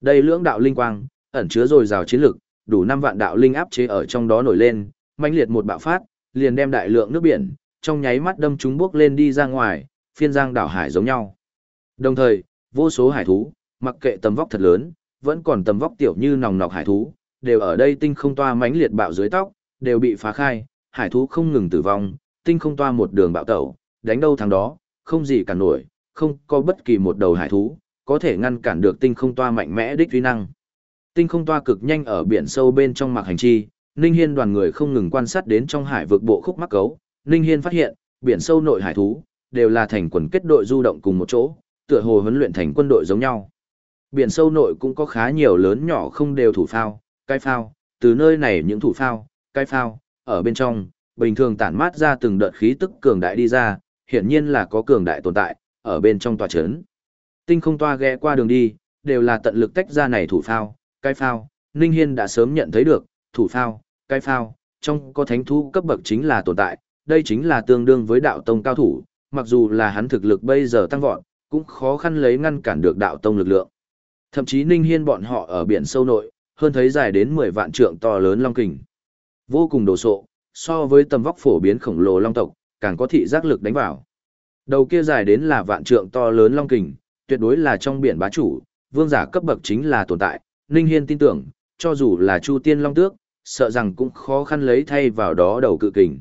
Đây lưỡng đạo linh quang, ẩn chứa dồi dào chiến lực, đủ năm vạn đạo linh áp chế ở trong đó nổi lên, mãnh liệt một bạo phát, liền đem đại lượng nước biển, trong nháy mắt đâm chúng bước lên đi ra ngoài, phiên giang đảo hải giống nhau. Đồng thời, vô số hải thú, mặc kệ tầm vóc thật lớn, vẫn còn tầm vóc tiểu như nòng nọc hải thú, đều ở đây tinh không toa mãnh liệt bạo dưới tóc, đều bị phá khai, hải thú không ngừng tử vong, tinh không toa một đường bạo tẩu, đánh đâu thằng đó, không gì cả nổi, không có bất kỳ một đầu hải thú, có thể ngăn cản được tinh không toa mạnh mẽ đích uy năng. Tinh không toa cực nhanh ở biển sâu bên trong mạc hành chi, Ninh Hiên đoàn người không ngừng quan sát đến trong hải vực bộ khúc mắc cấu, Ninh Hiên phát hiện, biển sâu nội hải thú, đều là thành quần kết đội du động cùng một chỗ, tựa hồ huấn luyện thành quân đội giống nhau. Biển sâu nội cũng có khá nhiều lớn nhỏ không đều thủ phao, cái phao, từ nơi này những thủ phao, cái phao, ở bên trong, bình thường tản mát ra từng đợt khí tức cường đại đi ra, hiển nhiên là có cường đại tồn tại, ở bên trong tòa chấn. Tinh không toa ghé qua đường đi, đều là tận lực tách ra này thủ phao, cái phao, Ninh Hiên đã sớm nhận thấy được, thủ phao, cái phao, trong có thánh thú cấp bậc chính là tồn tại, đây chính là tương đương với đạo tông cao thủ, mặc dù là hắn thực lực bây giờ tăng vọt, cũng khó khăn lấy ngăn cản được đạo tông lực lượng. Thậm chí Ninh Hiên bọn họ ở biển sâu nội, hơn thấy dài đến 10 vạn trượng to lớn long kình. Vô cùng đồ sộ, so với tầm vóc phổ biến khổng lồ long tộc, càng có thị giác lực đánh vào. Đầu kia dài đến là vạn trượng to lớn long kình, tuyệt đối là trong biển bá chủ, vương giả cấp bậc chính là tồn tại. Ninh Hiên tin tưởng, cho dù là Chu Tiên Long Tước, sợ rằng cũng khó khăn lấy thay vào đó đầu cự kình.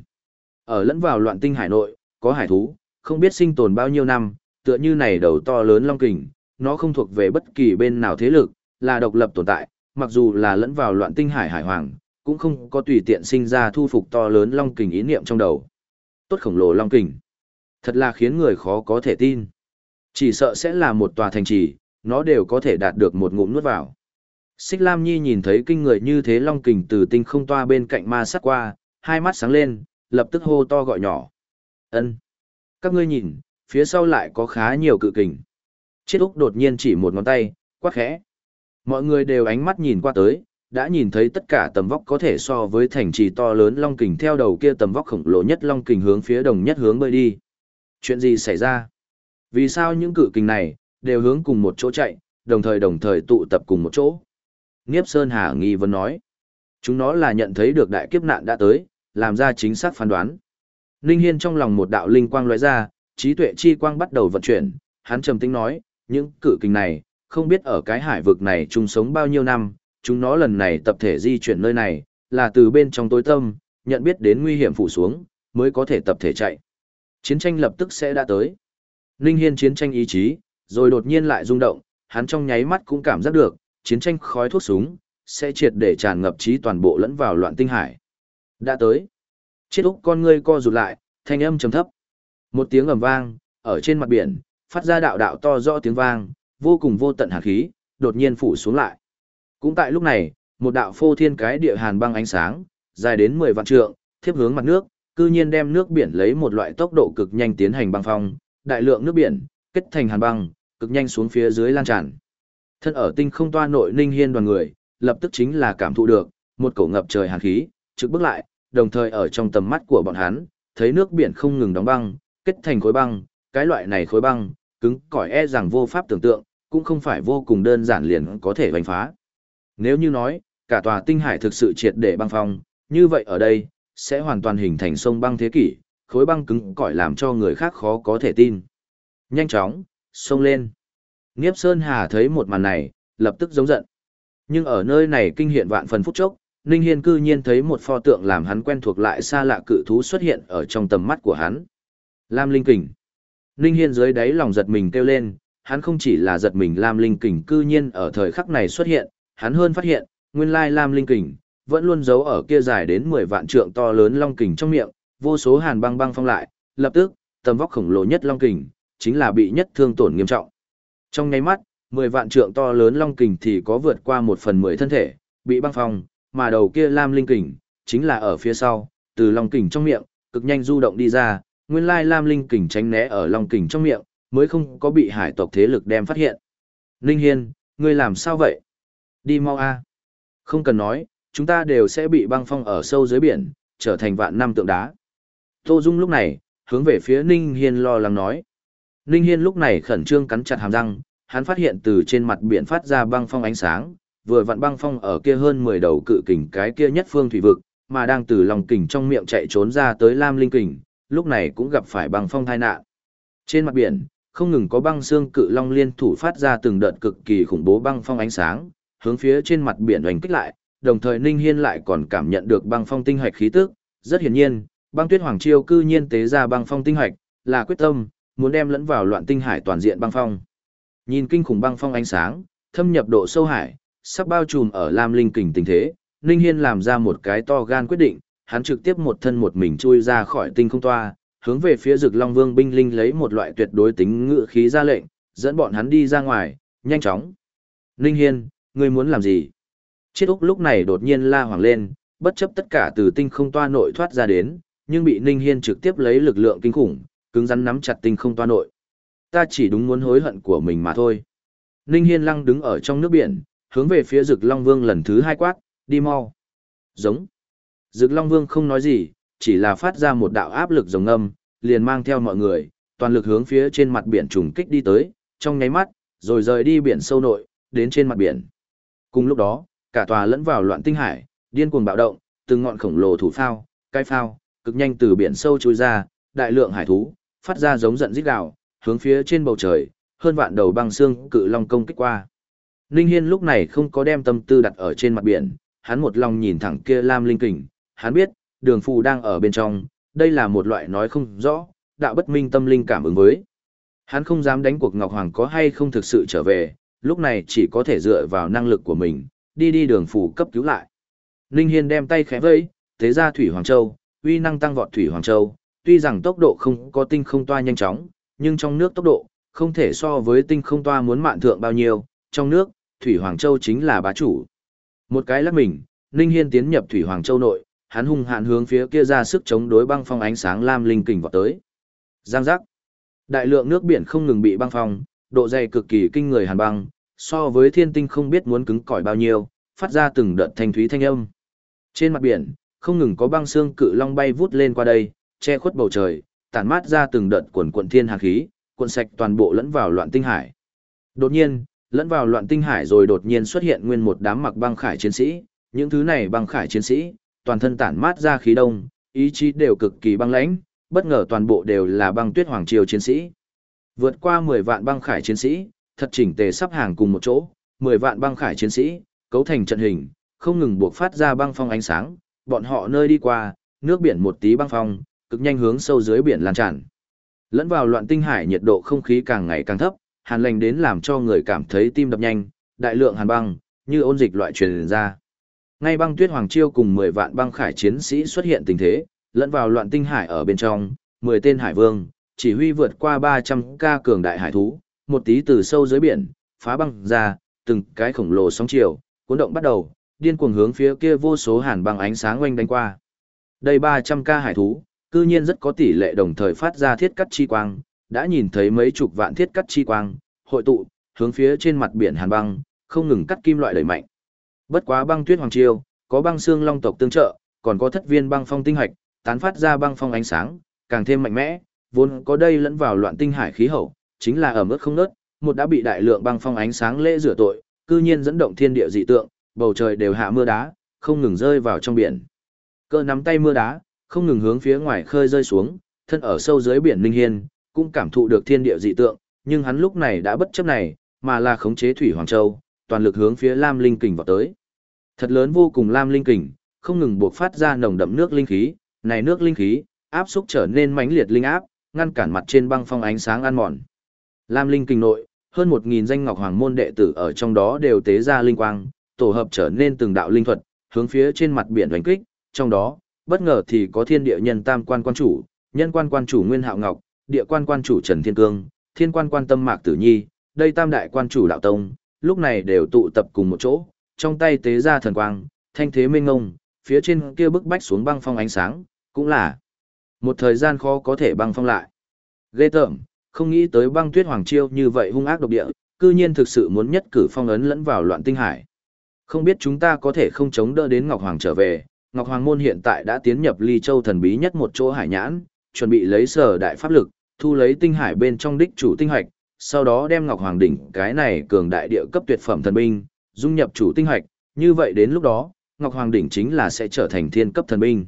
Ở lẫn vào loạn tinh hải nội, có hải thú, không biết sinh tồn bao nhiêu năm, tựa như này đầu to lớn long kình, nó không thuộc về bất kỳ bên nào thế lực, là độc lập tồn tại, mặc dù là lẫn vào loạn tinh hải hải hoàng, cũng không có tùy tiện sinh ra thu phục to lớn long kình ý niệm trong đầu. Tốt khổng lồ long kình. Thật là khiến người khó có thể tin. Chỉ sợ sẽ là một tòa thành trì, nó đều có thể đạt được một ngụm nuốt vào. Xích Lam Nhi nhìn thấy kinh người như thế long kình từ tinh không toa bên cạnh ma sát qua, hai mắt sáng lên, lập tức hô to gọi nhỏ. ân Các ngươi nhìn, phía sau lại có khá nhiều cự kình. Chiết Úc đột nhiên chỉ một ngón tay, quát khẽ. Mọi người đều ánh mắt nhìn qua tới, đã nhìn thấy tất cả tầm vóc có thể so với thành trì to lớn long kình theo đầu kia tầm vóc khổng lồ nhất long kình hướng phía đồng nhất hướng bơi đi. Chuyện gì xảy ra? Vì sao những cự kình này đều hướng cùng một chỗ chạy, đồng thời đồng thời tụ tập cùng một chỗ? Niếp Sơn Hà nghi vấn nói. Chúng nó là nhận thấy được đại kiếp nạn đã tới, làm ra chính xác phán đoán. Ninh Hiên trong lòng một đạo linh quang lóe ra, trí tuệ chi quang bắt đầu vận chuyển, hắn trầm tĩnh nói, những cự kình này, không biết ở cái hải vực này chung sống bao nhiêu năm, chúng nó lần này tập thể di chuyển nơi này, là từ bên trong tối tâm, nhận biết đến nguy hiểm phủ xuống, mới có thể tập thể chạy. Chiến tranh lập tức sẽ đã tới. Ninh Hiên chiến tranh ý chí, rồi đột nhiên lại rung động, hắn trong nháy mắt cũng cảm giác được, chiến tranh khói thuốc súng, sẽ triệt để tràn ngập trí toàn bộ lẫn vào loạn tinh hải. Đã tới. Chiếc úc con ngươi co rụt lại, thanh âm trầm thấp. Một tiếng ầm vang, ở trên mặt biển, phát ra đạo đạo to rõ tiếng vang, vô cùng vô tận hàn khí, đột nhiên phủ xuống lại. Cũng tại lúc này, một đạo phô thiên cái địa hàn băng ánh sáng, dài đến 10 vạn trượng, thiếp hướng mặt nước, cư nhiên đem nước biển lấy một loại tốc độ cực nhanh tiến hành băng phong, đại lượng nước biển kết thành hàn băng, cực nhanh xuống phía dưới lan tràn. Thân ở tinh không toa nội Ninh Hiên đoàn người, lập tức chính là cảm thụ được một cổ ngập trời hàn khí, trực bước lại, đồng thời ở trong tầm mắt của bọn hắn, thấy nước biển không ngừng đóng băng, kết thành khối băng, cái loại này khối băng, cứng cỏi e rằng vô pháp tưởng tượng, cũng không phải vô cùng đơn giản liền có thể vành phá. Nếu như nói, cả tòa tinh hải thực sự triệt để băng phong, như vậy ở đây, sẽ hoàn toàn hình thành sông băng thế kỷ, khối băng cứng cỏi làm cho người khác khó có thể tin. Nhanh chóng, xông lên. Niếp Sơn Hà thấy một màn này, lập tức giống giận. Nhưng ở nơi này kinh hiện vạn phần phút chốc, Ninh Hiên cư nhiên thấy một pho tượng làm hắn quen thuộc lại xa lạ cự thú xuất hiện ở trong tầm mắt của hắn. Lam Linh Kình. Ninh Hiên dưới đáy lòng giật mình kêu lên, hắn không chỉ là giật mình Lam Linh Kình cư nhiên ở thời khắc này xuất hiện, hắn hơn phát hiện, nguyên lai Lam Linh Kình, vẫn luôn giấu ở kia dài đến 10 vạn trượng to lớn long kình trong miệng, vô số hàn băng băng phong lại, lập tức, tầm vóc khổng lồ nhất long kình, chính là bị nhất thương tổn nghiêm trọng. Trong nháy mắt, 10 vạn trượng to lớn long kình thì có vượt qua một phần 10 thân thể, bị băng phong, mà đầu kia Lam Linh kình, chính là ở phía sau, từ long kình trong miệng, cực nhanh du động đi ra, nguyên lai Lam Linh kình tránh né ở long kình trong miệng, mới không có bị hải tộc thế lực đem phát hiện. Linh Hiên, ngươi làm sao vậy? Đi mau a. Không cần nói, chúng ta đều sẽ bị băng phong ở sâu dưới biển, trở thành vạn năm tượng đá. Tô Dung lúc này, hướng về phía Ninh Hiên lo lắng nói. Ninh Hiên lúc này khẩn trương cắn chặt hàm răng, hắn phát hiện từ trên mặt biển phát ra băng phong ánh sáng, vừa vặn băng phong ở kia hơn 10 đầu cự kình cái kia nhất phương thủy vực, mà đang từ lòng kình trong miệng chạy trốn ra tới Lam Linh kình, lúc này cũng gặp phải băng phong tai nạn. Trên mặt biển, không ngừng có băng xương cự long liên thủ phát ra từng đợt cực kỳ khủng bố băng phong ánh sáng, hướng phía trên mặt biển oanh kích lại, đồng thời Ninh Hiên lại còn cảm nhận được băng phong tinh hạch khí tức, rất hiển nhiên, băng tuyết hoàng chiêu cư nhiên tế ra băng phong tinh hạch, là quyết tâm, muốn đem lẫn vào loạn tinh hải toàn diện băng phong. Nhìn kinh khủng băng phong ánh sáng, thâm nhập độ sâu hải, sắp bao trùm ở Lam Linh kình tình thế, Ninh Hiên làm ra một cái to gan quyết định, hắn trực tiếp một thân một mình chui ra khỏi tinh không toa, hướng về phía Dực Long Vương binh linh lấy một loại tuyệt đối tính ngự khí ra lệnh, dẫn bọn hắn đi ra ngoài, nhanh chóng. Ninh Hiên, ngươi muốn làm gì? Chiết Úc lúc này đột nhiên la hoàng lên, bất chấp tất cả từ tinh không toa nội thoát ra đến, nhưng bị Ninh Hiên trực tiếp lấy lực lượng kinh khủng, cứng rắn nắm chặt tinh không toa nội. Ta chỉ đúng muốn hối hận của mình mà thôi. Ninh Hiên lăng đứng ở trong nước biển, hướng về phía Dực Long Vương lần thứ hai quát, đi mau. Giống. Dực Long Vương không nói gì, chỉ là phát ra một đạo áp lực giống âm, liền mang theo mọi người, toàn lực hướng phía trên mặt biển trùng kích đi tới, trong nháy mắt, rồi rời đi biển sâu nội, đến trên mặt biển. Cùng lúc đó, cả tòa lẫn vào loạn tinh hải, điên cuồng bạo động, từng ngọn khổng lồ thủ phao, cái phao, cực nhanh từ biển sâu trôi ra, đại lượng hải thú, phát ra giống giận rít gào, hướng phía trên bầu trời, hơn vạn đầu băng xương cự long công kích qua. Ninh Hiên lúc này không có đem tâm tư đặt ở trên mặt biển, hắn một lòng nhìn thẳng kia Lam Linh Kình, hắn biết, đường phù đang ở bên trong, đây là một loại nói không rõ, đạo bất minh tâm linh cảm ứng với. Hắn không dám đánh cuộc Ngọc Hoàng có hay không thực sự trở về, lúc này chỉ có thể dựa vào năng lực của mình, đi đi đường phù cấp cứu lại. Ninh Hiên đem tay khẽ vẫy, thế ra Thủy Hoàng Châu, uy năng tăng vọt Thủy Hoàng Châu, tuy rằng tốc độ không có tinh không toa nhanh chóng, nhưng trong nước tốc độ, không thể so với tinh không toa muốn mạn thượng bao nhiêu, trong nước, Thủy Hoàng Châu chính là bá chủ. Một cái lắc mình, Ninh Hiên tiến nhập Thủy Hoàng Châu nội, hắn hung hãn hướng phía kia ra sức chống đối băng phong ánh sáng lam linh kình vọt tới. Giang giác. Đại lượng nước biển không ngừng bị băng phong, độ dày cực kỳ kinh người hàn băng, so với thiên tinh không biết muốn cứng cỏi bao nhiêu, phát ra từng đợt thanh thúy thanh âm. Trên mặt biển, không ngừng có băng xương cự long bay vút lên qua đây, che khuất bầu trời, tản mát ra từng đợt quần quần thiên hàn khí, cuộn sạch toàn bộ lẫn vào loạn tinh hải. Đột nhiên, lẫn vào loạn tinh hải rồi đột nhiên xuất hiện nguyên một đám mặc băng khải chiến sĩ, những thứ này băng khải chiến sĩ, toàn thân tản mát ra khí đông, ý chí đều cực kỳ băng lãnh, bất ngờ toàn bộ đều là băng tuyết hoàng triều chiến sĩ. Vượt qua 10 vạn băng khải chiến sĩ, thật chỉnh tề sắp hàng cùng một chỗ, 10 vạn băng khải chiến sĩ, cấu thành trận hình, không ngừng buộc phát ra băng phong ánh sáng, bọn họ nơi đi qua, nước biển một tí băng phong, cực nhanh hướng sâu dưới biển lan tràn. Lẫn vào loạn tinh hải nhiệt độ không khí càng ngày càng thấp, hàn lành đến làm cho người cảm thấy tim đập nhanh, đại lượng hàn băng, như ôn dịch loại truyền ra. Ngay băng tuyết hoàng chiêu cùng 10 vạn băng khải chiến sĩ xuất hiện tình thế, lẫn vào loạn tinh hải ở bên trong, 10 tên hải vương, chỉ huy vượt qua 300 ca cường đại hải thú, một tí từ sâu dưới biển, phá băng ra, từng cái khổng lồ sóng chiều, cuốn động bắt đầu, điên cuồng hướng phía kia vô số hàn băng ánh sáng oanh đánh qua. Đây 300 ca hải thú, cư nhiên rất có tỷ lệ đồng thời phát ra thiết cắt chi quang, đã nhìn thấy mấy chục vạn thiết cắt chi quang, hội tụ, hướng phía trên mặt biển hàn băng, không ngừng cắt kim loại đẩy mạnh. Bất quá băng tuyết hoàng triều, có băng xương long tộc tương trợ, còn có thất viên băng phong tinh hạch, tán phát ra băng phong ánh sáng, càng thêm mạnh mẽ, vốn có đây lẫn vào loạn tinh hải khí hậu, chính là ở mức không nớt, một đã bị đại lượng băng phong ánh sáng lễ rửa tội, cư nhiên dẫn động thiên địa dị tượng, bầu trời đều hạ mưa đá, không ngừng rơi vào trong biển. Cơ nắm tay mưa đá, không ngừng hướng phía ngoài khơi rơi xuống, thân ở sâu dưới biển Linh Hiên, cũng cảm thụ được thiên địa dị tượng, nhưng hắn lúc này đã bất chấp này, mà là khống chế Thủy Hoàng Châu, toàn lực hướng phía Lam Linh Kình vào tới. Thật lớn vô cùng Lam Linh Kình, không ngừng buộc phát ra nồng đậm nước linh khí, này nước linh khí, áp xúc trở nên mãnh liệt linh áp, ngăn cản mặt trên băng phong ánh sáng ăn mòn. Lam Linh Kình nội, hơn 1000 danh Ngọc Hoàng môn đệ tử ở trong đó đều tế ra linh quang, tổ hợp trở nên từng đạo linh thuật, hướng phía trên mặt biển đánh kích, trong đó, bất ngờ thì có thiên địa nhân tam quan quan chủ, nhân quan quan chủ Nguyên Hạo Ngọc, địa quan quan chủ Trần Thiên Cương, thiên quan quan tâm Mạc Tử Nhi, đây tam đại quan chủ đạo tông, lúc này đều tụ tập cùng một chỗ, trong tay tế ra thần quang, thanh thế minh ngông, phía trên kia bức bách xuống băng phong ánh sáng, cũng là một thời gian khó có thể băng phong lại. Ghê tởm, không nghĩ tới băng tuyết hoàng chiêu như vậy hung ác độc địa, cư nhiên thực sự muốn nhất cử phong ấn lẫn vào loạn tinh hải. Không biết chúng ta có thể không chống đỡ đến Ngọc Hoàng trở về, Ngọc Hoàng môn hiện tại đã tiến nhập Ly Châu thần bí nhất một chỗ hải nhãn, chuẩn bị lấy sở đại pháp lực, thu lấy tinh hải bên trong đích chủ tinh hạch, sau đó đem Ngọc Hoàng đỉnh cái này cường đại địa cấp tuyệt phẩm thần binh, dung nhập chủ tinh hạch, như vậy đến lúc đó, Ngọc Hoàng đỉnh chính là sẽ trở thành thiên cấp thần binh.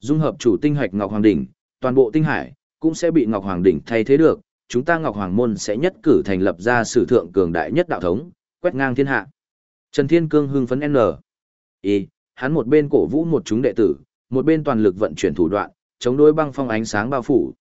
Dung hợp chủ tinh hạch Ngọc Hoàng đỉnh, toàn bộ tinh hải cũng sẽ bị Ngọc Hoàng đỉnh thay thế được, chúng ta Ngọc Hoàng môn sẽ nhất cử thành lập ra sử thượng cường đại nhất đạo thống, quét ngang thiên hạ. Trần Thiên Cương hưng phấn N. Y, hắn một bên cổ vũ một chúng đệ tử, một bên toàn lực vận chuyển thủ đoạn, chống đối băng phong ánh sáng bao phủ.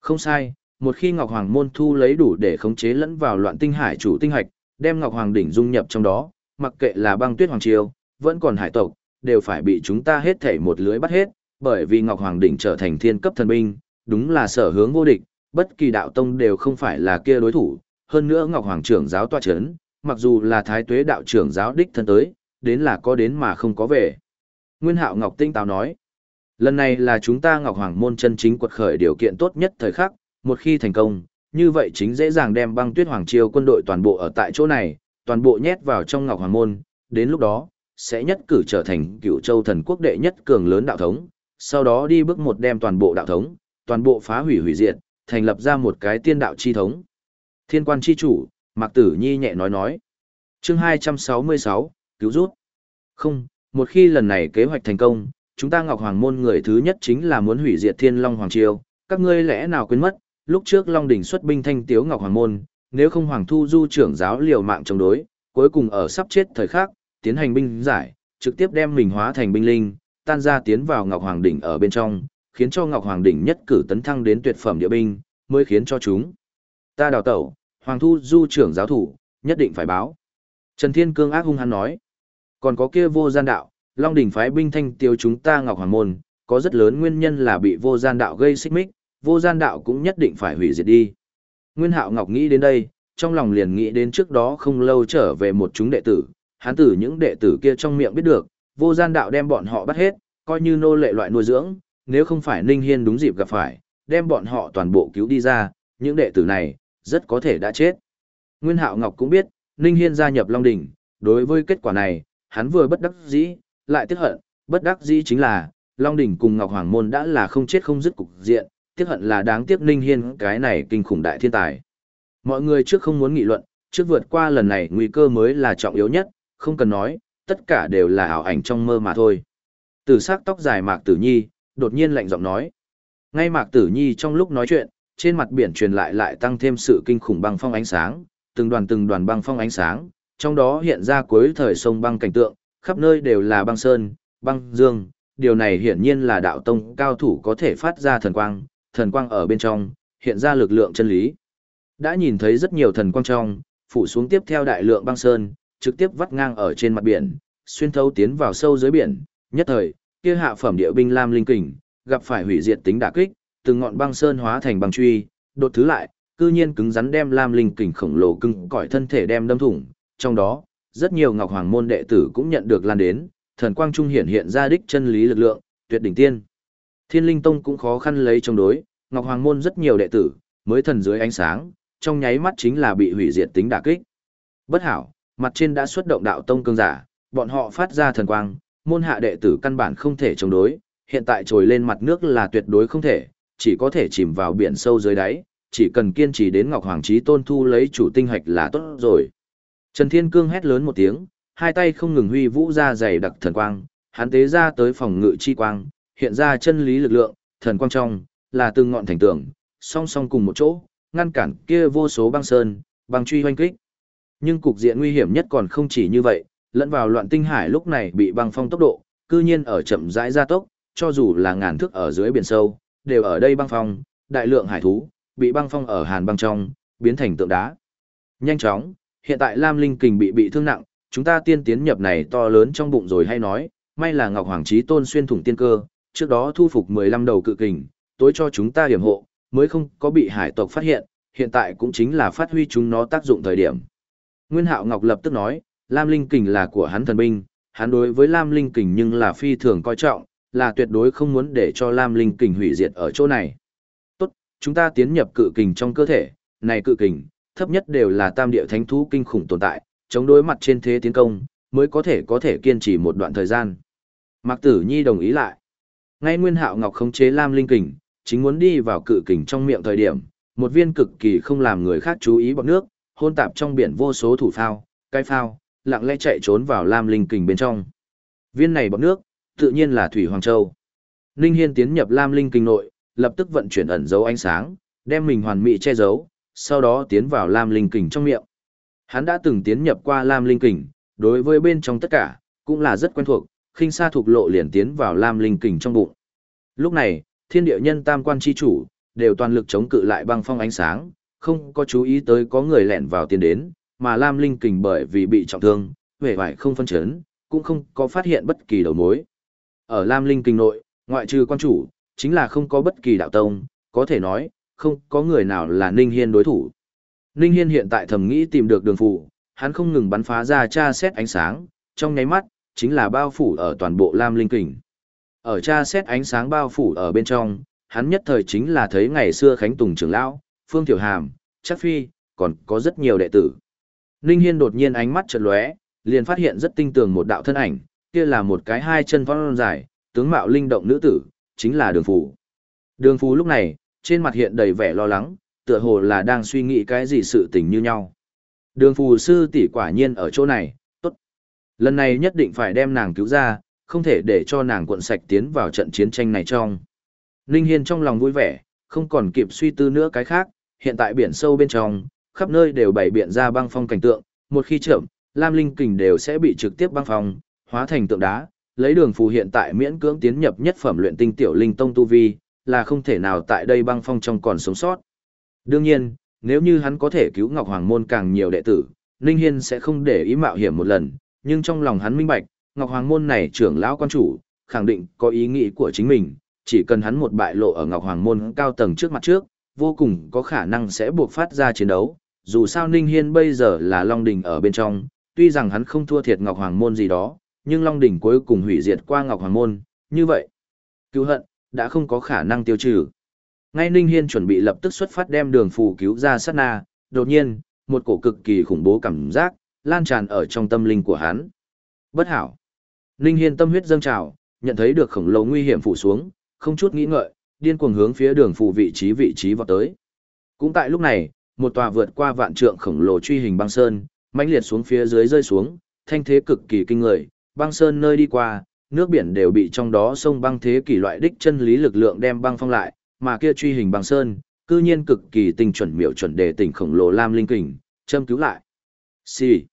Không sai, một khi Ngọc Hoàng môn thu lấy đủ để khống chế lẫn vào loạn tinh hải chủ tinh hạch, đem Ngọc Hoàng đỉnh dung nhập trong đó, mặc kệ là băng tuyết hoàng triều, vẫn còn hải tộc, đều phải bị chúng ta hết thảy một lưới bắt hết, bởi vì Ngọc Hoàng đỉnh trở thành thiên cấp thần binh, đúng là sở hướng vô địch, bất kỳ đạo tông đều không phải là kia đối thủ, hơn nữa Ngọc Hoàng trưởng giáo tọa chấn, mặc dù là thái tuế đạo trưởng giáo đích thân tới, đến là có đến mà không có về. Nguyên Hạo Ngọc Tinh Tào nói, lần này là chúng ta Ngọc Hoàng môn chân chính quật khởi điều kiện tốt nhất thời khắc, một khi thành công, như vậy chính dễ dàng đem băng tuyết hoàng triều quân đội toàn bộ ở tại chỗ này, toàn bộ nhét vào trong Ngọc Hoàng môn, đến lúc đó, sẽ nhất cử trở thành cựu châu thần quốc đệ nhất cường lớn đạo thống, sau đó đi bước một đem toàn bộ đạo thống, toàn bộ phá hủy hủy diệt, thành lập ra một cái tiên đạo chi thống. Thiên quan chi chủ, Mạc Tử Nhi nhẹ nói nói. Chương 266, cứu rút. Không, một khi lần này kế hoạch thành công, chúng ta Ngọc Hoàng môn người thứ nhất chính là muốn hủy diệt Thiên Long Hoàng Triều, các ngươi lẽ nào quên mất, lúc trước Long đỉnh xuất binh thanh tiếu Ngọc Hoàng môn, nếu không Hoàng Thu Du trưởng giáo liều mạng chống đối, cuối cùng ở sắp chết thời khắc, tiến hành binh giải, trực tiếp đem mình hóa thành binh linh, tan ra tiến vào Ngọc Hoàng đỉnh ở bên trong, khiến cho Ngọc Hoàng đỉnh nhất cử tấn thăng đến tuyệt phẩm địa binh, mới khiến cho chúng. Ta đào tẩu, Hoàng Thu Du trưởng giáo thủ, nhất định phải báo. Trần Thiên Cương ác hung hắn nói. Còn có kia vô gian đạo, Long đỉnh phái binh thanh tiêu chúng ta Ngọc Hoàng môn, có rất lớn nguyên nhân là bị vô gian đạo gây xích mích, vô gian đạo cũng nhất định phải hủy diệt đi. Nguyên Hạo Ngọc nghĩ đến đây, trong lòng liền nghĩ đến trước đó không lâu trở về một chúng đệ tử, hắn tử những đệ tử kia trong miệng biết được, vô gian đạo đem bọn họ bắt hết, coi như nô lệ loại nuôi dưỡng, nếu không phải Ninh Hiên đúng dịp gặp phải, đem bọn họ toàn bộ cứu đi ra, những đệ tử này, rất có thể đã chết. Nguyên Hạo Ngọc cũng biết, Ninh Hiên gia nhập Long Đỉnh, đối với kết quả này, hắn vừa bất đắc dĩ, lại tiếc hận, bất đắc dĩ chính là, Long Đỉnh cùng Ngọc Hoàng Môn đã là không chết không dứt cục diện, tiếc hận là đáng tiếc Ninh Hiên cái này kinh khủng đại thiên tài. Mọi người trước không muốn nghị luận, trước vượt qua lần này nguy cơ mới là trọng yếu nhất, không cần nói, tất cả đều là ảo ảnh trong mơ mà thôi. Tử sắc tóc dài Mạc Tử Nhi, đột nhiên lạnh giọng nói. Ngay Mạc Tử Nhi trong lúc nói chuyện, trên mặt biển truyền lại lại tăng thêm sự kinh khủng băng phong ánh sáng, từng đoàn từng đoàn băng phong ánh sáng, trong đó hiện ra cuối thời sông băng cảnh tượng, khắp nơi đều là băng sơn, băng dương, điều này hiển nhiên là đạo tông cao thủ có thể phát ra thần quang, thần quang ở bên trong, hiện ra lực lượng chân lý. Đã nhìn thấy rất nhiều thần quang trong, phủ xuống tiếp theo đại lượng băng sơn, trực tiếp vắt ngang ở trên mặt biển, xuyên thấu tiến vào sâu dưới biển, nhất thời, kia hạ phẩm địa binh lam linh kình, gặp phải hủy diệt tính đả kích, từng ngọn băng sơn hóa thành băng truy, đột thứ lại, cư nhiên cứng rắn đem lam linh kình khổng lồ cứng cỏi thân thể đem đâm thủng, trong đó, rất nhiều ngọc hoàng môn đệ tử cũng nhận được lan đến, thần quang trung hiển hiện ra đích chân lý lực lượng, tuyệt đỉnh tiên. Thiên linh tông cũng khó khăn lấy chống đối, ngọc hoàng môn rất nhiều đệ tử, mới thần dưới ánh sáng, trong nháy mắt chính là bị hủy diệt tính đả kích. Bất hảo, mặt trên đã xuất động đạo tông cương giả, bọn họ phát ra thần quang, môn hạ đệ tử căn bản không thể chống đối, hiện tại trồi lên mặt nước là tuyệt đối không thể, chỉ có thể chìm vào biển sâu dưới đáy, chỉ cần kiên trì đến Ngọc Hoàng Chí Tôn thu lấy chủ tinh hạch là tốt rồi. Trần Thiên Cương hét lớn một tiếng, hai tay không ngừng huy vũ ra dày đặc thần quang, hắn tế ra tới phòng ngự chi quang, hiện ra chân lý lực lượng, thần quang trong là từng ngọn thành tường, song song cùng một chỗ, ngăn cản kia vô số băng sơn, băng truy hoanh kích. Nhưng cục diện nguy hiểm nhất còn không chỉ như vậy, lẫn vào loạn tinh hải lúc này bị băng phong tốc độ, cư nhiên ở chậm rãi gia tốc, cho dù là ngàn thước ở dưới biển sâu, đều ở đây băng phong, đại lượng hải thú, bị băng phong ở hàn băng trong, biến thành tượng đá. Nhanh chóng, hiện tại Lam Linh Kình bị bị thương nặng, chúng ta tiên tiến nhập này to lớn trong bụng rồi hay nói, may là Ngọc Hoàng Chí Tôn xuyên thủng tiên cơ, trước đó thu phục 15 đầu cự kình, tối cho chúng ta hiểm hộ, mới không có bị hải tộc phát hiện, hiện tại cũng chính là phát huy chúng nó tác dụng thời điểm. Nguyên Hạo Ngọc lập tức nói, Lam Linh Kình là của hắn thần binh, hắn đối với Lam Linh Kình nhưng là phi thường coi trọng, là tuyệt đối không muốn để cho Lam Linh Kình hủy diệt ở chỗ này. Tốt, chúng ta tiến nhập cự kình trong cơ thể, này cự kình, thấp nhất đều là tam địa thánh thú kinh khủng tồn tại, chống đối mặt trên thế tiến công, mới có thể có thể kiên trì một đoạn thời gian. Mạc Tử Nhi đồng ý lại. Ngay Nguyên Hạo Ngọc khống chế Lam Linh Kình, chính muốn đi vào cự kình trong miệng thời điểm, Một viên cực kỳ không làm người khác chú ý bọt nước, hôn tạp trong biển vô số thủ phao, cái phao, lặng lẽ chạy trốn vào Lam Linh Kình bên trong. Viên này bọt nước, tự nhiên là Thủy Hoàng Châu. Ninh Hiên tiến nhập Lam Linh Kình nội, lập tức vận chuyển ẩn dấu ánh sáng, đem mình hoàn mỹ che giấu, sau đó tiến vào Lam Linh Kình trong miệng. Hắn đã từng tiến nhập qua Lam Linh Kình, đối với bên trong tất cả, cũng là rất quen thuộc, khinh xa thuộc lộ liền tiến vào Lam Linh Kình trong bụng. Lúc này, thiên địa nhân tam quan chi chủ, đều toàn lực chống cự lại băng phong ánh sáng, không có chú ý tới có người lẻn vào tiến đến, mà Lam Linh Kình bởi vì bị trọng thương, vẻ vải không phân chấn, cũng không có phát hiện bất kỳ đầu mối. Ở Lam Linh Kinh nội, ngoại trừ quan chủ, chính là không có bất kỳ đạo tông, có thể nói, không có người nào là Ninh Hiên đối thủ. Ninh Hiên hiện tại thầm nghĩ tìm được đường phụ, hắn không ngừng bắn phá ra tra xét ánh sáng, trong nháy mắt, chính là bao phủ ở toàn bộ Lam Linh Kình. Ở tra xét ánh sáng bao phủ ở bên trong, hắn nhất thời chính là thấy ngày xưa Khánh Tùng trưởng lão, Phương Tiểu Hàm, Chắc Phi, còn có rất nhiều đệ tử. Ninh Hiên đột nhiên ánh mắt chợt lóe, liền phát hiện rất tinh tường một đạo thân ảnh, kia là một cái hai chân vong dài, tướng mạo linh động nữ tử, chính là Đường Phù. Đường Phù lúc này, trên mặt hiện đầy vẻ lo lắng, tựa hồ là đang suy nghĩ cái gì sự tình như nhau. Đường Phù sư tỷ quả nhiên ở chỗ này, tốt. Lần này nhất định phải đem nàng cứu ra, không thể để cho nàng cuộn sạch tiến vào trận chiến tranh này trong. Ninh Hiên trong lòng vui vẻ, không còn kịp suy tư nữa cái khác, hiện tại biển sâu bên trong, khắp nơi đều bày biện ra băng phong cảnh tượng, một khi chậm, Lam Linh kình đều sẽ bị trực tiếp băng phong, hóa thành tượng đá, lấy đường phù hiện tại miễn cưỡng tiến nhập nhất phẩm luyện tinh tiểu linh tông tu vi, là không thể nào tại đây băng phong trong còn sống sót. Đương nhiên, nếu như hắn có thể cứu Ngọc Hoàng môn càng nhiều đệ tử, Ninh Hiên sẽ không để ý mạo hiểm một lần, nhưng trong lòng hắn minh bạch, Ngọc Hoàng môn này trưởng lão quan chủ, khẳng định có ý nghĩ của chính mình, chỉ cần hắn một bại lộ ở Ngọc Hoàng môn cao tầng trước mặt trước, vô cùng có khả năng sẽ buộc phát ra chiến đấu. Dù sao Ninh Hiên bây giờ là Long Đình ở bên trong, tuy rằng hắn không thua thiệt Ngọc Hoàng môn gì đó, nhưng Long đỉnh cuối cùng hủy diệt qua Ngọc Hoàng môn, như vậy, cứu hận đã không có khả năng tiêu trừ. Ngay Ninh Hiên chuẩn bị lập tức xuất phát đem đường phù cứu ra sát na, đột nhiên, một cổ cực kỳ khủng bố cảm giác lan tràn ở trong tâm linh của hắn. Bất hảo. Ninh Hiên tâm huyết dâng trào, nhận thấy được khổng lồ nguy hiểm phủ xuống, không chút nghĩ ngợi, điên cuồng hướng phía đường phù vị trí vị trí vọt tới. Cũng tại lúc này, một tòa vượt qua vạn trượng khổng lồ truy hình băng sơn, mãnh liệt xuống phía dưới rơi xuống, thanh thế cực kỳ kinh người, băng sơn nơi đi qua, nước biển đều bị trong đó sông băng thế kỷ loại đích chân lý lực lượng đem băng phong lại, mà kia truy hình băng sơn, cư nhiên cực kỳ tinh chuẩn miểu chuẩn đề tỉnh khổng lồ Lam Linh Kình, châm cứu lại. Xì.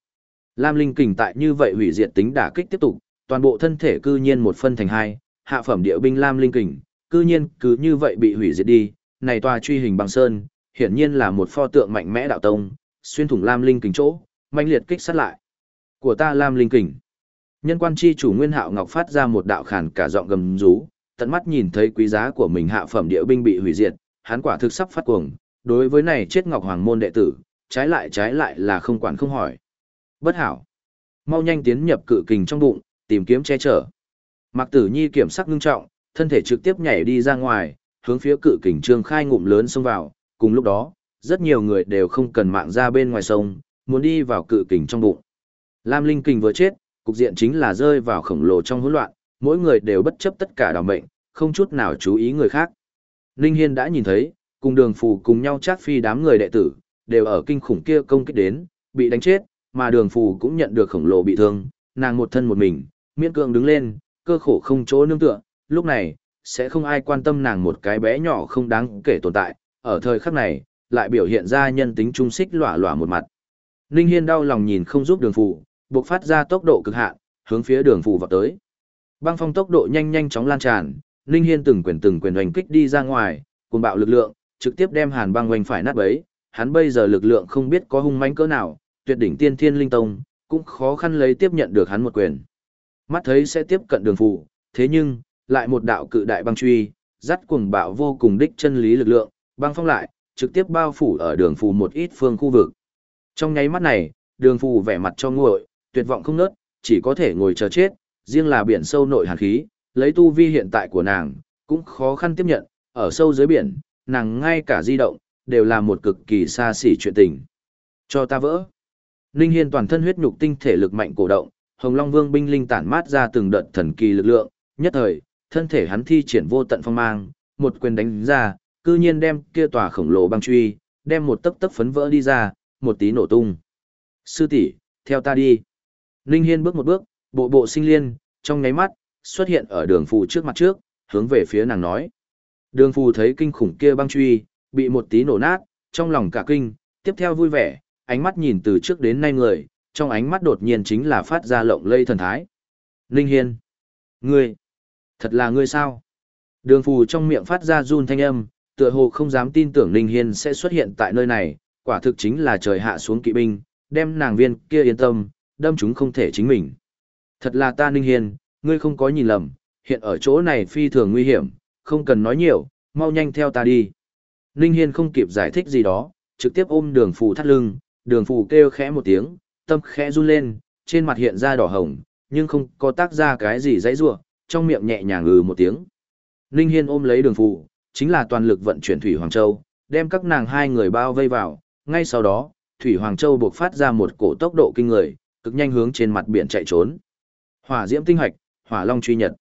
Lam Linh Kình tại như vậy hủy diệt tính đả kích tiếp tục, toàn bộ thân thể cư nhiên một phân thành hai, hạ phẩm địa binh Lam Linh Kình, cư nhiên cứ như vậy bị hủy diệt đi, này tòa truy hình băng sơn, hiển nhiên là một pho tượng mạnh mẽ đạo tông, xuyên thủng Lam Linh Kình chỗ, mạnh liệt kích sát lại. Của ta Lam Linh Kình. Nhân quan chi chủ Nguyên Hạo Ngọc phát ra một đạo khàn cả giọng gầm rú, tận mắt nhìn thấy quý giá của mình hạ phẩm địa binh bị hủy diệt, hắn quả thực sắp phát cuồng, đối với này chết Ngọc Hoàng môn đệ tử, trái lại trái lại là không quản không hỏi. Bất hảo. Mau nhanh tiến nhập cự kình trong bụng, tìm kiếm che chở. Mạc Tử Nhi kiểm sắc ngưng trọng, thân thể trực tiếp nhảy đi ra ngoài, hướng phía cự kình trương khai ngụm lớn xông vào, cùng lúc đó, rất nhiều người đều không cần mạng ra bên ngoài sông, muốn đi vào cự kình trong bụng. Lam Linh kình vừa chết, cục diện chính là rơi vào khổng lồ trong hỗn loạn, mỗi người đều bất chấp tất cả đảm mệnh, không chút nào chú ý người khác. Linh Hiên đã nhìn thấy, cùng đường phù cùng nhau chát phi đám người đệ tử, đều ở kinh khủng kia công kích đến, bị đánh chết, mà đường phù cũng nhận được khổng lồ bị thương, nàng một thân một mình, miễn cưỡng đứng lên, cơ khổ không chỗ nương tựa, lúc này, sẽ không ai quan tâm nàng một cái bé nhỏ không đáng kể tồn tại, ở thời khắc này, lại biểu hiện ra nhân tính trung xích lỏa lỏa một mặt. Ninh Hiên đau lòng nhìn không giúp đường phù, buộc phát ra tốc độ cực hạn, hướng phía đường phủ vào tới. Băng phong tốc độ nhanh nhanh chóng lan tràn, Ninh Hiên từng quyền từng quyền hoành kích đi ra ngoài, cuồng bạo lực lượng, trực tiếp đem Hàn Băng hoành phải nát bấy. Hắn bây giờ lực lượng không biết có hung mãnh cỡ nào, tuyệt đỉnh tiên thiên linh tông, cũng khó khăn lấy tiếp nhận được hắn một quyền. Mắt thấy sẽ tiếp cận đường phủ, thế nhưng, lại một đạo cự đại băng truy, dắt cuồng bạo vô cùng đích chân lý lực lượng, băng phong lại, trực tiếp bao phủ ở đường phủ một ít phương khu vực. Trong nháy mắt này, đường phủ vẻ mặt cho nguội, tuyệt vọng không nớt, chỉ có thể ngồi chờ chết, riêng là biển sâu nội hàn khí, lấy tu vi hiện tại của nàng, cũng khó khăn tiếp nhận, ở sâu dưới biển, nàng ngay cả di động, đều là một cực kỳ xa xỉ chuyện tình. Cho ta vỡ. Ninh Hiên toàn thân huyết nhục tinh thể lực mạnh cổ động, Hồng Long Vương binh linh tản mát ra từng đợt thần kỳ lực lượng, nhất thời, thân thể hắn thi triển vô tận phong mang, một quyền đánh ra, cư nhiên đem kia tòa khổng lồ băng truy, đem một tấc tấc phấn vỡ đi ra, một tí nổ tung. Sư tỷ, theo ta đi. Ninh Hiên bước một bước, bộ bộ sinh liên, trong ngáy mắt, xuất hiện ở đường phù trước mặt trước, hướng về phía nàng nói. Đường phù thấy kinh khủng kia băng truy, bị một tí nổ nát, trong lòng cả kinh, tiếp theo vui vẻ, ánh mắt nhìn từ trước đến nay người, trong ánh mắt đột nhiên chính là phát ra lộng lây thần thái. Ninh Hiên! Ngươi! Thật là ngươi sao? Đường phù trong miệng phát ra run thanh âm, tựa hồ không dám tin tưởng Ninh Hiên sẽ xuất hiện tại nơi này, quả thực chính là trời hạ xuống kỵ binh, đem nàng viên kia yên tâm, đâm chúng không thể chính mình. Thật là ta Ninh Hiên, ngươi không có nhìn lầm, hiện ở chỗ này phi thường nguy hiểm, không cần nói nhiều, mau nhanh theo ta đi. Ninh Hiên không kịp giải thích gì đó, trực tiếp ôm đường phù thắt lưng, đường phù kêu khẽ một tiếng, tâm khẽ run lên, trên mặt hiện ra đỏ hồng, nhưng không có tác ra cái gì dãy rủa, trong miệng nhẹ nhàng ngừ một tiếng. Ninh Hiên ôm lấy đường phù, chính là toàn lực vận chuyển Thủy Hoàng Châu, đem các nàng hai người bao vây vào, ngay sau đó, Thủy Hoàng Châu buộc phát ra một cổ tốc độ kinh người, cực nhanh hướng trên mặt biển chạy trốn. Hỏa diễm tinh hạch, hỏa long truy nhật.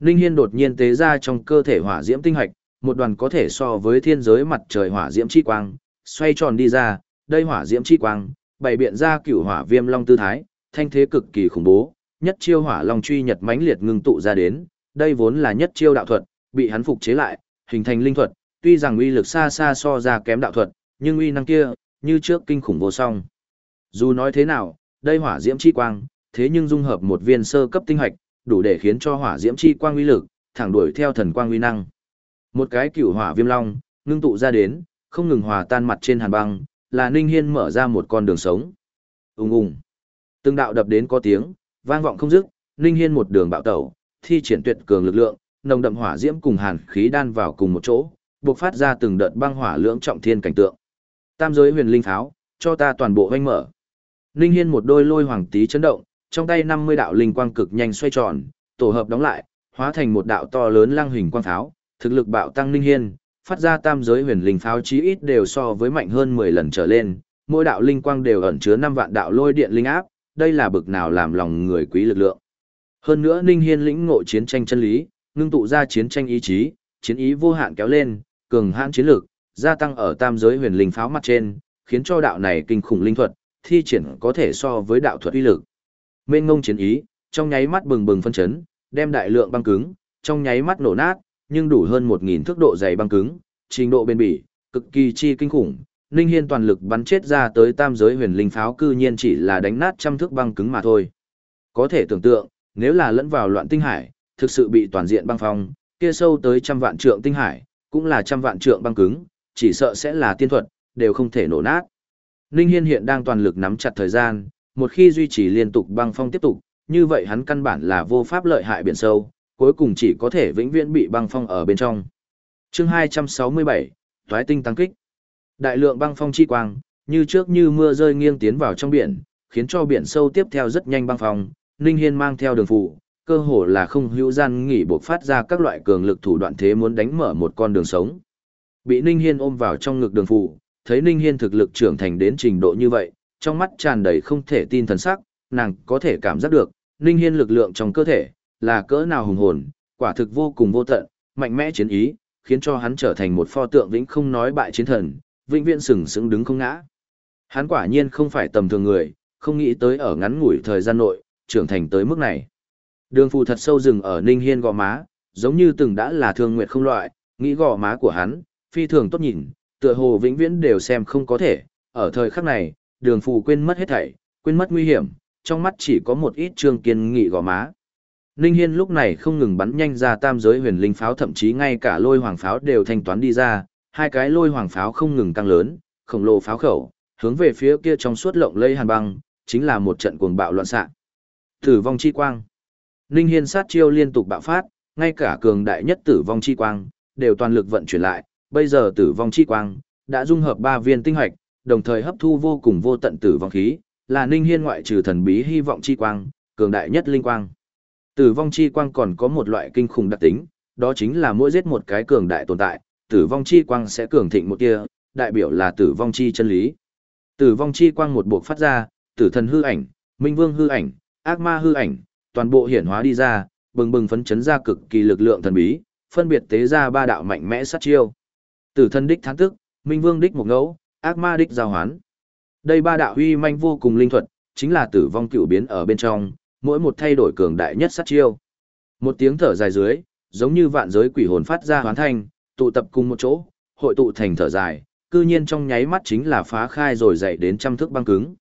linh Hiên đột nhiên tế ra trong cơ thể hỏa diễm tinh hạch, một đoàn có thể so với thiên giới mặt trời hỏa diễm chi quang, xoay tròn đi ra, đây hỏa diễm chi quang, bày biện ra cửu hỏa viêm long tư thái, thanh thế cực kỳ khủng bố, nhất chiêu hỏa long truy nhật mãnh liệt ngưng tụ ra đến, đây vốn là nhất chiêu đạo thuật, bị hắn phục chế lại, hình thành linh thuật, tuy rằng uy lực xa xa so ra kém đạo thuật, nhưng uy năng kia, như trước kinh khủng vô song. Dù nói thế nào, đây hỏa diễm chi quang, thế nhưng dung hợp một viên sơ cấp tinh hạch, đủ để khiến cho hỏa diễm chi quang uy lực, thẳng đuổi theo thần quang uy năng. Một cái cửu hỏa viêm long, ngưng tụ ra đến, không ngừng hòa tan mặt trên hàn băng, là Ninh Hiên mở ra một con đường sống. Ùng ùng. Từng đạo đập đến có tiếng, vang vọng không dứt, Ninh Hiên một đường bạo tẩu, thi triển tuyệt cường lực lượng, nồng đậm hỏa diễm cùng hàn khí đan vào cùng một chỗ, bộc phát ra từng đợt băng hỏa lưỡng trọng thiên cảnh tượng. Tam giới huyền linh pháo, cho ta toàn bộ hoanh mở. Ninh Hiên một đôi lôi hoàng tí chấn động, trong tay 50 đạo linh quang cực nhanh xoay tròn, tổ hợp đóng lại, hóa thành một đạo to lớn lang hình quang pháo, thực lực bạo tăng Ninh Hiên, phát ra tam giới huyền linh pháo chí ít đều so với mạnh hơn 10 lần trở lên, mỗi đạo linh quang đều ẩn chứa 5 vạn đạo lôi điện linh áp, đây là bực nào làm lòng người quý lực lượng. Hơn nữa Ninh Hiên lĩnh ngộ chiến tranh chân lý, ngưng tụ ra chiến tranh ý chí, chiến ý vô hạn kéo lên, cường hãn chiến lực, gia tăng ở tam giới huyền linh pháo mặt trên, khiến cho đạo này kinh khủng linh thuật, thi triển có thể so với đạo thuật uy lực. Mên ngông chiến ý, trong nháy mắt bừng bừng phân chấn, đem đại lượng băng cứng, trong nháy mắt nổ nát, nhưng đủ hơn 1000 thước độ dày băng cứng, trình độ bền bỉ, cực kỳ chi kinh khủng. Ninh Hiên toàn lực bắn chết ra tới tam giới huyền linh pháo cư nhiên chỉ là đánh nát trăm thước băng cứng mà thôi. Có thể tưởng tượng, nếu là lẫn vào loạn tinh hải, thực sự bị toàn diện băng phong, kia sâu tới trăm vạn trượng tinh hải, cũng là trăm vạn trượng băng cứng, chỉ sợ sẽ là tiên thuật, đều không thể nổ nát. Ninh Hiên hiện đang toàn lực nắm chặt thời gian, một khi duy trì liên tục băng phong tiếp tục, như vậy hắn căn bản là vô pháp lợi hại biển sâu, cuối cùng chỉ có thể vĩnh viễn bị băng phong ở bên trong. Chương 267, Toái tinh tăng kích. Đại lượng băng phong chi quang, như trước như mưa rơi nghiêng tiến vào trong biển, khiến cho biển sâu tiếp theo rất nhanh băng phong, Ninh Hiên mang theo đường phụ, cơ hồ là không hữu gian nghỉ buộc phát ra các loại cường lực thủ đoạn thế muốn đánh mở một con đường sống. Bị Ninh Hiên ôm vào trong ngực đường phụ, thấy Ninh Hiên thực lực trưởng thành đến trình độ như vậy, trong mắt tràn đầy không thể tin thần sắc, nàng có thể cảm giác được, Ninh Hiên lực lượng trong cơ thể, là cỡ nào hùng hồn, quả thực vô cùng vô tận, mạnh mẽ chiến ý, khiến cho hắn trở thành một pho tượng vĩnh không nói bại chiến thần, vĩnh viễn sừng sững đứng không ngã. Hắn quả nhiên không phải tầm thường người, không nghĩ tới ở ngắn ngủi thời gian nội, trưởng thành tới mức này. Đường phù thật sâu rừng ở Ninh Hiên gò má, giống như từng đã là thương nguyệt không loại, nghĩ gò má của hắn, phi thường tốt nhìn, tựa hồ vĩnh viễn đều xem không có thể, ở thời khắc này, đường phù quên mất hết thảy, quên mất nguy hiểm, trong mắt chỉ có một ít trương kiên nghị gò má. Ninh Hiên lúc này không ngừng bắn nhanh ra tam giới huyền linh pháo thậm chí ngay cả lôi hoàng pháo đều thanh toán đi ra, hai cái lôi hoàng pháo không ngừng tăng lớn, khổng lồ pháo khẩu, hướng về phía kia trong suốt lộng lây hàn băng, chính là một trận cuồng bạo loạn xạ. Tử vong chi quang. Ninh Hiên sát chiêu liên tục bạo phát, ngay cả cường đại nhất tử vong chi quang, đều toàn lực vận chuyển lại, bây giờ tử vong chi quang, đã dung hợp ba viên tinh hoạch, đồng thời hấp thu vô cùng vô tận tử vong khí, là Ninh Hiên ngoại trừ thần bí hy vọng chi quang, cường đại nhất linh quang. Tử vong chi quang còn có một loại kinh khủng đặc tính, đó chính là mỗi giết một cái cường đại tồn tại, tử vong chi quang sẽ cường thịnh một tia, đại biểu là tử vong chi chân lý. Tử vong chi quang một buộc phát ra, tử thần hư ảnh, minh vương hư ảnh, ác ma hư ảnh, toàn bộ hiển hóa đi ra, bừng bừng phấn chấn ra cực kỳ lực lượng thần bí, phân biệt tế ra ba đạo mạnh mẽ sát chiêu. Tử thân đích thán tức, minh vương đích một ngẫu, ác ma đích giao hoán. Đây ba đạo huy manh vô cùng linh thuật, chính là tử vong cựu biến ở bên trong, mỗi một thay đổi cường đại nhất sát chiêu. Một tiếng thở dài dưới, giống như vạn giới quỷ hồn phát ra hoán thanh, tụ tập cùng một chỗ, hội tụ thành thở dài, cư nhiên trong nháy mắt chính là phá khai rồi dậy đến trăm thước băng cứng.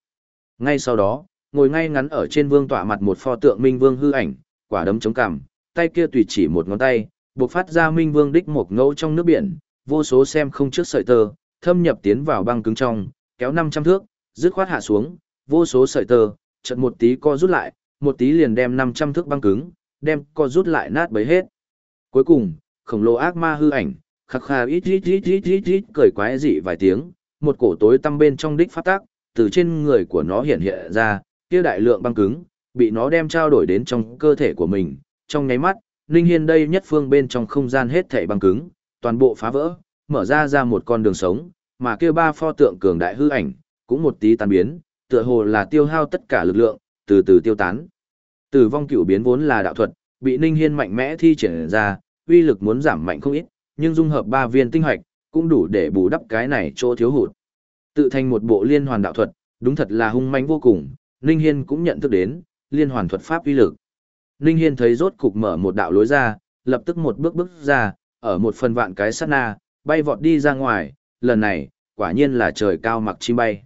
Ngay sau đó, ngồi ngay ngắn ở trên vương tọa mặt một pho tượng minh vương hư ảnh, quả đấm chống cằm, tay kia tùy chỉ một ngón tay, buộc phát ra minh vương đích một ngẫu trong nước biển, vô số xem không trước sợi tơ, thâm nhập tiến vào băng cứng trong, kéo 500 thước, dứt khoát hạ xuống, vô số sợi tơ, chợt một tí co rút lại, một tí liền đem 500 thước băng cứng, đem co rút lại nát bấy hết. Cuối cùng, khổng lồ ác ma hư ảnh, khắc khà ít ít ít ít ít ít cười quái dị vài tiếng, một cổ tối tăm bên trong đích phát tác, từ trên người của nó hiện hiện ra, kia đại lượng băng cứng, bị nó đem trao đổi đến trong cơ thể của mình, trong nháy mắt, Ninh Hiên đây nhất phương bên trong không gian hết thảy băng cứng, toàn bộ phá vỡ, mở ra ra một con đường sống, mà kia ba pho tượng cường đại hư ảnh, cũng một tí tan biến, tựa hồ là tiêu hao tất cả lực lượng, từ từ tiêu tán. Tử vong cửu biến vốn là đạo thuật, bị Ninh Hiên mạnh mẽ thi triển ra, uy lực muốn giảm mạnh không ít, nhưng dung hợp ba viên tinh hoạch, cũng đủ để bù đắp cái này chỗ thiếu hụt. Tự thành một bộ liên hoàn đạo thuật, đúng thật là hung manh vô cùng, Ninh Hiên cũng nhận thức đến, liên hoàn thuật pháp uy lực. Ninh Hiên thấy rốt cục mở một đạo lối ra, lập tức một bước bước ra, ở một phần vạn cái sát na, bay vọt đi ra ngoài, lần này, quả nhiên là trời cao mặc chim bay.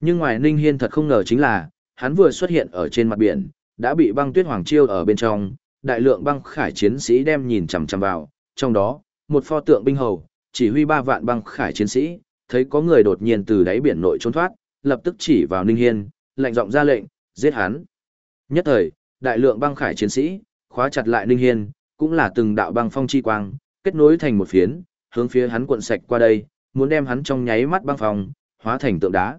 Nhưng ngoài Ninh Hiên thật không ngờ chính là, hắn vừa xuất hiện ở trên mặt biển, đã bị băng tuyết hoàng chiêu ở bên trong, đại lượng băng khải chiến sĩ đem nhìn chằm chằm vào, trong đó, một pho tượng binh hầu, chỉ huy ba vạn băng khải chiến sĩ, thấy có người đột nhiên từ đáy biển nội trốn thoát, lập tức chỉ vào Ninh Hiên, lạnh giọng ra lệnh, giết hắn. Nhất thời, đại lượng băng khải chiến sĩ, khóa chặt lại Ninh Hiên, cũng là từng đạo băng phong chi quang, kết nối thành một phiến, hướng phía hắn cuộn sạch qua đây, muốn đem hắn trong nháy mắt băng phòng, hóa thành tượng đá.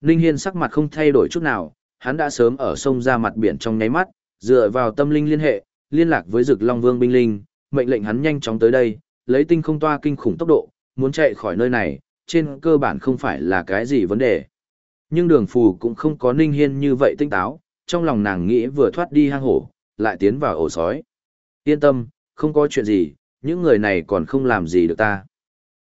Ninh Hiên sắc mặt không thay đổi chút nào, hắn đã sớm ở sông ra mặt biển trong nháy mắt, dựa vào tâm linh liên hệ, liên lạc với Dực Long Vương binh linh, mệnh lệnh hắn nhanh chóng tới đây, lấy tinh không toa kinh khủng tốc độ, muốn chạy khỏi nơi này, trên cơ bản không phải là cái gì vấn đề. Nhưng đường phù cũng không có Ninh Hiên như vậy tinh táo, trong lòng nàng nghĩ vừa thoát đi hang hổ, lại tiến vào ổ sói. Yên tâm, không có chuyện gì, những người này còn không làm gì được ta.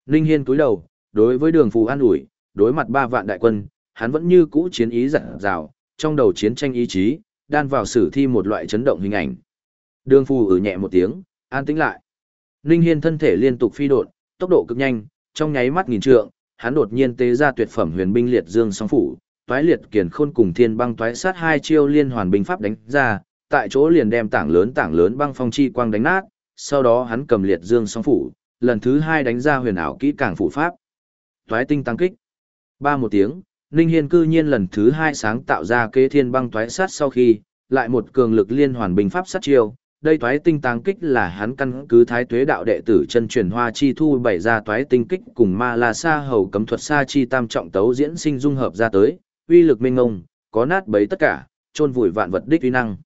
Ninh Hiên cúi đầu, đối với đường phù an ủi, đối mặt ba vạn đại quân, hắn vẫn như cũ chiến ý dặn dào, trong đầu chiến tranh ý chí, đan vào sử thi một loại chấn động hình ảnh. Đường phù ử nhẹ một tiếng, an tĩnh lại. Ninh Hiên thân thể liên tục phi đột, tốc độ cực nhanh, trong nháy mắt nghìn trượng, hắn đột nhiên tế ra tuyệt phẩm huyền binh liệt dương song phủ, toái liệt kiền khôn cùng thiên băng toái sát hai chiêu liên hoàn binh pháp đánh ra, tại chỗ liền đem tảng lớn tảng lớn băng phong chi quang đánh nát, sau đó hắn cầm liệt dương song phủ, lần thứ hai đánh ra huyền ảo kỹ càng phủ pháp. Toái tinh tăng kích. Ba một tiếng, Ninh Hiên cư nhiên lần thứ hai sáng tạo ra kế thiên băng toái sát sau khi, lại một cường lực liên hoàn bình pháp sát chiêu. Đây toái tinh tăng kích là hắn căn cứ thái tuế đạo đệ tử chân truyền hoa chi thu bày ra toái tinh kích cùng ma la sa hầu cấm thuật sa chi tam trọng tấu diễn sinh dung hợp ra tới, uy lực minh ngông, có nát bấy tất cả, trôn vùi vạn vật đích uy năng.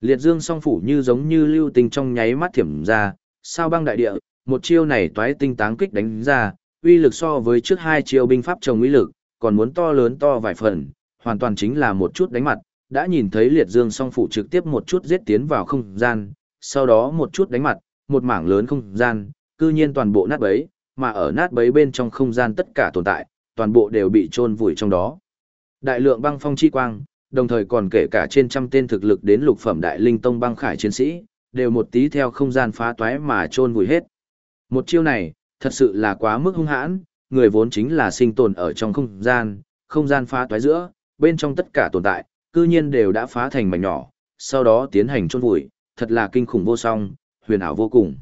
Liệt dương song phủ như giống như lưu tinh trong nháy mắt thiểm ra, sao băng đại địa, một chiêu này toái tinh táng kích đánh ra, uy lực so với trước hai chiêu binh pháp trồng uy lực, còn muốn to lớn to vài phần, hoàn toàn chính là một chút đánh mặt, đã nhìn thấy liệt dương song phủ trực tiếp một chút giết tiến vào không gian, sau đó một chút đánh mặt, một mảng lớn không gian, cư nhiên toàn bộ nát bấy, mà ở nát bấy bên trong không gian tất cả tồn tại, toàn bộ đều bị chôn vùi trong đó. Đại lượng băng phong chi quang, đồng thời còn kể cả trên trăm tên thực lực đến lục phẩm đại linh tông băng khải chiến sĩ, đều một tí theo không gian phá toái mà chôn vùi hết. Một chiêu này, thật sự là quá mức hung hãn, người vốn chính là sinh tồn ở trong không gian, không gian phá toái giữa, bên trong tất cả tồn tại, cư nhiên đều đã phá thành mảnh nhỏ, sau đó tiến hành chôn vùi, thật là kinh khủng vô song, huyền ảo vô cùng.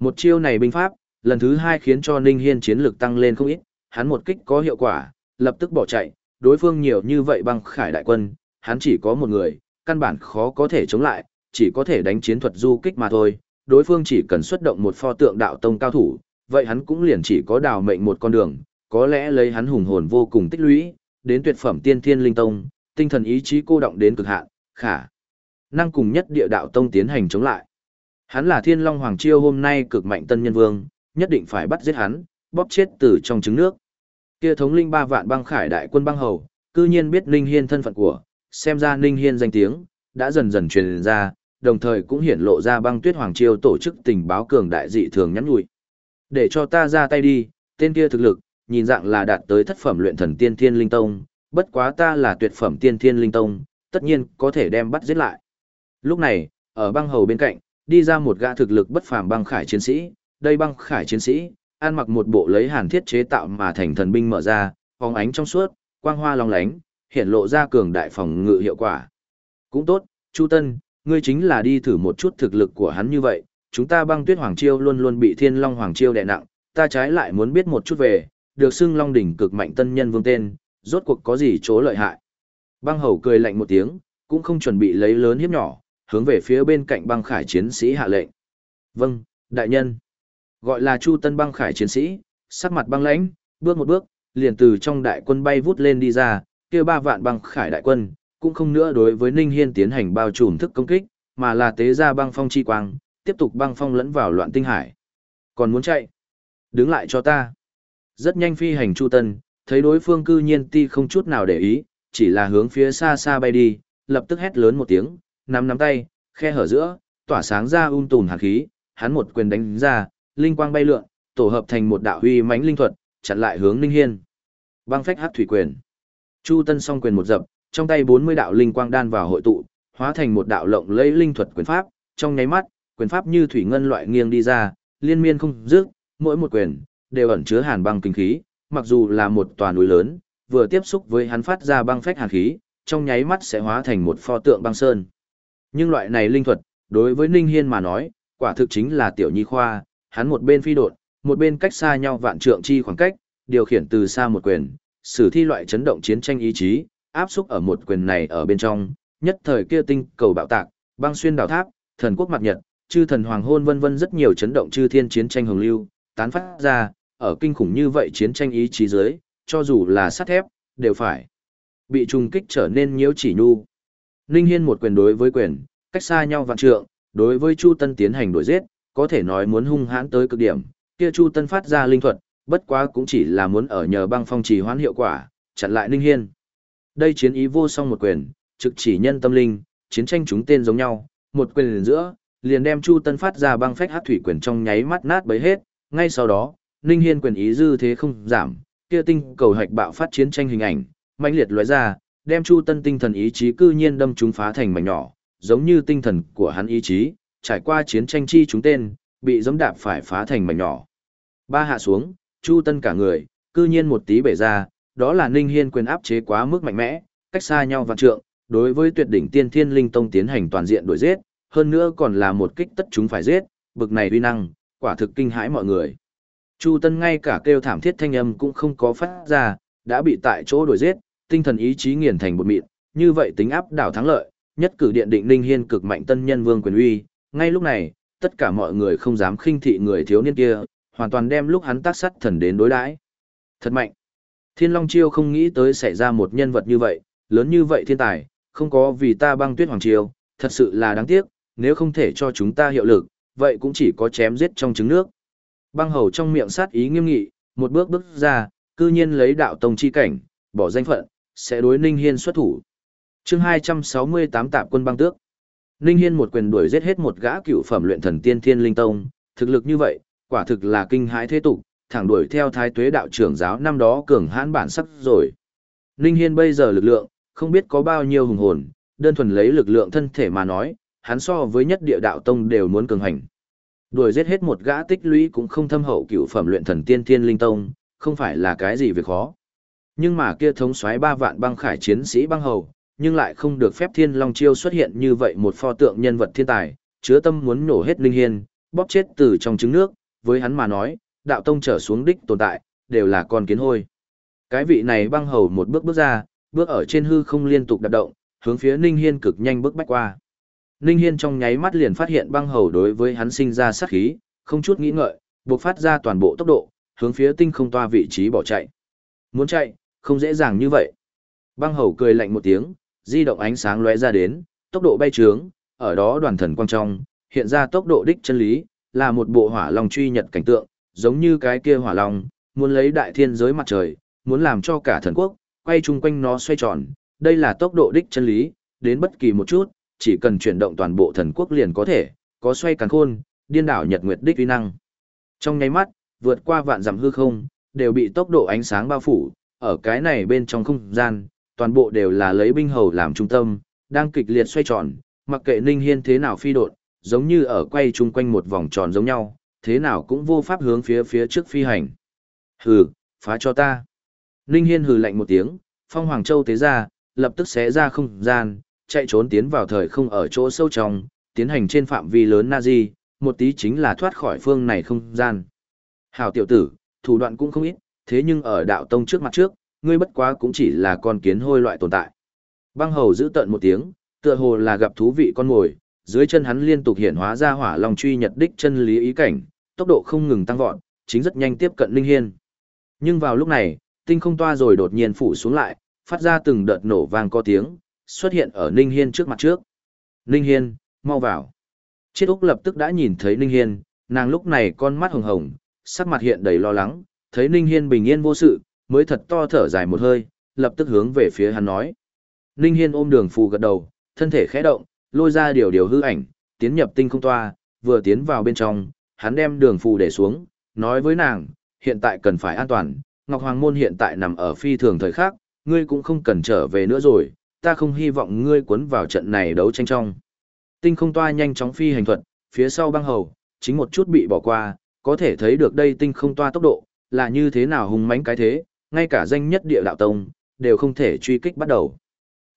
Một chiêu này binh pháp, lần thứ hai khiến cho Ninh Hiên chiến lực tăng lên không ít, hắn một kích có hiệu quả, lập tức bỏ chạy, đối phương nhiều như vậy băng khải đại quân, hắn chỉ có một người, căn bản khó có thể chống lại, chỉ có thể đánh chiến thuật du kích mà thôi, đối phương chỉ cần xuất động một pho tượng đạo tông cao thủ, vậy hắn cũng liền chỉ có đào mệnh một con đường, có lẽ lấy hắn hùng hồn vô cùng tích lũy, đến tuyệt phẩm tiên thiên linh tông, tinh thần ý chí cô động đến cực hạn, khả năng cùng nhất địa đạo tông tiến hành chống lại. Hắn là Thiên Long Hoàng Chiêu hôm nay cực mạnh tân nhân vương, nhất định phải bắt giết hắn, bóp chết từ trong trứng nước. Kia thống linh ba vạn băng khải đại quân băng hầu, cư nhiên biết Ninh Hiên thân phận của, xem ra Ninh Hiên danh tiếng, đã dần dần truyền ra, đồng thời cũng hiển lộ ra băng tuyết hoàng chiêu tổ chức tình báo cường đại dị thường nhắn nhủi. Để cho ta ra tay đi, tên kia thực lực, nhìn dạng là đạt tới thất phẩm luyện thần tiên thiên linh tông, bất quá ta là tuyệt phẩm tiên thiên linh tông, tất nhiên có thể đem bắt giết lại. Lúc này, ở băng hầu bên cạnh, đi ra một gã thực lực bất phàm băng khải chiến sĩ, đây băng khải chiến sĩ, ăn mặc một bộ lấy hàn thiết chế tạo mà thành thần binh mở ra, phóng ánh trong suốt, quang hoa long lánh, hiện lộ ra cường đại phòng ngự hiệu quả. Cũng tốt, Chu Tân, ngươi chính là đi thử một chút thực lực của hắn như vậy, chúng ta băng tuyết hoàng chiêu luôn luôn bị thiên long hoàng chiêu đè nặng, ta trái lại muốn biết một chút về, được xưng long đỉnh cực mạnh tân nhân vương tên, rốt cuộc có gì chỗ lợi hại. Băng hầu cười lạnh một tiếng, cũng không chuẩn bị lấy lớn hiếp nhỏ, hướng về phía bên cạnh băng khải chiến sĩ hạ lệnh. Vâng, đại nhân. Gọi là Chu Tân băng khải chiến sĩ, sắc mặt băng lãnh, bước một bước, liền từ trong đại quân bay vút lên đi ra, kia ba vạn băng khải đại quân, cũng không nữa đối với Ninh Hiên tiến hành bao trùm thức công kích, mà là tế ra băng phong chi quang, tiếp tục băng phong lẫn vào loạn tinh hải. Còn muốn chạy? Đứng lại cho ta. Rất nhanh phi hành Chu Tân, thấy đối phương cư nhiên ti không chút nào để ý, chỉ là hướng phía xa xa bay đi, lập tức hét lớn một tiếng, nắm nắm tay, khe hở giữa, tỏa sáng ra um tùm hàn khí, hắn một quyền đánh ra, linh quang bay lượn, tổ hợp thành một đạo huy mãnh linh thuật, chặn lại hướng Ninh Hiên. Băng phách hắc thủy quyền. Chu Tân song quyền một dập, trong tay 40 đạo linh quang đan vào hội tụ, hóa thành một đạo lộng lẫy linh thuật quyền pháp, trong nháy mắt, quyền pháp như thủy ngân loại nghiêng đi ra, liên miên không dứt, mỗi một quyền đều ẩn chứa hàn băng kinh khí, mặc dù là một tòa núi lớn, vừa tiếp xúc với hắn phát ra băng phách hàn khí, trong nháy mắt sẽ hóa thành một pho tượng băng sơn. Nhưng loại này linh thuật, đối với Ninh Hiên mà nói, quả thực chính là tiểu nhi khoa, hắn một bên phi đột, một bên cách xa nhau vạn trượng chi khoảng cách, điều khiển từ xa một quyền, sử thi loại chấn động chiến tranh ý chí, áp xúc ở một quyền này ở bên trong, nhất thời kia tinh cầu bạo tạc, băng xuyên đảo tháp, thần quốc mặt nhật, chư thần hoàng hôn vân vân rất nhiều chấn động chư thiên chiến tranh hồng lưu, tán phát ra, ở kinh khủng như vậy chiến tranh ý chí dưới, cho dù là sắt thép, đều phải bị trùng kích trở nên nhiễu chỉ nhu. Ninh Hiên một quyền đối với quyền, cách xa nhau vạn trượng, đối với Chu Tân tiến hành đuổi giết, có thể nói muốn hung hãn tới cực điểm, kia Chu Tân phát ra linh thuật, bất quá cũng chỉ là muốn ở nhờ băng phong trì hoãn hiệu quả, chặn lại Ninh Hiên. Đây chiến ý vô song một quyền, trực chỉ nhân tâm linh, chiến tranh chúng tên giống nhau, một quyền liền giữa, liền đem Chu Tân phát ra băng phách hắc thủy quyền trong nháy mắt nát bấy hết, ngay sau đó, Ninh Hiên quyền ý dư thế không giảm, kia tinh cầu hạch bạo phát chiến tranh hình ảnh, mãnh liệt lóe ra, đem Chu Tân tinh thần ý chí cư nhiên đâm chúng phá thành mảnh nhỏ, giống như tinh thần của hắn ý chí, trải qua chiến tranh chi chúng tên, bị giẫm đạp phải phá thành mảnh nhỏ. Ba hạ xuống, Chu Tân cả người, cư nhiên một tí bể ra, đó là Ninh Hiên quyền áp chế quá mức mạnh mẽ, cách xa nhau vạn trượng, đối với tuyệt đỉnh tiên thiên linh tông tiến hành toàn diện đuổi giết, hơn nữa còn là một kích tất chúng phải giết, bực này uy năng, quả thực kinh hãi mọi người. Chu Tân ngay cả kêu thảm thiết thanh âm cũng không có phát ra, đã bị tại chỗ đuổi giết, tinh thần ý chí nghiền thành bột mịn, như vậy tính áp đảo thắng lợi, nhất cử điện định Ninh Hiên cực mạnh tân nhân vương quyền uy, ngay lúc này, tất cả mọi người không dám khinh thị người thiếu niên kia, hoàn toàn đem lúc hắn tác sát thần đến đối đãi. Thật mạnh. Thiên Long Chiêu không nghĩ tới xảy ra một nhân vật như vậy, lớn như vậy thiên tài, không có vì ta băng tuyết hoàng chiêu, thật sự là đáng tiếc, nếu không thể cho chúng ta hiệu lực, vậy cũng chỉ có chém giết trong trứng nước. Băng hầu trong miệng sát ý nghiêm nghị, một bước bước ra, cư nhiên lấy đạo tông chi cảnh, bỏ danh phận, sẽ đối Ninh Hiên xuất thủ. Chương 268 Tạp quân băng tước. Ninh Hiên một quyền đuổi giết hết một gã cựu phẩm luyện thần tiên thiên linh tông, thực lực như vậy, quả thực là kinh hãi thế tục, thẳng đuổi theo thái tuế đạo trưởng giáo năm đó cường hãn bản sắc rồi. Ninh Hiên bây giờ lực lượng, không biết có bao nhiêu hùng hồn, đơn thuần lấy lực lượng thân thể mà nói, hắn so với nhất địa đạo tông đều muốn cường hành. Đuổi giết hết một gã tích lũy cũng không thâm hậu cựu phẩm luyện thần tiên thiên linh tông, không phải là cái gì việc khó. Nhưng mà kia thống soái ba vạn băng khải chiến sĩ băng hầu, nhưng lại không được phép thiên long chiêu xuất hiện như vậy một pho tượng nhân vật thiên tài, chứa tâm muốn nổ hết linh hiên, bóp chết từ trong trứng nước, với hắn mà nói, đạo tông trở xuống đích tồn tại, đều là con kiến hôi. Cái vị này băng hầu một bước bước ra, bước ở trên hư không liên tục đạp động, hướng phía Ninh Hiên cực nhanh bước bách qua. Ninh Hiên trong nháy mắt liền phát hiện băng hầu đối với hắn sinh ra sát khí, không chút nghĩ ngợi, buộc phát ra toàn bộ tốc độ, hướng phía tinh không toa vị trí bỏ chạy. Muốn chạy, không dễ dàng như vậy. Băng hầu cười lạnh một tiếng, di động ánh sáng lóe ra đến, tốc độ bay trướng, ở đó đoàn thần quang trong, hiện ra tốc độ đích chân lý, là một bộ hỏa long truy nhật cảnh tượng, giống như cái kia hỏa long, muốn lấy đại thiên giới mặt trời, muốn làm cho cả thần quốc, quay chung quanh nó xoay tròn, đây là tốc độ đích chân lý, đến bất kỳ một chút, chỉ cần chuyển động toàn bộ thần quốc liền có thể, có xoay càn khôn, điên đảo nhật nguyệt đích uy năng. Trong nháy mắt, vượt qua vạn dặm hư không, đều bị tốc độ ánh sáng bao phủ, ở cái này bên trong không gian, toàn bộ đều là lấy binh hầu làm trung tâm, đang kịch liệt xoay tròn, mặc kệ Ninh Hiên thế nào phi đột, giống như ở quay chung quanh một vòng tròn giống nhau, thế nào cũng vô pháp hướng phía phía trước phi hành. Hừ, phá cho ta. Ninh Hiên hừ lạnh một tiếng, Phong Hoàng Châu tế ra, lập tức xé ra không gian, chạy trốn tiến vào thời không ở chỗ sâu trong, tiến hành trên phạm vi lớn Nazi, một tí chính là thoát khỏi phương này không gian. Hảo tiểu tử, thủ đoạn cũng không ít, thế nhưng ở đạo tông trước mặt trước, ngươi bất quá cũng chỉ là con kiến hôi loại tồn tại. Băng hầu giữ tận một tiếng, tựa hồ là gặp thú vị con mồi, dưới chân hắn liên tục hiện hóa ra hỏa long truy nhật đích chân lý ý cảnh, tốc độ không ngừng tăng vọt, chính rất nhanh tiếp cận Linh Hiên. Nhưng vào lúc này, tinh không toa rồi đột nhiên phủ xuống lại, phát ra từng đợt nổ vang có tiếng, xuất hiện ở Ninh Hiên trước mặt trước. Ninh Hiên, mau vào. Chiết Úc lập tức đã nhìn thấy Ninh Hiên, nàng lúc này con mắt hồng hồng, sắc mặt hiện đầy lo lắng, thấy Ninh Hiên bình yên vô sự, mới thật to thở dài một hơi, lập tức hướng về phía hắn nói. Ninh Hiên ôm đường phù gật đầu, thân thể khẽ động, lôi ra điều điều hư ảnh, tiến nhập tinh không toa, vừa tiến vào bên trong, hắn đem đường phù để xuống, nói với nàng, hiện tại cần phải an toàn, Ngọc Hoàng Môn hiện tại nằm ở phi thường thời khắc, ngươi cũng không cần trở về nữa rồi, ta không hy vọng ngươi cuốn vào trận này đấu tranh trong. Tinh không toa nhanh chóng phi hành thuật, phía sau băng hầu, chính một chút bị bỏ qua, có thể thấy được đây tinh không toa tốc độ, là như thế nào hùng mãnh cái thế, ngay cả danh nhất địa đạo tông, đều không thể truy kích bắt đầu.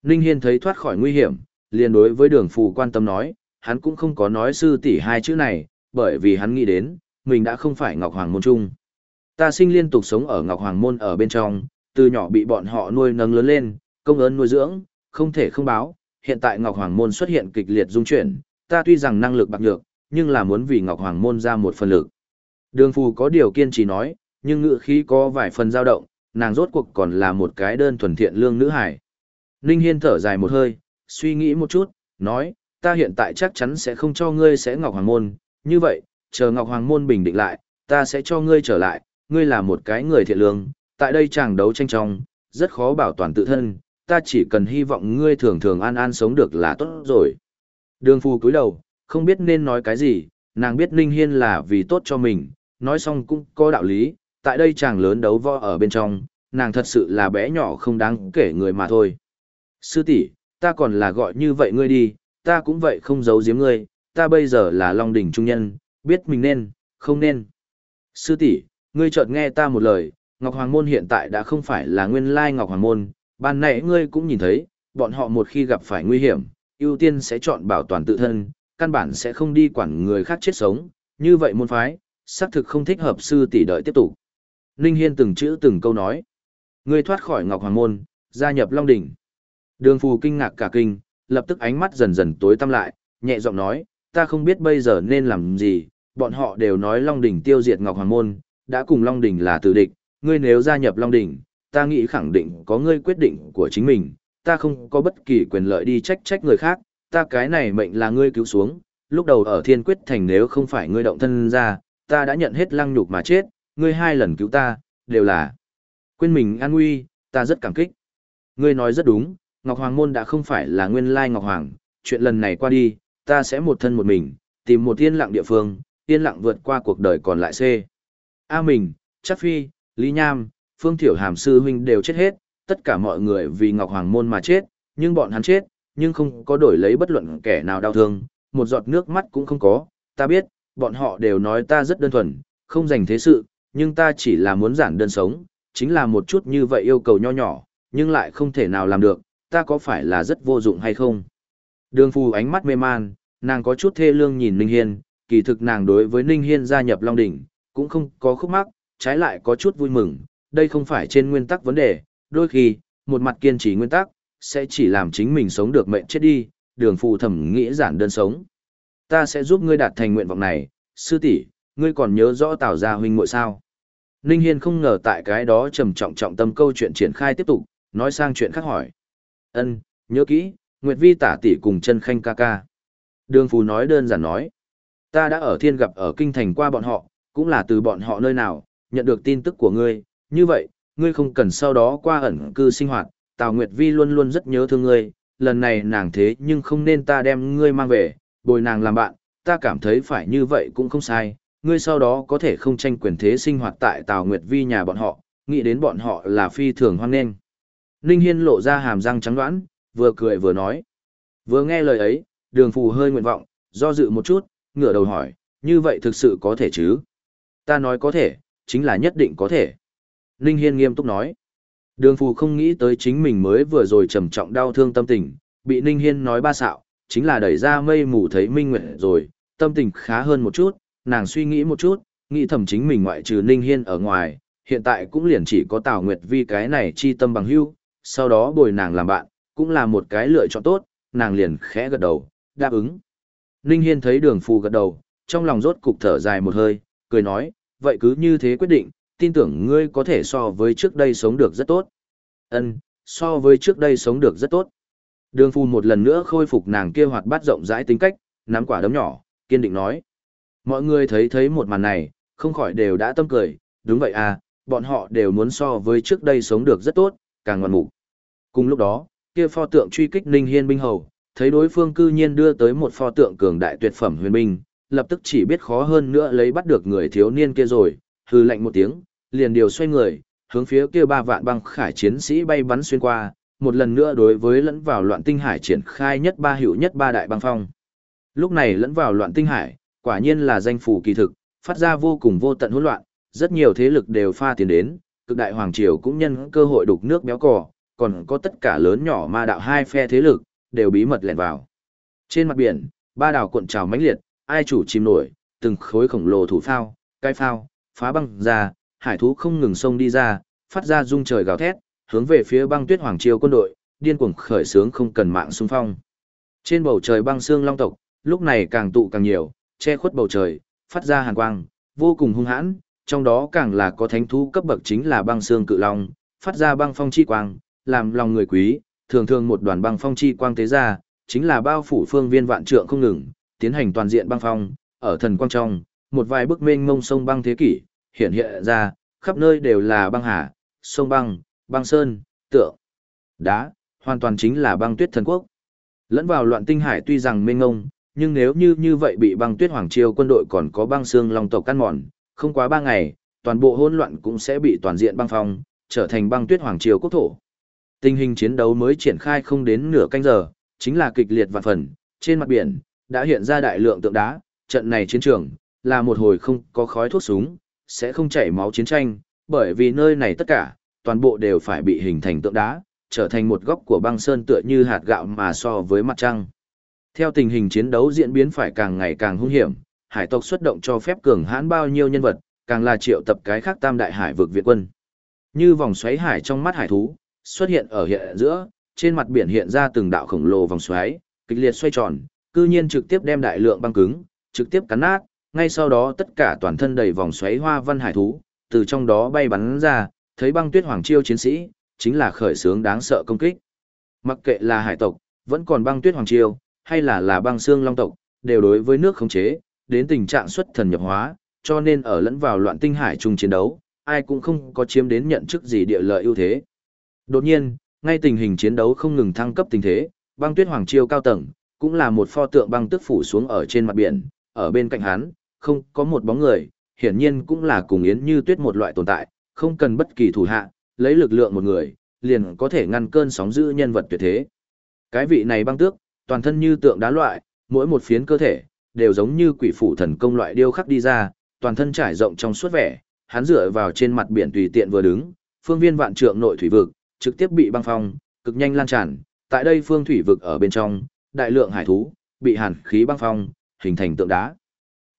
Ninh Hiên thấy thoát khỏi nguy hiểm, liền đối với đường phù quan tâm nói, hắn cũng không có nói sư tỷ hai chữ này, bởi vì hắn nghĩ đến, mình đã không phải Ngọc Hoàng Môn Trung. Ta sinh liên tục sống ở Ngọc Hoàng Môn ở bên trong, từ nhỏ bị bọn họ nuôi nấng lớn lên, công ơn nuôi dưỡng, không thể không báo, hiện tại Ngọc Hoàng Môn xuất hiện kịch liệt dung chuyển, ta tuy rằng năng lực bạc nhược, nhưng là muốn vì Ngọc Hoàng Môn ra một phần lực. Đường phù có điều kiên trì nói, nhưng ngữ khí có vài phần dao động, nàng rốt cuộc còn là một cái đơn thuần thiện lương nữ hải. Ninh Hiên thở dài một hơi, suy nghĩ một chút, nói, ta hiện tại chắc chắn sẽ không cho ngươi sẽ Ngọc Hoàng Môn, như vậy, chờ Ngọc Hoàng Môn bình định lại, ta sẽ cho ngươi trở lại, ngươi là một cái người thiện lương, tại đây chàng đấu tranh trong, rất khó bảo toàn tự thân, ta chỉ cần hy vọng ngươi thường thường an an sống được là tốt rồi. Đường phu cúi đầu, không biết nên nói cái gì, nàng biết Ninh Hiên là vì tốt cho mình, nói xong cũng có đạo lý, tại đây chàng lớn đấu võ ở bên trong, nàng thật sự là bé nhỏ không đáng kể người mà thôi. Sư tỷ, ta còn là gọi như vậy ngươi đi, ta cũng vậy không giấu giếm ngươi, ta bây giờ là Long đỉnh trung nhân, biết mình nên, không nên. Sư tỷ, ngươi chợt nghe ta một lời, Ngọc Hoàng Môn hiện tại đã không phải là nguyên lai Ngọc Hoàng Môn, ban nãy ngươi cũng nhìn thấy, bọn họ một khi gặp phải nguy hiểm, ưu tiên sẽ chọn bảo toàn tự thân, căn bản sẽ không đi quản người khác chết sống, như vậy môn phái, xác thực không thích hợp sư tỷ đợi tiếp tục. Ninh Hiên từng chữ từng câu nói. Ngươi thoát khỏi Ngọc Hoàng Môn, gia nhập Long Đỉnh. Đường phù kinh ngạc cả kinh, lập tức ánh mắt dần dần tối tăm lại, nhẹ giọng nói, ta không biết bây giờ nên làm gì, bọn họ đều nói Long Đỉnh tiêu diệt Ngọc Hoàng Môn, đã cùng Long Đỉnh là tử địch, ngươi nếu gia nhập Long Đỉnh, ta nghĩ khẳng định có ngươi quyết định của chính mình, ta không có bất kỳ quyền lợi đi trách trách người khác, ta cái này mệnh là ngươi cứu xuống, lúc đầu ở Thiên Quyết Thành nếu không phải ngươi động thân ra, ta đã nhận hết lăng nhục mà chết, ngươi hai lần cứu ta, đều là quên mình an nguy, ta rất cảm kích. Ngươi nói rất đúng, Ngọc Hoàng Môn đã không phải là nguyên lai Ngọc Hoàng, chuyện lần này qua đi, ta sẽ một thân một mình, tìm một yên lặng địa phương, yên lặng vượt qua cuộc đời còn lại C. A mình, chắc phi, Lý Nham, Phương Thiểu Hàm Sư Huynh đều chết hết, tất cả mọi người vì Ngọc Hoàng Môn mà chết, nhưng bọn hắn chết, nhưng không có đổi lấy bất luận kẻ nào đau thương, một giọt nước mắt cũng không có, ta biết, bọn họ đều nói ta rất đơn thuần, không dành thế sự, nhưng ta chỉ là muốn giản đơn sống, chính là một chút như vậy yêu cầu nho nhỏ, nhưng lại không thể nào làm được, ta có phải là rất vô dụng hay không? Đường phù ánh mắt mê man, nàng có chút thê lương nhìn Ninh Hiên, kỳ thực nàng đối với Ninh Hiên gia nhập Long Đỉnh, cũng không có khúc mắc, trái lại có chút vui mừng, đây không phải trên nguyên tắc vấn đề, đôi khi, một mặt kiên trì nguyên tắc, sẽ chỉ làm chính mình sống được mệnh chết đi, đường phù thẩm nghĩ giản đơn sống. Ta sẽ giúp ngươi đạt thành nguyện vọng này, sư tỷ, ngươi còn nhớ rõ Tào gia huynh muội sao? Ninh Hiên không ngờ tại cái đó trầm trọng trọng tâm câu chuyện triển khai tiếp tục, nói sang chuyện khác hỏi. Ân, nhớ kỹ, Nguyệt Vi tả tỷ cùng chân khanh ca ca. Đường phù nói đơn giản nói. Ta đã ở thiên gặp ở kinh thành qua bọn họ, cũng là từ bọn họ nơi nào, nhận được tin tức của ngươi, như vậy, ngươi không cần sau đó qua ẩn cư sinh hoạt, Tào Nguyệt Vi luôn luôn rất nhớ thương ngươi, lần này nàng thế nhưng không nên ta đem ngươi mang về, bồi nàng làm bạn, ta cảm thấy phải như vậy cũng không sai, ngươi sau đó có thể không tranh quyền thế sinh hoạt tại Tào Nguyệt Vi nhà bọn họ, nghĩ đến bọn họ là phi thường hoan nghênh. Ninh Hiên lộ ra hàm răng trắng đoán, vừa cười vừa nói. Vừa nghe lời ấy, đường phù hơi nguyện vọng, do dự một chút, ngửa đầu hỏi, như vậy thực sự có thể chứ? Ta nói có thể, chính là nhất định có thể. Ninh Hiên nghiêm túc nói. Đường phù không nghĩ tới chính mình mới vừa rồi trầm trọng đau thương tâm tình, bị Ninh Hiên nói ba xạo, chính là đẩy ra mây mù thấy minh nguyệt rồi, tâm tình khá hơn một chút, nàng suy nghĩ một chút, nghĩ thầm chính mình ngoại trừ Ninh Hiên ở ngoài, hiện tại cũng liền chỉ có Tào Nguyệt Vi cái này chi tâm bằng hữu, sau đó bồi nàng làm bạn, cũng là một cái lựa chọn tốt, nàng liền khẽ gật đầu, đáp ứng. Ninh Hiên thấy đường phù gật đầu, trong lòng rốt cục thở dài một hơi, cười nói, vậy cứ như thế quyết định, tin tưởng ngươi có thể so với trước đây sống được rất tốt. Ân, so với trước đây sống được rất tốt. Đường phù một lần nữa khôi phục nàng kia hoạt bát rộng rãi tính cách, nắm quả đấm nhỏ, kiên định nói. Mọi người thấy thấy một màn này, không khỏi đều đã tâm cười, đúng vậy à, bọn họ đều muốn so với trước đây sống được rất tốt, càng ngoan mục. Cùng lúc đó, kia pho tượng truy kích Ninh Hiên binh hầu, thấy đối phương cư nhiên đưa tới một pho tượng cường đại tuyệt phẩm huyền binh, lập tức chỉ biết khó hơn nữa lấy bắt được người thiếu niên kia rồi, hư lạnh một tiếng, liền điều xoay người, hướng phía kia ba vạn băng khải chiến sĩ bay bắn xuyên qua, một lần nữa đối với lẫn vào loạn tinh hải triển khai nhất ba hữu nhất ba đại băng phong. Lúc này lẫn vào loạn tinh hải, quả nhiên là danh phủ kỳ thực, phát ra vô cùng vô tận hỗn loạn, rất nhiều thế lực đều pha tiền đến, cực đại hoàng triều cũng nhân cơ hội đục nước béo cò, còn có tất cả lớn nhỏ ma đạo hai phe thế lực, đều bí mật lẻn vào. Trên mặt biển, ba đảo cuộn trào mãnh liệt, ai chủ chìm nổi, từng khối khổng lồ thủ phao, cai phao, phá băng ra, hải thú không ngừng xông đi ra, phát ra rung trời gào thét, hướng về phía băng tuyết hoàng triều quân đội, điên cuồng khởi sướng không cần mạng xung phong. Trên bầu trời băng xương long tộc, lúc này càng tụ càng nhiều, che khuất bầu trời, phát ra hàn quang, vô cùng hung hãn, trong đó càng là có thánh thú cấp bậc chính là băng xương cự long, phát ra băng phong chi quang, làm lòng người quý, thường thường một đoàn băng phong chi quang tế ra, chính là bao phủ phương viên vạn trượng không ngừng, tiến hành toàn diện băng phong, ở thần quang trong, một vài bức mênh mông sông băng thế kỷ, hiện hiện ra, khắp nơi đều là băng hà, sông băng, băng sơn, tượng, đá, hoàn toàn chính là băng tuyết thần quốc. Lẫn vào loạn tinh hải tuy rằng mênh mông, nhưng nếu như như vậy bị băng tuyết hoàng triều quân đội còn có băng xương long tộc căn mòn, không quá ba ngày, toàn bộ hỗn loạn cũng sẽ bị toàn diện băng phong, trở thành băng tuyết hoàng triều quốc thổ. Tình hình chiến đấu mới triển khai không đến nửa canh giờ, chính là kịch liệt và phần, trên mặt biển, đã hiện ra đại lượng tượng đá, trận này chiến trường, là một hồi không có khói thuốc súng, sẽ không chảy máu chiến tranh, bởi vì nơi này tất cả, toàn bộ đều phải bị hình thành tượng đá, trở thành một góc của băng sơn tựa như hạt gạo mà so với mặt trăng. Theo tình hình chiến đấu diễn biến phải càng ngày càng hung hiểm, hải tộc xuất động cho phép cường hãn bao nhiêu nhân vật, càng là triệu tập cái khác tam đại hải vực viện quân. Như vòng xoáy hải trong mắt hải thú, xuất hiện ở hiện giữa, trên mặt biển hiện ra từng đạo khổng lồ vòng xoáy, kịch liệt xoay tròn, cư nhiên trực tiếp đem đại lượng băng cứng, trực tiếp cắn nát, ngay sau đó tất cả toàn thân đầy vòng xoáy hoa văn hải thú, từ trong đó bay bắn ra, thấy băng tuyết hoàng chiêu chiến sĩ, chính là khởi sướng đáng sợ công kích. Mặc kệ là hải tộc, vẫn còn băng tuyết hoàng chiêu, hay là là băng xương long tộc, đều đối với nước khống chế, đến tình trạng xuất thần nhập hóa, cho nên ở lẫn vào loạn tinh hải chung chiến đấu, ai cũng không có chiếm đến nhận chức gì địa lợi ưu thế. Đột nhiên, ngay tình hình chiến đấu không ngừng thăng cấp tình thế, băng tuyết hoàng chiêu cao tầng, cũng là một pho tượng băng tức phủ xuống ở trên mặt biển, ở bên cạnh hắn, không có một bóng người, hiển nhiên cũng là cùng Yến Như Tuyết một loại tồn tại, không cần bất kỳ thủ hạ, lấy lực lượng một người, liền có thể ngăn cơn sóng dữ nhân vật tuyệt thế. Cái vị này băng tước, toàn thân như tượng đá loại, mỗi một phiến cơ thể, đều giống như quỷ phủ thần công loại điêu khắc đi ra, toàn thân trải rộng trong suốt vẻ, hắn dựa vào trên mặt biển tùy tiện vừa đứng, phương viên vạn trượng nội thủy vực, trực tiếp bị băng phong, cực nhanh lan tràn, tại đây phương thủy vực ở bên trong, đại lượng hải thú, bị hàn khí băng phong, hình thành tượng đá.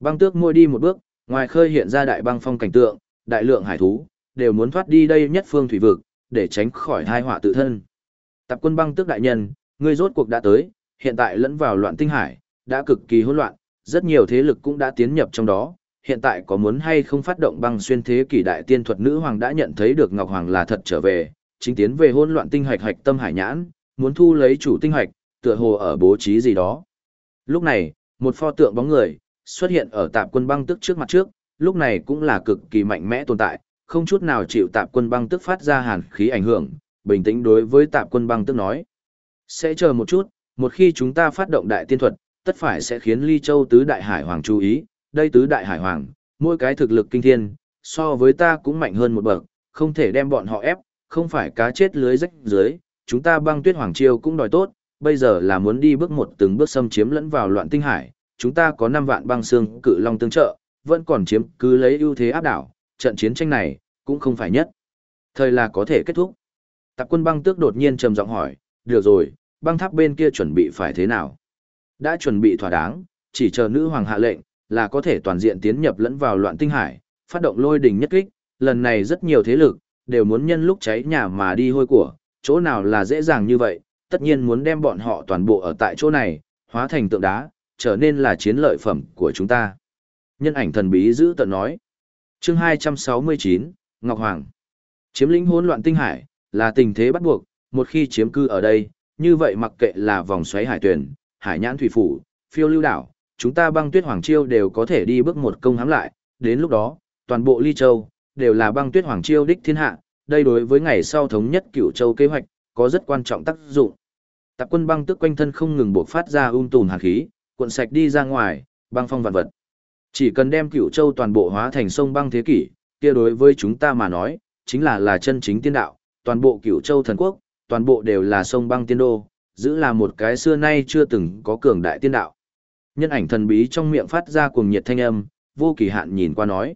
Băng tước môi đi một bước, ngoài khơi hiện ra đại băng phong cảnh tượng, đại lượng hải thú, đều muốn thoát đi đây nhất phương thủy vực, để tránh khỏi tai họa tự thân. Tập quân băng tước đại nhân, ngươi rốt cuộc đã tới, hiện tại lẫn vào loạn tinh hải, đã cực kỳ hỗn loạn, rất nhiều thế lực cũng đã tiến nhập trong đó. Hiện tại có muốn hay không phát động băng xuyên thế kỷ đại tiên thuật nữ hoàng đã nhận thấy được Ngọc Hoàng là thật trở về, chính tiến về hỗn loạn tinh hạch hạch tâm hải nhãn, muốn thu lấy chủ tinh hạch, tựa hồ ở bố trí gì đó. Lúc này, một pho tượng bóng người xuất hiện ở tạp quân băng tức trước mặt trước, lúc này cũng là cực kỳ mạnh mẽ tồn tại, không chút nào chịu tạp quân băng tức phát ra hàn khí ảnh hưởng, bình tĩnh đối với tạp quân băng tức nói. Sẽ chờ một chút, một khi chúng ta phát động đại tiên thuật, tất phải sẽ khiến Ly Châu tứ đại hải hoàng chú ý, đây tứ đại hải hoàng mỗi cái thực lực kinh thiên, so với ta cũng mạnh hơn một bậc, không thể đem bọn họ ép, không phải cá chết lưới rách dưới, chúng ta băng tuyết hoàng triều cũng đòi tốt, bây giờ là muốn đi bước một từng bước xâm chiếm lẫn vào loạn tinh hải, chúng ta có 5 vạn băng xương cự long tương trợ, vẫn còn chiếm cứ lấy ưu thế áp đảo, trận chiến tranh này cũng không phải nhất. Thời là có thể kết thúc. Tạp quân băng tước đột nhiên trầm giọng hỏi, được rồi, băng tháp bên kia chuẩn bị phải thế nào? Đã chuẩn bị thỏa đáng, chỉ chờ nữ hoàng hạ lệnh, là có thể toàn diện tiến nhập lẫn vào loạn tinh hải, phát động lôi đỉnh nhất kích, lần này rất nhiều thế lực, đều muốn nhân lúc cháy nhà mà đi hôi của, chỗ nào là dễ dàng như vậy, tất nhiên muốn đem bọn họ toàn bộ ở tại chỗ này, hóa thành tượng đá, trở nên là chiến lợi phẩm của chúng ta. Nhân ảnh thần bí giữ tận nói. chương 269, Ngọc Hoàng. Chiếm lĩnh hỗn loạn tinh hải, là tình thế bắt buộc, một khi chiếm cư ở đây, như vậy mặc kệ là vòng xoáy hải tuyển, hải nhãn thủy phủ, phiêu lưu đảo, chúng ta băng tuyết hoàng chiêu đều có thể đi bước một công hám lại, đến lúc đó, toàn bộ ly châu, đều là băng tuyết hoàng chiêu đích thiên hạ, đây đối với ngày sau thống nhất cửu châu kế hoạch, có rất quan trọng tác dụng. Tạp quân băng tức quanh thân không ngừng buộc phát ra um tùn hàn khí, cuộn sạch đi ra ngoài, băng phong vạn vật. Chỉ cần đem cửu châu toàn bộ hóa thành sông băng thế kỷ, kia đối với chúng ta mà nói, chính là là chân chính tiên đạo, toàn bộ cửu châu thần quốc, toàn bộ đều là sông băng tiên đô, giữ là một cái xưa nay chưa từng có cường đại tiên đạo. Nhân ảnh thần bí trong miệng phát ra cuồng nhiệt thanh âm, vô kỳ hạn nhìn qua nói.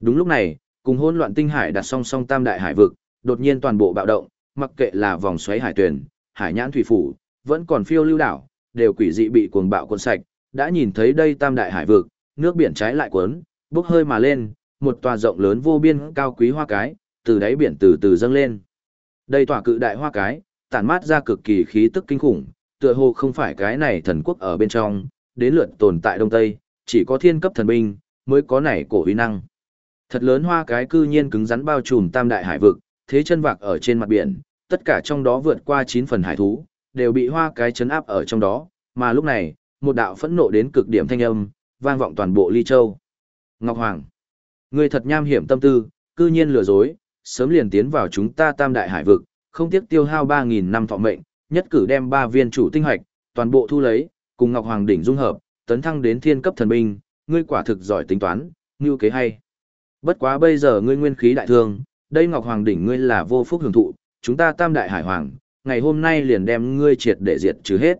Đúng lúc này, cùng hỗn loạn tinh hải đặt song song tam đại hải vực, đột nhiên toàn bộ bạo động, mặc kệ là vòng xoáy hải tuyển, hải nhãn thủy phủ, vẫn còn phiêu lưu đảo, đều quỷ dị bị cuồng bạo cuốn sạch, đã nhìn thấy đây tam đại hải vực, nước biển trái lại cuốn, bốc hơi mà lên, một tòa rộng lớn vô biên cao quý hoa cái, từ đáy biển từ từ dâng lên. Đây tỏa cự đại hoa cái, tản mát ra cực kỳ khí tức kinh khủng, tựa hồ không phải cái này thần quốc ở bên trong, đến lượt tồn tại đông tây, chỉ có thiên cấp thần binh mới có này cổ uy năng. Thật lớn hoa cái cư nhiên cứng rắn bao trùm tam đại hải vực, thế chân vạc ở trên mặt biển, tất cả trong đó vượt qua 9 phần hải thú, đều bị hoa cái chấn áp ở trong đó, mà lúc này, một đạo phẫn nộ đến cực điểm thanh âm, vang vọng toàn bộ ly châu. Ngọc Hoàng, ngươi thật nham hiểm tâm tư, cư nhiên lừa dối, sớm liền tiến vào chúng ta tam đại hải vực, không tiếc tiêu hao 3.000 năm thọ mệnh, nhất cử đem ba viên chủ tinh hoạch, toàn bộ thu lấy, cùng Ngọc Hoàng đỉnh dung hợp, tấn thăng đến thiên cấp thần binh, ngươi quả thực giỏi tính toán, như kế hay. Bất quá bây giờ ngươi nguyên khí đại thương, đây Ngọc Hoàng đỉnh ngươi là vô phúc hưởng thụ, chúng ta tam đại hải hoàng, ngày hôm nay liền đem ngươi triệt để diệt trừ hết.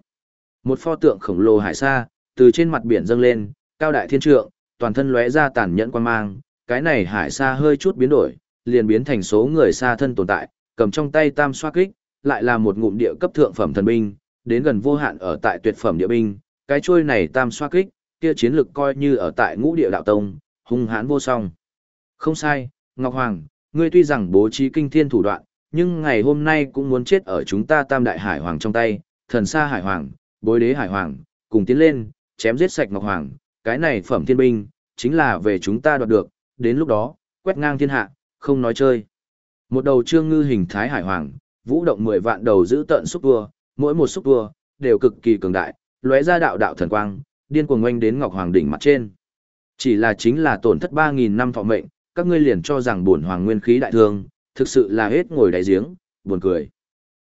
Một pho tượng khổng lồ hải sa, từ trên mặt biển dâng lên, cao đại thiên trượng, toàn thân lóe ra tàn nhẫn quan mang, cái này hải sa hơi chút biến đổi, liền biến thành số người xa thân tồn tại, cầm trong tay tam xoa kích, lại là một ngụm địa cấp thượng phẩm thần binh, đến gần vô hạn ở tại tuyệt phẩm địa binh, cái chuôi này tam xoa kích, kia chiến lực coi như ở tại ngũ địa đạo tông, hung hãn vô song. Không sai, Ngọc Hoàng, ngươi tuy rằng bố trí kinh thiên thủ đoạn, nhưng ngày hôm nay cũng muốn chết ở chúng ta tam đại hải hoàng trong tay, thần sa hải hoàng, bối đế hải hoàng, cùng tiến lên, chém giết sạch Ngọc Hoàng, cái này phẩm thiên binh, chính là về chúng ta đoạt được, đến lúc đó, quét ngang thiên hạ, không nói chơi. Một đầu trương ngư hình thái hải hoàng, vũ động 10 vạn đầu giữ tận xúc vua, mỗi một xúc vua, đều cực kỳ cường đại, lóe ra đạo đạo thần quang, điên cuồng ngoanh đến Ngọc Hoàng đỉnh mặt trên. Chỉ là chính là tổn thất 3.000 năm thọ mệnh, các ngươi liền cho rằng bổn hoàng nguyên khí đại thương, thực sự là hết ngồi đáy giếng, buồn cười.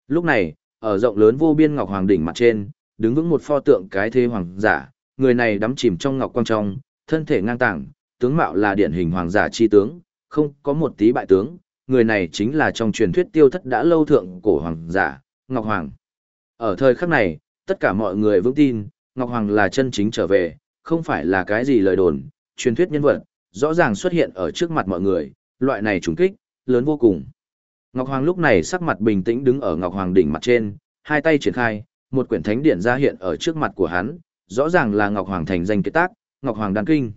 Lúc này, ở rộng lớn vô biên Ngọc Hoàng đỉnh mặt trên, đứng vững một pho tượng cái thế hoàng giả, người này đắm chìm trong ngọc quang trong, thân thể ngang tàng, tướng mạo là điển hình hoàng giả chi tướng, không có một tí bại tướng, người này chính là trong truyền thuyết tiêu thất đã lâu thượng cổ hoàng giả, Ngọc Hoàng. Ở thời khắc này, tất cả mọi người vững tin, Ngọc Hoàng là chân chính trở về, không phải là cái gì lời đồn, truyền thuyết nhân vật, rõ ràng xuất hiện ở trước mặt mọi người, loại này trùng kích, lớn vô cùng. Ngọc Hoàng lúc này sắc mặt bình tĩnh đứng ở Ngọc Hoàng đỉnh mặt trên, hai tay triển khai, một quyển thánh điển ra hiện ở trước mặt của hắn, rõ ràng là Ngọc Hoàng thành danh kết tác, Ngọc Hoàng Đan Kinh.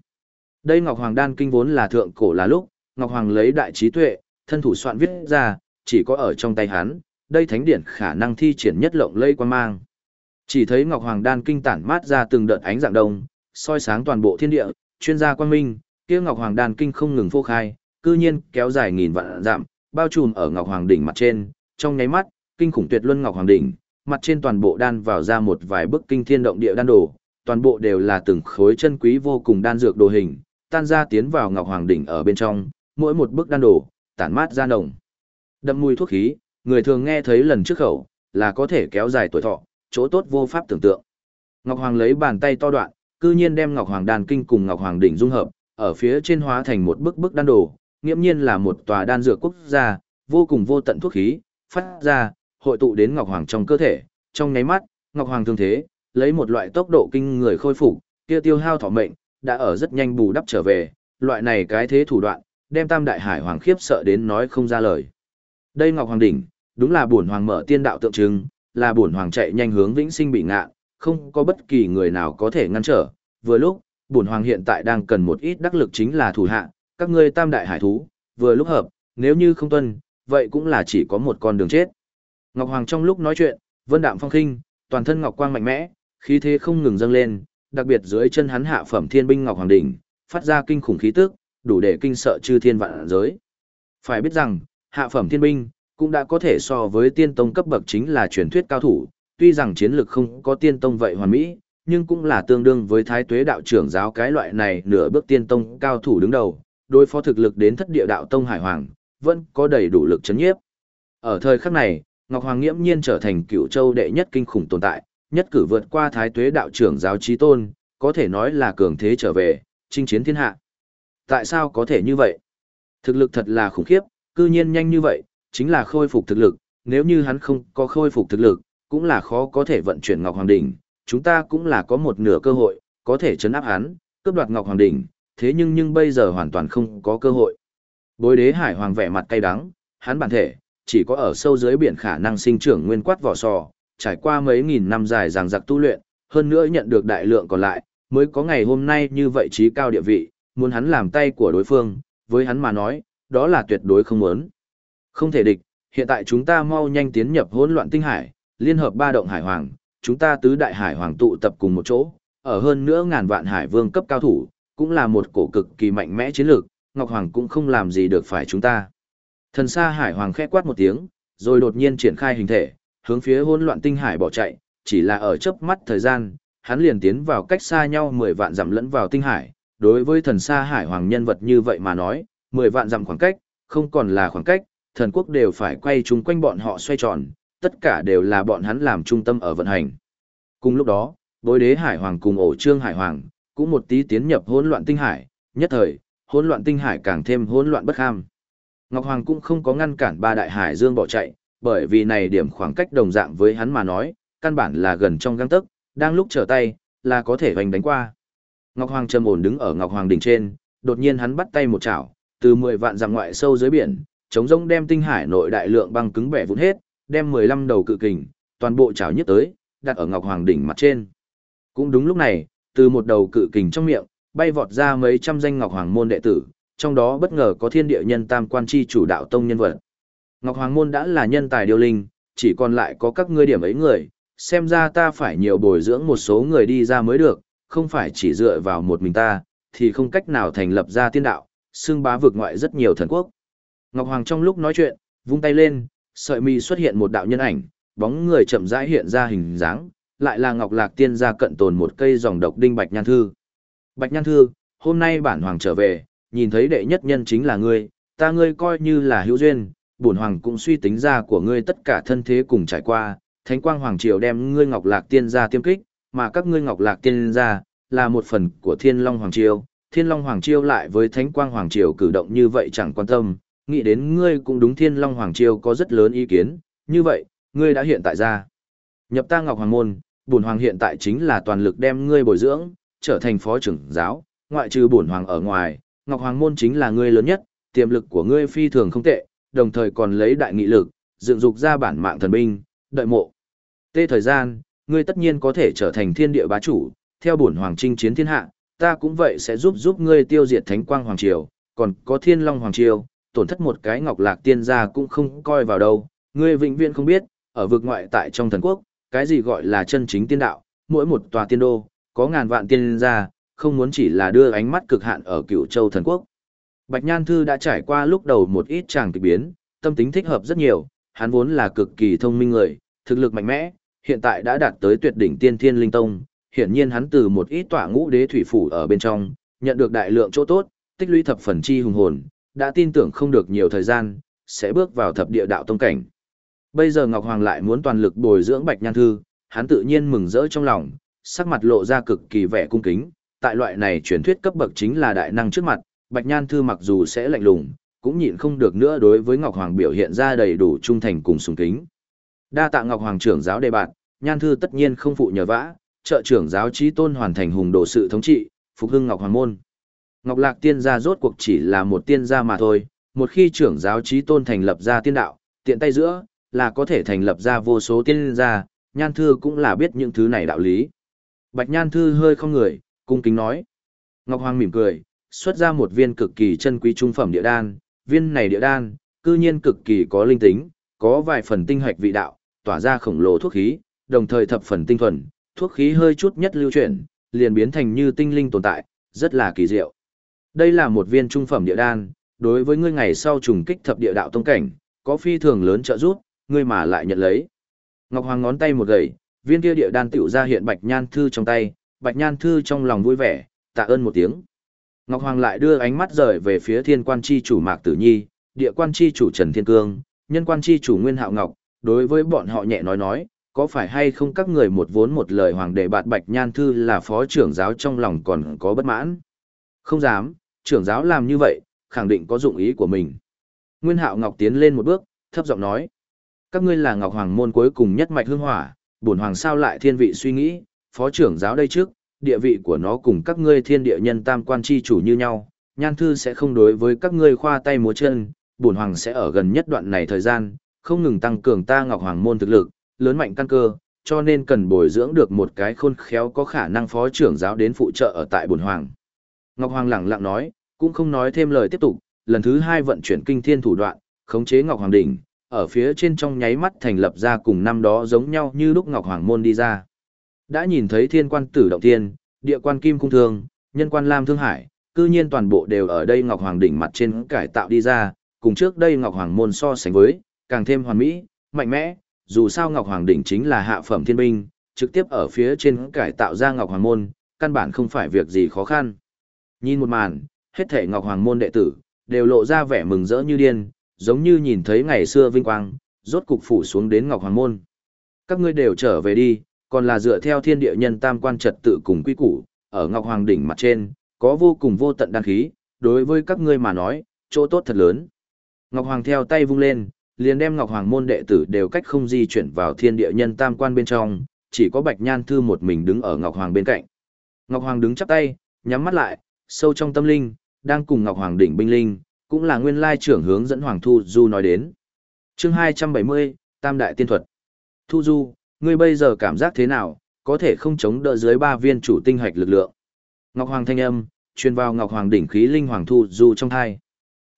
Đây Ngọc Hoàng Đan Kinh vốn là thượng cổ là lúc, Ngọc Hoàng lấy đại trí tuệ, thân thủ soạn viết ra, chỉ có ở trong tay hắn, đây thánh điển khả năng thi triển nhất lộng lây quan mang. Chỉ thấy Ngọc Hoàng Đan Kinh tản mát ra từng đợt ánh dạng đông, soi sáng toàn bộ thiên địa, chuyên gia quan minh, kia Ngọc Hoàng Đan Kinh không ngừng phô khai, cư nhiên kéo dài nghìn vạn dặm, bao trùm ở Ngọc Hoàng đỉnh mặt trên, trong nháy mắt, kinh khủng tuyệt luân Ngọc Hoàng đỉnh, mặt trên toàn bộ đan vào ra một vài bức kinh thiên động địa đan đồ, toàn bộ đều là từng khối chân quý vô cùng đan dược đồ hình, tan ra tiến vào Ngọc Hoàng đỉnh ở bên trong, mỗi một bức đan đồ, tản mát ra nồng. Đậm mùi thuốc khí, người thường nghe thấy lần trước khẩu, là có thể kéo dài tuổi thọ, chỗ tốt vô pháp tưởng tượng. Ngọc Hoàng lấy bàn tay to đoạn, cư nhiên đem Ngọc Hoàng đàn kinh cùng Ngọc Hoàng đỉnh dung hợp, ở phía trên hóa thành một bức bức đan đồ, nghiễm nhiên là một tòa đan dược quốc gia, vô cùng vô tận thuốc khí, phát ra, hội tụ đến Ngọc Hoàng trong cơ thể, trong nháy mắt, Ngọc Hoàng thương thế, lấy một loại tốc độ kinh người khôi phục, kia tiêu hao thọ mệnh, đã ở rất nhanh bù đắp trở về, loại này cái thế thủ đoạn, đem Tam Đại Hải Hoàng khiếp sợ đến nói không ra lời. Đây Ngọc Hoàng đỉnh, đúng là bổn hoàng mở tiên đạo tượng trưng, là bổn hoàng chạy nhanh hướng vĩnh sinh bị ngạ, không có bất kỳ người nào có thể ngăn trở. Vừa lúc, bổn hoàng hiện tại đang cần một ít đắc lực chính là thủ hạ, các ngươi Tam Đại Hải thú, vừa lúc hợp, nếu như không tuân, vậy cũng là chỉ có một con đường chết. Ngọc Hoàng trong lúc nói chuyện, vân đạm phong khinh, toàn thân ngọc quang mạnh mẽ, khí thế không ngừng dâng lên, đặc biệt dưới chân hắn hạ phẩm thiên binh ngọc hoàng đỉnh, phát ra kinh khủng khí tức, đủ để kinh sợ chư thiên vạn giới. Phải biết rằng, hạ phẩm thiên binh cũng đã có thể so với tiên tông cấp bậc chính là truyền thuyết cao thủ, tuy rằng chiến lực không có tiên tông vậy hoàn mỹ, nhưng cũng là tương đương với thái tuế đạo trưởng giáo cái loại này nửa bước tiên tông cao thủ đứng đầu, đối phó thực lực đến thất địa đạo tông hải hoàng, vẫn có đầy đủ lực chấn nhiếp. Ở thời khắc này, Ngọc Hoàng nghiễm nhiên trở thành cựu châu đệ nhất kinh khủng tồn tại, nhất cử vượt qua thái tuế đạo trưởng giáo trí tôn, có thể nói là cường thế trở về, chinh chiến thiên hạ. Tại sao có thể như vậy? Thực lực thật là khủng khiếp, cư nhiên nhanh như vậy, chính là khôi phục thực lực, nếu như hắn không có khôi phục thực lực, cũng là khó có thể vận chuyển Ngọc Hoàng Đỉnh, chúng ta cũng là có một nửa cơ hội, có thể chấn áp hắn, cướp đoạt Ngọc Hoàng Đỉnh, thế nhưng nhưng bây giờ hoàn toàn không có cơ hội. Bối đế hải hoàng vẻ mặt cay đắng, hắn bản thể, chỉ có ở sâu dưới biển khả năng sinh trưởng nguyên quát vỏ sò, trải qua mấy nghìn năm dài ràng giặc tu luyện, hơn nữa nhận được đại lượng còn lại, mới có ngày hôm nay như vậy trí cao địa vị, muốn hắn làm tay của đối phương, với hắn mà nói, đó là tuyệt đối không muốn. Không thể địch, hiện tại chúng ta mau nhanh tiến nhập hỗn loạn tinh hải, liên hợp ba động hải hoàng, chúng ta tứ đại hải hoàng tụ tập cùng một chỗ, ở hơn nữa ngàn vạn hải vương cấp cao thủ, cũng là một cổ cực kỳ mạnh mẽ chiến lược, Ngọc Hoàng cũng không làm gì được phải chúng ta. Thần xa hải hoàng khẽ quát một tiếng, rồi đột nhiên triển khai hình thể, hướng phía hỗn loạn tinh hải bỏ chạy, chỉ là ở chớp mắt thời gian, hắn liền tiến vào cách xa nhau 10 vạn dặm lẫn vào tinh hải. Đối với thần xa hải hoàng nhân vật như vậy mà nói, 10 vạn dặm khoảng cách, không còn là khoảng cách, thần quốc đều phải quay chung quanh bọn họ xoay tròn, tất cả đều là bọn hắn làm trung tâm ở vận hành. Cùng lúc đó, bối đế hải hoàng cùng ổ trương hải hoàng, cũng một tí tiến nhập hỗn loạn tinh hải, nhất thời, hỗn loạn tinh hải càng thêm hỗn loạn bất ham. Ngọc Hoàng cũng không có ngăn cản ba đại hải dương bỏ chạy, bởi vì này điểm khoảng cách đồng dạng với hắn mà nói, căn bản là gần trong găng tấc, đang lúc trở tay, là có thể hoành đánh qua. Ngọc Hoàng trầm ổn đứng ở Ngọc Hoàng đỉnh trên, đột nhiên hắn bắt tay một chảo, từ 10 vạn dặm ngoại sâu dưới biển, chống rông đem tinh hải nội đại lượng băng cứng bẻ vụn hết, đem 15 đầu cự kình, toàn bộ chảo nhất tới, đặt ở Ngọc Hoàng đỉnh mặt trên. Cũng đúng lúc này, từ một đầu cự kình trong miệng, bay vọt ra mấy trăm danh Ngọc Hoàng môn đệ tử, trong đó bất ngờ có thiên địa nhân tam quan chi chủ đạo tông nhân vật. Ngọc Hoàng môn đã là nhân tài điều linh, chỉ còn lại có các ngươi điểm ấy người, xem ra ta phải nhiều bồi dưỡng một số người đi ra mới được, không phải chỉ dựa vào một mình ta, thì không cách nào thành lập ra tiên đạo, xưng bá vực ngoại rất nhiều thần quốc. Ngọc Hoàng trong lúc nói chuyện, vung tay lên, sợi mi xuất hiện một đạo nhân ảnh, bóng người chậm rãi hiện ra hình dáng, lại là Ngọc Lạc Tiên gia cận tồn một cây dòng độc đinh Bạch Nhan Thư. Bạch Nhan Thư, hôm nay bản hoàng trở về, nhìn thấy đệ nhất nhân chính là ngươi, ta ngươi coi như là hữu duyên, bổn hoàng cũng suy tính ra của ngươi tất cả thân thế cùng trải qua, Thánh Quang Hoàng Triều đem ngươi Ngọc Lạc Tiên gia tiêm kích, mà các ngươi Ngọc Lạc Tiên gia là một phần của Thiên Long Hoàng Triều, Thiên Long Hoàng Triều lại với Thánh Quang Hoàng Triều cử động như vậy chẳng quan tâm, nghĩ đến ngươi cũng đúng Thiên Long Hoàng Triều có rất lớn ý kiến, như vậy, ngươi đã hiện tại ra. Nhập ta Ngọc Hoàng Môn, bổn hoàng hiện tại chính là toàn lực đem ngươi bồi dưỡng, trở thành phó trưởng giáo, ngoại trừ bổn hoàng ở ngoài, Ngọc Hoàng môn chính là ngươi lớn nhất, tiềm lực của ngươi phi thường không tệ, đồng thời còn lấy đại nghị lực, dựng dục ra bản mạng thần binh, đợi mộ. Tê thời gian, ngươi tất nhiên có thể trở thành thiên địa bá chủ, theo bổn hoàng chinh chiến thiên hạ, ta cũng vậy sẽ giúp giúp ngươi tiêu diệt thánh quang hoàng triều, còn có thiên long hoàng triều, tổn thất một cái ngọc lạc tiên gia cũng không coi vào đâu, ngươi vĩnh viễn không biết, ở vực ngoại tại trong thần quốc, cái gì gọi là chân chính tiên đạo, mỗi một tòa tiên đô, có ngàn vạn tiên gia, không muốn chỉ là đưa ánh mắt cực hạn ở cựu châu thần quốc. Bạch Nhan Thư đã trải qua lúc đầu một ít tràng kịch biến, tâm tính thích hợp rất nhiều, hắn vốn là cực kỳ thông minh người, thực lực mạnh mẽ, hiện tại đã đạt tới tuyệt đỉnh tiên thiên linh tông, hiển nhiên hắn từ một ít tỏa ngũ đế thủy phủ ở bên trong, nhận được đại lượng chỗ tốt, tích lũy thập phần chi hùng hồn, đã tin tưởng không được nhiều thời gian, sẽ bước vào thập địa đạo tông cảnh. Bây giờ Ngọc Hoàng lại muốn toàn lực bồi dưỡng Bạch Nhan Thư, hắn tự nhiên mừng rỡ trong lòng, sắc mặt lộ ra cực kỳ vẻ cung kính, tại loại này truyền thuyết cấp bậc chính là đại năng trước mặt, Bạch Nhan Thư mặc dù sẽ lạnh lùng, cũng nhịn không được nữa đối với Ngọc Hoàng biểu hiện ra đầy đủ trung thành cùng sùng kính. Đa tạ Ngọc Hoàng trưởng giáo đề bạn, Nhan Thư tất nhiên không phụ nhờ vã, trợ trưởng giáo trí tôn hoàn thành hùng đồ sự thống trị, phục hưng Ngọc Hoàng môn. Ngọc Lạc tiên gia rốt cuộc chỉ là một tiên gia mà thôi, một khi trưởng giáo trí tôn thành lập ra tiên đạo, tiện tay giữa, là có thể thành lập ra vô số tiên gia, Nhan Thư cũng là biết những thứ này đạo lý. Bạch Nhan Thư hơi không người, cung kính nói. Ngọc Hoàng mỉm cười, xuất ra một viên cực kỳ chân quý trung phẩm địa đan, viên này địa đan, cư nhiên cực kỳ có linh tính, có vài phần tinh hoạch vị đạo, tỏa ra khổng lồ thuốc khí, đồng thời thập phần tinh thuần, thuốc khí hơi chút nhất lưu chuyển, liền biến thành như tinh linh tồn tại, rất là kỳ diệu. Đây là một viên trung phẩm địa đan, đối với ngươi ngày sau trùng kích thập địa đạo tông cảnh, có phi thường lớn trợ giúp, ngươi mà lại nhận lấy. Ngọc Hoàng ngón tay một gậy, viên kia địa đan tiểu ra hiện Bạch Nhan thư trong tay, Bạch Nhan thư trong lòng vui vẻ, tạ ơn một tiếng. Ngọc Hoàng lại đưa ánh mắt rời về phía Thiên Quan chi chủ Mạc Tử Nhi, Địa Quan chi chủ Trần Thiên Cương, Nhân Quan chi chủ Nguyên Hạo Ngọc, đối với bọn họ nhẹ nói nói, có phải hay không các người một vốn một lời hoàng đệ bạt Bạch Nhan thư là phó trưởng giáo trong lòng còn có bất mãn? Không dám, trưởng giáo làm như vậy, khẳng định có dụng ý của mình. Nguyên Hạo Ngọc tiến lên một bước, thấp giọng nói: "Các ngươi là Ngọc Hoàng môn cuối cùng nhất mạch hương hỏa, bổn hoàng sao lại thiên vị suy nghĩ, phó trưởng giáo đây trước, địa vị của nó cùng các ngươi thiên địa nhân tam quan chi chủ như nhau, nhan thư sẽ không đối với các ngươi khoa tay múa chân, bổn hoàng sẽ ở gần nhất đoạn này thời gian, không ngừng tăng cường ta Ngọc Hoàng môn thực lực, lớn mạnh căn cơ, cho nên cần bồi dưỡng được một cái khôn khéo có khả năng phó trưởng giáo đến phụ trợ ở tại bổn hoàng. Ngọc Hoàng lẳng lặng nói, cũng không nói thêm lời tiếp tục, lần thứ hai vận chuyển kinh thiên thủ đoạn, khống chế Ngọc Hoàng đỉnh, ở phía trên trong nháy mắt thành lập ra cùng năm đó giống nhau như lúc Ngọc Hoàng môn đi ra. Đã nhìn thấy thiên quan tử động thiên, địa quan kim cung thương, nhân quan lam thương hải, cư nhiên toàn bộ đều ở đây Ngọc Hoàng đỉnh mặt trên cải tạo đi ra, cùng trước đây Ngọc Hoàng môn so sánh với, càng thêm hoàn mỹ, mạnh mẽ, dù sao Ngọc Hoàng đỉnh chính là hạ phẩm thiên binh, trực tiếp ở phía trên cải tạo ra Ngọc Hoàng môn, căn bản không phải việc gì khó khăn. Nhìn một màn, hết thể Ngọc Hoàng môn đệ tử, đều lộ ra vẻ mừng rỡ như điên, giống như nhìn thấy ngày xưa vinh quang, rốt cục phủ xuống đến Ngọc Hoàng môn. Các ngươi đều trở về đi, còn là dựa theo thiên địa nhân tam quan trật tự cùng quy củ, ở Ngọc Hoàng đỉnh mặt trên, có vô cùng vô tận đăng khí, đối với các ngươi mà nói, chỗ tốt thật lớn. Ngọc Hoàng theo tay vung lên, liền đem Ngọc Hoàng môn đệ tử đều cách không di chuyển vào thiên địa nhân tam quan bên trong, chỉ có Bạch Nhan Thư một mình đứng ở Ngọc Hoàng bên cạnh. Ngọc Hoàng đứng chắp tay, nhắm mắt lại, sâu trong tâm linh, đang cùng Ngọc Hoàng đỉnh binh linh, cũng là nguyên lai trưởng hướng dẫn Hoàng Thu Du nói đến. chương 270, Tam Đại Tiên Thuật. Thu Du, ngươi bây giờ cảm giác thế nào, có thể không chống đỡ dưới ba viên chủ tinh hạch lực lượng. Ngọc Hoàng thanh âm, truyền vào Ngọc Hoàng đỉnh khí linh Hoàng Thu Du trong thai.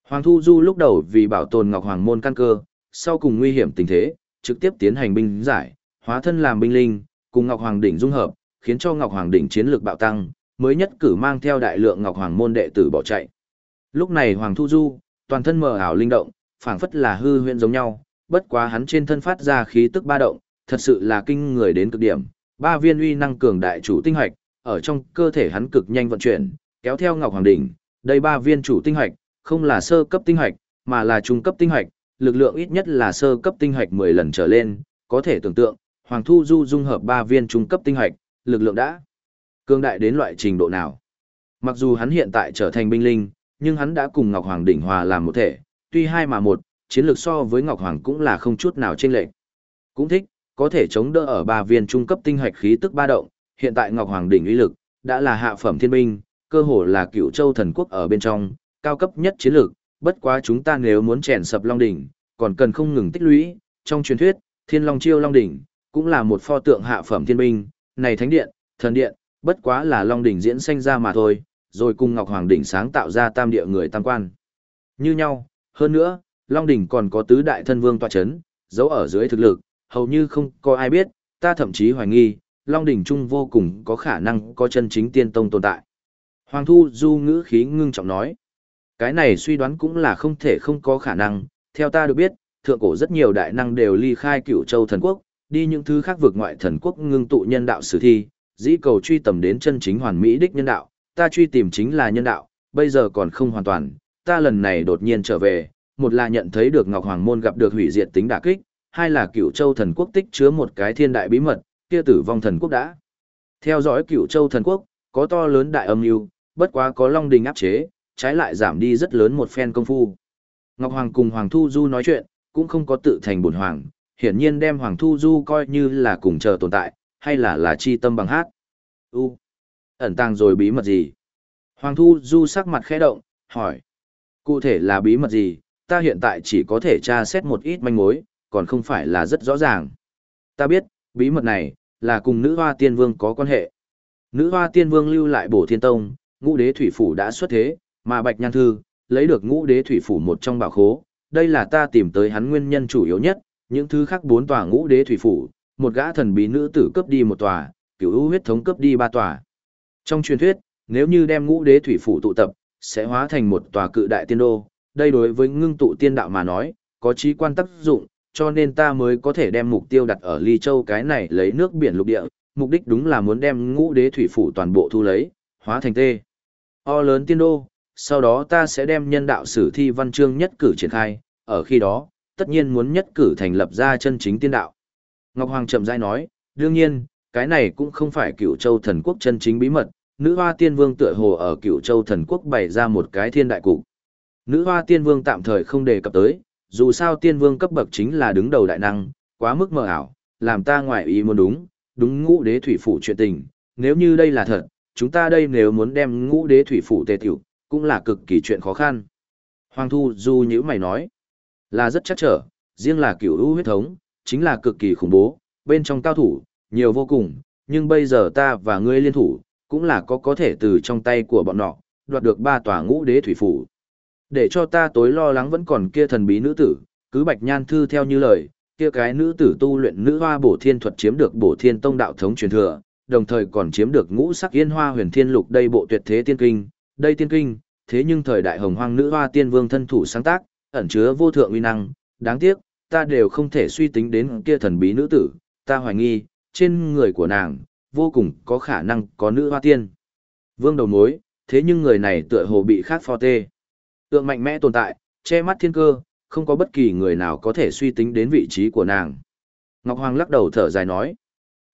Hoàng Thu Du lúc đầu vì bảo tồn Ngọc Hoàng môn căn cơ, sau cùng nguy hiểm tình thế, trực tiếp tiến hành binh giải, hóa thân làm binh linh, cùng Ngọc Hoàng đỉnh dung hợp, khiến cho Ngọc Hoàng đỉnh chiến lược bạo tăng, mới nhất cử mang theo đại lượng Ngọc Hoàng môn đệ tử bỏ chạy. Lúc này Hoàng Thu Du, toàn thân mờ ảo linh động, phảng phất là hư huyễn giống nhau, bất quá hắn trên thân phát ra khí tức ba động, thật sự là kinh người đến cực điểm. Ba viên uy năng cường đại chủ tinh hạch, ở trong cơ thể hắn cực nhanh vận chuyển, kéo theo Ngọc Hoàng đỉnh, đây ba viên chủ tinh hạch, không là sơ cấp tinh hạch, mà là trung cấp tinh hạch, lực lượng ít nhất là sơ cấp tinh hạch 10 lần trở lên, có thể tưởng tượng, Hoàng Thu Du dung hợp ba viên trung cấp tinh hạch, lực lượng đã cường đại đến loại trình độ nào. Mặc dù hắn hiện tại trở thành binh linh, nhưng hắn đã cùng Ngọc Hoàng đỉnh hòa làm một thể, tuy hai mà một, chiến lược so với Ngọc Hoàng cũng là không chút nào chênh lệch. Cũng thích, có thể chống đỡ ở ba viên trung cấp tinh hạch khí tức ba động, hiện tại Ngọc Hoàng đỉnh uy lực đã là hạ phẩm thiên binh, cơ hồ là Cựu Châu thần quốc ở bên trong, cao cấp nhất chiến lược, bất quá chúng ta nếu muốn chèn sập Long đỉnh, còn cần không ngừng tích lũy, trong truyền thuyết, Thiên Long chiêu Long đỉnh cũng là một pho tượng hạ phẩm thiên binh, này thánh điện, thần điện, bất quá là Long đỉnh diễn sinh ra mà thôi, rồi cùng Ngọc Hoàng đỉnh sáng tạo ra tam địa người tam quan. Như nhau, hơn nữa, Long đỉnh còn có tứ đại thân vương tọa chấn, giấu ở dưới thực lực, hầu như không có ai biết, ta thậm chí hoài nghi, Long đỉnh trung vô cùng có khả năng có chân chính tiên tông tồn tại. Hoàng Thu Du ngữ khí ngưng trọng nói, cái này suy đoán cũng là không thể không có khả năng, theo ta được biết, thượng cổ rất nhiều đại năng đều ly khai cựu châu thần quốc, đi những thứ khác vượt ngoại thần quốc ngưng tụ nhân đạo sử thi, dĩ cầu truy tầm đến chân chính hoàn mỹ đích nhân đạo, ta truy tìm chính là nhân đạo, bây giờ còn không hoàn toàn, ta lần này đột nhiên trở về, một là nhận thấy được Ngọc Hoàng Môn gặp được hủy diệt tính đả kích, hai là cựu châu thần quốc tích chứa một cái thiên đại bí mật, kia tử vong thần quốc đã. Theo dõi cựu châu thần quốc, có to lớn đại âm mưu, bất quá có Long Đình áp chế, trái lại giảm đi rất lớn một phen công phu. Ngọc Hoàng cùng Hoàng Thu Du nói chuyện, cũng không có tự thành bổn hoàng, hiển nhiên đem Hoàng Thu Du coi như là cùng chờ tồn tại, hay là là chi tâm bằng hát. U. Ẩn tàng rồi bí mật gì? Hoàng Thu Du sắc mặt khẽ động, hỏi. Cụ thể là bí mật gì, ta hiện tại chỉ có thể tra xét một ít manh mối, còn không phải là rất rõ ràng. Ta biết, bí mật này, là cùng nữ hoa tiên vương có quan hệ. Nữ hoa tiên vương lưu lại bổ thiên tông, ngũ đế thủy phủ đã xuất thế, mà bạch nhan thư, lấy được ngũ đế thủy phủ một trong bảo khố. Đây là ta tìm tới hắn nguyên nhân chủ yếu nhất, những thứ khác bốn tòa ngũ đế thủy phủ, một gã thần bí nữ tử cấp đi một tòa, cửu ưu huyết thống cấp đi ba tòa. Trong truyền thuyết, nếu như đem ngũ đế thủy phủ tụ tập, sẽ hóa thành một tòa cự đại tiên đô. Đây đối với ngưng tụ tiên đạo mà nói, có trí quan tác dụng, cho nên ta mới có thể đem mục tiêu đặt ở Ly Châu cái này lấy nước biển lục địa, mục đích đúng là muốn đem ngũ đế thủy phủ toàn bộ thu lấy, hóa thành tê. O lớn tiên đô, sau đó ta sẽ đem nhân đạo sử thi văn chương nhất cử triển khai, ở khi đó, tất nhiên muốn nhất cử thành lập ra chân chính tiên đạo. Ngọc Hoàng chậm rãi nói, đương nhiên, cái này cũng không phải cựu châu thần quốc chân chính bí mật, nữ hoa tiên vương tựa hồ ở cựu châu thần quốc bày ra một cái thiên đại cục. Nữ hoa tiên vương tạm thời không đề cập tới, dù sao tiên vương cấp bậc chính là đứng đầu đại năng, quá mức mờ ảo, làm ta ngoại ý muốn đúng, đúng ngũ đế thủy phủ chuyện tình, nếu như đây là thật, chúng ta đây nếu muốn đem ngũ đế thủy phủ tề tiểu, cũng là cực kỳ chuyện khó khăn. Hoàng Thu Du như mày nói, là rất chắc trở, riêng là cửu ưu huyết thống, chính là cực kỳ khủng bố, bên trong cao thủ, nhiều vô cùng, nhưng bây giờ ta và ngươi liên thủ, cũng là có có thể từ trong tay của bọn nọ, đoạt được ba tòa ngũ đế thủy phủ. Để cho ta tối lo lắng vẫn còn kia thần bí nữ tử, cứ bạch nhan thư theo như lời, kia cái nữ tử tu luyện nữ hoa bổ thiên thuật chiếm được bổ thiên tông đạo thống truyền thừa, đồng thời còn chiếm được ngũ sắc yên hoa huyền thiên lục đây bộ tuyệt thế tiên kinh, đây tiên kinh, thế nhưng thời đại hồng hoang nữ hoa tiên vương thân thủ sáng tác, ẩn chứa vô thượng uy năng, đáng tiếc, ta đều không thể suy tính đến kia thần bí nữ tử, ta hoài nghi, trên người của nàng, vô cùng có khả năng có nữ hoa tiên. Vương đầu mối, thế nhưng người này tựa hồ bị khác pho tê. Tượng mạnh mẽ tồn tại, che mắt thiên cơ, không có bất kỳ người nào có thể suy tính đến vị trí của nàng. Ngọc Hoàng lắc đầu thở dài nói,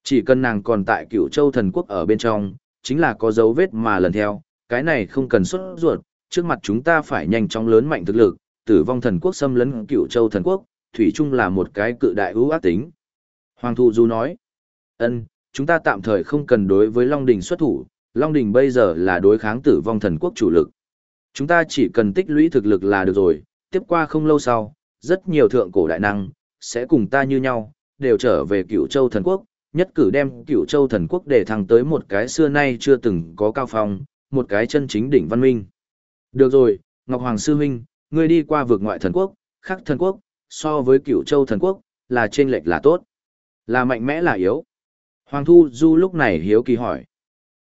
chỉ cần nàng còn tại cựu châu thần quốc ở bên trong, chính là có dấu vết mà lần theo, cái này không cần xuất ruột, trước mặt chúng ta phải nhanh chóng lớn mạnh thực lực, tử vong thần quốc xâm lấn cựu châu thần quốc, thủy chung là một cái cự đại ưu ác tính. Hoàng thụ Du nói, ân, chúng ta tạm thời không cần đối với Long Đình xuất thủ, Long Đình bây giờ là đối kháng tử vong thần quốc chủ lực. Chúng ta chỉ cần tích lũy thực lực là được rồi, tiếp qua không lâu sau, rất nhiều thượng cổ đại năng, sẽ cùng ta như nhau, đều trở về cựu châu thần quốc, nhất cử đem cựu châu thần quốc để thăng tới một cái xưa nay chưa từng có cao phong, một cái chân chính đỉnh văn minh. Được rồi, Ngọc Hoàng Sư minh, ngươi đi qua vực ngoại thần quốc, khắc thần quốc, so với cựu châu thần quốc, là trên lệch là tốt. Là mạnh mẽ là yếu. Hoàng Thu Du lúc này hiếu kỳ hỏi.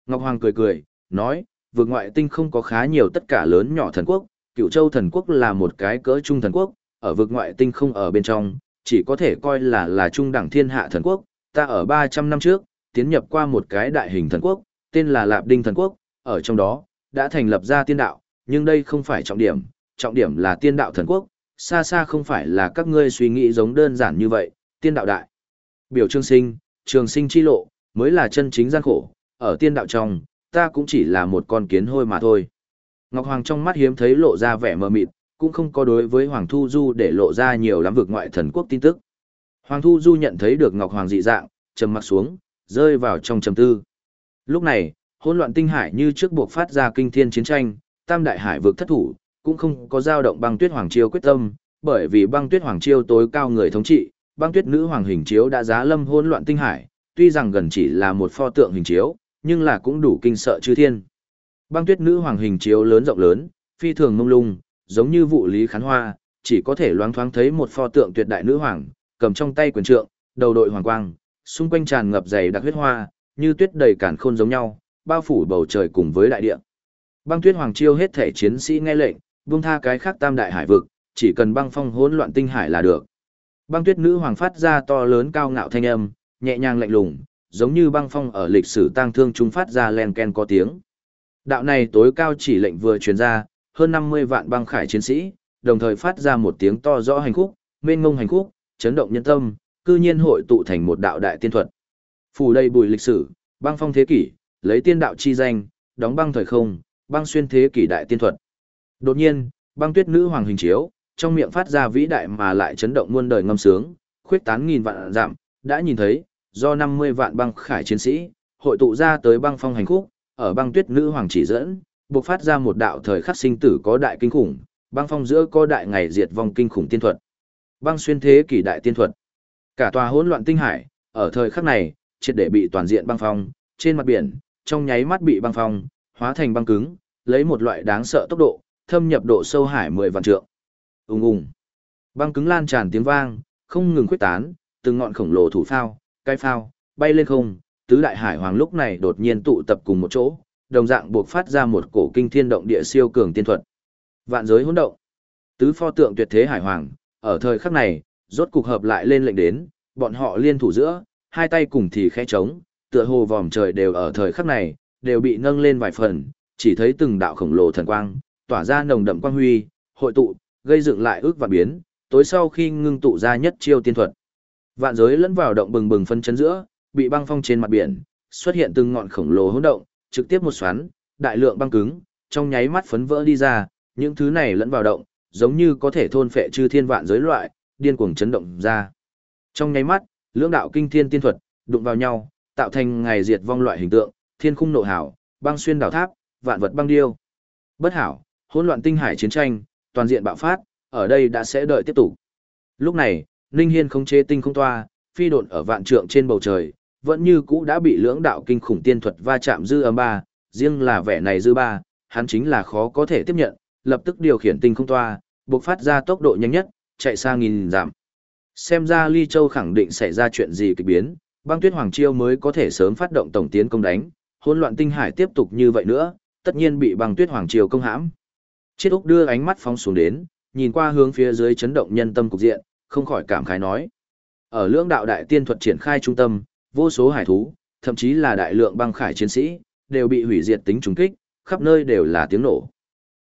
Ngọc Hoàng cười cười, nói, vực ngoại tinh không có khá nhiều tất cả lớn nhỏ thần quốc, cựu châu thần quốc là một cái cỡ trung thần quốc, ở vực ngoại tinh không ở bên trong, chỉ có thể coi là là trung đẳng thiên hạ thần quốc, ta ở 300 năm trước, tiến nhập qua một cái đại hình thần quốc, tên là Lạp Đinh thần quốc, ở trong đó, đã thành lập ra tiên đạo, nhưng đây không phải trọng điểm, trọng điểm là tiên đạo thần quốc, xa xa không phải là các ngươi suy nghĩ giống đơn giản như vậy, tiên đạo đại. Biểu trương sinh, trường sinh chi lộ, mới là chân chính gian khổ, ở tiên đạo trong, ta cũng chỉ là một con kiến hôi mà thôi. Ngọc Hoàng trong mắt hiếm thấy lộ ra vẻ mờ mịt, cũng không có đối với Hoàng Thu Du để lộ ra nhiều lắm vực ngoại thần quốc tin tức. Hoàng Thu Du nhận thấy được Ngọc Hoàng dị dạng, trầm mặt xuống, rơi vào trong trầm tư. Lúc này, hỗn loạn tinh hải như trước buộc phát ra kinh thiên chiến tranh, tam đại hải vực thất thủ, cũng không có dao động băng tuyết hoàng chiêu quyết tâm, bởi vì băng tuyết hoàng chiêu tối cao người thống trị, băng tuyết nữ hoàng hình chiếu đã giá lâm hỗn loạn tinh hải, tuy rằng gần chỉ là một pho tượng hình chiếu, nhưng là cũng đủ kinh sợ chư thiên. Băng tuyết nữ hoàng hình chiếu lớn rộng lớn, phi thường mông lung, giống như vụ lý khán hoa, chỉ có thể loáng thoáng thấy một pho tượng tuyệt đại nữ hoàng, cầm trong tay quyền trượng, đầu đội hoàng quang, xung quanh tràn ngập dày đặc huyết hoa, như tuyết đầy cản khôn giống nhau, bao phủ bầu trời cùng với đại địa. Băng tuyết hoàng chiêu hết thể chiến sĩ nghe lệnh, buông tha cái khác tam đại hải vực, chỉ cần băng phong hỗn loạn tinh hải là được. Băng tuyết nữ hoàng phát ra to lớn cao ngạo thanh âm, nhẹ nhàng lạnh lùng, giống như băng phong ở lịch sử tang thương chúng phát ra len ken có tiếng. Đạo này tối cao chỉ lệnh vừa truyền ra, hơn 50 vạn băng khải chiến sĩ, đồng thời phát ra một tiếng to rõ hành khúc, mênh ngông hành khúc, chấn động nhân tâm, cư nhiên hội tụ thành một đạo đại tiên thuật. Phủ đầy bùi lịch sử, băng phong thế kỷ, lấy tiên đạo chi danh, đóng băng thời không, băng xuyên thế kỷ đại tiên thuật. Đột nhiên, băng tuyết nữ hoàng hình chiếu, trong miệng phát ra vĩ đại mà lại chấn động muôn đời ngâm sướng, khuyết tán nghìn vạn giảm, đã nhìn thấy, do 50 vạn băng khải chiến sĩ, hội tụ ra tới băng phong hành khúc, ở băng tuyết nữ hoàng chỉ dẫn, bộc phát ra một đạo thời khắc sinh tử có đại kinh khủng, băng phong giữa có đại ngày diệt vong kinh khủng tiên thuật. Băng xuyên thế kỷ đại tiên thuật. Cả tòa hỗn loạn tinh hải, ở thời khắc này, triệt để bị toàn diện băng phong, trên mặt biển, trong nháy mắt bị băng phong, hóa thành băng cứng, lấy một loại đáng sợ tốc độ, thâm nhập độ sâu hải 10 vạn trượng. Ùng ùng. Băng cứng lan tràn tiếng vang, không ngừng khuếch tán, từng ngọn khổng lồ thủ phao, cái phao, bay lên không, tứ đại hải hoàng lúc này đột nhiên tụ tập cùng một chỗ, đồng dạng buộc phát ra một cổ kinh thiên động địa siêu cường tiên thuật. Vạn giới hỗn động. Tứ pho tượng tuyệt thế hải hoàng, ở thời khắc này, rốt cục hợp lại lên lệnh đến, bọn họ liên thủ giữa, hai tay cùng thì khẽ trống, tựa hồ vòm trời đều ở thời khắc này, đều bị nâng lên vài phần, chỉ thấy từng đạo khổng lồ thần quang, tỏa ra nồng đậm quang huy, hội tụ, gây dựng lại ước và biến, tối sau khi ngưng tụ ra nhất chiêu tiên thuật. Vạn giới lẫn vào động bừng bừng phân chấn giữa, bị băng phong trên mặt biển, xuất hiện từng ngọn khổng lồ hỗn động, trực tiếp một xoắn, đại lượng băng cứng, trong nháy mắt phấn vỡ đi ra, những thứ này lẫn vào động, giống như có thể thôn phệ chư thiên vạn giới loại, điên cuồng chấn động ra. Trong nháy mắt, lưỡng đạo kinh thiên tiên thuật đụng vào nhau, tạo thành ngày diệt vong loại hình tượng, thiên khung nộ hảo, băng xuyên đảo tháp, vạn vật băng điêu. Bất hảo, hỗn loạn tinh hải chiến tranh, toàn diện bạo phát, ở đây đã sẽ đợi tiếp tục. Lúc này, Ninh Hiên không chế tinh không toa, phi độn ở vạn trượng trên bầu trời, vẫn như cũ đã bị lưỡng đạo kinh khủng tiên thuật va chạm dư âm ba, riêng là vẻ này dư ba, hắn chính là khó có thể tiếp nhận, lập tức điều khiển tinh không toa, buộc phát ra tốc độ nhanh nhất, chạy xa nghìn giảm. Xem ra Ly Châu khẳng định xảy ra chuyện gì kỳ biến, băng tuyết Hoàng Chiêu mới có thể sớm phát động tổng tiến công đánh, hỗn loạn tinh hải tiếp tục như vậy nữa, tất nhiên bị băng tuyết Hoàng Chiêu công hãm. Chiết Úc đưa ánh mắt phóng xuống đến, nhìn qua hướng phía dưới chấn động nhân tâm cục diện, không khỏi cảm khái nói. Ở lưỡng đạo đại tiên thuật triển khai trung tâm, vô số hải thú, thậm chí là đại lượng băng khải chiến sĩ, đều bị hủy diệt tính trùng kích, khắp nơi đều là tiếng nổ.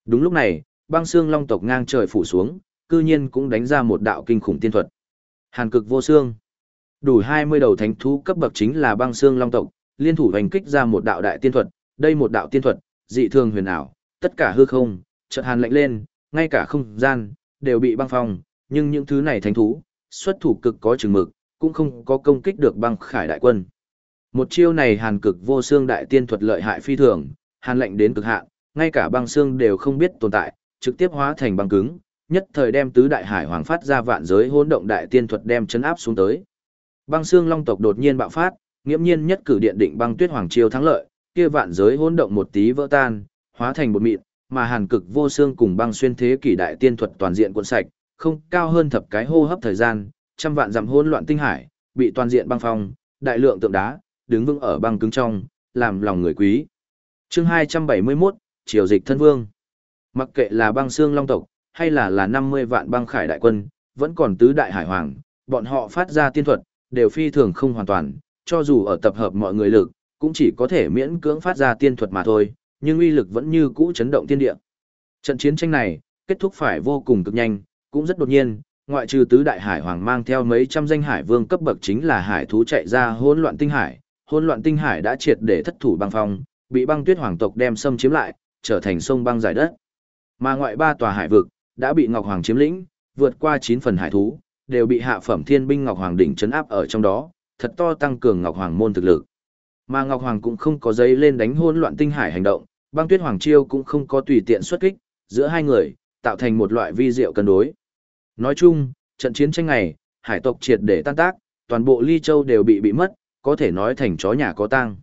Đúng lúc này, băng xương long tộc ngang trời phủ xuống, cư nhiên cũng đánh ra một đạo kinh khủng tiên thuật. Hàn cực vô xương. Đủ 20 đầu thánh thú cấp bậc chính là băng xương long tộc, liên thủ hành kích ra một đạo đại tiên thuật, đây một đạo tiên thuật, dị thường huyền ảo, tất cả hư không, chợt hàn lạnh lên, ngay cả không gian, đều bị băng phong, nhưng những thứ này thánh thú, xuất thủ cực có chừng mực, cũng không có công kích được băng khải đại quân. Một chiêu này hàn cực vô xương đại tiên thuật lợi hại phi thường, hàn lạnh đến cực hạn, ngay cả băng xương đều không biết tồn tại, trực tiếp hóa thành băng cứng, nhất thời đem tứ đại hải hoàng phát ra vạn giới hỗn động đại tiên thuật đem chấn áp xuống tới. Băng xương long tộc đột nhiên bạo phát, nghiễm nhiên nhất cử điện định băng tuyết hoàng chiêu thắng lợi, kia vạn giới hỗn động một tí vỡ tan, hóa thành một mịn, mà hàn cực vô xương cùng băng xuyên thế kỷ đại tiên thuật toàn diện cuộn sạch, không cao hơn thập cái hô hấp thời gian, trăm vạn dặm hỗn loạn tinh hải, bị toàn diện băng phong, đại lượng tượng đá, đứng vững ở băng cứng trong, làm lòng người quý. Chương 271, Triều dịch thân vương. Mặc kệ là băng xương long tộc, hay là là 50 vạn băng khải đại quân, vẫn còn tứ đại hải hoàng, bọn họ phát ra tiên thuật, đều phi thường không hoàn toàn, cho dù ở tập hợp mọi người lực, cũng chỉ có thể miễn cưỡng phát ra tiên thuật mà thôi, nhưng uy lực vẫn như cũ chấn động thiên địa. Trận chiến tranh này, kết thúc phải vô cùng cực nhanh, cũng rất đột nhiên, ngoại trừ tứ đại hải hoàng mang theo mấy trăm danh hải vương cấp bậc chính là hải thú chạy ra hỗn loạn tinh hải, hỗn loạn tinh hải đã triệt để thất thủ băng phong, bị băng tuyết hoàng tộc đem xâm chiếm lại, trở thành sông băng giải đất. Mà ngoại ba tòa hải vực đã bị Ngọc Hoàng chiếm lĩnh, vượt qua 9 phần hải thú, đều bị hạ phẩm thiên binh Ngọc Hoàng đỉnh chấn áp ở trong đó, thật to tăng cường Ngọc Hoàng môn thực lực. Mà Ngọc Hoàng cũng không có giấy lên đánh hỗn loạn tinh hải hành động, băng tuyết hoàng chiêu cũng không có tùy tiện xuất kích, giữa hai người, tạo thành một loại vi diệu cân đối. Nói chung, trận chiến tranh này, hải tộc triệt để tan tác, toàn bộ ly châu đều bị bị mất, có thể nói thành chó nhà có tang.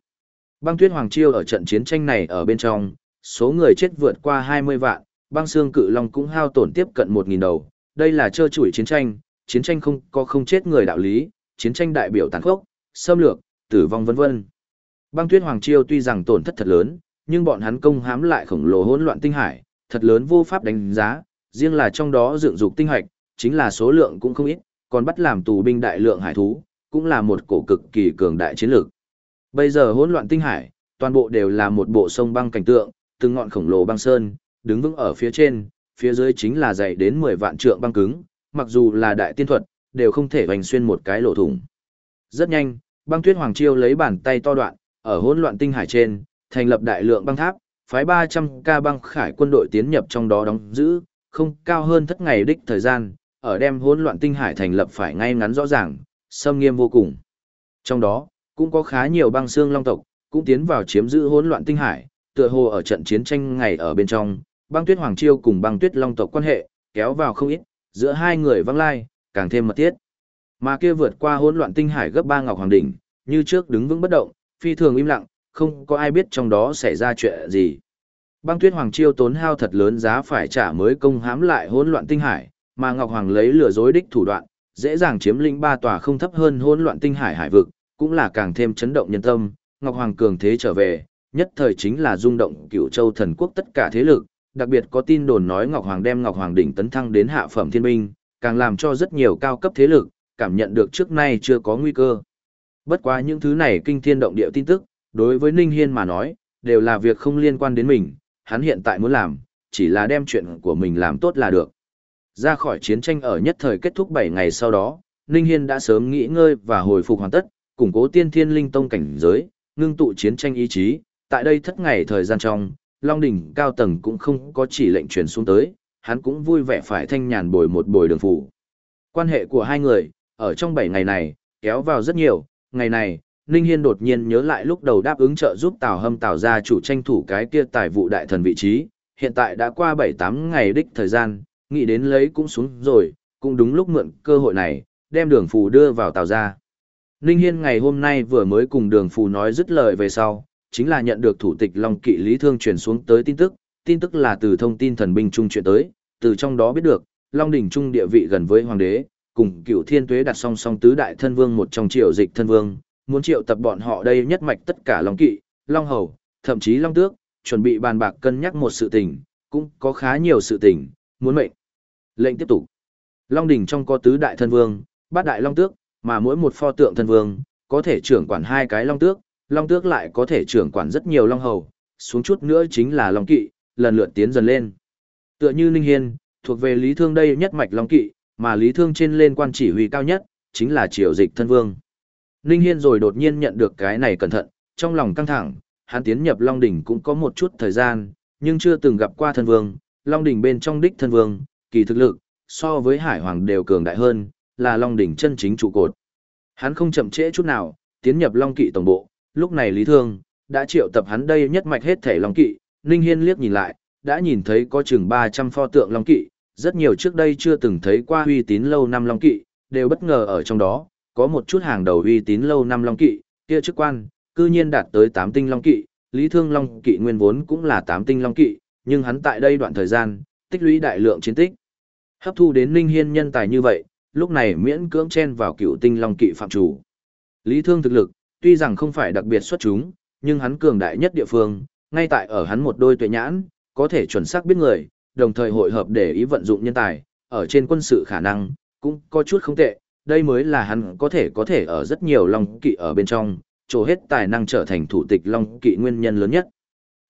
Băng tuyết hoàng chiêu ở trận chiến tranh này ở bên trong, số người chết vượt qua 20 vạn, băng xương cự long cũng hao tổn tiếp cận 1.000 đầu. Đây là trơ chủi chiến tranh, chiến tranh không có không chết người đạo lý, chiến tranh đại biểu tàn khốc, xâm lược, tử vong vân vân. Băng tuyết hoàng chiêu tuy rằng tổn thất thật lớn, nhưng bọn hắn công hãm lại khổng lồ hỗn loạn tinh hải, thật lớn vô pháp đánh giá, riêng là trong đó dựng dục tinh hạch, chính là số lượng cũng không ít, còn bắt làm tù binh đại lượng hải thú, cũng là một cổ cực kỳ cường đại chiến lược. Bây giờ hỗn loạn tinh hải, toàn bộ đều là một bộ sông băng cảnh tượng, từng ngọn khổng lồ băng sơn, đứng vững ở phía trên, phía dưới chính là dày đến 10 vạn trượng băng cứng, mặc dù là đại tiên thuật, đều không thể hoành xuyên một cái lỗ thủng. Rất nhanh, băng tuyết hoàng chiêu lấy bàn tay to đoạn, ở hỗn loạn tinh hải trên, thành lập đại lượng băng tháp, phái 300 ca băng khải quân đội tiến nhập trong đó đóng giữ, không cao hơn thất ngày đích thời gian, ở đem hỗn loạn tinh hải thành lập phải ngay ngắn rõ ràng, xâm nghiêm vô cùng. Trong đó, cũng có khá nhiều băng xương long tộc, cũng tiến vào chiếm giữ hỗn loạn tinh hải, tựa hồ ở trận chiến tranh ngày ở bên trong, băng tuyết hoàng chiêu cùng băng tuyết long tộc quan hệ, kéo vào không ít, giữa hai người văng lai, càng thêm mật thiết. Mà kia vượt qua hỗn loạn tinh hải gấp ba ngọc hoàng đỉnh, như trước đứng vững bất động, phi thường im lặng, không có ai biết trong đó xảy ra chuyện gì. Băng tuyết hoàng chiêu tốn hao thật lớn giá phải trả mới công hãm lại hỗn loạn tinh hải, mà Ngọc Hoàng lấy lừa dối đích thủ đoạn, dễ dàng chiếm lĩnh ba tòa không thấp hơn hỗn loạn tinh hải hải vực, cũng là càng thêm chấn động nhân tâm, Ngọc Hoàng cường thế trở về, nhất thời chính là rung động cựu châu thần quốc tất cả thế lực, đặc biệt có tin đồn nói Ngọc Hoàng đem Ngọc Hoàng đỉnh tấn thăng đến hạ phẩm thiên binh, càng làm cho rất nhiều cao cấp thế lực, cảm nhận được trước nay chưa có nguy cơ. Bất quá những thứ này kinh thiên động địa tin tức, đối với Ninh Hiên mà nói, đều là việc không liên quan đến mình, hắn hiện tại muốn làm, chỉ là đem chuyện của mình làm tốt là được. Ra khỏi chiến tranh ở nhất thời kết thúc 7 ngày sau đó, Ninh Hiên đã sớm nghỉ ngơi và hồi phục hoàn tất, củng cố tiên thiên linh tông cảnh giới, ngưng tụ chiến tranh ý chí, tại đây thất ngày thời gian trong, Long đỉnh cao tầng cũng không có chỉ lệnh truyền xuống tới, hắn cũng vui vẻ phải thanh nhàn bồi một bồi đường phủ. Quan hệ của hai người, ở trong 7 ngày này, kéo vào rất nhiều, ngày này, Ninh Hiên đột nhiên nhớ lại lúc đầu đáp ứng trợ giúp Tào Hâm Tào gia chủ tranh thủ cái kia tài vụ đại thần vị trí, hiện tại đã qua 7-8 ngày đích thời gian, nghĩ đến lấy cũng xuống rồi, cũng đúng lúc mượn cơ hội này, đem đường phù đưa vào Tào gia. Ninh Hiên ngày hôm nay vừa mới cùng đường phù nói dứt lời về sau, chính là nhận được thủ tịch Long Kỵ Lý Thương truyền xuống tới tin tức, tin tức là từ thông tin thần binh trung truyền tới, từ trong đó biết được, Long đỉnh trung địa vị gần với hoàng đế, cùng cựu thiên tuế đặt song song tứ đại thân vương một trong triệu dịch thân vương, muốn triệu tập bọn họ đây nhất mạch tất cả Long Kỵ, Long Hầu, thậm chí Long Tước, chuẩn bị bàn bạc cân nhắc một sự tình, cũng có khá nhiều sự tình, muốn mệnh. Lệnh tiếp tục. Long đỉnh trong có tứ đại thân vương, bát đại Long Tước, mà mỗi một pho tượng thân vương, có thể trưởng quản hai cái Long Tước, Long Tước lại có thể trưởng quản rất nhiều Long Hầu, xuống chút nữa chính là Long Kỵ, lần lượt tiến dần lên. Tựa như Ninh Hiên, thuộc về Lý Thương đây nhất mạch Long Kỵ, mà Lý Thương trên lên quan chỉ huy cao nhất, chính là triều dịch thân vương. Ninh Hiên rồi đột nhiên nhận được cái này cẩn thận, trong lòng căng thẳng, hắn tiến nhập Long Đỉnh cũng có một chút thời gian, nhưng chưa từng gặp qua thân vương, Long Đỉnh bên trong đích thân vương, kỳ thực lực, so với Hải Hoàng đều cường đại hơn, là Long Đỉnh chân chính trụ cột. Hắn không chậm trễ chút nào, tiến nhập Long Kỵ tổng bộ, lúc này Lý Thương, đã triệu tập hắn đây nhất mạch hết thể Long Kỵ, Ninh Hiên liếc nhìn lại, đã nhìn thấy có chừng 300 pho tượng Long Kỵ, rất nhiều trước đây chưa từng thấy qua uy tín lâu năm Long Kỵ, đều bất ngờ ở trong đó, có một chút hàng đầu uy tín lâu năm Long Kỵ, kia chức quan, cư nhiên đạt tới 8 tinh Long Kỵ, Lý Thương Long Kỵ nguyên vốn cũng là 8 tinh Long Kỵ, nhưng hắn tại đây đoạn thời gian, tích lũy đại lượng chiến tích. Hấp thu đến Ninh Hiên nhân tài như vậy, lúc này miễn cưỡng chen vào cựu tinh Long Kỵ phạm chủ. Lý Thương thực lực, tuy rằng không phải đặc biệt xuất chúng, nhưng hắn cường đại nhất địa phương, ngay tại ở hắn một đôi tuệ nhãn, có thể chuẩn xác biết người, đồng thời hội hợp để ý vận dụng nhân tài, ở trên quân sự khả năng, cũng có chút không tệ, đây mới là hắn có thể có thể ở rất nhiều long kỵ ở bên trong, trổ hết tài năng trở thành thủ tịch long kỵ nguyên nhân lớn nhất.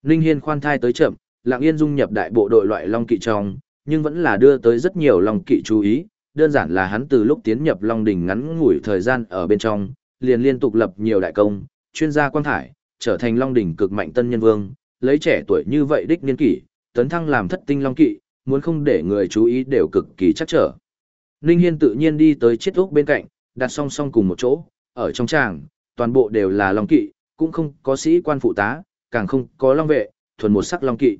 Ninh Hiên khoan thai tới chậm, lặng yên dung nhập đại bộ đội loại long kỵ trong, nhưng vẫn là đưa tới rất nhiều long kỵ chú ý, đơn giản là hắn từ lúc tiến nhập long đỉnh ngắn ngủi thời gian ở bên trong, liền liên tục lập nhiều đại công, chuyên gia quan thải, trở thành long đỉnh cực mạnh tân nhân vương, lấy trẻ tuổi như vậy đích niên kỷ, tấn thăng làm thất tinh long kỵ, muốn không để người chú ý đều cực kỳ chắc trở. Ninh Hiên tự nhiên đi tới chiếc ốc bên cạnh, đặt song song cùng một chỗ, ở trong tràng, toàn bộ đều là long kỵ, cũng không có sĩ quan phụ tá, càng không có long vệ, thuần một sắc long kỵ.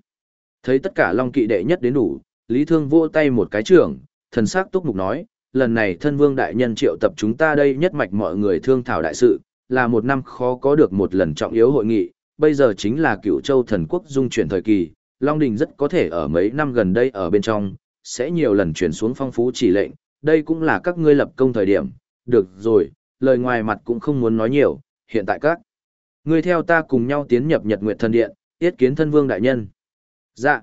Thấy tất cả long kỵ đệ nhất đến đủ, Lý Thương vỗ tay một cái trưởng, thần sắc túc mục nói, lần này thân vương đại nhân triệu tập chúng ta đây nhất mạch mọi người thương thảo đại sự, là một năm khó có được một lần trọng yếu hội nghị, bây giờ chính là cựu châu thần quốc dung chuyển thời kỳ, Long Đình rất có thể ở mấy năm gần đây ở bên trong, sẽ nhiều lần chuyển xuống phong phú chỉ lệnh, đây cũng là các ngươi lập công thời điểm, được rồi, lời ngoài mặt cũng không muốn nói nhiều, hiện tại các ngươi theo ta cùng nhau tiến nhập Nhật Nguyệt Thần Điện, tiết kiến thân vương đại nhân. Dạ.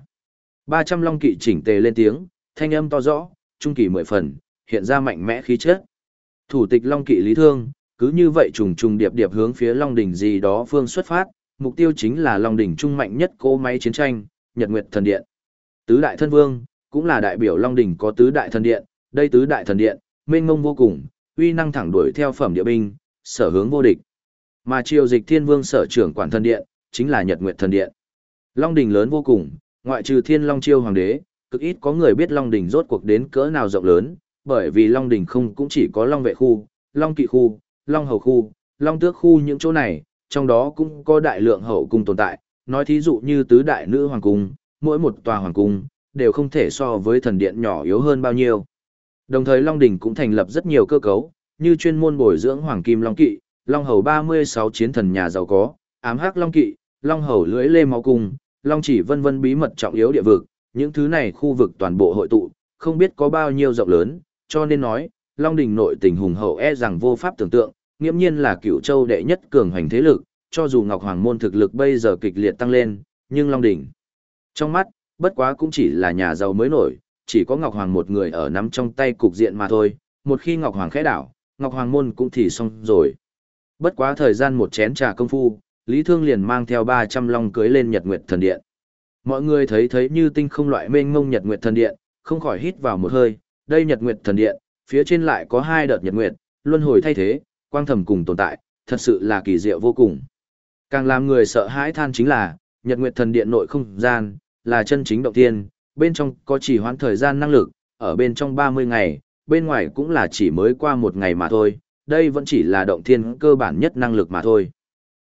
300 long kỵ chỉnh tề lên tiếng, thanh âm to rõ, trung kỳ mười phần, hiện ra mạnh mẽ khí chất. Thủ tịch long kỵ lý thương, cứ như vậy trùng trùng điệp điệp hướng phía long đỉnh gì đó phương xuất phát, mục tiêu chính là long đỉnh trung mạnh nhất cỗ máy chiến tranh, Nhật Nguyệt Thần Điện. Tứ đại thân vương, cũng là đại biểu long đỉnh có tứ đại thần điện, đây tứ đại thần điện, mênh mông vô cùng, uy năng thẳng đuổi theo phẩm địa binh, sở hướng vô địch. Mà triều dịch thiên vương sở trưởng quản thần điện, chính là Nhật Nguyệt Thần Điện. Long đỉnh lớn vô cùng, ngoại trừ Thiên Long Chiêu Hoàng đế, cực ít có người biết Long đỉnh rốt cuộc đến cỡ nào rộng lớn, bởi vì Long đỉnh không cũng chỉ có Long vệ khu, Long kỵ khu, Long hầu khu, Long tước khu những chỗ này, trong đó cũng có đại lượng hậu cung tồn tại, nói thí dụ như tứ đại nữ hoàng cung, mỗi một tòa hoàng cung đều không thể so với thần điện nhỏ yếu hơn bao nhiêu. Đồng thời Long đỉnh cũng thành lập rất nhiều cơ cấu, như chuyên môn bồi dưỡng hoàng kim long kỵ, long hầu 36 chiến thần nhà giàu có, ám hắc long kỵ, long hầu lưỡi lê máu cung, long chỉ vân vân bí mật trọng yếu địa vực, những thứ này khu vực toàn bộ hội tụ, không biết có bao nhiêu rộng lớn, cho nên nói, long đình nội tình hùng hậu e rằng vô pháp tưởng tượng, nghiễm nhiên là cựu châu đệ nhất cường hành thế lực, cho dù Ngọc Hoàng môn thực lực bây giờ kịch liệt tăng lên, nhưng Long Đỉnh trong mắt, bất quá cũng chỉ là nhà giàu mới nổi, chỉ có Ngọc Hoàng một người ở nắm trong tay cục diện mà thôi, một khi Ngọc Hoàng khẽ đảo, Ngọc Hoàng môn cũng thì xong rồi. Bất quá thời gian một chén trà công phu, Lý Thương liền mang theo 300 long cưới lên Nhật Nguyệt Thần Điện. Mọi người thấy thấy như tinh không loại mênh mông Nhật Nguyệt Thần Điện, không khỏi hít vào một hơi, đây Nhật Nguyệt Thần Điện, phía trên lại có hai đợt Nhật Nguyệt, luân hồi thay thế, quang thầm cùng tồn tại, thật sự là kỳ diệu vô cùng. Càng làm người sợ hãi than chính là, Nhật Nguyệt Thần Điện nội không gian, là chân chính động tiên, bên trong có chỉ hoãn thời gian năng lực, ở bên trong 30 ngày, bên ngoài cũng là chỉ mới qua một ngày mà thôi, đây vẫn chỉ là động thiên cơ bản nhất năng lực mà thôi.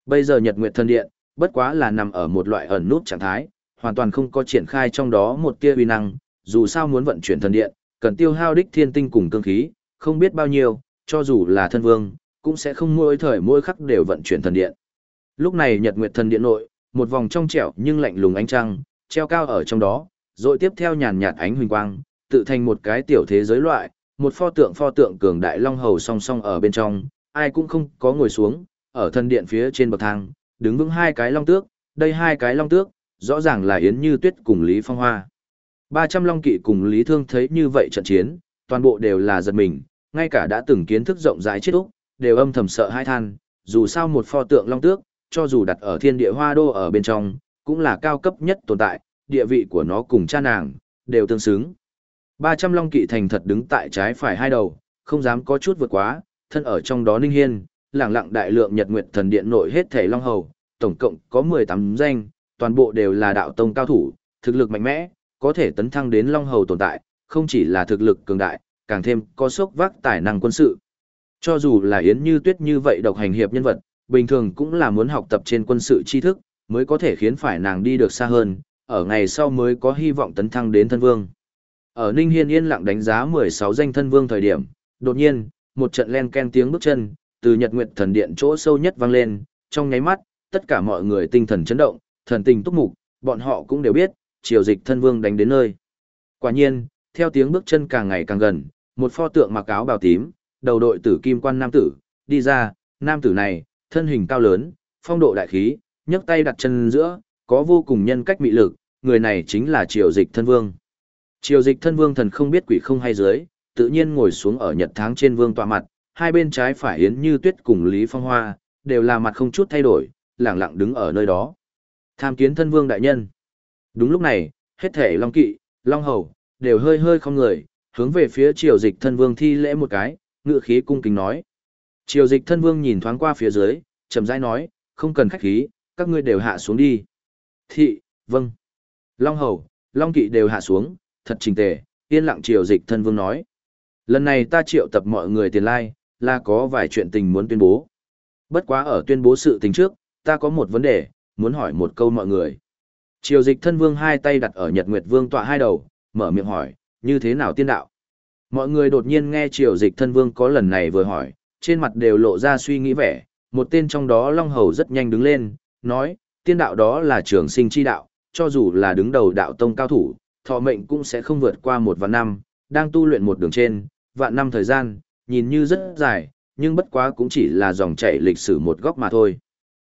Bây giờ Nhật Nguyệt Thần Điện, bất quá là nằm ở một loại ẩn nút trạng thái, hoàn toàn không có triển khai trong đó một tia uy năng, dù sao muốn vận chuyển thần điện, cần tiêu hao đích thiên tinh cùng cương khí, không biết bao nhiêu, cho dù là thân vương, cũng sẽ không mỗi thời mỗi khắc đều vận chuyển thần điện. Lúc này Nhật Nguyệt Thần Điện nội, một vòng trong trẻo nhưng lạnh lùng ánh trăng, treo cao ở trong đó, rồi tiếp theo nhàn nhạt ánh huỳnh quang, tự thành một cái tiểu thế giới loại, một pho tượng pho tượng cường đại long hầu song song ở bên trong, ai cũng không có ngồi xuống, ở thần điện phía trên bậc thang, đứng vững hai cái long tước, đây hai cái long tước, rõ ràng là Yến Như Tuyết cùng Lý Phong Hoa. 300 long kỵ cùng Lý Thương thấy như vậy trận chiến, toàn bộ đều là giật mình, ngay cả đã từng kiến thức rộng rãi chết úc, đều âm thầm sợ hai than, dù sao một pho tượng long tước, cho dù đặt ở thiên địa hoa đô ở bên trong, cũng là cao cấp nhất tồn tại, địa vị của nó cùng cha nàng, đều tương xứng. 300 long kỵ thành thật đứng tại trái phải hai đầu, không dám có chút vượt quá, thân ở trong đó ninh hiên, lẳng lặng đại lượng nhật nguyệt thần điện nội hết thể long hầu, tổng cộng có 18 danh, toàn bộ đều là đạo tông cao thủ, thực lực mạnh mẽ, có thể tấn thăng đến long hầu tồn tại, không chỉ là thực lực cường đại, càng thêm có sốc vác tài năng quân sự. Cho dù là Yến Như Tuyết như vậy độc hành hiệp nhân vật, bình thường cũng là muốn học tập trên quân sự tri thức, mới có thể khiến phải nàng đi được xa hơn, ở ngày sau mới có hy vọng tấn thăng đến thân vương. Ở Ninh Hiên yên lặng đánh giá 16 danh thân vương thời điểm, đột nhiên, một trận len ken tiếng bước chân, từ Nhật Nguyệt Thần Điện chỗ sâu nhất vang lên, trong nháy mắt, tất cả mọi người tinh thần chấn động, thần tình túc mục, bọn họ cũng đều biết, triều dịch thân vương đánh đến nơi. Quả nhiên, theo tiếng bước chân càng ngày càng gần, một pho tượng mặc áo bào tím, đầu đội tử kim quan nam tử, đi ra, nam tử này, thân hình cao lớn, phong độ đại khí, nhấc tay đặt chân giữa, có vô cùng nhân cách mị lực, người này chính là triều dịch thân vương. Triều dịch thân vương thần không biết quỷ không hay dưới, tự nhiên ngồi xuống ở nhật tháng trên vương tọa mặt, hai bên trái phải Yến Như Tuyết cùng Lý Phong Hoa, đều là mặt không chút thay đổi, lặng lặng đứng ở nơi đó. Tham kiến thân vương đại nhân. Đúng lúc này, hết thể Long Kỵ, Long Hầu, đều hơi hơi không người, hướng về phía triều dịch thân vương thi lễ một cái, ngựa khí cung kính nói. Triều dịch thân vương nhìn thoáng qua phía dưới, chậm rãi nói, không cần khách khí, các ngươi đều hạ xuống đi. Thị, vâng. Long Hầu, Long Kỵ đều hạ xuống, thật trình tề, yên lặng triều dịch thân vương nói. Lần này ta triệu tập mọi người tiền lai, là có vài chuyện tình muốn tuyên bố. Bất quá ở tuyên bố sự tình trước, ta có một vấn đề, muốn hỏi một câu mọi người. Triều dịch thân vương hai tay đặt ở Nhật Nguyệt Vương tọa hai đầu, mở miệng hỏi, như thế nào tiên đạo? Mọi người đột nhiên nghe triều dịch thân vương có lần này vừa hỏi, trên mặt đều lộ ra suy nghĩ vẻ, một tên trong đó Long Hầu rất nhanh đứng lên, nói, tiên đạo đó là trường sinh chi đạo, cho dù là đứng đầu đạo tông cao thủ, thọ mệnh cũng sẽ không vượt qua một vạn năm, đang tu luyện một đường trên, vạn năm thời gian, nhìn như rất dài, nhưng bất quá cũng chỉ là dòng chảy lịch sử một góc mà thôi.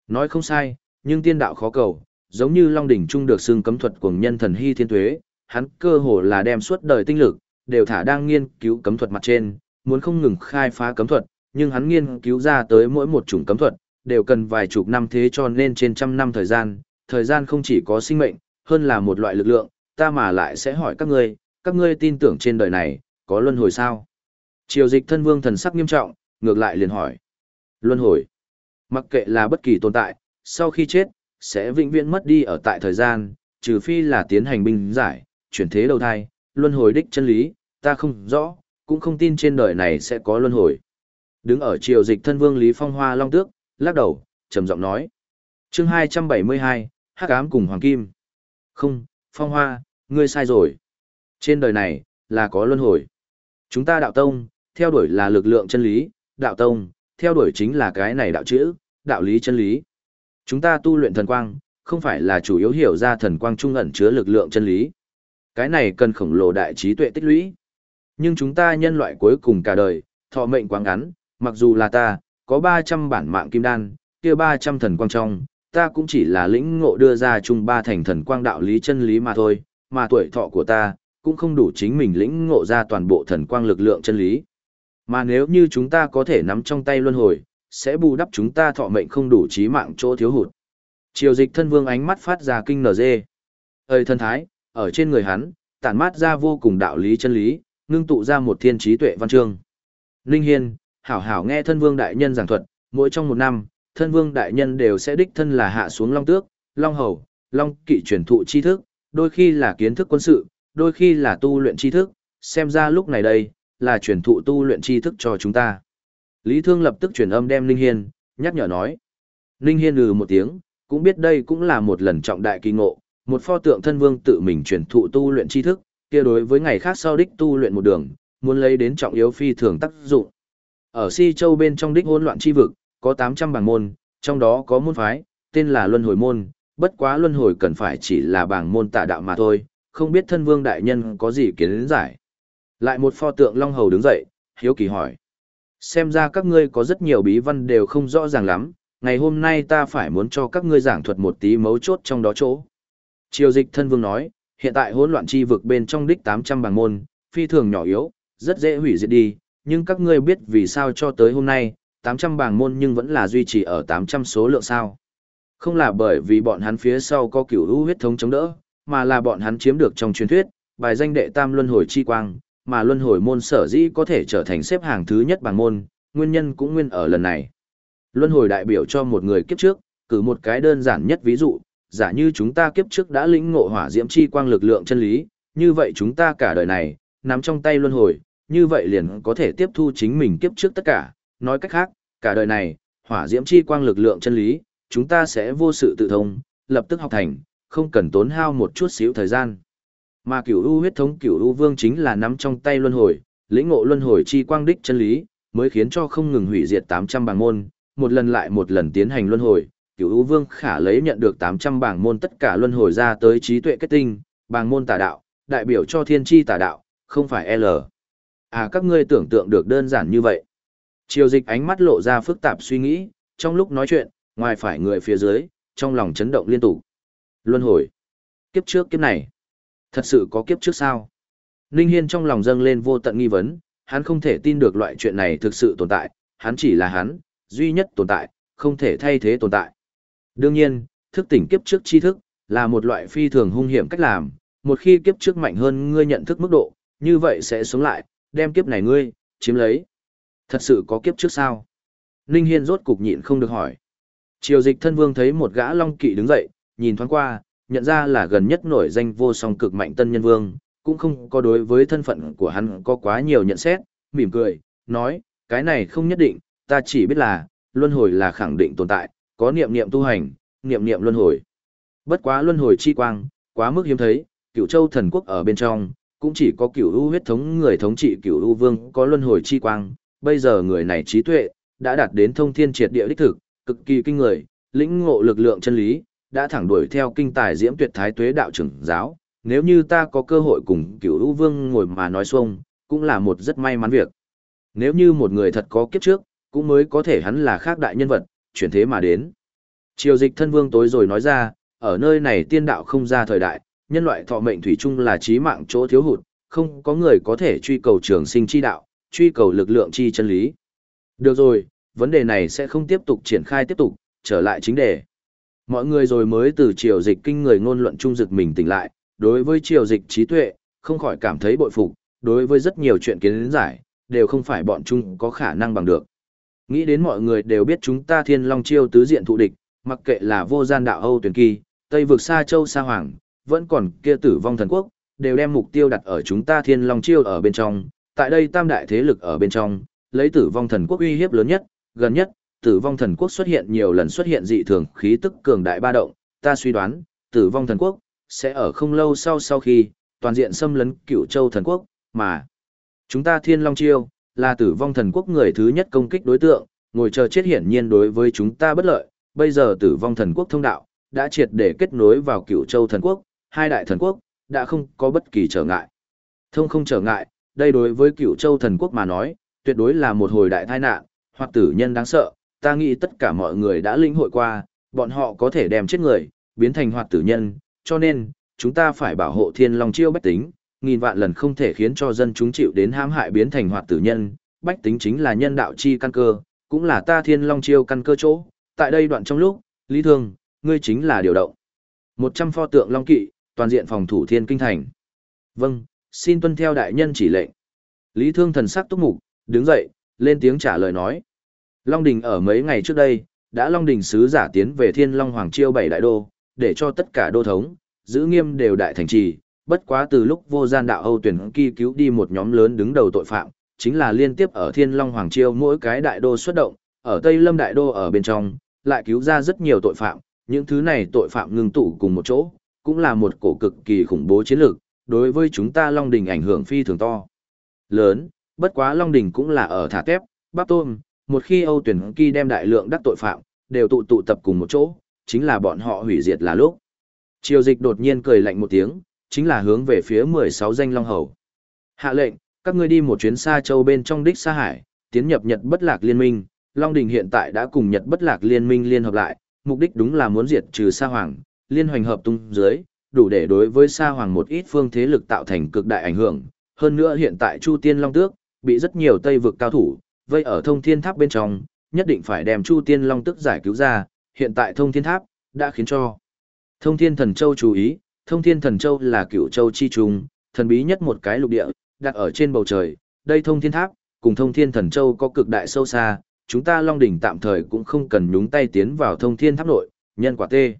Nói không sai, nhưng tiên đạo khó cầu, giống như Long Đỉnh Trung được xưng cấm thuật của nhân thần hy thiên tuế, hắn cơ hồ là đem suốt đời tinh lực, đều thả đang nghiên cứu cấm thuật mặt trên, muốn không ngừng khai phá cấm thuật, nhưng hắn nghiên cứu ra tới mỗi một chủng cấm thuật, đều cần vài chục năm thế cho nên trên trăm năm thời gian, thời gian không chỉ có sinh mệnh, hơn là một loại lực lượng, ta mà lại sẽ hỏi các ngươi, các ngươi tin tưởng trên đời này, có luân hồi sao? Triều dịch thân vương thần sắc nghiêm trọng, ngược lại liền hỏi. Luân hồi. Mặc kệ là bất kỳ tồn tại, sau khi chết, sẽ vĩnh viễn mất đi ở tại thời gian, trừ phi là tiến hành binh giải, chuyển thế đầu thai, luân hồi đích chân lý, ta không rõ, cũng không tin trên đời này sẽ có luân hồi. Đứng ở triều dịch thân vương Lý Phong Hoa Long Tước, lắc đầu, trầm giọng nói. chương 272, Hắc ám cùng Hoàng Kim. Không, Phong Hoa, ngươi sai rồi. Trên đời này, là có luân hồi. Chúng ta đạo tông, theo đuổi là lực lượng chân lý, đạo tông, theo đuổi chính là cái này đạo chữ, đạo lý chân lý. Chúng ta tu luyện thần quang, không phải là chủ yếu hiểu ra thần quang trung ẩn chứa lực lượng chân lý. Cái này cần khổng lồ đại trí tuệ tích lũy. Nhưng chúng ta nhân loại cuối cùng cả đời, thọ mệnh quá ngắn, mặc dù là ta, có 300 bản mạng kim đan, kia 300 thần quang trong, ta cũng chỉ là lĩnh ngộ đưa ra chung ba thành thần quang đạo lý chân lý mà thôi, mà tuổi thọ của ta, cũng không đủ chính mình lĩnh ngộ ra toàn bộ thần quang lực lượng chân lý. Mà nếu như chúng ta có thể nắm trong tay luân hồi, sẽ bù đắp chúng ta thọ mệnh không đủ trí mạng chỗ thiếu hụt. Triều dịch thân vương ánh mắt phát ra kinh nở dê. Ơi thân thái, ở trên người hắn, tản mát ra vô cùng đạo lý chân lý, ngưng tụ ra một thiên trí tuệ văn chương. Linh Hiên, hảo hảo nghe thân vương đại nhân giảng thuật, mỗi trong một năm, thân vương đại nhân đều sẽ đích thân là hạ xuống long tước, long hầu, long kỵ truyền thụ tri thức, đôi khi là kiến thức quân sự, đôi khi là tu luyện tri thức, xem ra lúc này đây, là truyền thụ tu luyện tri thức cho chúng ta. Lý Thương lập tức truyền âm đem Linh Hiên, nhắc nhở nói. Linh Hiên ừ một tiếng, cũng biết đây cũng là một lần trọng đại kỳ ngộ, một pho tượng thân vương tự mình truyền thụ tu luyện tri thức, kia đối với ngày khác sau đích tu luyện một đường, muốn lấy đến trọng yếu phi thường tác dụng. Ở Si Châu bên trong đích hỗn loạn chi vực, có 800 bảng môn, trong đó có môn phái, tên là Luân Hồi Môn, bất quá Luân Hồi cần phải chỉ là bảng môn tà đạo mà thôi, không biết thân vương đại nhân có gì kiến giải. Lại một pho tượng Long Hầu đứng dậy, hiếu kỳ hỏi. Xem ra các ngươi có rất nhiều bí văn đều không rõ ràng lắm, ngày hôm nay ta phải muốn cho các ngươi giảng thuật một tí mấu chốt trong đó chỗ. Triều dịch thân vương nói, hiện tại hỗn loạn chi vực bên trong đích 800 bảng môn, phi thường nhỏ yếu, rất dễ hủy diệt đi, nhưng các ngươi biết vì sao cho tới hôm nay, 800 bảng môn nhưng vẫn là duy trì ở 800 số lượng sao. Không là bởi vì bọn hắn phía sau có cửu hữu huyết thống chống đỡ, mà là bọn hắn chiếm được trong truyền thuyết, bài danh đệ tam luân hồi chi quang, mà luân hồi môn sở dĩ có thể trở thành xếp hàng thứ nhất bảng môn, nguyên nhân cũng nguyên ở lần này. Luân hồi đại biểu cho một người kiếp trước, cử một cái đơn giản nhất ví dụ, giả như chúng ta kiếp trước đã lĩnh ngộ hỏa diễm chi quang lực lượng chân lý, như vậy chúng ta cả đời này, nắm trong tay luân hồi, như vậy liền có thể tiếp thu chính mình kiếp trước tất cả, nói cách khác, cả đời này, hỏa diễm chi quang lực lượng chân lý, chúng ta sẽ vô sự tự thông, lập tức học thành, không cần tốn hao một chút xíu thời gian. Mà cửu u huyết thống cửu u vương chính là nắm trong tay luân hồi, lĩnh ngộ luân hồi chi quang đích chân lý, mới khiến cho không ngừng hủy diệt 800 bảng môn, một lần lại một lần tiến hành luân hồi, cửu u vương khả lấy nhận được 800 bảng môn tất cả luân hồi ra tới trí tuệ kết tinh, bảng môn tà đạo, đại biểu cho thiên chi tà đạo, không phải L. À các ngươi tưởng tượng được đơn giản như vậy. Triều dịch ánh mắt lộ ra phức tạp suy nghĩ, trong lúc nói chuyện, ngoài phải người phía dưới, trong lòng chấn động liên tục. Luân hồi. Kiếp trước kiếp này. Thật sự có kiếp trước sao? Ninh Hiên trong lòng dâng lên vô tận nghi vấn, hắn không thể tin được loại chuyện này thực sự tồn tại, hắn chỉ là hắn, duy nhất tồn tại, không thể thay thế tồn tại. Đương nhiên, thức tỉnh kiếp trước tri thức, là một loại phi thường hung hiểm cách làm, một khi kiếp trước mạnh hơn ngươi nhận thức mức độ, như vậy sẽ xuống lại, đem kiếp này ngươi, chiếm lấy. Thật sự có kiếp trước sao? Ninh Hiên rốt cục nhịn không được hỏi. Triều dịch thân vương thấy một gã long kỵ đứng dậy, nhìn thoáng qua, nhận ra là gần nhất nổi danh vô song cực mạnh tân nhân vương, cũng không có đối với thân phận của hắn có quá nhiều nhận xét, mỉm cười, nói, cái này không nhất định, ta chỉ biết là, luân hồi là khẳng định tồn tại, có niệm niệm tu hành, niệm niệm luân hồi. Bất quá luân hồi chi quang, quá mức hiếm thấy, cửu châu thần quốc ở bên trong, cũng chỉ có cửu u huyết thống người thống trị cửu u vương có luân hồi chi quang, bây giờ người này trí tuệ, đã đạt đến thông thiên triệt địa đích thực, cực kỳ kinh người, lĩnh ngộ lực lượng chân lý, đã thẳng đuổi theo kinh tài diễm tuyệt thái tuế đạo trưởng giáo, nếu như ta có cơ hội cùng cửu u vương ngồi mà nói xuông, cũng là một rất may mắn việc. Nếu như một người thật có kiếp trước, cũng mới có thể hắn là khác đại nhân vật, chuyển thế mà đến. Triều dịch thân vương tối rồi nói ra, ở nơi này tiên đạo không ra thời đại, nhân loại thọ mệnh thủy chung là trí mạng chỗ thiếu hụt, không có người có thể truy cầu trường sinh chi đạo, truy cầu lực lượng chi chân lý. Được rồi, vấn đề này sẽ không tiếp tục triển khai tiếp tục, trở lại chính đề. Mọi người rồi mới từ triều dịch kinh người ngôn luận trung dực mình tỉnh lại, đối với triều dịch trí tuệ, không khỏi cảm thấy bội phục, đối với rất nhiều chuyện kiến giải, đều không phải bọn chúng có khả năng bằng được. Nghĩ đến mọi người đều biết chúng ta thiên long chiêu tứ diện thụ địch, mặc kệ là vô gian đạo Âu tuyển kỳ, Tây vực Sa Châu Sa Hoàng, vẫn còn kia tử vong thần quốc, đều đem mục tiêu đặt ở chúng ta thiên long chiêu ở bên trong, tại đây tam đại thế lực ở bên trong, lấy tử vong thần quốc uy hiếp lớn nhất, gần nhất, tử vong thần quốc xuất hiện nhiều lần xuất hiện dị thường khí tức cường đại ba động, ta suy đoán, tử vong thần quốc, sẽ ở không lâu sau sau khi, toàn diện xâm lấn cựu châu thần quốc, mà chúng ta thiên long chiêu, là tử vong thần quốc người thứ nhất công kích đối tượng, ngồi chờ chết hiển nhiên đối với chúng ta bất lợi, bây giờ tử vong thần quốc thông đạo, đã triệt để kết nối vào cựu châu thần quốc, hai đại thần quốc, đã không có bất kỳ trở ngại. Thông không trở ngại, đây đối với cựu châu thần quốc mà nói, tuyệt đối là một hồi đại tai nạn, hoặc tử nhân đáng sợ, ta nghĩ tất cả mọi người đã linh hội qua, bọn họ có thể đem chết người, biến thành hoạt tử nhân, cho nên, chúng ta phải bảo hộ thiên long chiêu bách tính, nghìn vạn lần không thể khiến cho dân chúng chịu đến hãm hại biến thành hoạt tử nhân, bách tính chính là nhân đạo chi căn cơ, cũng là ta thiên long chiêu căn cơ chỗ, tại đây đoạn trong lúc, lý thương, ngươi chính là điều động. 100 pho tượng long kỵ, toàn diện phòng thủ thiên kinh thành. Vâng, xin tuân theo đại nhân chỉ lệnh. Lý thương thần sắc túc mục, đứng dậy, lên tiếng trả lời nói. Long Đình ở mấy ngày trước đây, đã Long Đình sứ giả tiến về Thiên Long Hoàng Chiêu bảy đại đô, để cho tất cả đô thống, giữ nghiêm đều đại thành trì, bất quá từ lúc vô gian đạo Âu tuyển kỳ cứu đi một nhóm lớn đứng đầu tội phạm, chính là liên tiếp ở Thiên Long Hoàng Chiêu mỗi cái đại đô xuất động, ở Tây Lâm đại đô ở bên trong, lại cứu ra rất nhiều tội phạm, những thứ này tội phạm ngừng tụ cùng một chỗ, cũng là một cổ cực kỳ khủng bố chiến lược, đối với chúng ta Long Đình ảnh hưởng phi thường to. Lớn, bất quá Long Đình cũng là ở thả tép, bắp tôm, một khi Âu tuyển kỳ đem đại lượng đắc tội phạm, đều tụ tụ tập cùng một chỗ, chính là bọn họ hủy diệt là lúc. Triều dịch đột nhiên cười lạnh một tiếng, chính là hướng về phía 16 danh Long Hầu. Hạ lệnh, các ngươi đi một chuyến xa châu bên trong đích xa hải, tiến nhập Nhật bất lạc liên minh, Long Đình hiện tại đã cùng Nhật bất lạc liên minh liên hợp lại, mục đích đúng là muốn diệt trừ Sa Hoàng, liên hoành hợp tung dưới, đủ để đối với Sa Hoàng một ít phương thế lực tạo thành cực đại ảnh hưởng. Hơn nữa hiện tại Chu Tiên Long Tước, bị rất nhiều Tây vực cao thủ, vây ở thông thiên tháp bên trong, nhất định phải đem Chu Tiên Long tức giải cứu ra, hiện tại thông thiên tháp, đã khiến cho thông thiên thần châu chú ý, thông thiên thần châu là cựu châu chi trùng, thần bí nhất một cái lục địa, đặt ở trên bầu trời, đây thông thiên tháp, cùng thông thiên thần châu có cực đại sâu xa, chúng ta Long Đỉnh tạm thời cũng không cần nhúng tay tiến vào thông thiên tháp nội, nhân quả tê.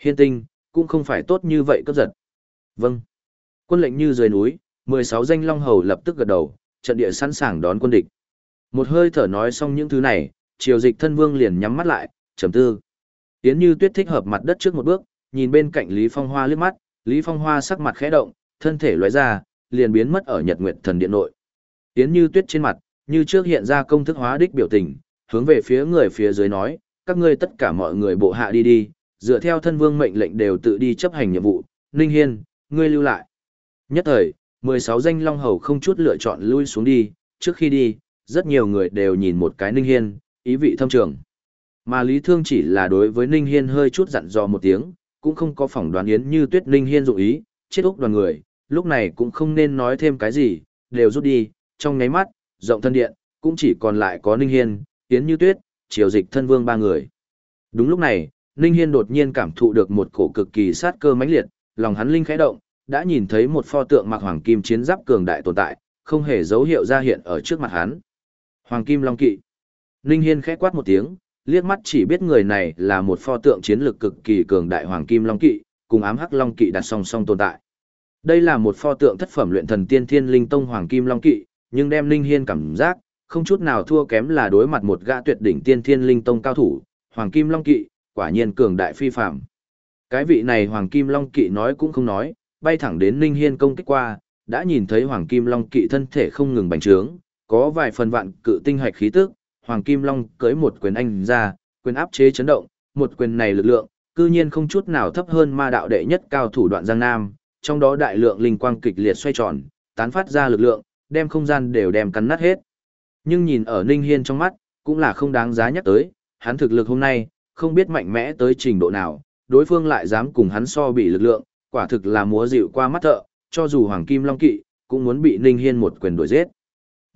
Hiên tinh, cũng không phải tốt như vậy cấp giật. Vâng. Quân lệnh như rời núi, 16 danh Long Hầu lập tức gật đầu, trận địa sẵn sàng đón quân địch. Một hơi thở nói xong những thứ này, triều dịch thân vương liền nhắm mắt lại, trầm tư. Yến như tuyết thích hợp mặt đất trước một bước, nhìn bên cạnh Lý Phong Hoa liếc mắt, Lý Phong Hoa sắc mặt khẽ động, thân thể lóe ra, liền biến mất ở Nhật Nguyệt Thần Điện nội. Yến như tuyết trên mặt, như trước hiện ra công thức hóa đích biểu tình, hướng về phía người phía dưới nói, các ngươi tất cả mọi người bộ hạ đi đi, dựa theo thân vương mệnh lệnh đều tự đi chấp hành nhiệm vụ, Ninh Hiên, ngươi lưu lại. Nhất thời, 16 danh Long Hầu không chút lựa chọn lui xuống đi, trước khi đi, rất nhiều người đều nhìn một cái Ninh Hiên, ý vị thâm trường. Mà Lý Thương chỉ là đối với Ninh Hiên hơi chút dặn dò một tiếng, cũng không có phỏng đoán yến như tuyết Ninh Hiên dụng ý, chết úc đoàn người, lúc này cũng không nên nói thêm cái gì, đều rút đi, trong nháy mắt, rộng thân điện, cũng chỉ còn lại có Ninh Hiên, Yến Như Tuyết, Triều Dịch thân vương ba người. Đúng lúc này, Ninh Hiên đột nhiên cảm thụ được một cổ cực kỳ sát cơ mãnh liệt, lòng hắn linh khẽ động, đã nhìn thấy một pho tượng mặc hoàng kim chiến giáp cường đại tồn tại, không hề dấu hiệu ra hiện ở trước mặt hắn. Hoàng kim long kỵ. Ninh Hiên khẽ quát một tiếng, liếc mắt chỉ biết người này là một pho tượng chiến lực cực kỳ cường đại hoàng kim long kỵ, cùng ám hắc long kỵ đặt song song tồn tại. Đây là một pho tượng thất phẩm luyện thần tiên thiên linh tông hoàng kim long kỵ, nhưng đem Ninh Hiên cảm giác, không chút nào thua kém là đối mặt một gã tuyệt đỉnh tiên thiên linh tông cao thủ, Hoàng Kim Long Kỵ, quả nhiên cường đại phi phàm. Cái vị này Hoàng Kim Long Kỵ nói cũng không nói, bay thẳng đến Ninh Hiên công kích qua, đã nhìn thấy Hoàng Kim Long Kỵ thân thể không ngừng bành trướng, có vài phần vạn cự tinh hạch khí tức, Hoàng Kim Long cưỡi một quyền anh ra, quyền áp chế chấn động, một quyền này lực lượng, cư nhiên không chút nào thấp hơn ma đạo đệ nhất cao thủ đoạn Giang Nam, trong đó đại lượng linh quang kịch liệt xoay tròn, tán phát ra lực lượng, đem không gian đều đem cắn nát hết. Nhưng nhìn ở Ninh Hiên trong mắt, cũng là không đáng giá nhắc tới, hắn thực lực hôm nay, không biết mạnh mẽ tới trình độ nào, đối phương lại dám cùng hắn so bị lực lượng, quả thực là múa dịu qua mắt thợ, cho dù Hoàng Kim Long Kỵ, cũng muốn bị Ninh Hiên một quyền đuổi giết.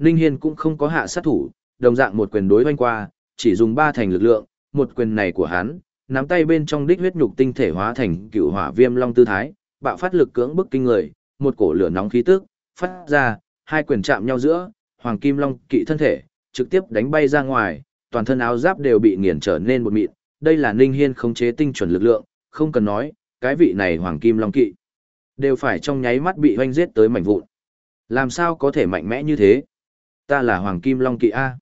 Ninh Hiên cũng không có hạ sát thủ, đồng dạng một quyền đối hoanh qua, chỉ dùng ba thành lực lượng, một quyền này của hắn, nắm tay bên trong đích huyết nhục tinh thể hóa thành cựu hỏa viêm long tư thái, bạo phát lực cưỡng bức kinh người, một cổ lửa nóng khí tức, phát ra, hai quyền chạm nhau giữa, Hoàng Kim Long kỵ thân thể, trực tiếp đánh bay ra ngoài, toàn thân áo giáp đều bị nghiền trở nên một mịn, đây là Ninh Hiên khống chế tinh chuẩn lực lượng, không cần nói, cái vị này Hoàng Kim Long Kỵ đều phải trong nháy mắt bị hoanh giết tới mảnh vụn. Làm sao có thể mạnh mẽ như thế? Ta là Hoàng Kim Long Kỵ A.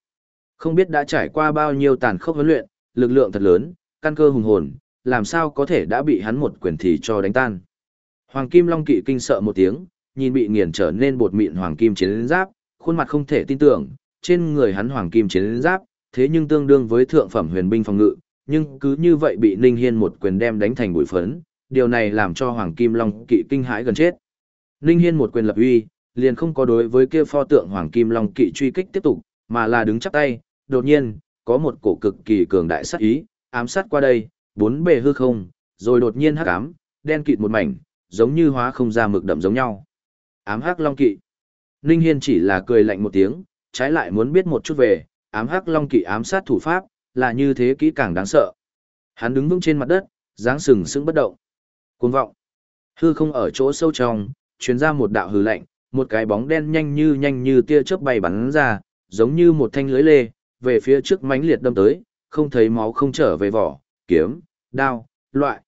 Không biết đã trải qua bao nhiêu tàn khốc huấn luyện, lực lượng thật lớn, căn cơ hùng hồn, làm sao có thể đã bị hắn một quyền thì cho đánh tan. Hoàng Kim Long Kỵ kinh sợ một tiếng, nhìn bị nghiền trở nên bột mịn Hoàng Kim chiến giáp, khuôn mặt không thể tin tưởng, trên người hắn Hoàng Kim chiến giáp, thế nhưng tương đương với thượng phẩm huyền binh phòng ngự, nhưng cứ như vậy bị Ninh Hiên một quyền đem đánh thành bụi phấn, điều này làm cho Hoàng Kim Long Kỵ kinh hãi gần chết. Ninh Hiên một quyền lập uy, liền không có đối với kia pho tượng Hoàng Kim Long Kỵ truy kích tiếp tục, mà là đứng chắp tay, đột nhiên, có một cổ cực kỳ cường đại sát ý, ám sát qua đây, bốn bề hư không, rồi đột nhiên hắc ám, đen kịt một mảnh, giống như hóa không ra mực đậm giống nhau. Ám hắc long kỵ. Ninh Hiên chỉ là cười lạnh một tiếng, trái lại muốn biết một chút về, ám hắc long kỵ ám sát thủ pháp, là như thế kỹ càng đáng sợ. Hắn đứng vững trên mặt đất, dáng sừng sững bất động. Cuồng vọng. Hư không ở chỗ sâu trong, truyền ra một đạo hư lạnh, một cái bóng đen nhanh như nhanh như tia chớp bay bắn ra, giống như một thanh lưới lê, về phía trước mãnh liệt đâm tới, không thấy máu không trở về vỏ, kiếm, đao, loại.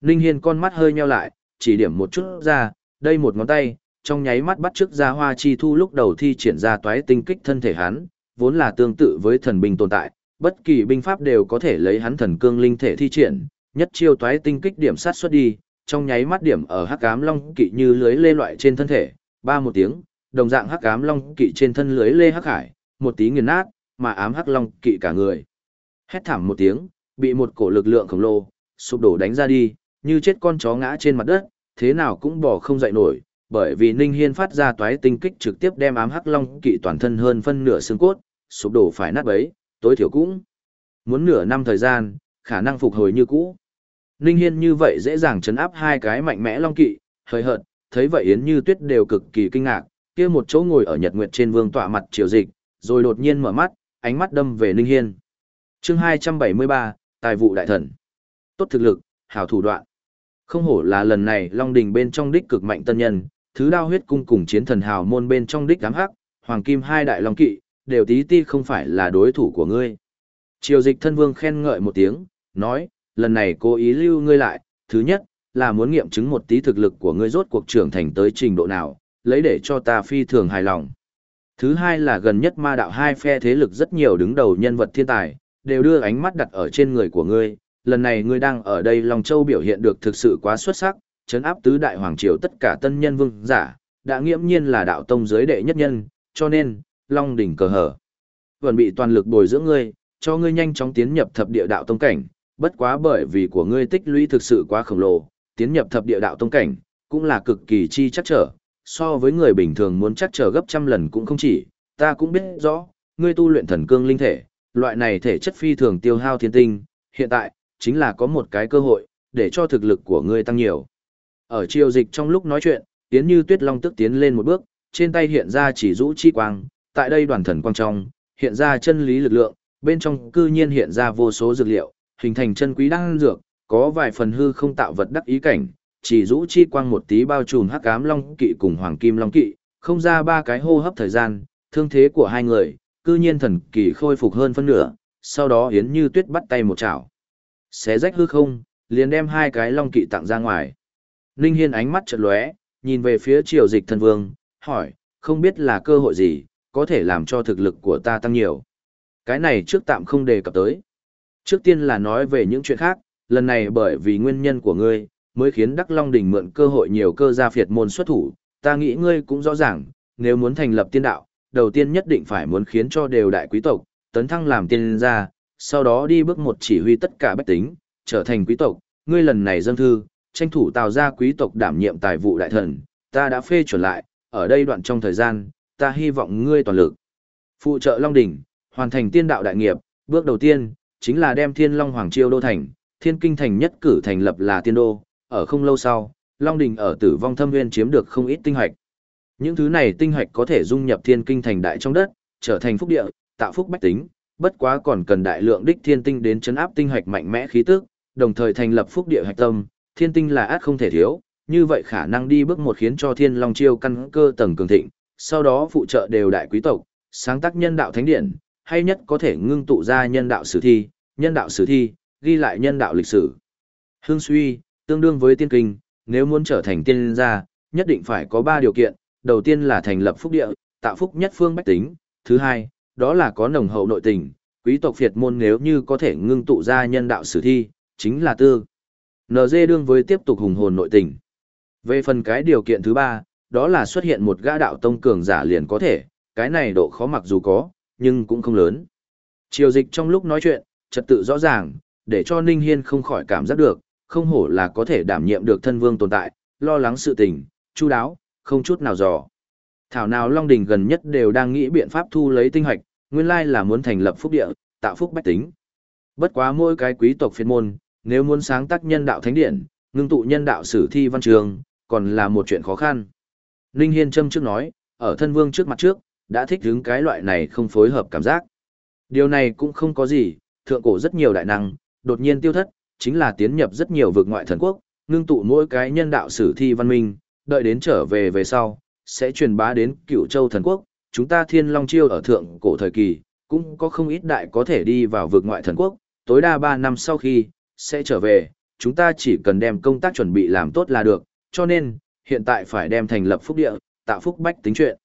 Ninh Hiên con mắt hơi nheo lại, chỉ điểm một chút ra, đây một ngón tay, trong nháy mắt bắt trước ra hoa chi thu lúc đầu thi triển ra toái tinh kích thân thể hắn, vốn là tương tự với thần binh tồn tại, bất kỳ binh pháp đều có thể lấy hắn thần cương linh thể thi triển, nhất chiêu toái tinh kích điểm sát xuất đi, trong nháy mắt điểm ở hắc ám long kỵ như lưới lê loại trên thân thể, ba một tiếng, đồng dạng hắc ám long kỵ trên thân lưới lê hắc hải, một tí nghiền nát, mà ám hắc long kỵ cả người. Hét thảm một tiếng, bị một cổ lực lượng khổng lồ, sụp đổ đánh ra đi, như chết con chó ngã trên mặt đất, thế nào cũng bỏ không dậy nổi, bởi vì Ninh Hiên phát ra toái tinh kích trực tiếp đem ám hắc long kỵ toàn thân hơn phân nửa xương cốt, sụp đổ phải nát bấy, tối thiểu cũng muốn nửa năm thời gian, khả năng phục hồi như cũ. Ninh Hiên như vậy dễ dàng chấn áp hai cái mạnh mẽ long kỵ, hơi hợt, thấy vậy Yến Như Tuyết đều cực kỳ kinh ngạc, kia một chỗ ngồi ở Nhật Nguyệt trên vương tọa mặt triều dịch, rồi đột nhiên mở mắt, ánh mắt đâm về Ninh Hiên. Chương 273, Tài vụ đại thần. Tốt thực lực, hảo thủ đoạn. Không hổ là lần này Long Đình bên trong đích cực mạnh tân nhân, thứ đao huyết cung cùng chiến thần hào môn bên trong đích ám hắc, hoàng kim hai đại long kỵ, đều tí ti không phải là đối thủ của ngươi. Triều dịch thân vương khen ngợi một tiếng, nói, lần này cố ý lưu ngươi lại, thứ nhất, là muốn nghiệm chứng một tí thực lực của ngươi rốt cuộc trưởng thành tới trình độ nào, lấy để cho ta phi thường hài lòng. Thứ hai là gần nhất ma đạo hai phe thế lực rất nhiều đứng đầu nhân vật thiên tài, đều đưa ánh mắt đặt ở trên người của ngươi, lần này ngươi đang ở đây Long Châu biểu hiện được thực sự quá xuất sắc, chấn áp tứ đại hoàng triều tất cả tân nhân vương giả, đã nghiễm nhiên là đạo tông giới đệ nhất nhân, cho nên, Long đỉnh cờ hở. Vẫn bị toàn lực bồi dưỡng ngươi, cho ngươi nhanh chóng tiến nhập thập địa đạo tông cảnh, bất quá bởi vì của ngươi tích lũy thực sự quá khổng lồ, tiến nhập thập địa đạo tông cảnh, cũng là cực kỳ chi chắc trở, so với người bình thường muốn chắc trở gấp trăm lần cũng không chỉ, ta cũng biết rõ, ngươi tu luyện thần cương linh thể, loại này thể chất phi thường tiêu hao thiên tinh, hiện tại, chính là có một cái cơ hội, để cho thực lực của ngươi tăng nhiều. Ở triều dịch trong lúc nói chuyện, Tiến Như Tuyết Long tức tiến lên một bước, trên tay hiện ra chỉ rũ chi quang, tại đây đoàn thần quang trong, hiện ra chân lý lực lượng, bên trong cư nhiên hiện ra vô số dược liệu, hình thành chân quý đăng dược, có vài phần hư không tạo vật đắc ý cảnh, chỉ rũ chi quang một tí bao trùm hắc ám long kỵ cùng hoàng kim long kỵ, không ra ba cái hô hấp thời gian, thương thế của hai người, cư nhiên thần kỳ khôi phục hơn phân nửa, sau đó Yến Như Tuyết bắt tay một chảo. Xé rách hư không, liền đem hai cái long kỵ tặng ra ngoài. Ninh Hiên ánh mắt chợt lóe, nhìn về phía triều dịch thần vương, hỏi, không biết là cơ hội gì, có thể làm cho thực lực của ta tăng nhiều. Cái này trước tạm không đề cập tới. Trước tiên là nói về những chuyện khác, lần này bởi vì nguyên nhân của ngươi, mới khiến Đắc Long Đình mượn cơ hội nhiều cơ gia phiệt môn xuất thủ, ta nghĩ ngươi cũng rõ ràng, nếu muốn thành lập tiên đạo, đầu tiên nhất định phải muốn khiến cho đều đại quý tộc, tấn thăng làm tiên gia, sau đó đi bước một chỉ huy tất cả bách tính, trở thành quý tộc, ngươi lần này dâng thư, tranh thủ tạo ra quý tộc đảm nhiệm tài vụ đại thần, ta đã phê chuẩn lại, ở đây đoạn trong thời gian, ta hy vọng ngươi toàn lực. Phụ trợ Long Đỉnh, hoàn thành tiên đạo đại nghiệp, bước đầu tiên, chính là đem thiên Long Hoàng Chiêu đô thành, thiên kinh thành nhất cử thành lập là tiên đô, ở không lâu sau, Long Đình ở tử vong thâm nguyên chiếm được không ít tinh hoạch. Những thứ này tinh hoạch có thể dung nhập thiên kinh thành đại trong đất, trở thành phúc địa, tạo phúc bách tính, bất quá còn cần đại lượng đích thiên tinh đến chấn áp tinh hoạch mạnh mẽ khí tức, đồng thời thành lập phúc địa hạch tâm, thiên tinh là át không thể thiếu, như vậy khả năng đi bước một khiến cho thiên long chiêu căn cơ tầng cường thịnh, sau đó phụ trợ đều đại quý tộc, sáng tác nhân đạo thánh điển, hay nhất có thể ngưng tụ ra nhân đạo sử thi, nhân đạo sử thi, ghi lại nhân đạo lịch sử. Hương suy, tương đương với tiên kinh, nếu muốn trở thành tiên gia, nhất định phải có ba điều kiện, đầu tiên là thành lập phúc địa, tạo phúc nhất phương bách tính, thứ hai, đó là có nồng hậu nội tình, quý tộc Việt môn nếu như có thể ngưng tụ ra nhân đạo sử thi, chính là tư. NG đương với tiếp tục hùng hồn nội tình. Về phần cái điều kiện thứ ba, đó là xuất hiện một gã đạo tông cường giả liền có thể, cái này độ khó mặc dù có, nhưng cũng không lớn. Triều dịch trong lúc nói chuyện, trật tự rõ ràng, để cho Ninh Hiên không khỏi cảm giác được, không hổ là có thể đảm nhiệm được thân vương tồn tại, lo lắng sự tình, chu đáo, không chút nào dò. Thảo nào Long Đình gần nhất đều đang nghĩ biện pháp thu lấy tinh hoạch, nguyên lai là muốn thành lập phúc địa, tạo phúc bách tính. Bất quá mỗi cái quý tộc phiên môn, nếu muốn sáng tác nhân đạo thánh điển, ngưng tụ nhân đạo sử thi văn trường, còn là một chuyện khó khăn. Ninh Hiên châm trước nói, ở thân vương trước mặt trước, đã thích hứng cái loại này không phối hợp cảm giác. Điều này cũng không có gì, thượng cổ rất nhiều đại năng, đột nhiên tiêu thất, chính là tiến nhập rất nhiều vực ngoại thần quốc, ngưng tụ mỗi cái nhân đạo sử thi văn minh, đợi đến trở về về sau, sẽ truyền bá đến cựu châu thần quốc. Chúng ta thiên long chiêu ở thượng cổ thời kỳ, cũng có không ít đại có thể đi vào vực ngoại thần quốc, tối đa 3 năm sau khi, sẽ trở về, chúng ta chỉ cần đem công tác chuẩn bị làm tốt là được, cho nên, hiện tại phải đem thành lập phúc địa, tạo phúc bách tính chuyện.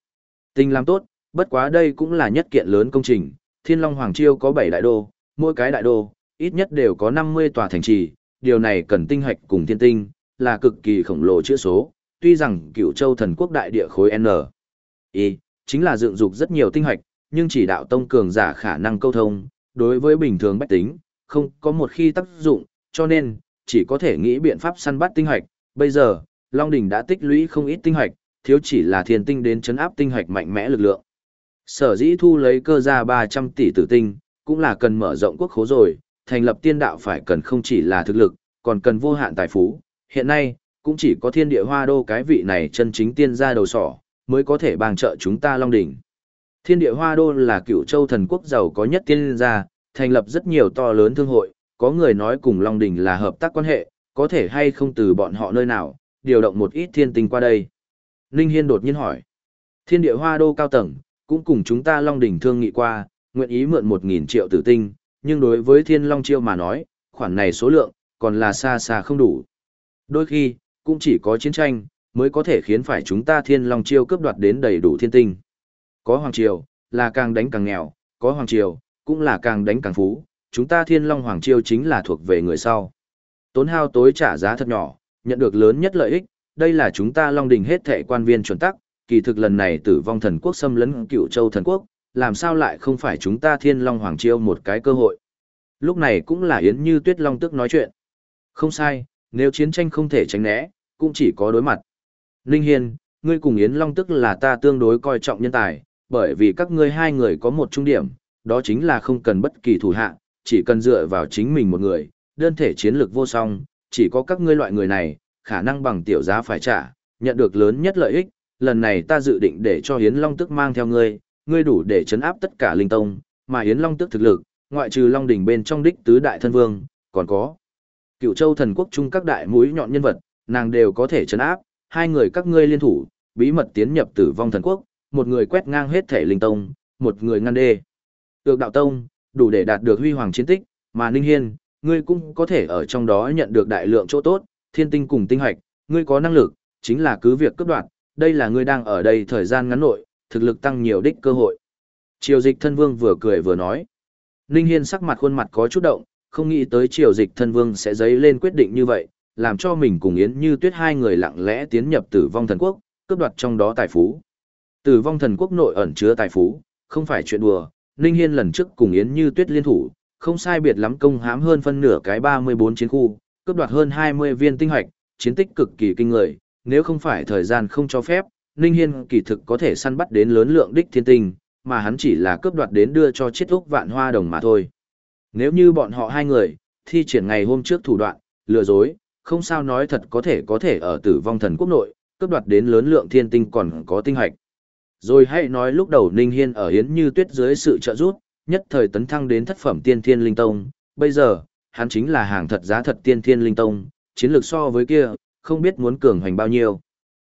Tình làm tốt, bất quá đây cũng là nhất kiện lớn công trình, Thiên Long Hoàng Chiêu có 7 đại đô, mỗi cái đại đô, ít nhất đều có 50 tòa thành trì, điều này cần tinh hạch cùng thiên tinh, là cực kỳ khổng lồ chữ số, tuy rằng cựu châu thần quốc đại địa khối N. Y, chính là dựng dục rất nhiều tinh hạch, nhưng chỉ đạo tông cường giả khả năng câu thông, đối với bình thường bách tính, không có một khi tác dụng, cho nên, chỉ có thể nghĩ biện pháp săn bắt tinh hạch. Bây giờ, Long Đỉnh đã tích lũy không ít tinh hạch, thiếu chỉ là thiên tinh đến chấn áp tinh hạch mạnh mẽ lực lượng. Sở dĩ thu lấy cơ ra 300 tỷ tử tinh, cũng là cần mở rộng quốc khố rồi, thành lập tiên đạo phải cần không chỉ là thực lực, còn cần vô hạn tài phú. Hiện nay, cũng chỉ có thiên địa hoa đô cái vị này chân chính tiên gia đầu sỏ, mới có thể bàn trợ chúng ta Long Đỉnh. Thiên địa hoa đô là cựu châu thần quốc giàu có nhất tiên gia, thành lập rất nhiều to lớn thương hội, có người nói cùng Long Đỉnh là hợp tác quan hệ, có thể hay không từ bọn họ nơi nào, điều động một ít thiên tinh qua đây. Ninh Hiên đột nhiên hỏi, thiên địa hoa đô cao tầng, cũng cùng chúng ta Long Đỉnh thương nghị qua, nguyện ý mượn 1.000 triệu tử tinh, nhưng đối với thiên long chiêu mà nói, khoản này số lượng, còn là xa xa không đủ. Đôi khi, cũng chỉ có chiến tranh, mới có thể khiến phải chúng ta thiên long chiêu cướp đoạt đến đầy đủ thiên tinh. Có hoàng triều, là càng đánh càng nghèo, có hoàng triều, cũng là càng đánh càng phú, chúng ta thiên long hoàng chiêu chính là thuộc về người sau. Tốn hao tối trả giá thật nhỏ, nhận được lớn nhất lợi ích, đây là chúng ta long đình hết thệ quan viên chuẩn tắc, kỳ thực lần này tử vong thần quốc xâm lấn cựu châu thần quốc, làm sao lại không phải chúng ta thiên long hoàng chiêu một cái cơ hội. Lúc này cũng là Yến Như Tuyết Long tức nói chuyện. Không sai, nếu chiến tranh không thể tránh né, cũng chỉ có đối mặt. Ninh Hiên, ngươi cùng Yến Long tức là ta tương đối coi trọng nhân tài, bởi vì các ngươi hai người có một trung điểm, đó chính là không cần bất kỳ thủ hạ, chỉ cần dựa vào chính mình một người, đơn thể chiến lược vô song, chỉ có các ngươi loại người này, khả năng bằng tiểu giá phải trả, nhận được lớn nhất lợi ích, lần này ta dự định để cho Yến Long tức mang theo ngươi, ngươi đủ để chấn áp tất cả linh tông, mà Yến Long tức thực lực, ngoại trừ Long đỉnh bên trong đích tứ đại thân vương, còn có Cựu Châu thần quốc chung các đại mũi nhọn nhân vật, nàng đều có thể chấn áp, hai người các ngươi liên thủ, bí mật tiến nhập tử vong thần quốc, một người quét ngang hết thể linh tông, một người ngăn đê. Ước đạo tông, đủ để đạt được huy hoàng chiến tích, mà Ninh Hiên, ngươi cũng có thể ở trong đó nhận được đại lượng chỗ tốt, thiên tinh cùng tinh hoạch, ngươi có năng lực, chính là cứ việc cấp đoạt, đây là ngươi đang ở đây thời gian ngắn nội, thực lực tăng nhiều đích cơ hội. Triều dịch thân vương vừa cười vừa nói. Ninh Hiên sắc mặt khuôn mặt có chút động, không nghĩ tới triều dịch thân vương sẽ giấy lên quyết định như vậy, làm cho mình cùng Yến Như Tuyết hai người lặng lẽ tiến nhập tử vong thần quốc, cướp đoạt trong đó tài phú. Tử vong thần quốc nội ẩn chứa tài phú, không phải chuyện đùa, Ninh Hiên lần trước cùng Yến Như Tuyết liên thủ, không sai biệt lắm công hãm hơn phân nửa cái 34 chiến khu, cướp đoạt hơn 20 viên tinh hoạch, chiến tích cực kỳ kinh người, nếu không phải thời gian không cho phép, Ninh Hiên kỳ thực có thể săn bắt đến lớn lượng đích thiên tinh, mà hắn chỉ là cướp đoạt đến đưa cho chiết úc vạn hoa đồng mà thôi. Nếu như bọn họ hai người, thi triển ngày hôm trước thủ đoạn, lừa dối, không sao nói thật có thể có thể ở tử vong thần quốc nội, cướp đoạt đến lớn lượng thiên tinh còn có tinh hạch. Rồi hãy nói lúc đầu Ninh Hiên ở Hiến Như Tuyết dưới sự trợ giúp, nhất thời tấn thăng đến thất phẩm tiên thiên linh tông, bây giờ, hắn chính là hàng thật giá thật tiên thiên linh tông, chiến lược so với kia, không biết muốn cường hoành bao nhiêu.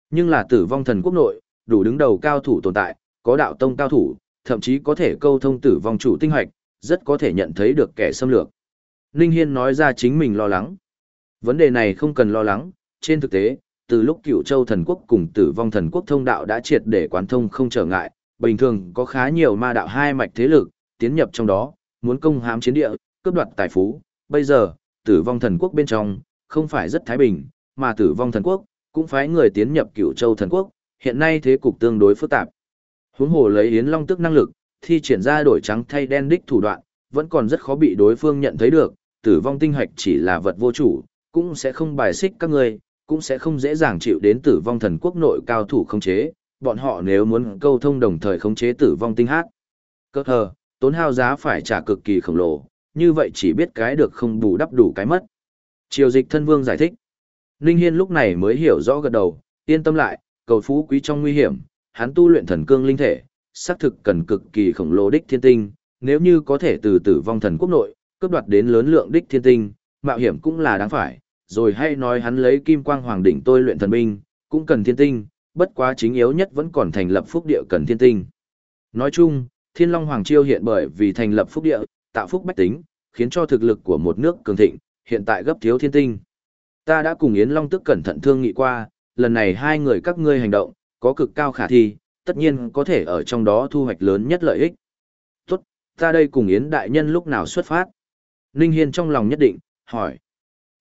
Nhưng là tử vong thần quốc nội, đủ đứng đầu cao thủ tồn tại, có đạo tông cao thủ, thậm chí có thể câu thông tử vong chủ tinh hoạch, rất có thể nhận thấy được kẻ xâm lược. Ninh Hiên nói ra chính mình lo lắng. Vấn đề này không cần lo lắng, trên thực tế, từ lúc cựu châu thần quốc cùng tử vong thần quốc thông đạo đã triệt để quán thông không trở ngại, bình thường có khá nhiều ma đạo hai mạch thế lực, tiến nhập trong đó, muốn công hám chiến địa, cướp đoạt tài phú. Bây giờ, tử vong thần quốc bên trong, không phải rất thái bình, mà tử vong thần quốc, cũng phái người tiến nhập cựu châu thần quốc, hiện nay thế cục tương đối phức tạp. Huống hồ lấy Yến Long tức năng lực, thi triển ra đổi trắng thay đen đích thủ đoạn, vẫn còn rất khó bị đối phương nhận thấy được, tử vong tinh hạch chỉ là vật vô chủ, cũng sẽ không bài xích các ngươi, cũng sẽ không dễ dàng chịu đến tử vong thần quốc nội cao thủ khống chế, bọn họ nếu muốn câu thông đồng thời khống chế tử vong tinh hát. Cơ hờ, tốn hao giá phải trả cực kỳ khổng lồ, như vậy chỉ biết cái được không bù đắp đủ cái mất. Triều dịch thân vương giải thích. Ninh Hiên lúc này mới hiểu rõ gật đầu, yên tâm lại, cầu phú quý trong nguy hiểm, hắn tu luyện thần cương linh thể, xác thực cần cực kỳ khổng lồ đích thiên tinh, nếu như có thể từ tử vong thần quốc nội, cướp đoạt đến lớn lượng đích thiên tinh, mạo hiểm cũng là đáng phải, rồi hay nói hắn lấy kim quang hoàng đỉnh tôi luyện thần binh, cũng cần thiên tinh, bất quá chính yếu nhất vẫn còn thành lập phúc địa cần thiên tinh. Nói chung, Thiên Long Hoàng Chiêu hiện bởi vì thành lập phúc địa, tạo phúc bách tính, khiến cho thực lực của một nước cường thịnh, hiện tại gấp thiếu thiên tinh. Ta đã cùng Yến Long tức cẩn thận thương nghị qua, lần này hai người các ngươi hành động, có cực cao khả thi, tất nhiên có thể ở trong đó thu hoạch lớn nhất lợi ích. Tốt, ta đây cùng Yến Đại Nhân lúc nào xuất phát? Ninh Hiên trong lòng nhất định, hỏi.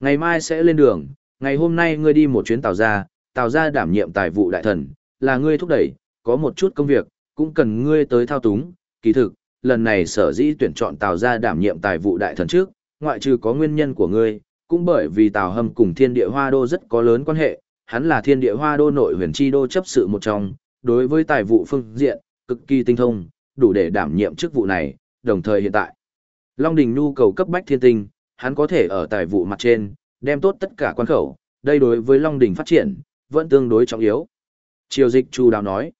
Ngày mai sẽ lên đường, ngày hôm nay ngươi đi một chuyến tàu ra, tàu ra đảm nhiệm tài vụ đại thần, là ngươi thúc đẩy, có một chút công việc, cũng cần ngươi tới thao túng, kỳ thực, lần này sở dĩ tuyển chọn tàu ra đảm nhiệm tài vụ đại thần trước, ngoại trừ có nguyên nhân của ngươi, cũng bởi vì tào hâm cùng thiên địa hoa đô rất có lớn quan hệ, hắn là thiên địa hoa đô nội huyền chi đô chấp sự một trong, đối với tài vụ phương diện, cực kỳ tinh thông, đủ để đảm nhiệm chức vụ này, đồng thời hiện tại. Long Đình nhu cầu cấp bách thiên tinh, hắn có thể ở tài vụ mặt trên, đem tốt tất cả quan khẩu, đây đối với Long Đình phát triển, vẫn tương đối trọng yếu. Triều dịch Chu Đào nói,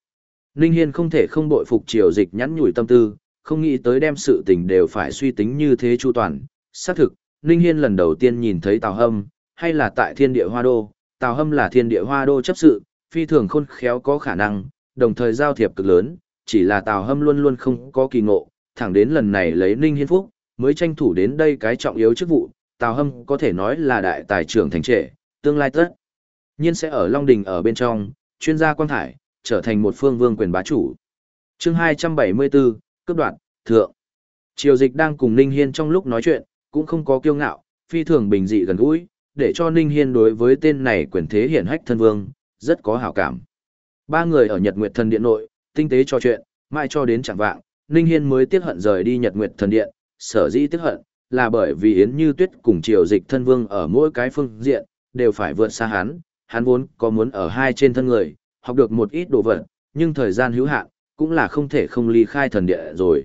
Ninh Hiên không thể không bội phục triều dịch nhắn nhủi tâm tư, không nghĩ tới đem sự tình đều phải suy tính như thế chu toàn. Xác thực, Ninh Hiên lần đầu tiên nhìn thấy Tào Hâm, hay là tại thiên địa hoa đô, Tào Hâm là thiên địa hoa đô chấp sự, phi thường khôn khéo có khả năng, đồng thời giao thiệp cực lớn, chỉ là Tào Hâm luôn luôn không có kỳ ngộ, thẳng đến lần này lấy Ninh Hiên Phúc, mới tranh thủ đến đây cái trọng yếu chức vụ, Tào Hâm có thể nói là đại tài trưởng thành trẻ, tương lai tất. Nhiên sẽ ở Long Đình ở bên trong, chuyên gia quan thải, trở thành một phương vương quyền bá chủ. chương 274, cấp đoạn, thượng. Triều dịch đang cùng Ninh Hiên trong lúc nói chuyện, cũng không có kiêu ngạo, phi thường bình dị gần gũi, để cho Ninh Hiên đối với tên này quyền thế hiển hách thân vương, rất có hảo cảm. Ba người ở Nhật Nguyệt Thần Điện nội, tinh tế trò chuyện, mai cho đến chẳng vạng, Ninh Hiên mới tiếc hận rời đi Nhật Nguyệt Thần Điện, sở dĩ tiếc hận, là bởi vì Yến Như Tuyết cùng Triều Dịch thân vương ở mỗi cái phương diện, đều phải vượt xa hắn, hắn vốn có muốn ở hai trên thân người, học được một ít đồ vật, nhưng thời gian hữu hạn, cũng là không thể không ly khai thần điện rồi.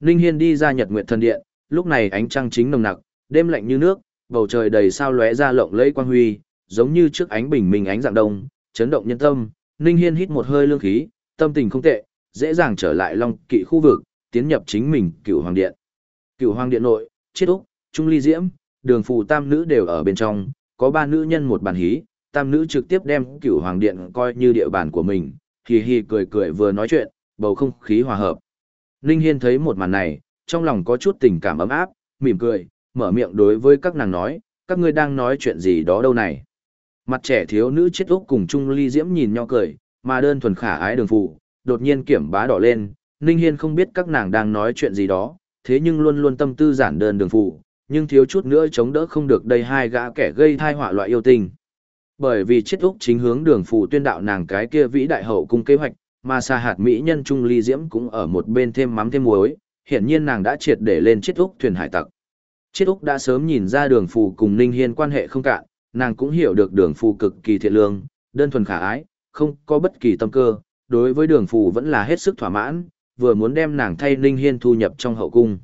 Ninh Hiên đi ra Nhật Nguyệt thần điện, lúc này ánh trăng chính nồng nặc, đêm lạnh như nước, bầu trời đầy sao lóe ra lộng lẫy quang huy, giống như trước ánh bình minh ánh dạng đông, chấn động nhân tâm. Ninh Hiên hít một hơi lương khí, tâm tình không tệ, dễ dàng trở lại Long Kỵ khu vực, tiến nhập chính mình Cửu Hoàng điện. Cửu Hoàng điện nội, Chiết Úc, Trung Ly Diễm, Đường Phù Tam nữ đều ở bên trong, có ba nữ nhân một bàn hí, tam nữ trực tiếp đem Cửu Hoàng điện coi như địa bàn của mình, hì hì cười cười vừa nói chuyện, bầu không khí hòa hợp. Ninh Hiên thấy một màn này, trong lòng có chút tình cảm ấm áp, mỉm cười, mở miệng đối với các nàng nói, các ngươi đang nói chuyện gì đó đâu này. Mặt trẻ thiếu nữ chết úc cùng Trung Ly Diễm nhìn nhau cười, mà đơn thuần khả ái đường phụ, đột nhiên kiểm bá đỏ lên, Ninh Hiên không biết các nàng đang nói chuyện gì đó, thế nhưng luôn luôn tâm tư giản đơn đường phụ, nhưng thiếu chút nữa chống đỡ không được đây hai gã kẻ gây tai họa loại yêu tình. Bởi vì chết úc chính hướng đường phụ tuyên đạo nàng cái kia vĩ đại hậu cung kế hoạch, mà xa hạt mỹ nhân Trung Ly Diễm cũng ở một bên thêm mắm thêm muối, hiển nhiên nàng đã triệt để lên chiếc úc thuyền hải tặc. chiết úc đã sớm nhìn ra đường phù cùng Ninh Hiên quan hệ không cạn, nàng cũng hiểu được đường phù cực kỳ thiện lương, đơn thuần khả ái, không có bất kỳ tâm cơ, đối với đường phù vẫn là hết sức thỏa mãn, vừa muốn đem nàng thay Ninh Hiên thu nhập trong hậu cung.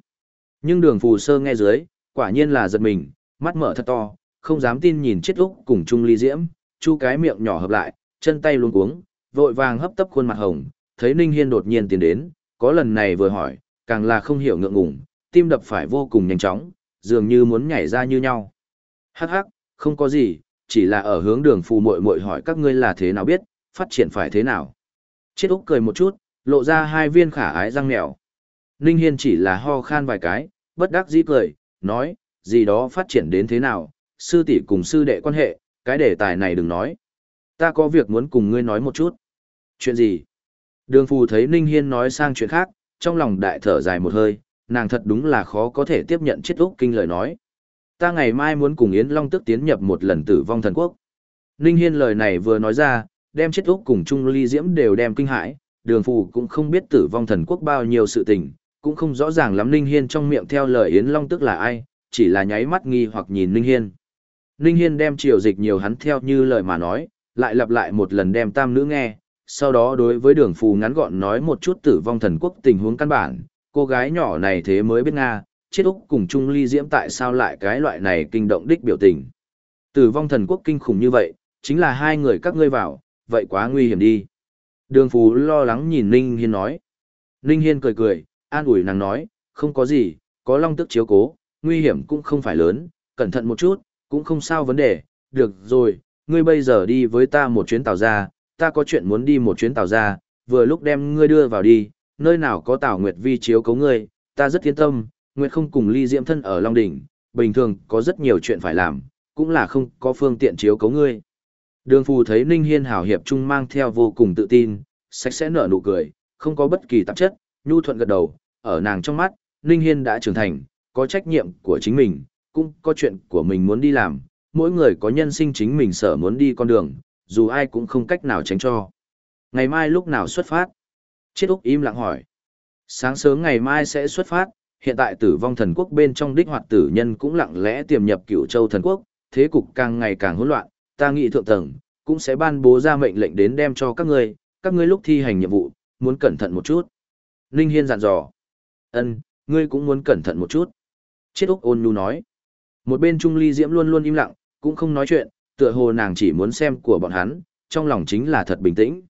Nhưng đường phù sơ nghe dưới, quả nhiên là giật mình, mắt mở thật to, không dám tin nhìn chiết úc cùng Trung Ly Diễm, chu cái miệng nhỏ hợp lại, chân tay luống cuống, vội vàng hấp tấp khuôn mặt hồng, thấy Ninh Hiên đột nhiên tiến đến, có lần này vừa hỏi, càng là không hiểu ngượng ngùng, tim đập phải vô cùng nhanh chóng, dường như muốn nhảy ra như nhau. Hắc hắc, không có gì, chỉ là ở hướng đường phù muội muội hỏi các ngươi là thế nào biết, phát triển phải thế nào. Chết Úc cười một chút, lộ ra hai viên khả ái răng mèo. Ninh Hiên chỉ là ho khan vài cái, bất đắc dĩ cười, nói, gì đó phát triển đến thế nào, sư tỷ cùng sư đệ quan hệ, cái đề tài này đừng nói. Ta có việc muốn cùng ngươi nói một chút. Chuyện gì? Đường phù thấy Ninh Hiên nói sang chuyện khác, trong lòng đại thở dài một hơi, nàng thật đúng là khó có thể tiếp nhận chết úc kinh lời nói. Ta ngày mai muốn cùng Yến Long tức tiến nhập một lần tử vong thần quốc. Ninh Hiên lời này vừa nói ra, đem chết úc cùng Trung Ly Diễm đều đem kinh hãi, đường phù cũng không biết tử vong thần quốc bao nhiêu sự tình, cũng không rõ ràng lắm Ninh Hiên trong miệng theo lời Yến Long tức là ai, chỉ là nháy mắt nghi hoặc nhìn Ninh Hiên. Ninh Hiên đem triều dịch nhiều hắn theo như lời mà nói, lại lặp lại một lần đem tam nữ nghe, sau đó đối với đường phù ngắn gọn nói một chút tử vong thần quốc tình huống căn bản, cô gái nhỏ này thế mới biết Nga, chết Úc cùng Trung Ly Diễm tại sao lại cái loại này kinh động đích biểu tình. Tử vong thần quốc kinh khủng như vậy, chính là hai người các ngươi vào, vậy quá nguy hiểm đi. Đường phù lo lắng nhìn Ninh Hiên nói. Ninh Hiên cười cười, an ủi nàng nói, không có gì, có long tức chiếu cố, nguy hiểm cũng không phải lớn, cẩn thận một chút, cũng không sao vấn đề, được rồi, ngươi bây giờ đi với ta một chuyến tàu ra, ta có chuyện muốn đi một chuyến tàu ra, vừa lúc đem ngươi đưa vào đi, nơi nào có tàu Nguyệt Vi chiếu cấu ngươi, ta rất yên tâm, Nguyệt không cùng ly diễm thân ở Long Đỉnh, bình thường có rất nhiều chuyện phải làm, cũng là không có phương tiện chiếu cấu ngươi. Đường phù thấy Ninh Hiên hảo hiệp trung mang theo vô cùng tự tin, sạch sẽ nở nụ cười, không có bất kỳ tạp chất, nhu thuận gật đầu, ở nàng trong mắt, Ninh Hiên đã trưởng thành, có trách nhiệm của chính mình, cũng có chuyện của mình muốn đi làm, mỗi người có nhân sinh chính mình sở muốn đi con đường, dù ai cũng không cách nào tránh cho. Ngày mai lúc nào xuất phát? Chiết Úc im lặng hỏi. Sáng sớm ngày mai sẽ xuất phát, hiện tại tử vong thần quốc bên trong đích hoạt tử nhân cũng lặng lẽ tiềm nhập cửu châu thần quốc, thế cục càng ngày càng hỗn loạn, ta nghĩ thượng tầng, cũng sẽ ban bố ra mệnh lệnh đến đem cho các ngươi, các ngươi lúc thi hành nhiệm vụ, muốn cẩn thận một chút. Ninh Hiên dặn dò. Ân, ngươi cũng muốn cẩn thận một chút. Chiết Úc ôn nhu nói. Một bên Trung Ly Diễm luôn luôn im lặng, cũng không nói chuyện, tựa hồ nàng chỉ muốn xem của bọn hắn, trong lòng chính là thật bình tĩnh.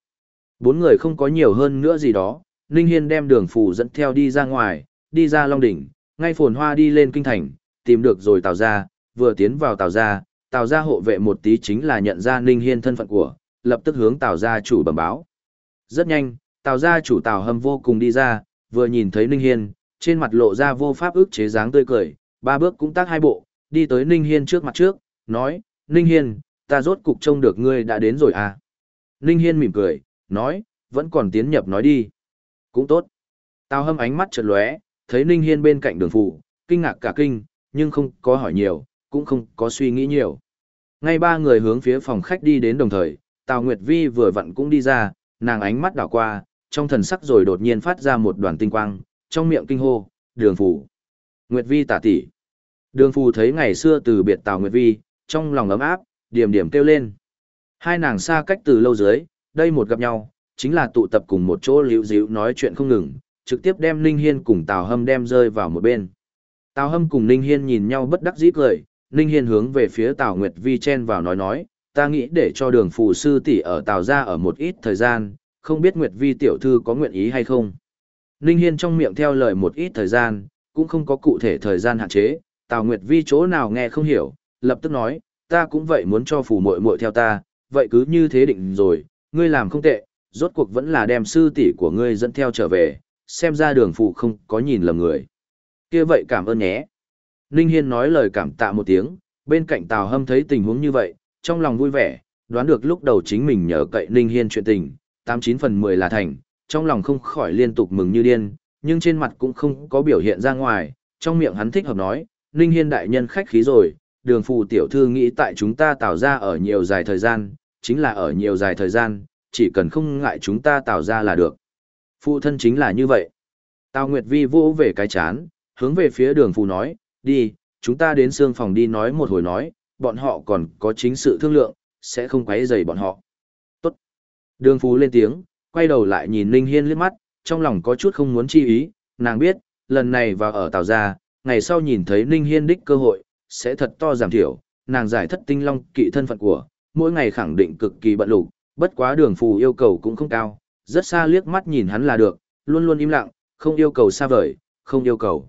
Bốn người không có nhiều hơn nữa gì đó, Ninh Hiên đem đường phù dẫn theo đi ra ngoài, đi ra Long Đỉnh, ngay phồn hoa đi lên kinh thành, tìm được rồi tào ra, vừa tiến vào tào ra, tào ra hộ vệ một tí chính là nhận ra Ninh Hiên thân phận của, lập tức hướng tào ra chủ bẩm báo. Rất nhanh, tào ra chủ tào hâm vô cùng đi ra, vừa nhìn thấy Ninh Hiên, trên mặt lộ ra vô pháp ức chế dáng tươi cười, ba bước cũng tác hai bộ, đi tới Ninh Hiên trước mặt trước, nói, Ninh Hiên, ta rốt cục trông được ngươi đã đến rồi à. Ninh Hiên mỉm cười, nói, vẫn còn tiến nhập nói đi. Cũng tốt. Tào hâm ánh mắt chợt lóe, thấy Ninh Hiên bên cạnh đường phụ, kinh ngạc cả kinh, nhưng không có hỏi nhiều, cũng không có suy nghĩ nhiều. Ngay ba người hướng phía phòng khách đi đến đồng thời, Tào Nguyệt Vi vừa vặn cũng đi ra, nàng ánh mắt đảo qua, trong thần sắc rồi đột nhiên phát ra một đoàn tinh quang, trong miệng kinh hô, đường phủ. Nguyệt Vi tả tỷ. Đường phù thấy ngày xưa từ biệt Tào Nguyệt Vi, trong lòng ấm áp, điểm điểm kêu lên. Hai nàng xa cách từ lâu dưới, đây một gặp nhau, chính là tụ tập cùng một chỗ liễu díu nói chuyện không ngừng, trực tiếp đem Ninh Hiên cùng Tào Hâm đem rơi vào một bên. Tào Hâm cùng Ninh Hiên nhìn nhau bất đắc dĩ cười, Ninh Hiên hướng về phía Tào Nguyệt Vi chen vào nói nói, ta nghĩ để cho đường phù sư tỷ ở Tào gia ở một ít thời gian, không biết Nguyệt Vi tiểu thư có nguyện ý hay không. Ninh Hiên trong miệng theo lời một ít thời gian, cũng không có cụ thể thời gian hạn chế, Tào Nguyệt Vi chỗ nào nghe không hiểu, lập tức nói, ta cũng vậy muốn cho phù muội muội theo ta, vậy cứ như thế định rồi, ngươi làm không tệ, rốt cuộc vẫn là đem sư tỷ của ngươi dẫn theo trở về, xem ra đường phụ không có nhìn lầm người. kia vậy cảm ơn nhé. Ninh Hiên nói lời cảm tạ một tiếng, bên cạnh Tào Hâm thấy tình huống như vậy, trong lòng vui vẻ, đoán được lúc đầu chính mình nhờ cậy Ninh Hiên chuyện tình, 89 phần 10 là thành, trong lòng không khỏi liên tục mừng như điên, nhưng trên mặt cũng không có biểu hiện ra ngoài, trong miệng hắn thích hợp nói, Ninh Hiên đại nhân khách khí rồi, đường phù tiểu thư nghĩ tại chúng ta tạo ra ở nhiều dài thời gian, chính là ở nhiều dài thời gian, chỉ cần không ngại chúng ta tạo ra là được. Phụ thân chính là như vậy. Tào Nguyệt Vi vỗ về cái chán, hướng về phía đường phù nói, đi, chúng ta đến xương phòng đi nói một hồi nói, bọn họ còn có chính sự thương lượng, sẽ không quấy rầy bọn họ. Tốt. Đường phù lên tiếng, quay đầu lại nhìn Ninh Hiên liếc mắt, trong lòng có chút không muốn chi ý, nàng biết, lần này vào ở Tào gia, ngày sau nhìn thấy Ninh Hiên đích cơ hội, sẽ thật to giảm thiểu, nàng giải thất tinh long kỵ thân phận của, mỗi ngày khẳng định cực kỳ bận lục, bất quá đường phù yêu cầu cũng không cao, rất xa liếc mắt nhìn hắn là được, luôn luôn im lặng, không yêu cầu xa vời, không yêu cầu.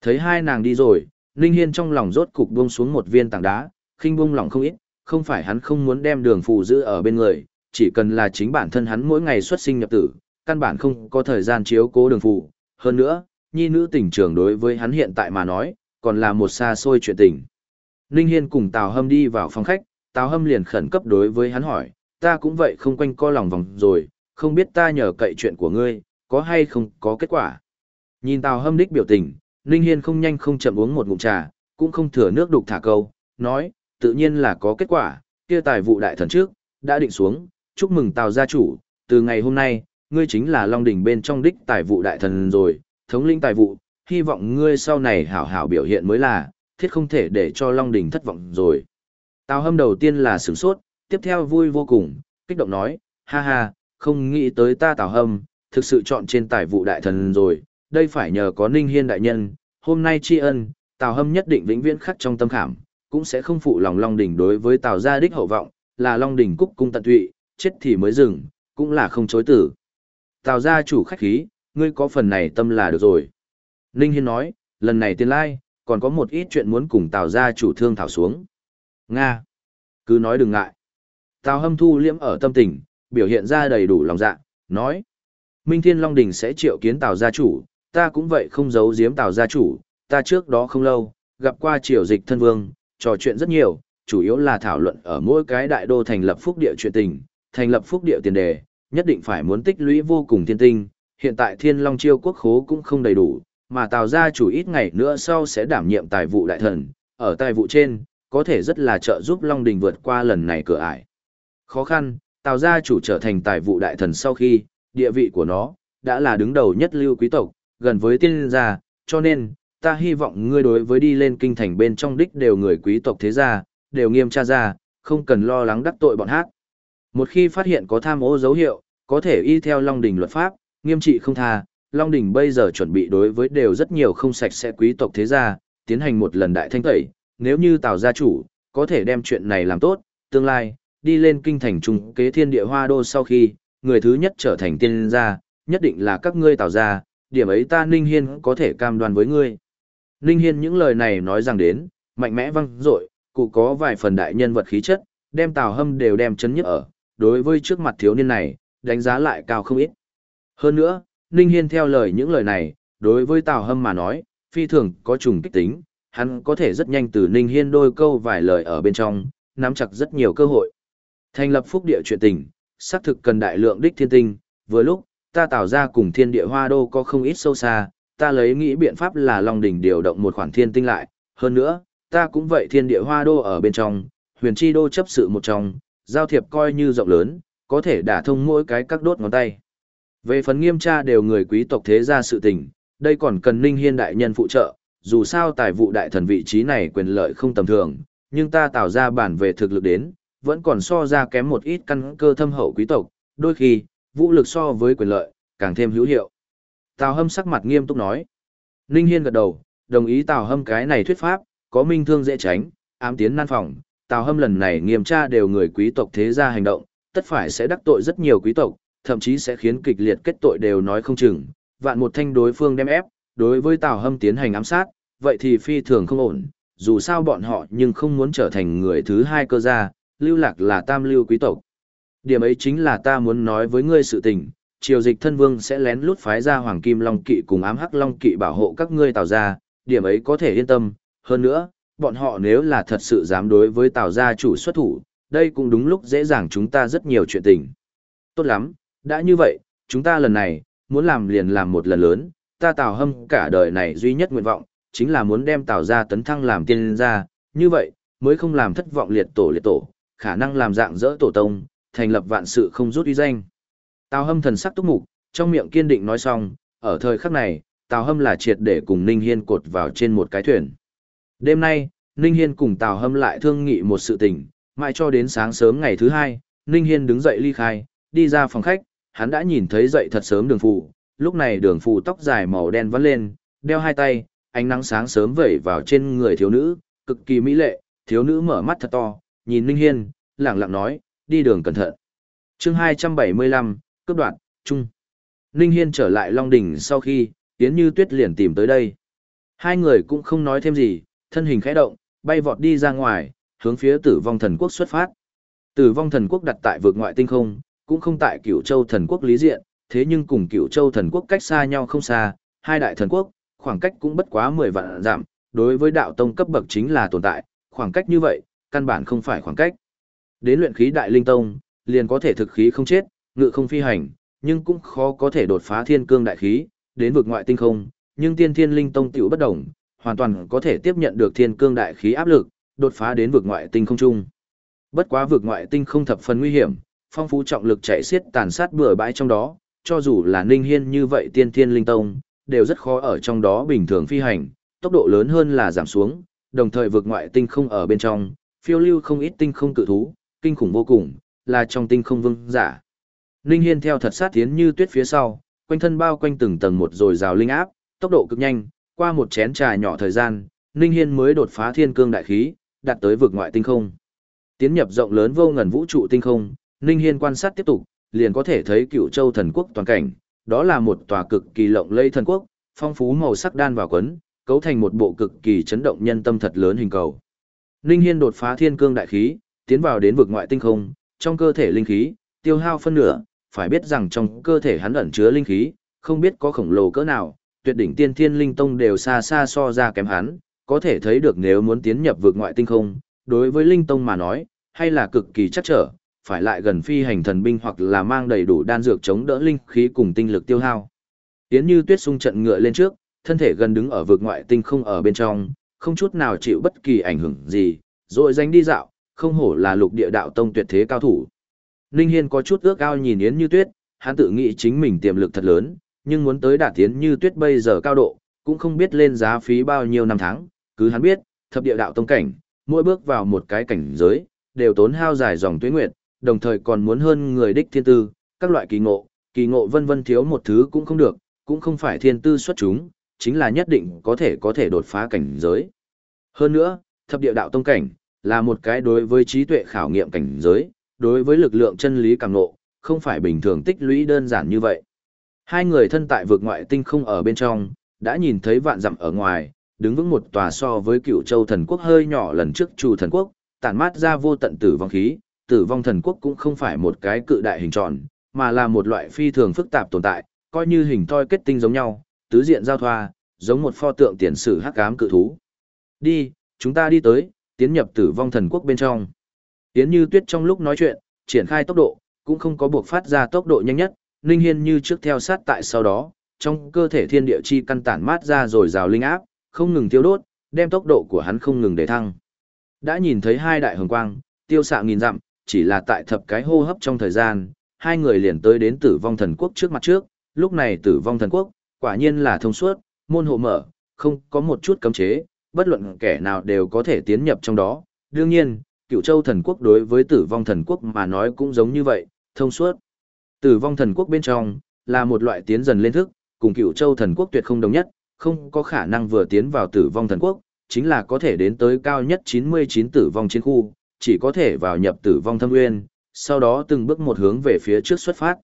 Thấy hai nàng đi rồi, Ninh Hiên trong lòng rốt cục buông xuống một viên tảng đá, khinh buông lòng không ít, không phải hắn không muốn đem đường phù giữ ở bên người, chỉ cần là chính bản thân hắn mỗi ngày xuất sinh nhập tử, căn bản không có thời gian chiếu cố đường phù. Hơn nữa, nhi nữ tình trường đối với hắn hiện tại mà nói, còn là một xa xôi chuyện tình. Ninh Hiên cùng Tào Hâm đi vào phòng khách, Tào Hâm liền khẩn cấp đối với hắn hỏi, ta cũng vậy không quanh co lòng vòng rồi, không biết ta nhờ cậy chuyện của ngươi, có hay không có kết quả. Nhìn Tào Hâm đích biểu tình, Ninh Hiên không nhanh không chậm uống một ngụm trà, cũng không thừa nước đục thả câu, nói, tự nhiên là có kết quả, kia tài vụ đại thần trước, đã định xuống, chúc mừng Tào gia chủ, từ ngày hôm nay, ngươi chính là Long Đỉnh bên trong đích tài vụ đại thần rồi, thống lĩnh tài vụ, hy vọng ngươi sau này hảo hảo biểu hiện mới là, thiết không thể để cho Long Đỉnh thất vọng rồi. Tào hâm đầu tiên là sửng sốt, tiếp theo vui vô cùng, kích động nói, ha ha, không nghĩ tới ta Tào hâm, thực sự chọn trên tài vụ đại thần rồi, đây phải nhờ có Ninh Hiên đại nhân, hôm nay tri ân, Tào hâm nhất định vĩnh viễn khắc trong tâm khảm, cũng sẽ không phụ lòng Long Đỉnh đối với Tào gia đích hậu vọng, là Long Đỉnh cúc cung tận tụy, chết thì mới dừng, cũng là không chối tử. Tào gia chủ khách khí, ngươi có phần này tâm là được rồi. Ninh Hiên nói, lần này tiền lai, còn có một ít chuyện muốn cùng Tào gia chủ thương thảo xuống. Nga. Cứ nói đừng ngại. Tào hâm thu liễm ở tâm tình, biểu hiện ra đầy đủ lòng dạ, nói. Minh Thiên Long Đình sẽ triệu kiến Tào gia chủ, ta cũng vậy không giấu giếm Tào gia chủ, ta trước đó không lâu, gặp qua triều dịch thân vương, trò chuyện rất nhiều, chủ yếu là thảo luận ở mỗi cái đại đô thành lập phúc địa chuyện tình, thành lập phúc địa tiền đề, nhất định phải muốn tích lũy vô cùng thiên tinh, hiện tại thiên long chiêu quốc khố cũng không đầy đủ, mà Tào gia chủ ít ngày nữa sau sẽ đảm nhiệm tài vụ đại thần, ở tài vụ trên, có thể rất là trợ giúp Long Đình vượt qua lần này cửa ải. Khó khăn, Tào gia chủ trở thành tài vụ đại thần sau khi, địa vị của nó, đã là đứng đầu nhất lưu quý tộc, gần với tiên gia, cho nên, ta hy vọng ngươi đối với đi lên kinh thành bên trong đích đều người quý tộc thế gia, đều nghiêm tra ra, không cần lo lắng đắc tội bọn hát. Một khi phát hiện có tham ô dấu hiệu, có thể y theo Long Đình luật pháp, nghiêm trị không tha. Long Đình bây giờ chuẩn bị đối với đều rất nhiều không sạch sẽ quý tộc thế gia, tiến hành một lần đại thanh tẩy. Nếu như Tào gia chủ, có thể đem chuyện này làm tốt, tương lai, đi lên kinh thành trung kế thiên địa hoa đô sau khi, người thứ nhất trở thành tiên gia, nhất định là các ngươi Tào gia, điểm ấy ta Ninh Hiên có thể cam đoan với ngươi. Ninh Hiên những lời này nói rằng đến, mạnh mẽ văng dội, cụ có vài phần đại nhân vật khí chất, đem Tào Hâm đều đem chấn nhức ở, đối với trước mặt thiếu niên này, đánh giá lại cao không ít. Hơn nữa, Ninh Hiên theo lời những lời này, đối với Tào Hâm mà nói, phi thường có trùng kích tính, hắn có thể rất nhanh từ Ninh Hiên đôi câu vài lời ở bên trong, nắm chặt rất nhiều cơ hội. Thành lập phúc địa chuyện tình, xác thực cần đại lượng đích thiên tinh, vừa lúc, ta tạo ra cùng thiên địa hoa đô có không ít sâu xa, ta lấy nghĩ biện pháp là Long đỉnh điều động một khoản thiên tinh lại, hơn nữa, ta cũng vậy thiên địa hoa đô ở bên trong, huyền chi đô chấp sự một trong, giao thiệp coi như rộng lớn, có thể đả thông mỗi cái các đốt ngón tay. Về phần nghiêm tra đều người quý tộc thế gia sự tình, đây còn cần Ninh Hiên đại nhân phụ trợ, dù sao tài vụ đại thần vị trí này quyền lợi không tầm thường, nhưng ta tạo ra bản về thực lực đến, vẫn còn so ra kém một ít căn cơ thâm hậu quý tộc, đôi khi, vũ lực so với quyền lợi, càng thêm hữu hiệu. Tào Hâm sắc mặt nghiêm túc nói. Ninh Hiên gật đầu, đồng ý Tào Hâm cái này thuyết pháp, có minh thương dễ tránh, ám tiến nan phòng, Tào Hâm lần này nghiêm tra đều người quý tộc thế gia hành động, tất phải sẽ đắc tội rất nhiều quý tộc, thậm chí sẽ khiến kịch liệt kết tội đều nói không chừng, vạn một thanh đối phương đem ép, đối với Tào Hâm tiến hành ám sát, vậy thì phi thường không ổn, dù sao bọn họ nhưng không muốn trở thành người thứ hai cơ gia, lưu lạc là tam lưu quý tộc. Điểm ấy chính là ta muốn nói với ngươi sự tình, triều dịch thân vương sẽ lén lút phái ra Hoàng Kim Long Kỵ cùng ám hắc Long Kỵ bảo hộ các ngươi Tào gia, điểm ấy có thể yên tâm, hơn nữa, bọn họ nếu là thật sự dám đối với Tào gia chủ xuất thủ, đây cũng đúng lúc dễ dàng chúng ta rất nhiều chuyện tình. Tốt lắm, đã như vậy, chúng ta lần này, muốn làm liền làm một lần lớn, ta Tào Hâm cả đời này duy nhất nguyện vọng, chính là muốn đem Tào gia tấn thăng làm tiên gia, như vậy, mới không làm thất vọng liệt tổ liệt tổ, khả năng làm dạng dỡ tổ tông, thành lập vạn sự không rút uy danh. Tào Hâm thần sắc túc mục, trong miệng kiên định nói xong, ở thời khắc này, Tào Hâm là triệt để cùng Ninh Hiên cột vào trên một cái thuyền. Đêm nay, Ninh Hiên cùng Tào Hâm lại thương nghị một sự tình, mãi cho đến sáng sớm ngày thứ hai, Ninh Hiên đứng dậy ly khai, đi ra phòng khách, hắn đã nhìn thấy dậy thật sớm đường phụ, lúc này đường phụ tóc dài màu đen vắt lên, đeo hai tay, ánh nắng sáng sớm vẩy vào trên người thiếu nữ, cực kỳ mỹ lệ, thiếu nữ mở mắt thật to, nhìn Ninh Hiên, lẳng lặng nói, đi đường cẩn thận. Chương 275, cấp đoạn, chung. Ninh Hiên trở lại Long Đỉnh sau khi, Yến Như Tuyết liền tìm tới đây. Hai người cũng không nói thêm gì, thân hình khẽ động, bay vọt đi ra ngoài, hướng phía tử vong thần quốc xuất phát. Tử vong thần quốc đặt tại vực ngoại tinh không, cũng không tại cửu châu thần quốc lý diện, thế nhưng cùng cửu châu thần quốc cách xa nhau không xa, hai đại thần quốc, khoảng cách cũng bất quá 10 vạn giảm, đối với đạo tông cấp bậc chính là tồn tại, khoảng cách như vậy, căn bản không phải khoảng cách. Đến luyện khí đại linh tông, liền có thể thực khí không chết, ngự không phi hành, nhưng cũng khó có thể đột phá thiên cương đại khí, đến vực ngoại tinh không, nhưng tiên thiên linh tông tiểu bất động, hoàn toàn có thể tiếp nhận được thiên cương đại khí áp lực, đột phá đến vực ngoại tinh không trung. Bất quá vực ngoại tinh không thập phần nguy hiểm, phong phú trọng lực chạy xiết tàn sát bừa bãi trong đó, cho dù là Ninh Hiên như vậy tiên thiên linh tông, đều rất khó ở trong đó bình thường phi hành, tốc độ lớn hơn là giảm xuống, đồng thời vượt ngoại tinh không ở bên trong, phiêu lưu không ít tinh không cự thú, kinh khủng vô cùng, là trong tinh không vương giả. Ninh Hiên theo thật sát tiến như tuyết phía sau, quanh thân bao quanh từng tầng một rồi rào linh áp, tốc độ cực nhanh, qua một chén trà nhỏ thời gian, Ninh Hiên mới đột phá thiên cương đại khí, đạt tới vực ngoại tinh không. Tiến nhập rộng lớn vô ngần vũ trụ tinh không, Ninh Hiên quan sát tiếp tục, liền có thể thấy cựu châu thần quốc toàn cảnh, đó là một tòa cực kỳ lộng lẫy thần quốc, phong phú màu sắc đan vào quấn, cấu thành một bộ cực kỳ chấn động nhân tâm thật lớn hình cầu. Ninh Hiên đột phá thiên cương đại khí, tiến vào đến vực ngoại tinh không, trong cơ thể linh khí, tiêu hao phân nửa, phải biết rằng trong cơ thể hắn ẩn chứa linh khí, không biết có khổng lồ cỡ nào, tuyệt đỉnh tiên thiên linh tông đều xa xa so ra kém hắn, có thể thấy được nếu muốn tiến nhập vực ngoại tinh không, đối với linh tông mà nói, hay là cực kỳ chắc trở, phải lại gần phi hành thần binh hoặc là mang đầy đủ đan dược chống đỡ linh khí cùng tinh lực tiêu hao. Yến Như Tuyết xung trận ngựa lên trước, thân thể gần đứng ở vực ngoại tinh không ở bên trong, không chút nào chịu bất kỳ ảnh hưởng gì, rồi danh đi dạo, không hổ là lục địa đạo tông tuyệt thế cao thủ. Linh Hiên có chút ước ao nhìn Yến Như Tuyết, hắn tự nghĩ chính mình tiềm lực thật lớn, nhưng muốn tới đạt Yến Như Tuyết bây giờ cao độ, cũng không biết lên giá phí bao nhiêu năm tháng, cứ hắn biết, thập địa đạo tông cảnh, mỗi bước vào một cái cảnh giới, đều tốn hao dài dòng tuế nguyệt, đồng thời còn muốn hơn người đích thiên tư, các loại kỳ ngộ, kỳ ngộ vân vân thiếu một thứ cũng không được, cũng không phải thiên tư xuất chúng, chính là nhất định có thể có thể đột phá cảnh giới. Hơn nữa, thập địa đạo tông cảnh, là một cái đối với trí tuệ khảo nghiệm cảnh giới, đối với lực lượng chân lý càng ngộ, không phải bình thường tích lũy đơn giản như vậy. Hai người thân tại vực ngoại tinh không ở bên trong, đã nhìn thấy vạn dặm ở ngoài, đứng vững một tòa so với cựu châu thần quốc hơi nhỏ lần trước trù thần quốc, tản mát ra vô tận tử vong khí, tử vong thần quốc cũng không phải một cái cự đại hình tròn, mà là một loại phi thường phức tạp tồn tại, coi như hình thoi kết tinh giống nhau, tứ diện giao thoa, giống một pho tượng tiền sử hắc ám cự thú. Đi, chúng ta đi tới, tiến nhập tử vong thần quốc bên trong. Tiến như tuyết trong lúc nói chuyện, triển khai tốc độ, cũng không có buộc phát ra tốc độ nhanh nhất, Ninh Hiên như trước theo sát tại sau đó, trong cơ thể thiên địa chi căn tản mát ra rồi rào linh áp, không ngừng tiêu đốt, đem tốc độ của hắn không ngừng để thăng. Đã nhìn thấy hai đại hồng quang, tiêu xạ nghìn dặm, chỉ là tại thập cái hô hấp trong thời gian, hai người liền tới đến tử vong thần quốc trước mặt trước, lúc này tử vong thần quốc, quả nhiên là thông suốt, môn hộ mở, không có một chút cấm chế, bất luận kẻ nào đều có thể tiến nhập trong đó. Đương nhiên, cựu châu thần quốc đối với tử vong thần quốc mà nói cũng giống như vậy, thông suốt. Tử vong thần quốc bên trong, là một loại tiến dần lên thức, cùng cựu châu thần quốc tuyệt không đồng nhất, không có khả năng vừa tiến vào tử vong thần quốc, chính là có thể đến tới cao nhất 99 tử vong chiến khu, chỉ có thể vào nhập tử vong thâm nguyên, sau đó từng bước một hướng về phía trước xuất phát.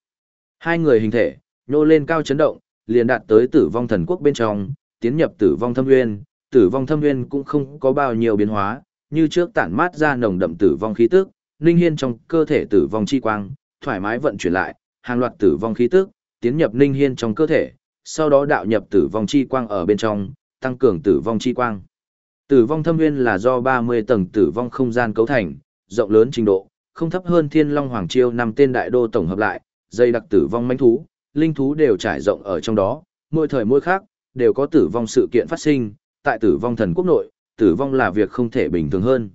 Hai người hình thể, nhô lên cao chấn động, liền đạt tới tử vong thần quốc bên trong, tiến nhập tử vong thâm nguyên, tử vong thâm nguyên cũng không có bao nhiêu biến hóa, như trước tản mát ra nồng đậm tử vong khí tức, linh hiên trong cơ thể tử vong chi quang, thoải mái vận chuyển lại, hàng loạt tử vong khí tức, tiến nhập linh hiên trong cơ thể, sau đó đạo nhập tử vong chi quang ở bên trong, tăng cường tử vong chi quang. Tử vong thâm nguyên là do 30 tầng tử vong không gian cấu thành, rộng lớn trình độ, không thấp hơn Thiên Long Hoàng Chiêu năm tên đại đô tổng hợp lại, dây đặc tử vong manh thú, linh thú đều trải rộng ở trong đó, mỗi thời mỗi khác, đều có tử vong sự kiện phát sinh, tại tử vong thần quốc nội, tử vong là việc không thể bình thường hơn.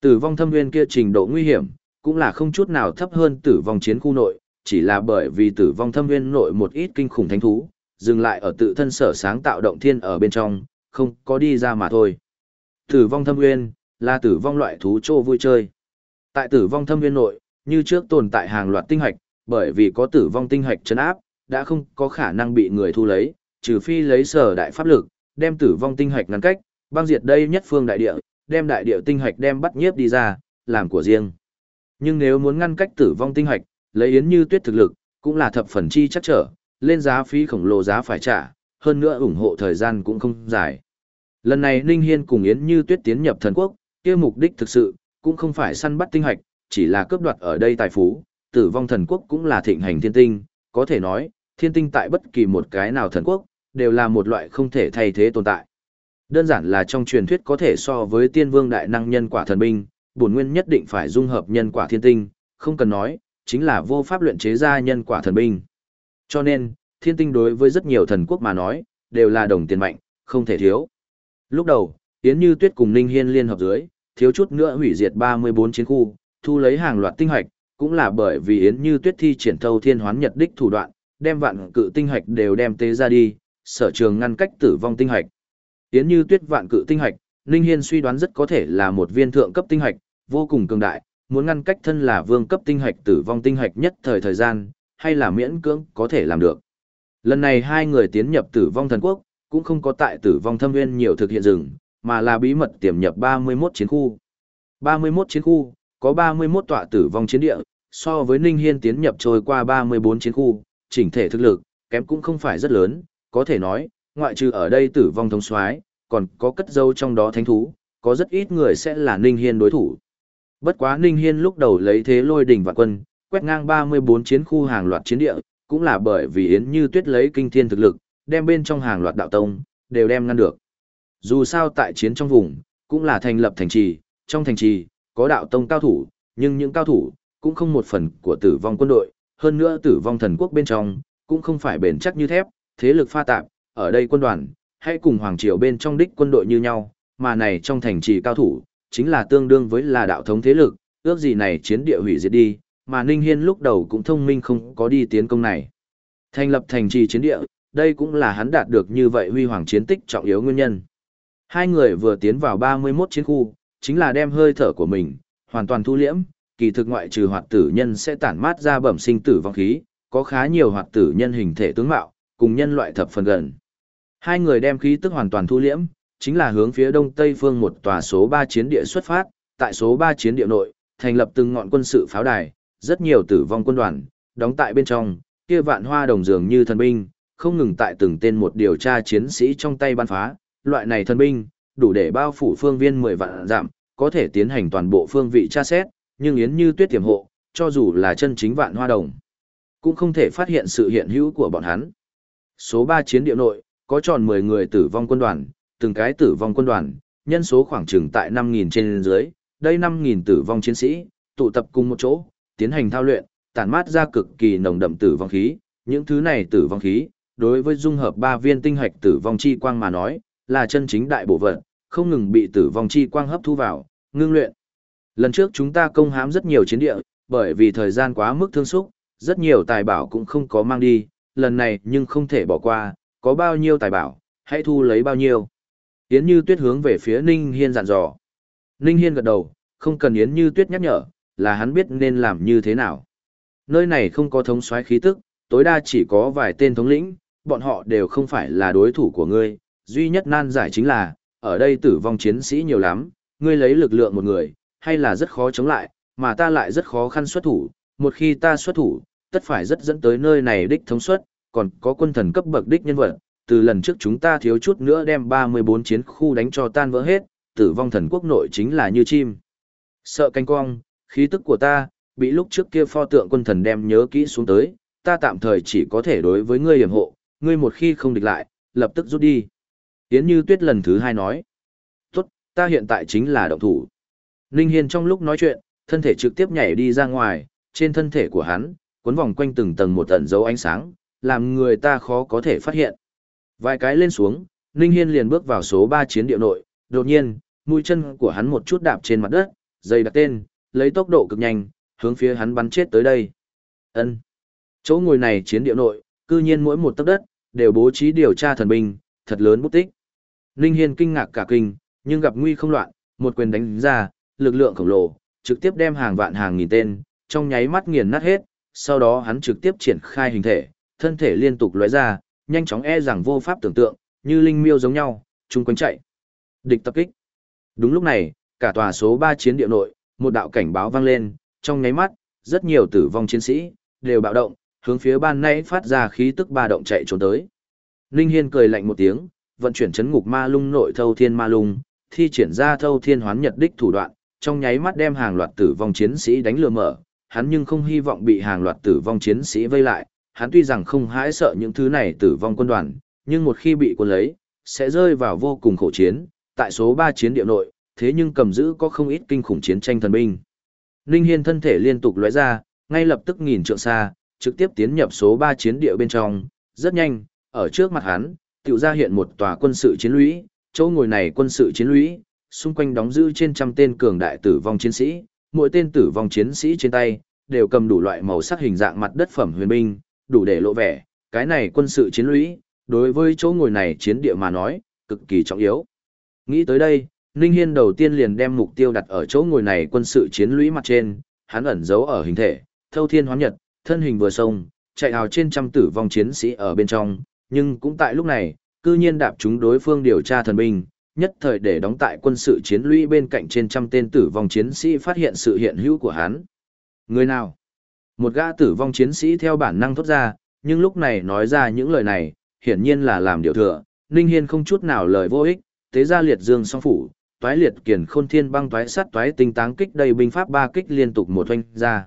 Tử vong thâm nguyên kia trình độ nguy hiểm, cũng là không chút nào thấp hơn tử vong chiến khu nội, chỉ là bởi vì tử vong thâm nguyên nội một ít kinh khủng thánh thú, dừng lại ở tự thân sở sáng tạo động thiên ở bên trong, không có đi ra mà thôi. Tử vong thâm nguyên, là tử vong loại thú trô vui chơi. Tại tử vong thâm nguyên nội, như trước tồn tại hàng loạt tinh hạch, bởi vì có tử vong tinh hạch chấn áp, đã không có khả năng bị người thu lấy, trừ phi lấy sở đại pháp lực, đem tử vong tinh hạch ngăn cách, băng diệt đây nhất phương đại địa, đem đại địa tinh hạch đem bắt nhiếp đi ra, làm của riêng. Nhưng nếu muốn ngăn cách tử vong tinh hạch, lấy yến như tuyết thực lực, cũng là thập phần chi chắc trở, lên giá phí khổng lồ giá phải trả, hơn nữa ủng hộ thời gian cũng không dài. Lần này Ninh Hiên cùng Yến Như Tuyết tiến nhập thần quốc, kia mục đích thực sự, cũng không phải săn bắt tinh hạch, chỉ là cướp đoạt ở đây tài phú, tử vong thần quốc cũng là thịnh hành thiên tinh, có thể nói, thiên tinh tại bất kỳ một cái nào thần quốc, đều là một loại không thể thay thế tồn tại. Đơn giản là trong truyền thuyết có thể so với tiên vương đại năng nhân quả thần binh, bổn nguyên nhất định phải dung hợp nhân quả thiên tinh, không cần nói, chính là vô pháp luyện chế ra nhân quả thần binh. Cho nên, thiên tinh đối với rất nhiều thần quốc mà nói, đều là đồng tiền mạnh, không thể thiếu. Lúc đầu, Yến Như Tuyết cùng Ninh Hiên liên hợp dưới, thiếu chút nữa hủy diệt 34 chiến khu, thu lấy hàng loạt tinh hạch, cũng là bởi vì Yến Như Tuyết thi triển thâu thiên hoán nhật đích thủ đoạn, đem vạn cự tinh hạch đều đem tế ra đi, sở trường ngăn cách tử vong tinh hạch. Yến Như Tuyết vạn cự tinh hạch, Ninh Hiên suy đoán rất có thể là một viên thượng cấp tinh hạch, vô cùng cường đại, muốn ngăn cách thân là vương cấp tinh hạch tử vong tinh hạch nhất thời thời gian, hay là miễn cưỡng có thể làm được. Lần này hai người tiến nhập tử vong thần quốc, cũng không có tại tử vong thâm nguyên nhiều thực hiện rừng, mà là bí mật tiềm nhập 31 chiến khu. 31 chiến khu, có 31 tọa tử vong chiến địa, so với Ninh Hiên tiến nhập trôi qua 34 chiến khu, chỉnh thể thực lực, kém cũng không phải rất lớn, có thể nói, ngoại trừ ở đây tử vong thống soái, còn có cất dâu trong đó thánh thú, có rất ít người sẽ là Ninh Hiên đối thủ. Bất quá Ninh Hiên lúc đầu lấy thế lôi đỉnh vạn quân, quét ngang 34 chiến khu hàng loạt chiến địa, cũng là bởi vì Yến Như Tuyết lấy kinh thiên thực lực, đem bên trong hàng loạt đạo tông, đều đem ngăn được. Dù sao tại chiến trong vùng, cũng là thành lập thành trì, trong thành trì, có đạo tông cao thủ, nhưng những cao thủ, cũng không một phần của tử vong quân đội, hơn nữa tử vong thần quốc bên trong, cũng không phải bền chắc như thép, thế lực pha tạp, ở đây quân đoàn, hay cùng hoàng triều bên trong đích quân đội như nhau, mà này trong thành trì cao thủ, chính là tương đương với là đạo thống thế lực, ước gì này chiến địa hủy diệt đi, mà Ninh Hiên lúc đầu cũng thông minh không có đi tiến công này. Thành lập thành trì chiến địa, đây cũng là hắn đạt được như vậy huy hoàng chiến tích trọng yếu nguyên nhân. Hai người vừa tiến vào 31 chiến khu, chính là đem hơi thở của mình, hoàn toàn thu liễm, kỳ thực ngoại trừ hoạt tử nhân sẽ tản mát ra bẩm sinh tử vong khí, có khá nhiều hoạt tử nhân hình thể tướng mạo, cùng nhân loại thập phần gần. Hai người đem khí tức hoàn toàn thu liễm, chính là hướng phía đông tây phương một tòa số 3 chiến địa xuất phát, tại số 3 chiến địa nội, thành lập từng ngọn quân sự pháo đài, rất nhiều tử vong quân đoàn, đóng tại bên trong, kia vạn hoa đồng dường như thần binh, không ngừng tại từng tên một điều tra chiến sĩ trong tay ban phá, loại này thần binh, đủ để bao phủ phương viên 10 vạn giảm, có thể tiến hành toàn bộ phương vị tra xét, nhưng yến như tuyết tiềm hộ, cho dù là chân chính vạn hoa đồng, cũng không thể phát hiện sự hiện hữu của bọn hắn. Số 3 chiến địa nội, có tròn 10 người tử vong quân đoàn, từng cái tử vong quân đoàn, nhân số khoảng chừng tại 5.000 trên dưới, đây 5.000 tử vong chiến sĩ, tụ tập cùng một chỗ, tiến hành thao luyện, tản mát ra cực kỳ nồng đậm tử vong khí, những thứ này tử vong khí, đối với dung hợp ba viên tinh hạch tử vong chi quang mà nói, là chân chính đại bổ vật, không ngừng bị tử vong chi quang hấp thu vào, ngưng luyện. Lần trước chúng ta công hãm rất nhiều chiến địa, bởi vì thời gian quá mức thương xúc, rất nhiều tài bảo cũng không có mang đi, lần này nhưng không thể bỏ qua, có bao nhiêu tài bảo, hãy thu lấy bao nhiêu. Yến Như Tuyết hướng về phía Ninh Hiên dặn dò. Ninh Hiên gật đầu, không cần Yến Như Tuyết nhắc nhở, là hắn biết nên làm như thế nào. Nơi này không có thống soái khí tức, tối đa chỉ có vài tên thống lĩnh, bọn họ đều không phải là đối thủ của ngươi, duy nhất nan giải chính là, ở đây tử vong chiến sĩ nhiều lắm, ngươi lấy lực lượng một người, hay là rất khó chống lại, mà ta lại rất khó khăn xuất thủ, một khi ta xuất thủ, tất phải rất dẫn tới nơi này đích thống suất, còn có quân thần cấp bậc đích nhân vật, từ lần trước chúng ta thiếu chút nữa đem 34 chiến khu đánh cho tan vỡ hết, tử vong thần quốc nội chính là như chim. Sợ canh cong, khí tức của ta, bị lúc trước kia pho tượng quân thần đem nhớ kỹ xuống tới, ta tạm thời chỉ có thể đối với ngươi hiểm hộ, ngươi một khi không địch lại, lập tức rút đi. Yến Như Tuyết lần thứ hai nói, tốt, ta hiện tại chính là động thủ. Ninh Hiên trong lúc nói chuyện, thân thể trực tiếp nhảy đi ra ngoài, trên thân thể của hắn, cuốn vòng quanh từng tầng một tận dấu ánh sáng, làm người ta khó có thể phát hiện. Vài cái lên xuống, Ninh Hiên liền bước vào số 3 chiến địa nội, đột nhiên, mũi chân của hắn một chút đạp trên mặt đất, dây đặt tên, lấy tốc độ cực nhanh, hướng phía hắn bắn chết tới đây. Ân. Chỗ ngồi này chiến địa nội, cư nhiên mỗi một tấc đất, đều bố trí điều tra thần binh, thật lớn bút tích. Ninh Hiên kinh ngạc cả kinh, nhưng gặp nguy không loạn, một quyền đánh ra, lực lượng khổng lồ, trực tiếp đem hàng vạn hàng nghìn tên, trong nháy mắt nghiền nát hết, sau đó hắn trực tiếp triển khai hình thể, thân thể liên tục lóe ra, nhanh chóng e rằng vô pháp tưởng tượng, như linh miêu giống nhau, chúng quấn chạy. Địch tập kích. Đúng lúc này, cả tòa số 3 chiến địa nội, một đạo cảnh báo vang lên, trong nháy mắt, rất nhiều tử vong chiến sĩ, đều bạo động, hướng phía ban nãy phát ra khí tức ba động chạy trốn tới. Ninh Hiên cười lạnh một tiếng, vận chuyển chấn ngục ma lung nội thâu thiên ma lung, thi triển ra thâu thiên hoán nhật đích thủ đoạn, trong nháy mắt đem hàng loạt tử vong chiến sĩ đánh lừa mở, hắn nhưng không hy vọng bị hàng loạt tử vong chiến sĩ vây lại, hắn tuy rằng không hãi sợ những thứ này tử vong quân đoàn, nhưng một khi bị quân lấy, sẽ rơi vào vô cùng khổ chiến, tại số 3 chiến địa nội, thế nhưng cầm giữ có không ít kinh khủng chiến tranh thần binh. Ninh Hiên thân thể liên tục lóe ra, ngay lập tức nhìn trượng xa, trực tiếp tiến nhập số 3 chiến địa bên trong, rất nhanh, ở trước mặt hắn, tiểu ra hiện một tòa quân sự chiến lũy, chỗ ngồi này quân sự chiến lũy, xung quanh đóng giữ trên trăm tên cường đại tử vong chiến sĩ, mỗi tên tử vong chiến sĩ trên tay, đều cầm đủ loại màu sắc hình dạng mặt đất phẩm huyền binh, đủ để lộ vẻ, cái này quân sự chiến lũy, đối với chỗ ngồi này chiến địa mà nói, cực kỳ trọng yếu. Nghĩ tới đây, Ninh Hiên đầu tiên liền đem mục tiêu đặt ở chỗ ngồi này quân sự chiến lũy mặt trên, hắn ẩn giấu ở hình thể, thâu thiên hoán nhật, thân hình vừa sông, chạy hào trên trăm tử vong chiến sĩ ở bên trong, nhưng cũng tại lúc này, cư nhiên đạp chúng đối phương điều tra thần binh, nhất thời để đóng tại quân sự chiến lũy bên cạnh trên trăm tên tử vong chiến sĩ phát hiện sự hiện hữu của hắn. Người nào? Một gã tử vong chiến sĩ theo bản năng thốt ra, nhưng lúc này nói ra những lời này, hiển nhiên là làm điều thừa, Ninh Hiên không chút nào lời vô ích, tế ra liệt dương song phủ, toái liệt kiền khôn thiên băng toái sắt toái tinh táng kích đầy binh pháp ba kích liên tục một thanh ra.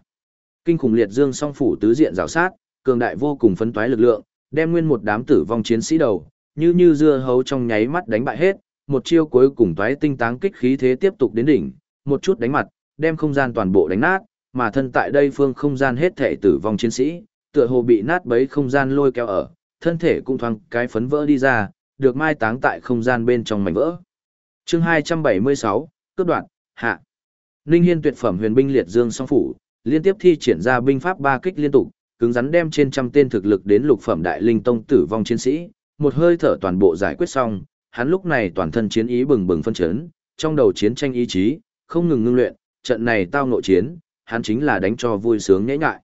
Kinh khủng liệt dương song phủ tứ diện rào sát, cường đại vô cùng phấn toái lực lượng, đem nguyên một đám tử vong chiến sĩ đầu, như như dưa hấu trong nháy mắt đánh bại hết, một chiêu cuối cùng toái tinh táng kích khí thế tiếp tục đến đỉnh, một chút đánh mặt, đem không gian toàn bộ đánh nát, mà thân tại đây phương không gian hết thể tử vong chiến sĩ, tựa hồ bị nát bấy không gian lôi kéo ở, thân thể cũng thoáng cái phấn vỡ đi ra, được mai táng tại không gian bên trong mảnh vỡ. Chương 276, cướp đoạn, hạ. Ninh Hiên tuyệt phẩm huyền binh liệt dương song phủ, liên tiếp thi triển ra binh pháp ba kích liên tục, cứng rắn đem trên trăm tên thực lực đến lục phẩm đại linh tông tử vong chiến sĩ, một hơi thở toàn bộ giải quyết xong, hắn lúc này toàn thân chiến ý bừng bừng phân chấn, trong đầu chiến tranh ý chí, không ngừng ngưng luyện, trận này tao nội chiến, hắn chính là đánh cho vui sướng nhễ nhại.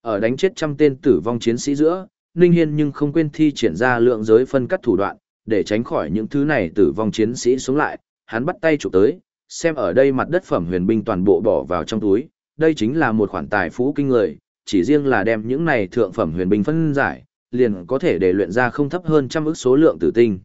Ở đánh chết trăm tên tử vong chiến sĩ giữa, Ninh Hiên nhưng không quên thi triển ra lượng giới phân cắt thủ đoạn, để tránh khỏi những thứ này tử vong chiến sĩ xuống lại, hắn bắt tay chụp tới, xem ở đây mặt đất phẩm huyền binh toàn bộ bỏ vào trong túi, đây chính là một khoản tài phú kinh người, chỉ riêng là đem những này thượng phẩm huyền binh phân giải, liền có thể để luyện ra không thấp hơn trăm ức số lượng tử tinh.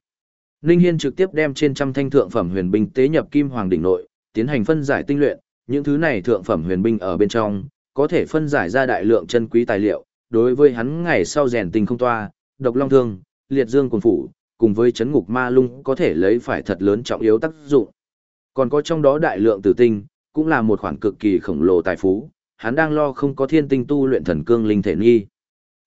Ninh Hiên trực tiếp đem trên trăm thanh thượng phẩm huyền binh tế nhập kim hoàng đỉnh nội, tiến hành phân giải tinh luyện, những thứ này thượng phẩm huyền binh ở bên trong, có thể phân giải ra đại lượng chân quý tài liệu, đối với hắn ngày sau rèn tinh không toa, độc long thương, liệt dương quần phủ, cùng với chấn ngục ma lung có thể lấy phải thật lớn trọng yếu tác dụng. Còn có trong đó đại lượng tử tinh, cũng là một khoản cực kỳ khổng lồ tài phú, hắn đang lo không có thiên tinh tu luyện thần cương linh thể nghi.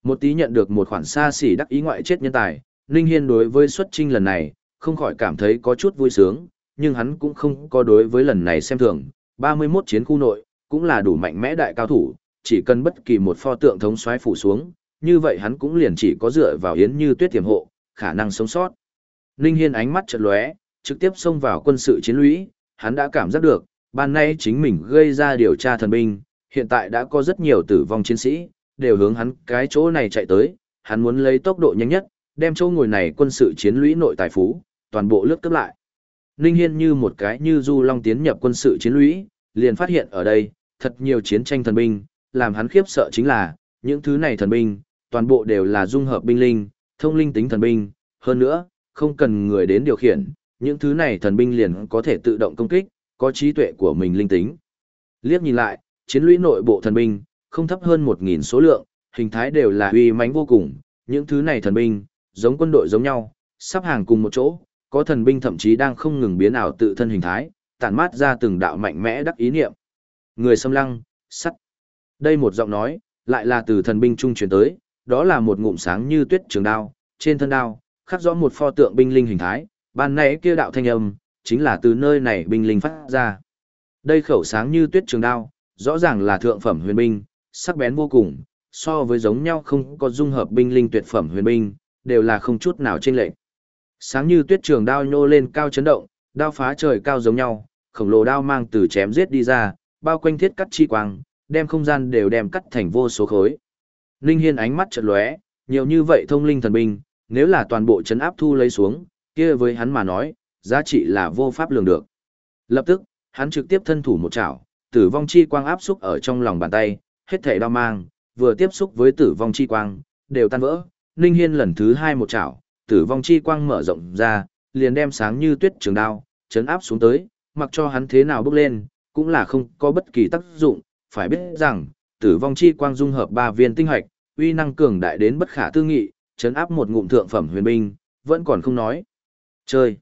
Một tí nhận được một khoản xa xỉ đắc ý ngoại chết nhân tài, Ninh Hiên đối với xuất trinh lần này, không khỏi cảm thấy có chút vui sướng, nhưng hắn cũng không có đối với lần này xem thường, 31 chiến khu nội, cũng là đủ mạnh mẽ đại cao thủ, chỉ cần bất kỳ một pho tượng thống xoáy phủ xuống, như vậy hắn cũng liền chỉ có dựa vào yến như tuyết tiềm hộ, khả năng sống sót. Ninh Hiên ánh mắt chợt lóe, trực tiếp xông vào quân sự chiến lũy, hắn đã cảm giác được, ban nay chính mình gây ra điều tra thần binh, hiện tại đã có rất nhiều tử vong chiến sĩ, đều hướng hắn cái chỗ này chạy tới, hắn muốn lấy tốc độ nhanh nhất, đem chỗ ngồi này quân sự chiến lũy nội tài phú, toàn bộ lướt cấp lại. Ninh Hiên như một cái như du long tiến nhập quân sự chiến lũy, liền phát hiện ở đây, thật nhiều chiến tranh thần binh, làm hắn khiếp sợ chính là, những thứ này thần binh, toàn bộ đều là dung hợp binh linh, thông linh tính thần binh, hơn nữa, không cần người đến điều khiển, những thứ này thần binh liền có thể tự động công kích, có trí tuệ của mình linh tính. Liếc nhìn lại, chiến lũy nội bộ thần binh, không thấp hơn 1.000 số lượng, hình thái đều là uy mãnh vô cùng, những thứ này thần binh, giống quân đội giống nhau, sắp hàng cùng một chỗ, có thần binh thậm chí đang không ngừng biến ảo tự thân hình thái, tản mát ra từng đạo mạnh mẽ đắc ý niệm. Người xâm lăng, sắt. Đây một giọng nói, lại là từ thần binh trung truyền tới, đó là một ngụm sáng như tuyết trường đao, trên thân đao, khắc rõ một pho tượng binh linh hình thái, ban nãy kia đạo thanh âm, chính là từ nơi này binh linh phát ra. Đây khẩu sáng như tuyết trường đao, rõ ràng là thượng phẩm huyền binh, sắc bén vô cùng, so với giống nhau không có dung hợp binh linh tuyệt phẩm huyền binh, đều là không chút nào chênh lệch. Sáng như tuyết trường đao nhô lên cao chấn động, đao phá trời cao giống nhau, khổng lồ đao mang từ chém giết đi ra, bao quanh thiết cắt chi quang, đem không gian đều đem cắt thành vô số khối. Linh Hiên ánh mắt chợt lóe, nhiều như vậy thông linh thần binh, nếu là toàn bộ chấn áp thu lấy xuống, kia với hắn mà nói, giá trị là vô pháp lường được. Lập tức, hắn trực tiếp thân thủ một chảo, tử vong chi quang áp xúc ở trong lòng bàn tay, hết thảy đau mang, vừa tiếp xúc với tử vong chi quang, đều tan vỡ. Ninh Hiên lần thứ hai một chảo, tử vong chi quang mở rộng ra, liền đem sáng như tuyết trường đao, chấn áp xuống tới, mặc cho hắn thế nào bước lên, cũng là không có bất kỳ tác dụng, phải biết rằng, tử vong chi quang dung hợp ba viên tinh hoạch, uy năng cường đại đến bất khả tư nghị, chấn áp một ngụm thượng phẩm huyền binh, vẫn còn không nói. Chơi.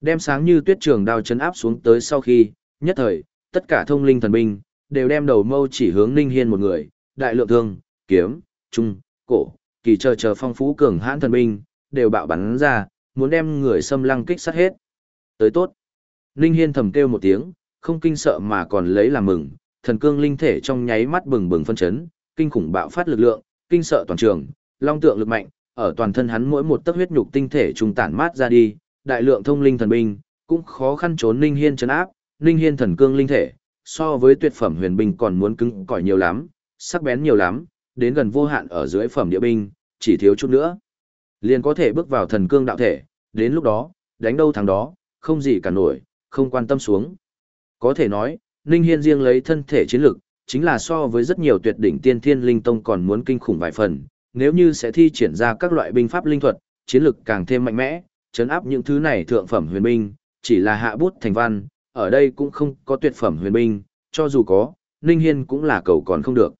Đem sáng như tuyết trường đao chấn áp xuống tới sau khi, nhất thời, tất cả thông linh thần binh, đều đem đầu mâu chỉ hướng Ninh Hiên một người, đại lượng thương, kiếm, trung, cổ, kỳ chờ chờ phong phú cường hãn thần binh, đều bạo bắn ra, muốn đem người xâm lăng kích sát hết. Tới tốt. Ninh Hiên thầm kêu một tiếng, không kinh sợ mà còn lấy làm mừng, thần cương linh thể trong nháy mắt bừng bừng phân chấn, kinh khủng bạo phát lực lượng, kinh sợ toàn trường, long tượng lực mạnh, ở toàn thân hắn mỗi một tấc huyết nhục tinh thể trùng tản mát ra đi, đại lượng thông linh thần binh, cũng khó khăn trốn Ninh Hiên chấn áp, Ninh Hiên thần cương linh thể, so với tuyệt phẩm huyền binh còn muốn cứng cỏi nhiều lắm, sắc bén nhiều lắm, đến gần vô hạn ở dưới phẩm địa binh, chỉ thiếu chút nữa. Liền có thể bước vào thần cương đạo thể, đến lúc đó, đánh đâu thắng đó, không gì cả nổi, không quan tâm xuống. Có thể nói, Ninh Hiên riêng lấy thân thể chiến lực, chính là so với rất nhiều tuyệt đỉnh tiên thiên linh tông còn muốn kinh khủng vài phần, nếu như sẽ thi triển ra các loại binh pháp linh thuật, chiến lực càng thêm mạnh mẽ, chấn áp những thứ này thượng phẩm huyền binh, chỉ là hạ bút thành văn, ở đây cũng không có tuyệt phẩm huyền binh, cho dù có, Ninh Hiên cũng là cầu còn không được.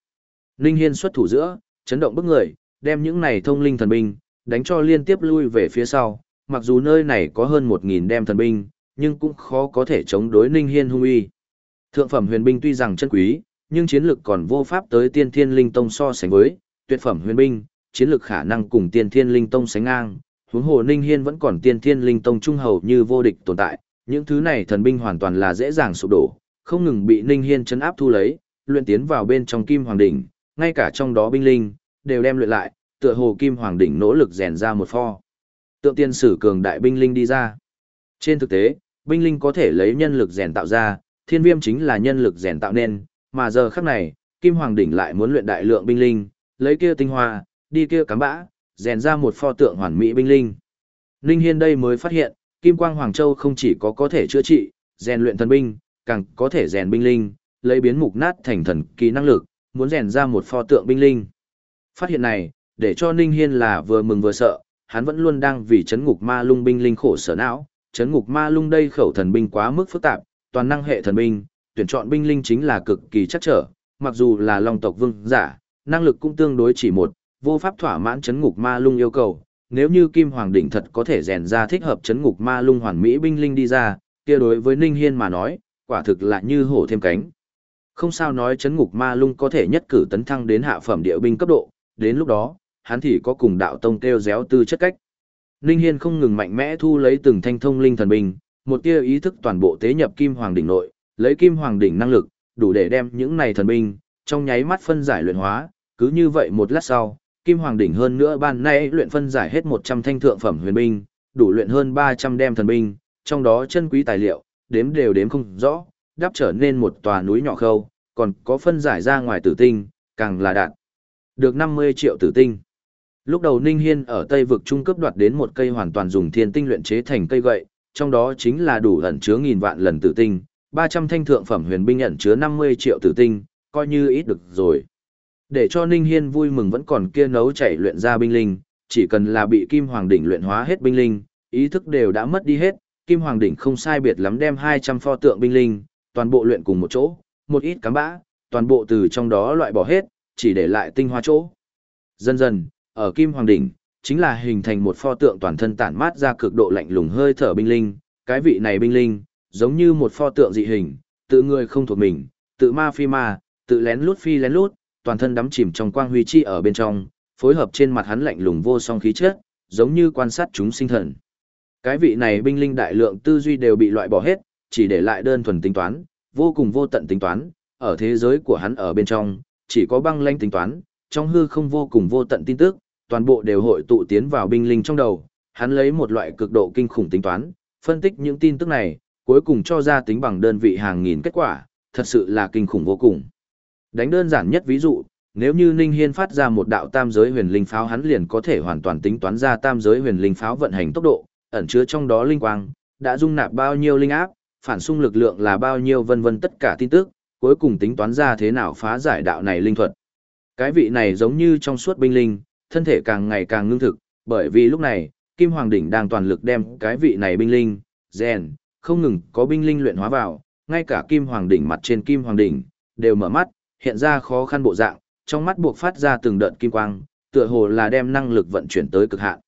Ninh Hiên xuất thủ giữa, chấn động bức người, đem những này thông linh thần binh, đánh cho liên tiếp lui về phía sau, mặc dù nơi này có hơn 1.000 đem thần binh, nhưng cũng khó có thể chống đối Ninh Hiên hung uy. Thượng phẩm huyền binh tuy rằng chân quý, nhưng chiến lực còn vô pháp tới tiên thiên linh tông so sánh với, tuyệt phẩm huyền binh, chiến lực khả năng cùng tiên thiên linh tông sánh ngang, huống hồ Ninh Hiên vẫn còn tiên thiên linh tông trung hầu như vô địch tồn tại, những thứ này thần binh hoàn toàn là dễ dàng sụp đổ, không ngừng bị Ninh Hiên chấn áp thu lấy, luyện tiến vào bên trong Kim Hoàng đỉnh, ngay cả trong đó binh linh đều đem luyện lại, tựa hồ Kim Hoàng đỉnh nỗ lực rèn ra một pho. Tượng tiên sử cường đại binh linh đi ra. Trên thực tế, binh linh có thể lấy nhân lực rèn tạo ra, thiên viêm chính là nhân lực rèn tạo nên, mà giờ khắc này, Kim Hoàng đỉnh lại muốn luyện đại lượng binh linh, lấy kia tinh hoa, đi kia cắm bã, rèn ra một pho tượng hoàn mỹ binh linh. Ninh Hiên đây mới phát hiện, Kim Quang Hoàng Châu không chỉ có có thể chữa trị, rèn luyện thần binh, càng có thể rèn binh linh, lấy biến mục nát thành thần kỳ năng lực, muốn rèn ra một pho tượng binh linh. Phát hiện này, để cho Ninh Hiên là vừa mừng vừa sợ, hắn vẫn luôn đang vì chấn ngục ma lung binh linh khổ sở não, chấn ngục ma lung đây khẩu thần binh quá mức phức tạp, toàn năng hệ thần binh, tuyển chọn binh linh chính là cực kỳ chắc trở, mặc dù là long tộc vương giả, năng lực cũng tương đối chỉ một, vô pháp thỏa mãn chấn ngục ma lung yêu cầu. Nếu như Kim Hoàng đỉnh thật có thể rèn ra thích hợp chấn ngục ma lung hoàn mỹ binh linh đi ra, kia đối với Ninh Hiên mà nói, quả thực là như hổ thêm cánh. Không sao nói chấn ngục ma lung có thể nhất cử tấn thăng đến hạ phẩm địa binh cấp độ, đến lúc đó, hắn thì có cùng đạo tông kêu réo tư chất cách. Ninh Hiên không ngừng mạnh mẽ thu lấy từng thanh thông linh thần binh, một tia ý thức toàn bộ tế nhập Kim Hoàng đỉnh nội, lấy Kim Hoàng đỉnh năng lực, đủ để đem những này thần binh trong nháy mắt phân giải luyện hóa, cứ như vậy một lát sau, Kim Hoàng đỉnh hơn nữa ban nay luyện phân giải hết 100 thanh thượng phẩm huyền binh, đủ luyện hơn 300 đem thần binh, trong đó chân quý tài liệu, đếm đều đếm không rõ, đắp trở nên một tòa núi nhỏ khâu, còn có phân giải ra ngoài tử tinh, càng là đạt Được 50 triệu tử tinh. Lúc đầu Ninh Hiên ở Tây vực trung cấp đoạt đến một cây hoàn toàn dùng thiên tinh luyện chế thành cây gậy, trong đó chính là đủ ẩn chứa nghìn vạn lần tử tinh, 300 thanh thượng phẩm huyền binh ẩn chứa 50 triệu tử tinh, coi như ít được rồi. Để cho Ninh Hiên vui mừng vẫn còn kia nấu chảy luyện ra binh linh, chỉ cần là bị Kim Hoàng đỉnh luyện hóa hết binh linh, ý thức đều đã mất đi hết, Kim Hoàng đỉnh không sai biệt lắm đem 200 pho tượng binh linh, toàn bộ luyện cùng một chỗ, một ít cám bã, toàn bộ từ trong đó loại bỏ hết, chỉ để lại tinh hoa chỗ. Dần dần, ở Kim Hoàng đỉnh, chính là hình thành một pho tượng toàn thân tản mát ra cực độ lạnh lùng hơi thở binh linh, cái vị này binh linh, giống như một pho tượng dị hình, tự người không thuộc mình, tự ma phi ma, tự lén lút phi lén lút, toàn thân đắm chìm trong quang huy chi ở bên trong, phối hợp trên mặt hắn lạnh lùng vô song khí chất, giống như quan sát chúng sinh thần. Cái vị này binh linh đại lượng tư duy đều bị loại bỏ hết, chỉ để lại đơn thuần tính toán, vô cùng vô tận tính toán, ở thế giới của hắn ở bên trong, chỉ có băng lãnh tính toán, trong hư không vô cùng vô tận tin tức, toàn bộ đều hội tụ tiến vào binh linh trong đầu, hắn lấy một loại cực độ kinh khủng tính toán, phân tích những tin tức này, cuối cùng cho ra tính bằng đơn vị hàng nghìn kết quả, thật sự là kinh khủng vô cùng. Đánh đơn giản nhất ví dụ, nếu như Ninh Hiên phát ra một đạo tam giới huyền linh pháo hắn liền có thể hoàn toàn tính toán ra tam giới huyền linh pháo vận hành tốc độ, ẩn chứa trong đó linh quang, đã dung nạp bao nhiêu linh áp, phản xung lực lượng là bao nhiêu vân vân tất cả tin tức, cuối cùng tính toán ra thế nào phá giải đạo này linh thuật. Cái vị này giống như trong suốt binh linh, thân thể càng ngày càng ngưng thực, bởi vì lúc này, Kim Hoàng Đỉnh đang toàn lực đem cái vị này binh linh, rèn, không ngừng có binh linh luyện hóa vào, ngay cả Kim Hoàng Đỉnh mặt trên Kim Hoàng Đỉnh, đều mở mắt, hiện ra khó khăn bộ dạng, trong mắt buộc phát ra từng đợt kim quang, tựa hồ là đem năng lực vận chuyển tới cực hạn.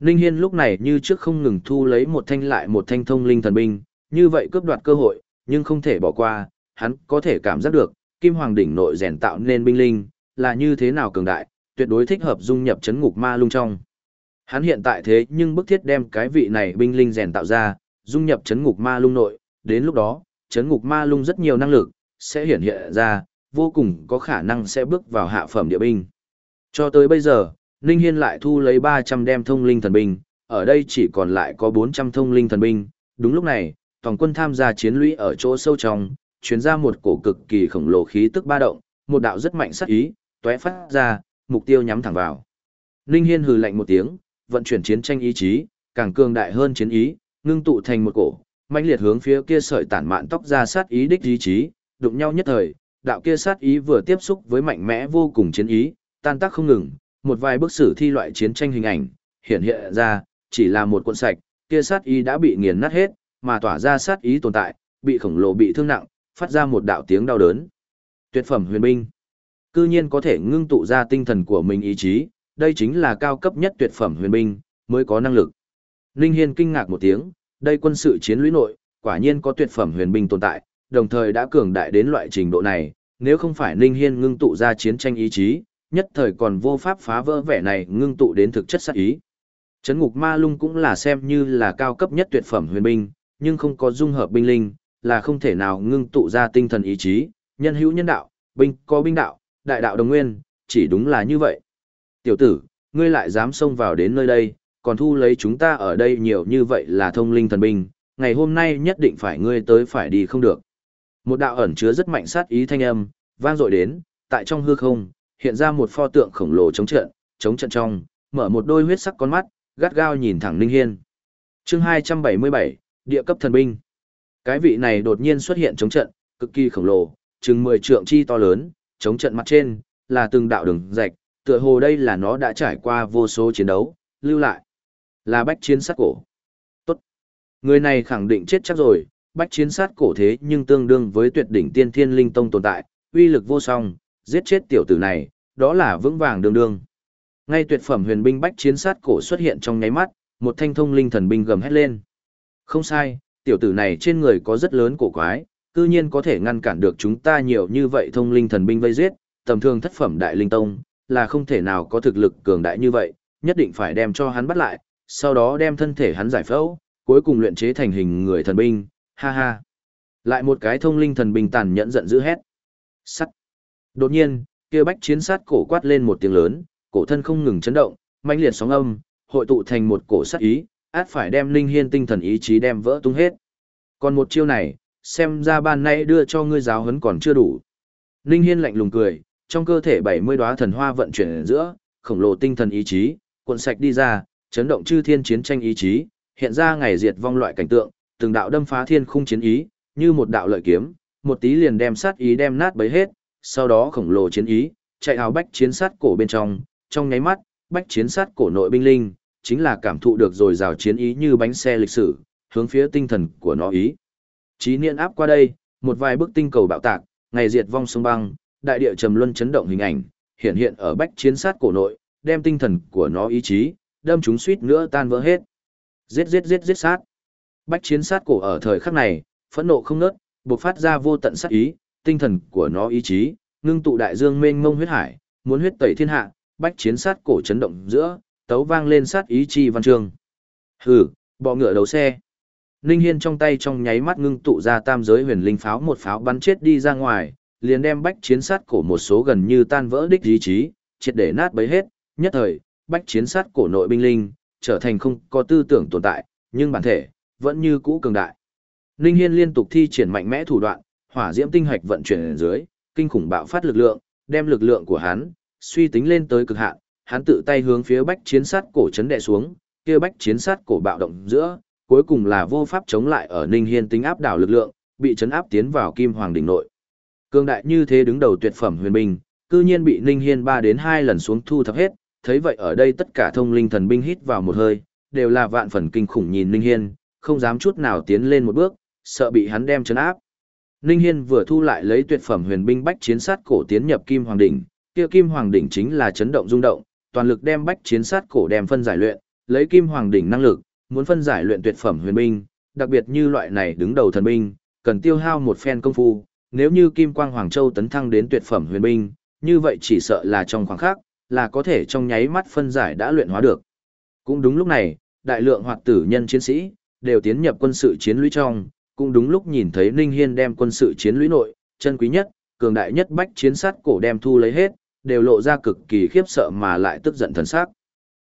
Ninh Hiên lúc này như trước không ngừng thu lấy một thanh lại một thanh thông linh thần binh, như vậy cướp đoạt cơ hội, nhưng không thể bỏ qua, hắn có thể cảm giác được, Kim Hoàng đỉnh nội rèn tạo nên binh linh, là như thế nào cường đại, tuyệt đối thích hợp dung nhập chấn ngục ma lung trong. Hắn hiện tại thế nhưng bức thiết đem cái vị này binh linh rèn tạo ra, dung nhập chấn ngục ma lung nội, đến lúc đó, chấn ngục ma lung rất nhiều năng lực, sẽ hiển hiện ra, vô cùng có khả năng sẽ bước vào hạ phẩm địa binh. Cho tới bây giờ, Ninh Hiên lại thu lấy 300 đem thông linh thần binh, ở đây chỉ còn lại có 400 thông linh thần binh. Đúng lúc này, toàn quân tham gia chiến lũy ở chỗ sâu trong, truyền ra một cổ cực kỳ khổng lồ khí tức ba động, một đạo rất mạnh sát ý, tóe phát ra, mục tiêu nhắm thẳng vào. Ninh Hiên hừ lạnh một tiếng, vận chuyển chiến tranh ý chí, càng cường đại hơn chiến ý, ngưng tụ thành một cổ, mãnh liệt hướng phía kia sợi tản mạn tóc ra sát ý đích ý chí, đụng nhau nhất thời, đạo kia sát ý vừa tiếp xúc với mạnh mẽ vô cùng chiến ý, tan tác không ngừng, một vài bức sử thi loại chiến tranh hình ảnh, hiện hiện ra, chỉ là một cuộn sạch, kia sát ý đã bị nghiền nát hết, mà tỏa ra sát ý tồn tại, bị khổng lồ bị thương nặng, phát ra một đạo tiếng đau đớn. Tuyệt phẩm huyền binh, cư nhiên có thể ngưng tụ ra tinh thần của mình ý chí, đây chính là cao cấp nhất tuyệt phẩm huyền binh, mới có năng lực. Linh Hiên kinh ngạc một tiếng, đây quân sự chiến lũy nội, quả nhiên có tuyệt phẩm huyền binh tồn tại, đồng thời đã cường đại đến loại trình độ này, nếu không phải Ninh Hiên ngưng tụ ra chiến tranh ý chí, nhất thời còn vô pháp phá vỡ vẻ này ngưng tụ đến thực chất sát ý. Chấn ngục ma lung cũng là xem như là cao cấp nhất tuyệt phẩm huyền binh, nhưng không có dung hợp binh linh, là không thể nào ngưng tụ ra tinh thần ý chí, nhân hữu nhân đạo, binh có binh đạo, đại đạo đồng nguyên, chỉ đúng là như vậy. Tiểu tử, ngươi lại dám xông vào đến nơi đây, còn thu lấy chúng ta ở đây nhiều như vậy là thông linh thần binh, ngày hôm nay nhất định phải ngươi tới phải đi không được. Một đạo ẩn chứa rất mạnh sát ý thanh âm, vang dội đến, tại trong hư không, hiện ra một pho tượng khổng lồ chống trận, chống trận trong, mở một đôi huyết sắc con mắt, gắt gao nhìn thẳng Ninh Hiên. Chương 277, địa cấp thần binh. Cái vị này đột nhiên xuất hiện chống trận, cực kỳ khổng lồ, chừng 10 trượng chi to lớn, chống trận mặt trên là từng đạo đường rạch, tựa hồ đây là nó đã trải qua vô số chiến đấu, lưu lại. Là bách chiến sát cổ. Tốt. Người này khẳng định chết chắc rồi, bách chiến sát cổ thế nhưng tương đương với tuyệt đỉnh tiên thiên linh tông tồn tại, uy lực vô song, giết chết tiểu tử này, đó là vững vàng đương đương. Ngay tuyệt phẩm huyền binh bách chiến sát cổ xuất hiện trong nháy mắt, một thanh thông linh thần binh gầm hét lên. Không sai, tiểu tử này trên người có rất lớn cổ quái, cư nhiên có thể ngăn cản được chúng ta nhiều như vậy thông linh thần binh vây giết, tầm thường thất phẩm đại linh tông, là không thể nào có thực lực cường đại như vậy, nhất định phải đem cho hắn bắt lại, sau đó đem thân thể hắn giải phẫu, cuối cùng luyện chế thành hình người thần binh, ha ha. Lại một cái thông linh thần bình tàn nhẫn giận dữ hét. Sắt. Đột nhiên, kia bách chiến sát cổ quát lên một tiếng lớn, cổ thân không ngừng chấn động, mãnh liệt sóng âm, hội tụ thành một cổ sát ý, át phải đem linh hiên tinh thần ý chí đem vỡ tung hết. Còn một chiêu này, xem ra ban nay đưa cho ngươi giáo huấn còn chưa đủ. Linh hiên lạnh lùng cười, trong cơ thể 70 đóa thần hoa vận chuyển ở giữa, khổng lồ tinh thần ý chí, cuộn sạch đi ra, chấn động chư thiên chiến tranh ý chí, hiện ra ngày diệt vong loại cảnh tượng, từng đạo đâm phá thiên khung chiến ý, như một đạo lợi kiếm, một tí liền đem sát ý đem nát bấy hết, sau đó khổng lồ chiến ý, chạy áo bách chiến sát cổ bên trong, trong nháy mắt, bách chiến sát cổ nội binh linh, chính là cảm thụ được rồi rào chiến ý như bánh xe lịch sử, hướng phía tinh thần của nó ý. Chí niên áp qua đây, một vài bức tinh cầu bạo tạc, ngày diệt vong sông băng, đại địa trầm luân chấn động hình ảnh, hiện hiện ở bách chiến sát cổ nội, đem tinh thần của nó ý chí, đâm chúng suýt nữa tan vỡ hết. Giết giết giết giết sát. Bách chiến sát cổ ở thời khắc này, phẫn nộ không nớt, bộc phát ra vô tận sát ý, tinh thần của nó ý chí, ngưng tụ đại dương mênh mông huyết hải, muốn huyết tẩy thiên hạ, bách chiến sát cổ chấn động giữa, tấu vang lên sát ý chi văn chương. Hừ, bọ ngựa đầu xe. Ninh Hiên trong tay trong nháy mắt ngưng tụ ra tam giới huyền linh pháo một pháo bắn chết đi ra ngoài, liền đem bách chiến sát cổ một số gần như tan vỡ đích ý chí, triệt để nát bấy hết, nhất thời, bách chiến sát cổ nội binh linh, trở thành không có tư tưởng tồn tại, nhưng bản thể, vẫn như cũ cường đại. Ninh Hiên liên tục thi triển mạnh mẽ thủ đoạn, hỏa diễm tinh hạch vận chuyển ở dưới, kinh khủng bạo phát lực lượng, đem lực lượng của hắn suy tính lên tới cực hạn, hắn tự tay hướng phía bách chiến sát cổ chấn đè xuống, kia bách chiến sát cổ bạo động giữa, cuối cùng là vô pháp chống lại ở Ninh Hiên tính áp đảo lực lượng, bị chấn áp tiến vào Kim Hoàng đỉnh nội. Cương đại như thế đứng đầu tuyệt phẩm huyền binh, cư nhiên bị Ninh Hiên ba đến hai lần xuống thu thập hết, thấy vậy ở đây tất cả thông linh thần binh hít vào một hơi, đều là vạn phần kinh khủng nhìn Ninh Hiên, không dám chút nào tiến lên một bước, sợ bị hắn đem chấn áp. Ninh Hiên vừa thu lại lấy tuyệt phẩm huyền binh bách chiến sát cổ tiến nhập Kim Hoàng đỉnh, kia Kim Hoàng đỉnh chính là chấn động rung động, toàn lực đem bách chiến sát cổ đem phân giải luyện, lấy kim hoàng đỉnh năng lực, muốn phân giải luyện tuyệt phẩm huyền binh, đặc biệt như loại này đứng đầu thần binh, cần tiêu hao một phen công phu, nếu như kim quang hoàng châu tấn thăng đến tuyệt phẩm huyền binh, như vậy chỉ sợ là trong khoảng khắc, là có thể trong nháy mắt phân giải đã luyện hóa được. Cũng đúng lúc này, đại lượng hoạt tử nhân chiến sĩ, đều tiến nhập quân sự chiến lũy trong, cũng đúng lúc nhìn thấy Ninh Hiên đem quân sự chiến lũy nội, chân quý nhất, cường đại nhất bách chiến sát cổ đem thu lấy hết, đều lộ ra cực kỳ khiếp sợ mà lại tức giận thần sắc.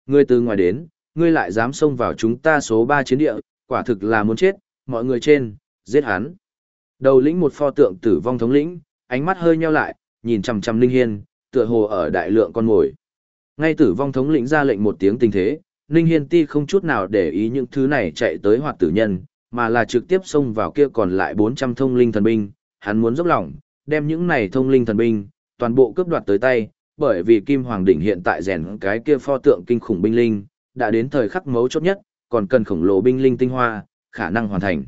Ngươi từ ngoài đến, ngươi lại dám xông vào chúng ta số 3 chiến địa, quả thực là muốn chết, mọi người trên, giết hắn. Đầu lĩnh một pho tượng tử vong thống lĩnh, ánh mắt hơi nheo lại, nhìn chằm chằm Ninh Hiên, tựa hồ ở đại lượng con ngồi. Ngay tử vong thống lĩnh ra lệnh một tiếng tình thế, Ninh Hiên ti không chút nào để ý những thứ này chạy tới hoạt tử nhân, mà là trực tiếp xông vào kia còn lại 400 thông linh thần binh, hắn muốn dốc lòng, đem những này thông linh thần binh, toàn bộ cướp đoạt tới tay, bởi vì Kim Hoàng đỉnh hiện tại rèn cái kia pho tượng kinh khủng binh linh, đã đến thời khắc mấu chốt nhất, còn cần khổng lồ binh linh tinh hoa, khả năng hoàn thành.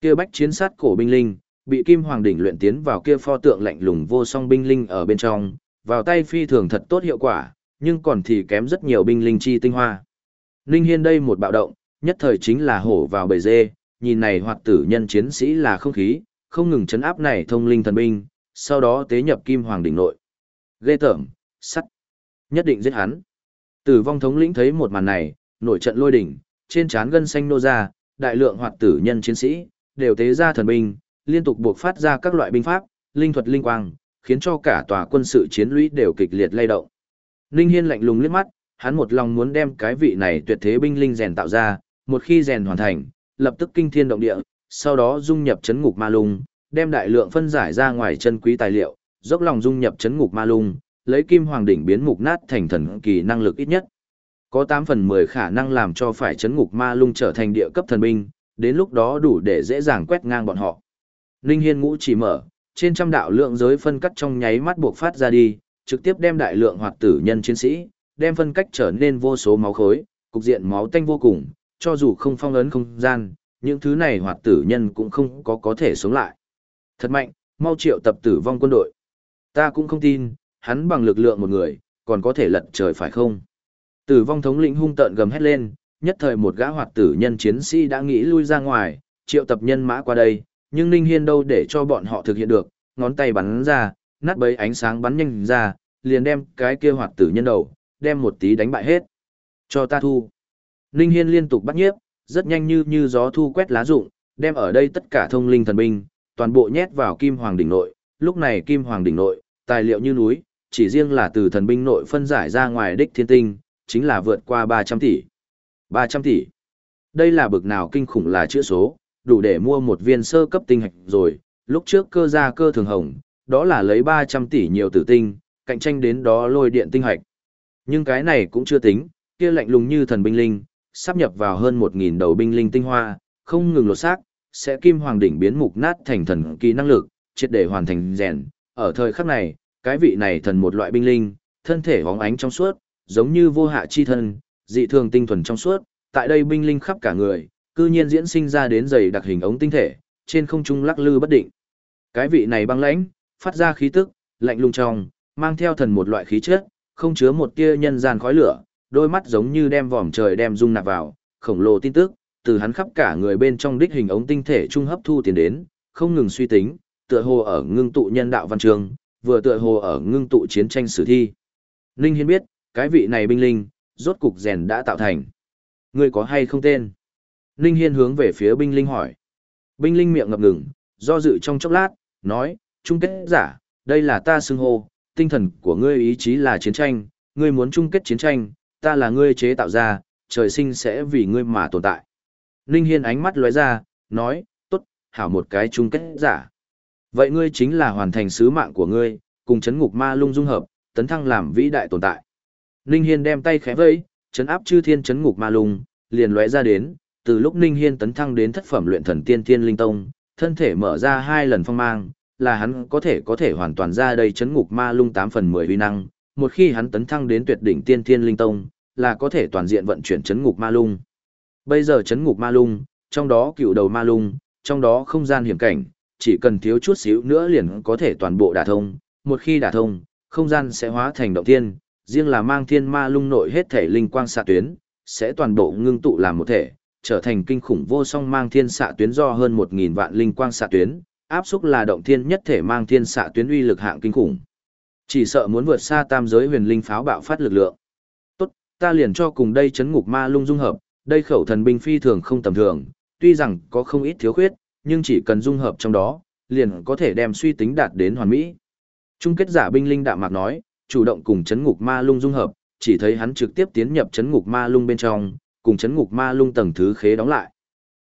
Kia bách chiến sát cổ binh linh, bị Kim Hoàng đỉnh luyện tiến vào kia pho tượng lạnh lùng vô song binh linh ở bên trong, vào tay phi thường thật tốt hiệu quả, nhưng còn thì kém rất nhiều binh linh chi tinh hoa. Ninh Hiên đây một bạo động, nhất thời chính là hổ vào bầy dê, nhìn này hoạt tử nhân chiến sĩ là không khí, không ngừng chấn áp này thông linh thần binh, sau đó tế nhập kim hoàng đỉnh nội. Ghê tởm, sắt. Nhất định giết hắn. Tử vong thống lĩnh thấy một màn này, nổi trận lôi đỉnh, trên trán gân xanh nô ra, đại lượng hoạt tử nhân chiến sĩ, đều tế ra thần binh, liên tục buộc phát ra các loại binh pháp, linh thuật linh quang, khiến cho cả tòa quân sự chiến lũy đều kịch liệt lay động. Ninh Hiên lạnh lùng liếc mắt, hắn một lòng muốn đem cái vị này tuyệt thế binh linh rèn tạo ra, một khi rèn hoàn thành, lập tức kinh thiên động địa, sau đó dung nhập chấn ngục ma lung, đem đại lượng phân giải ra ngoài chân quý tài liệu, dốc lòng dung nhập chấn ngục ma lung, lấy kim hoàng đỉnh biến mục nát thành thần kỳ năng lực ít nhất. Có 8 phần 10 khả năng làm cho phải chấn ngục ma lung trở thành địa cấp thần binh, đến lúc đó đủ để dễ dàng quét ngang bọn họ. Linh Hiên ngũ chỉ mở, trên trăm đạo lượng giới phân cắt trong nháy mắt buộc phát ra đi, trực tiếp đem đại lượng hoạt tử nhân chiến sĩ, đem phân cách trở nên vô số máu khối, cục diện máu tanh vô cùng, cho dù không phong ấn không gian, những thứ này hoạt tử nhân cũng không có có thể sống lại. Thật mạnh, mau triệu tập tử vong quân đội. Ta cũng không tin, hắn bằng lực lượng một người, còn có thể lật trời phải không? Tử vong thống lĩnh hung tợn gầm hét lên, nhất thời một gã hoạt tử nhân chiến sĩ đã nghĩ lui ra ngoài, triệu tập nhân mã qua đây, nhưng Ninh Hiên đâu để cho bọn họ thực hiện được, ngón tay bắn ra, nát bấy ánh sáng bắn nhanh ra, liền đem cái kia hoạt tử nhân đầu, đem một tí đánh bại hết. Cho ta thu. Ninh Hiên liên tục bắt nhiếp, rất nhanh như như gió thu quét lá rụng, đem ở đây tất cả thông linh thần binh, toàn bộ nhét vào Kim Hoàng đỉnh nội. Lúc này Kim Hoàng đỉnh nội, tài liệu như núi, chỉ riêng là từ thần binh nội phân giải ra ngoài đích thiên tinh, chính là vượt qua 300 tỷ. 300 tỷ. Đây là bực nào kinh khủng là chữ số, đủ để mua một viên sơ cấp tinh hạch rồi, lúc trước cơ gia cơ thường hồng, đó là lấy 300 tỷ nhiều tử tinh, cạnh tranh đến đó lôi điện tinh hạch. Nhưng cái này cũng chưa tính, kia lạnh lùng như thần binh linh, sắp nhập vào hơn 1.000 đầu binh linh tinh hoa, không ngừng lột xác, sẽ kim hoàng đỉnh biến mục nát thành thần kỳ năng lực, triệt để hoàn thành rèn. Ở thời khắc này, cái vị này thần một loại binh linh, thân thể hóng ánh trong suốt, giống như vô hạ chi thân, dị thường tinh thuần trong suốt, tại đây binh linh khắp cả người, cư nhiên diễn sinh ra đến dày đặc hình ống tinh thể, trên không trung lắc lư bất định. Cái vị này băng lãnh, phát ra khí tức, lạnh lùng trong, mang theo thần một loại khí chất, không chứa một tia nhân gian khói lửa, đôi mắt giống như đem vòm trời đem dung nạp vào, khổng lồ tin tức, từ hắn khắp cả người bên trong đích hình ống tinh thể trung hấp thu tiền đến, không ngừng suy tính, tựa hồ ở ngưng tụ nhân đạo văn trường, vừa tựa hồ ở ngưng tụ chiến tranh sử thi. Ninh Hiên biết, cái vị này binh linh, rốt cục rèn đã tạo thành. Người có hay không tên? Ninh Hiên hướng về phía binh linh hỏi. Binh linh miệng ngập ngừng, do dự trong chốc lát, nói, chung kết giả, đây là ta xưng hô, tinh thần của ngươi ý chí là chiến tranh, ngươi muốn chung kết chiến tranh, ta là ngươi chế tạo ra, trời sinh sẽ vì ngươi mà tồn tại. Ninh Hiên ánh mắt lóe ra, nói, tốt, hảo một cái chung kết giả. Vậy ngươi chính là hoàn thành sứ mạng của ngươi, cùng chấn ngục ma lung dung hợp, tấn thăng làm vĩ đại tồn tại. Ninh Hiên đem tay khẽ vẫy, chấn áp chư thiên chấn ngục ma lung, liền lóe ra đến, từ lúc Ninh Hiên tấn thăng đến thất phẩm luyện thần tiên tiên linh tông, thân thể mở ra hai lần phong mang, là hắn có thể có thể hoàn toàn ra đây chấn ngục ma lung 8 phần 10 uy năng, một khi hắn tấn thăng đến tuyệt đỉnh tiên thiên linh tông, là có thể toàn diện vận chuyển chấn ngục ma lung. Bây giờ chấn ngục ma lung, trong đó cựu đầu ma lung, trong đó không gian hiểm cảnh, chỉ cần thiếu chút xíu nữa liền có thể toàn bộ đả thông, một khi đả thông, không gian sẽ hóa thành động tiên, riêng là mang thiên ma lung nội hết thể linh quang xạ tuyến, sẽ toàn bộ ngưng tụ làm một thể, trở thành kinh khủng vô song mang thiên xạ tuyến do hơn 1000 vạn linh quang xạ tuyến, áp xúc là động thiên nhất thể mang thiên xạ tuyến uy lực hạng kinh khủng. Chỉ sợ muốn vượt xa tam giới huyền linh pháo bạo phát lực lượng. Tốt, ta liền cho cùng đây chấn ngục ma lung dung hợp, đây khẩu thần binh phi thường không tầm thường, tuy rằng có không ít thiếu khuyết, nhưng chỉ cần dung hợp trong đó, liền có thể đem suy tính đạt đến hoàn mỹ. Trung kết giả binh linh đạm mạc nói, chủ động cùng chấn ngục ma lung dung hợp, chỉ thấy hắn trực tiếp tiến nhập chấn ngục ma lung bên trong, cùng chấn ngục ma lung tầng thứ khế đóng lại.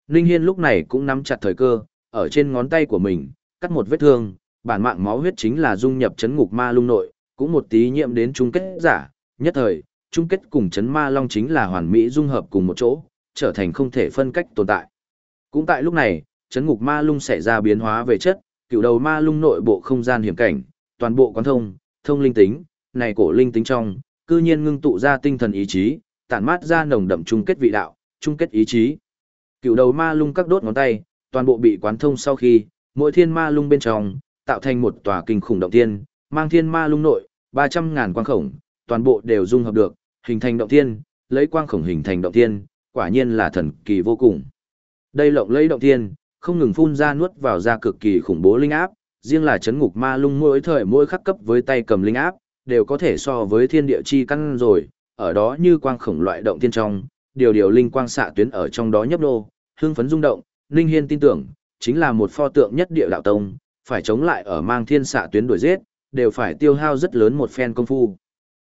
Linh Hiên lúc này cũng nắm chặt thời cơ, ở trên ngón tay của mình, cắt một vết thương, bản mạng máu huyết chính là dung nhập chấn ngục ma lung nội, cũng một tí nhiễm đến chung kết giả, nhất thời, chung kết cùng chấn ma long chính là hoàn mỹ dung hợp cùng một chỗ, trở thành không thể phân cách tồn tại. Cũng tại lúc này, chấn ngục ma lung xảy ra biến hóa về chất, cựu đầu ma lung nội bộ không gian hiểm cảnh, toàn bộ quán thông, thông linh tính, này cổ linh tính trong, cư nhiên ngưng tụ ra tinh thần ý chí, tản mát ra nồng đậm chung kết vị đạo, chung kết ý chí. Cựu đầu ma lung các đốt ngón tay, toàn bộ bị quán thông sau khi, mỗi thiên ma lung bên trong, tạo thành một tòa kinh khủng động tiên, mang thiên ma lung nội, 300 ngàn quang khổng, toàn bộ đều dung hợp được, hình thành động tiên, lấy quang khổng hình thành động tiên, quả nhiên là thần kỳ vô cùng. Đây lộng lấy động tiên, không ngừng phun ra nuốt vào ra cực kỳ khủng bố linh áp, riêng là chấn ngục ma lung mỗi thời mỗi khắc cấp với tay cầm linh áp, đều có thể so với thiên địa chi căn rồi, ở đó như quang khổng loại động tiên trong, điều điều linh quang xạ tuyến ở trong đó nhấp nô, hương phấn rung động, Ninh Hiên tin tưởng, chính là một pho tượng nhất địa đạo tông, phải chống lại ở mang thiên xạ tuyến đuổi giết, đều phải tiêu hao rất lớn một phen công phu.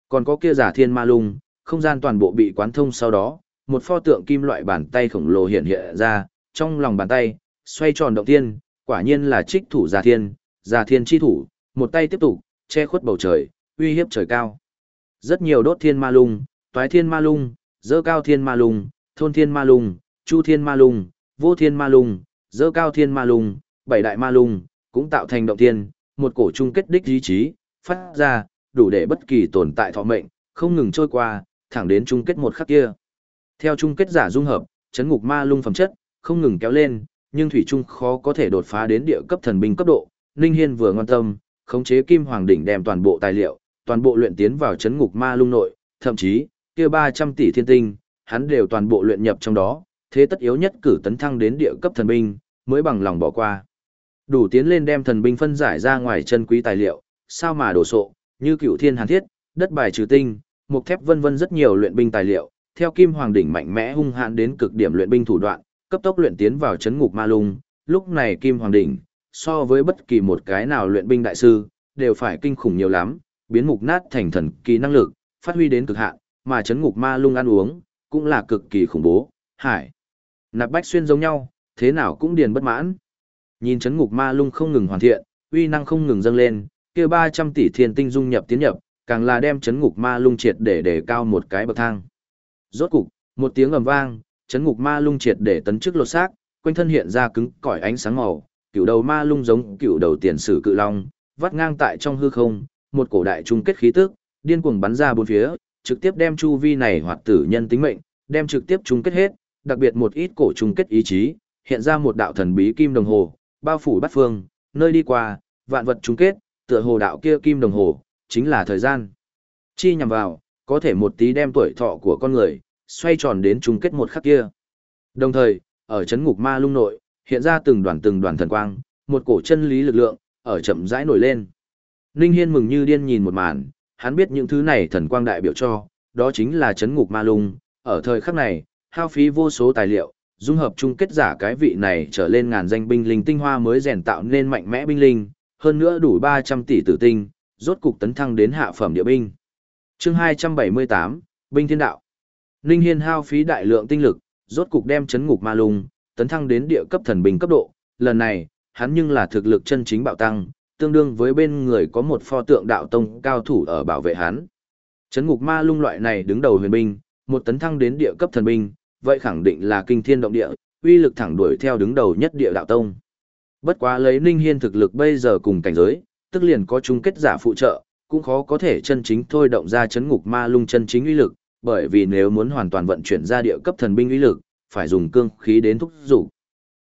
Còn có kia giả thiên ma lung, không gian toàn bộ bị quán thông sau đó, một pho tượng kim loại bàn tay khổng lồ hiện hiện ra, trong lòng bàn tay, xoay tròn động tiên, quả nhiên là trích thủ giả thiên, giả thiên chi thủ, một tay tiếp tục, che khuất bầu trời, uy hiếp trời cao. Rất nhiều đốt thiên ma lung, toái thiên ma lung, dơ cao thiên ma lung, thôn thiên ma lung, chu thiên ma lung, vô thiên ma lung, dơ cao thiên ma lung, bảy đại ma lung, cũng tạo thành động thiên, một cổ chung kết đích ý chí, phát ra, đủ để bất kỳ tồn tại thọ mệnh, không ngừng trôi qua, thẳng đến chung kết một khắc kia. Theo chung kết giả dung hợp, chấn ngục ma lung phẩm chất, không ngừng kéo lên, nhưng thủy trung khó có thể đột phá đến địa cấp thần binh cấp độ. Ninh Hiên vừa ngoan tâm, khống chế Kim Hoàng đỉnh đem toàn bộ tài liệu, toàn bộ luyện tiến vào chấn ngục ma lung nội, thậm chí, kia 300 tỷ thiên tinh, hắn đều toàn bộ luyện nhập trong đó, thế tất yếu nhất cử tấn thăng đến địa cấp thần binh, mới bằng lòng bỏ qua. Đủ tiến lên đem thần binh phân giải ra ngoài chân quý tài liệu, sao mà đổ sộ, như cựu thiên hàn thiết, đất bài trừ tinh, mục thép vân vân rất nhiều luyện binh tài liệu, theo kim hoàng đỉnh mạnh mẽ hung hãn đến cực điểm luyện binh thủ đoạn, cấp tốc luyện tiến vào chấn ngục ma lung, lúc này kim hoàng đỉnh, so với bất kỳ một cái nào luyện binh đại sư, đều phải kinh khủng nhiều lắm, biến mục nát thành thần kỳ năng lực, phát huy đến cực hạn, mà chấn ngục ma lung ăn uống, cũng là cực kỳ khủng bố, hải. Nạp bách xuyên giống nhau, thế nào cũng điền bất mãn. Nhìn chấn ngục ma lung không ngừng hoàn thiện, uy năng không ngừng dâng lên, kia 300 tỷ thiên tinh dung nhập tiến nhập, càng là đem chấn ngục ma lung triệt để để cao một cái bậc thang. Rốt cục, một tiếng ầm vang, chấn ngục ma lung triệt để tấn chức lột xác, quanh thân hiện ra cứng cỏi ánh sáng màu, cựu đầu ma lung giống cựu đầu tiền sử cự long, vắt ngang tại trong hư không, một cổ đại trung kết khí tức, điên cuồng bắn ra bốn phía, trực tiếp đem chu vi này hoạt tử nhân tính mệnh, đem trực tiếp chung kết hết, đặc biệt một ít cổ trùng kết ý chí, hiện ra một đạo thần bí kim đồng hồ, bao phủ bát phương, nơi đi qua, vạn vật chung kết, tựa hồ đạo kia kim đồng hồ, chính là thời gian. Chi nhằm vào, có thể một tí đem tuổi thọ của con người, xoay tròn đến chung kết một khắc kia. Đồng thời, ở chấn ngục ma lung nội, hiện ra từng đoàn từng đoàn thần quang, một cổ chân lý lực lượng, ở chậm rãi nổi lên. Ninh Hiên mừng như điên nhìn một màn, hắn biết những thứ này thần quang đại biểu cho, đó chính là chấn ngục ma lung, ở thời khắc này, hao phí vô số tài liệu, dung hợp chung kết giả cái vị này trở lên ngàn danh binh linh tinh hoa mới rèn tạo nên mạnh mẽ binh linh, hơn nữa đủ 300 tỷ tử tinh, rốt cục tấn thăng đến hạ phẩm địa binh. Chương 278, Binh Thiên Đạo. linh Hiên hao phí đại lượng tinh lực, rốt cục đem chấn ngục ma lung, tấn thăng đến địa cấp thần binh cấp độ, lần này, hắn nhưng là thực lực chân chính bạo tăng, tương đương với bên người có một pho tượng đạo tông cao thủ ở bảo vệ hắn. Chấn ngục ma lung loại này đứng đầu huyền binh, một tấn thăng đến địa cấp thần binh, vậy khẳng định là kinh thiên động địa, uy lực thẳng đuổi theo đứng đầu nhất địa đạo tông. Bất quá lấy Ninh Hiên thực lực bây giờ cùng cảnh giới, tức liền có chung kết giả phụ trợ, cũng khó có thể chân chính thôi động ra chấn ngục ma lung chân chính uy lực, bởi vì nếu muốn hoàn toàn vận chuyển ra địa cấp thần binh uy lực, phải dùng cương khí đến thúc dục.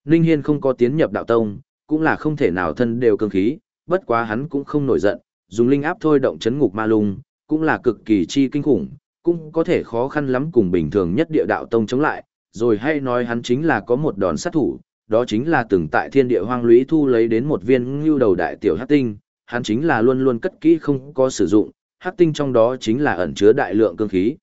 Ninh Hiên không có tiến nhập đạo tông, cũng là không thể nào thân đều cương khí, bất quá hắn cũng không nổi giận, dùng linh áp thôi động chấn ngục ma lung, cũng là cực kỳ chi kinh khủng, cũng có thể khó khăn lắm cùng bình thường nhất địa đạo tông chống lại, rồi hay nói hắn chính là có một đòn sát thủ, đó chính là từng tại thiên địa hoang lũy thu lấy đến một viên ngưu đầu đại tiểu hắc tinh, hắn chính là luôn luôn cất kỹ không có sử dụng, hắc tinh trong đó chính là ẩn chứa đại lượng cương khí.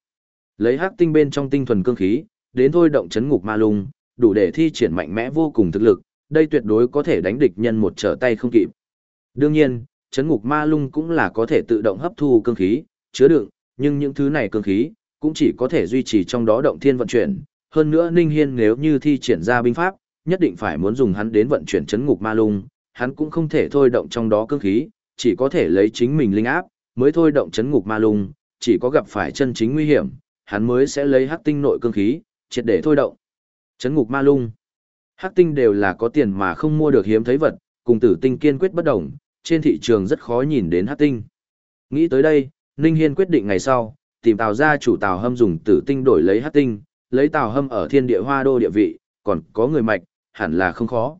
Lấy hắc tinh bên trong tinh thuần cương khí, đến thôi động chấn ngục ma lung, đủ để thi triển mạnh mẽ vô cùng thực lực, đây tuyệt đối có thể đánh địch nhân một trở tay không kịp. Đương nhiên, chấn ngục ma lung cũng là có thể tự động hấp thu cương khí, chứa đựng, nhưng những thứ này cương khí cũng chỉ có thể duy trì trong đó động thiên vận chuyển. Hơn nữa Ninh Hiên nếu như thi triển ra binh pháp, nhất định phải muốn dùng hắn đến vận chuyển chấn ngục ma lung, hắn cũng không thể thôi động trong đó cương khí, chỉ có thể lấy chính mình linh áp, mới thôi động chấn ngục ma lung, chỉ có gặp phải chân chính nguy hiểm, hắn mới sẽ lấy hắc tinh nội cương khí, triệt để thôi động. Chấn ngục ma lung. Hắc tinh đều là có tiền mà không mua được hiếm thấy vật, cùng tử tinh kiên quyết bất động trên thị trường rất khó nhìn đến hắc tinh. Nghĩ tới đây, Ninh Hiên quyết định ngày sau, tìm Tào gia chủ Tào Hâm dùng tử tinh đổi lấy hắc tinh, lấy Tào Hâm ở thiên địa hoa đô địa vị, còn có người mạch, hẳn là không khó.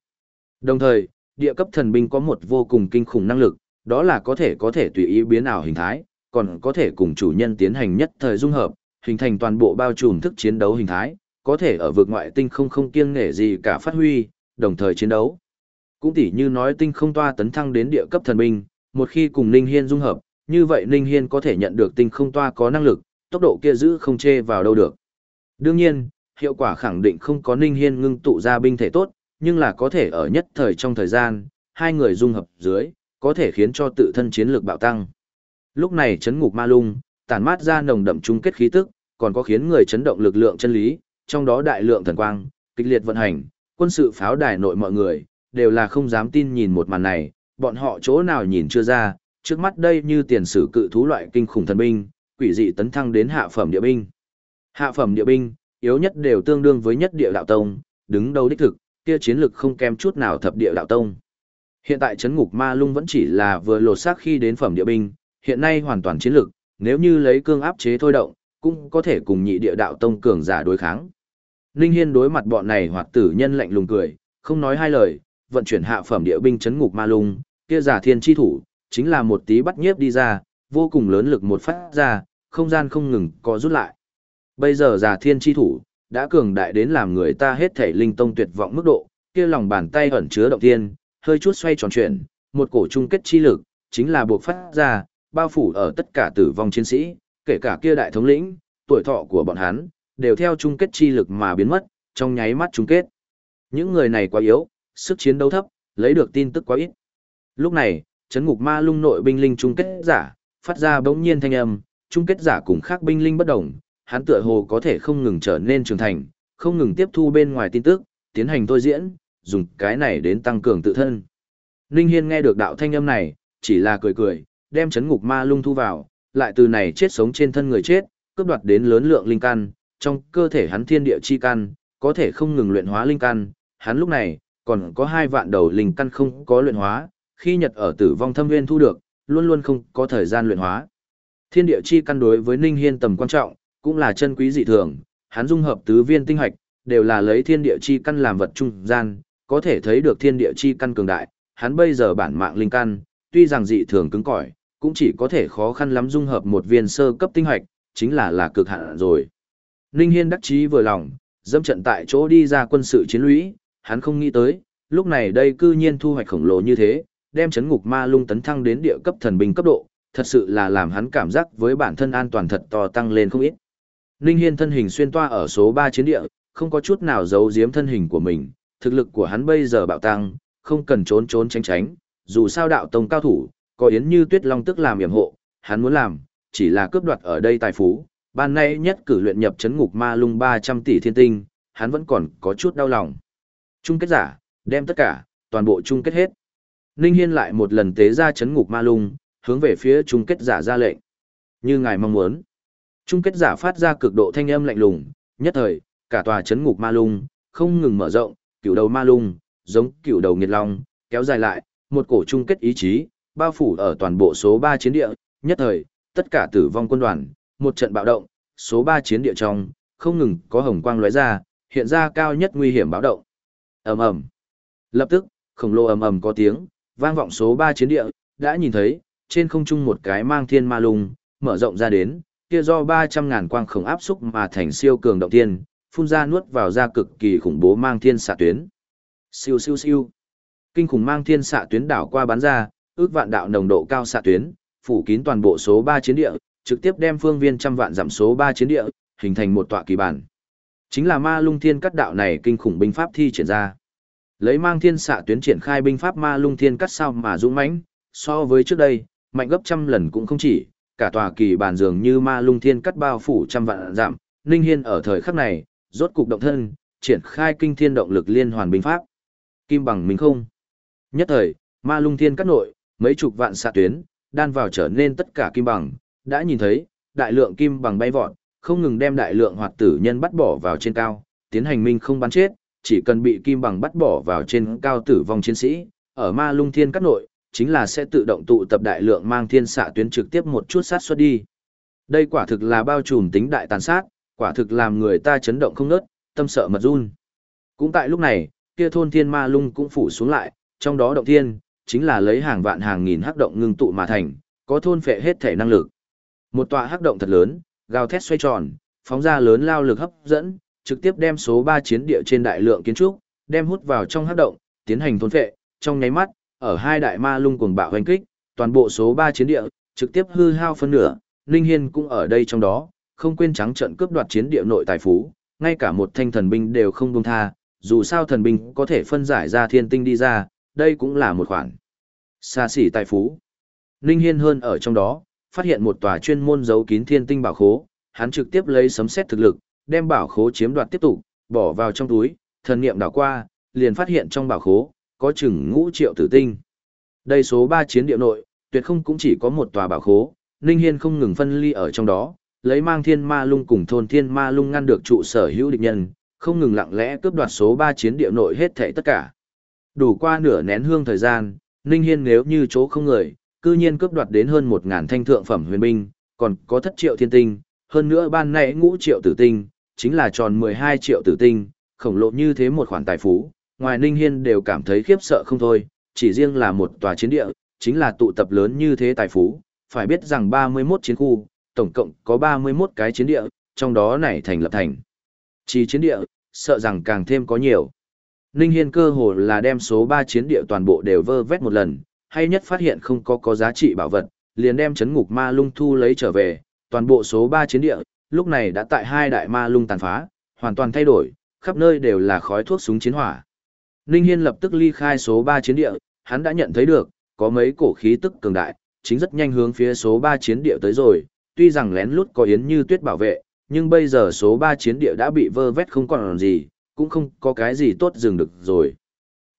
Đồng thời, địa cấp thần binh có một vô cùng kinh khủng năng lực, đó là có thể có thể tùy ý biến ảo hình thái, còn có thể cùng chủ nhân tiến hành nhất thời dung hợp, hình thành toàn bộ bao trùm thức chiến đấu hình thái, có thể ở vực ngoại tinh không không kiêng nể gì cả phát huy, đồng thời chiến đấu. Cũng tỉ như nói tinh không toa tấn thăng đến địa cấp thần binh, một khi cùng Ninh Hiên dung hợp, như vậy Ninh Hiên có thể nhận được tinh không toa có năng lực, tốc độ kia giữ không chê vào đâu được. Đương nhiên, hiệu quả khẳng định không có Ninh Hiên ngưng tụ ra binh thể tốt, nhưng là có thể ở nhất thời trong thời gian, hai người dung hợp dưới, có thể khiến cho tự thân chiến lược bạo tăng. Lúc này chấn ngục ma lung, tản mát ra nồng đậm chung kết khí tức, còn có khiến người chấn động lực lượng chân lý, trong đó đại lượng thần quang, kịch liệt vận hành, quân sự pháo đài nội mọi người, đều là không dám tin nhìn một màn này, bọn họ chỗ nào nhìn chưa ra, trước mắt đây như tiền sử cự thú loại kinh khủng thần binh, quỷ dị tấn thăng đến hạ phẩm địa binh. Hạ phẩm địa binh, yếu nhất đều tương đương với nhất địa đạo tông, đứng đầu đích thực, kia chiến lực không kém chút nào thập địa đạo tông. Hiện tại chấn ngục ma lung vẫn chỉ là vừa lột xác khi đến phẩm địa binh, hiện nay hoàn toàn chiến lực, nếu như lấy cương áp chế thôi động, cũng có thể cùng nhị địa đạo tông cường giả đối kháng. Ninh Hiên đối mặt bọn này hoặc tử nhân lạnh lùng cười, không nói hai lời, vận chuyển hạ phẩm địa binh chấn ngục ma lung, kia giả thiên chi thủ, chính là một tí bắt nhiếp đi ra, vô cùng lớn lực một phát ra, không gian không ngừng có rút lại. Bây giờ giả thiên chi thủ, đã cường đại đến làm người ta hết thể linh tông tuyệt vọng mức độ, kia lòng bàn tay ẩn chứa động thiên, hơi chút xoay tròn chuyển, một cổ chung kết chi lực, chính là buộc phát ra, bao phủ ở tất cả tử vong chiến sĩ, kể cả kia đại thống lĩnh, tuổi thọ của bọn hắn, đều theo chung kết chi lực mà biến mất, trong nháy mắt chung kết. Những người này quá yếu, sức chiến đấu thấp, lấy được tin tức quá ít. Lúc này, chấn ngục ma lung nội binh linh chung kết giả, phát ra bỗng nhiên thanh âm, chung kết giả cùng khác binh linh bất đồng, hắn tựa hồ có thể không ngừng trở nên trưởng thành, không ngừng tiếp thu bên ngoài tin tức, tiến hành thôi diễn, dùng cái này đến tăng cường tự thân. Ninh Hiên nghe được đạo thanh âm này, chỉ là cười cười, đem chấn ngục ma lung thu vào, lại từ này chết sống trên thân người chết, cướp đoạt đến lớn lượng linh căn, trong cơ thể hắn thiên địa chi căn, có thể không ngừng luyện hóa linh căn, hắn lúc này, còn có hai vạn đầu linh căn không có luyện hóa, khi nhật ở tử vong thâm nguyên thu được, luôn luôn không có thời gian luyện hóa. Thiên địa chi căn đối với Ninh Hiên tầm quan trọng, cũng là chân quý dị thường, hắn dung hợp tứ viên tinh hạch, đều là lấy thiên địa chi căn làm vật trung gian, có thể thấy được thiên địa chi căn cường đại, hắn bây giờ bản mạng linh căn, tuy rằng dị thường cứng cỏi, cũng chỉ có thể khó khăn lắm dung hợp một viên sơ cấp tinh hạch, chính là là cực hạn rồi. Ninh Hiên đắc chí vừa lòng, dẫm trận tại chỗ đi ra quân sự chiến lũy, hắn không nghĩ tới, lúc này đây cư nhiên thu hoạch khổng lồ như thế, đem chấn ngục ma lung tấn thăng đến địa cấp thần binh cấp độ, thật sự là làm hắn cảm giác với bản thân an toàn thật to tăng lên không ít. Ninh Hiên thân hình xuyên toa ở số 3 chiến địa, không có chút nào giấu giếm thân hình của mình, thực lực của hắn bây giờ bạo tăng, không cần trốn trốn tránh tránh, dù sao đạo tông cao thủ, có yến như tuyết long tức làm yểm hộ, hắn muốn làm, chỉ là cướp đoạt ở đây tài phú, ban nay nhất cử luyện nhập chấn ngục ma lung 300 tỷ thiên tinh, hắn vẫn còn có chút đau lòng. Chung kết giả, đem tất cả, toàn bộ chung kết hết. Ninh Hiên lại một lần tế ra chấn ngục ma lung, hướng về phía chung kết giả ra lệnh. Như ngài mong muốn. Chung kết giả phát ra cực độ thanh âm lạnh lùng, nhất thời, cả tòa chấn ngục ma lung, không ngừng mở rộng, cửu đầu ma lung, giống cửu đầu nghiệt long, kéo dài lại, một cổ chung kết ý chí, bao phủ ở toàn bộ số 3 chiến địa, nhất thời, tất cả tử vong quân đoàn, một trận bạo động, số 3 chiến địa trong, không ngừng có hồng quang lóe ra, hiện ra cao nhất nguy hiểm báo động. Ầm ầm. Lập tức, khổng lồ ầm ầm có tiếng, vang vọng số 3 chiến địa, đã nhìn thấy, trên không trung một cái mang thiên ma lung, mở rộng ra đến, kia do 300.000 quang khổng áp xúc mà thành siêu cường động thiên, phun ra nuốt vào ra cực kỳ khủng bố mang thiên xạ tuyến. Siêu siêu siêu. Kinh khủng mang thiên xạ tuyến đảo qua bắn ra, ước vạn đạo nồng độ cao xạ tuyến, phủ kín toàn bộ số 3 chiến địa, trực tiếp đem phương viên trăm vạn giảm số 3 chiến địa, hình thành một tọa kỳ bản. Chính là ma lung thiên cắt đạo này kinh khủng binh pháp thi triển ra. Lấy mang thiên xạ tuyến triển khai binh pháp ma lung thiên cắt sao mà dũng mãnh, so với trước đây, mạnh gấp trăm lần cũng không chỉ, cả tòa kỳ bàn dường như ma lung thiên cắt bao phủ trăm vạn giảm, Ninh Hiên ở thời khắc này, rốt cục động thân, triển khai kinh thiên động lực liên hoàn binh pháp. Kim bằng mình không. Nhất thời, ma lung thiên cắt nội, mấy chục vạn xạ tuyến, đan vào trở nên tất cả kim bằng, đã nhìn thấy, đại lượng kim bằng bay vọt, không ngừng đem đại lượng hoạt tử nhân bắt bỏ vào trên cao, tiến hành minh không bắn chết, chỉ cần bị kim bằng bắt bỏ vào trên cao tử vong chiến sĩ, ở ma lung thiên cắt nội, chính là sẽ tự động tụ tập đại lượng mang thiên xạ tuyến trực tiếp một chút sát xuất đi. Đây quả thực là bao trùm tính đại tàn sát, quả thực làm người ta chấn động không nớt, tâm sợ mật run. Cũng tại lúc này, kia thôn thiên ma lung cũng phủ xuống lại, trong đó động thiên, chính là lấy hàng vạn hàng nghìn hắc động ngưng tụ mà thành, có thôn phệ hết thể năng lực. Một tòa hắc động thật lớn, gào thét xoay tròn, phóng ra lớn lao lực hấp dẫn, trực tiếp đem số 3 chiến địa trên đại lượng kiến trúc, đem hút vào trong hắc động, tiến hành thôn phệ, trong nháy mắt, ở hai đại ma lung cuồng bạo hoành kích, toàn bộ số 3 chiến địa, trực tiếp hư hao phân nửa, linh Hiên cũng ở đây trong đó, không quên trắng trận cướp đoạt chiến địa nội tài phú, ngay cả một thanh thần binh đều không buông tha, dù sao thần binh có thể phân giải ra thiên tinh đi ra, đây cũng là một khoản xa xỉ tài phú. linh Hiên hơn ở trong đó, phát hiện một tòa chuyên môn giấu kín thiên tinh bảo khố, hắn trực tiếp lấy sấm xét thực lực, đem bảo khố chiếm đoạt tiếp tục, bỏ vào trong túi, thần niệm đảo qua, liền phát hiện trong bảo khố có chừng ngũ triệu tử tinh. Đây số 3 chiến địa nội, tuyệt không cũng chỉ có một tòa bảo khố, Ninh Hiên không ngừng phân ly ở trong đó, lấy mang thiên ma lung cùng thôn thiên ma lung ngăn được trụ sở hữu địch nhân, không ngừng lặng lẽ cướp đoạt số 3 chiến địa nội hết thảy tất cả. Đủ qua nửa nén hương thời gian, Ninh Hiên nếu như chỗ không người, cư nhiên cướp đoạt đến hơn 1000 thanh thượng phẩm huyền binh, còn có thất triệu thiên tinh, hơn nữa ban nãy ngũ triệu tử tinh, chính là tròn 12 triệu tử tinh, khổng lồ như thế một khoản tài phú, ngoài Ninh Hiên đều cảm thấy khiếp sợ không thôi, chỉ riêng là một tòa chiến địa, chính là tụ tập lớn như thế tài phú, phải biết rằng 31 chiến khu, tổng cộng có 31 cái chiến địa, trong đó này thành lập thành. Chỉ chiến địa, sợ rằng càng thêm có nhiều. Ninh Hiên cơ hồ là đem số 3 chiến địa toàn bộ đều vơ vét một lần, hay nhất phát hiện không có có giá trị bảo vật, liền đem chấn ngục ma lung thu lấy trở về, toàn bộ số 3 chiến địa, lúc này đã tại hai đại ma lung tàn phá, hoàn toàn thay đổi, khắp nơi đều là khói thuốc súng chiến hỏa. Ninh Hiên lập tức ly khai số 3 chiến địa, hắn đã nhận thấy được, có mấy cổ khí tức cường đại, chính rất nhanh hướng phía số 3 chiến địa tới rồi, tuy rằng lén lút có yến như tuyết bảo vệ, nhưng bây giờ số 3 chiến địa đã bị vơ vét không còn gì, cũng không có cái gì tốt dừng được rồi.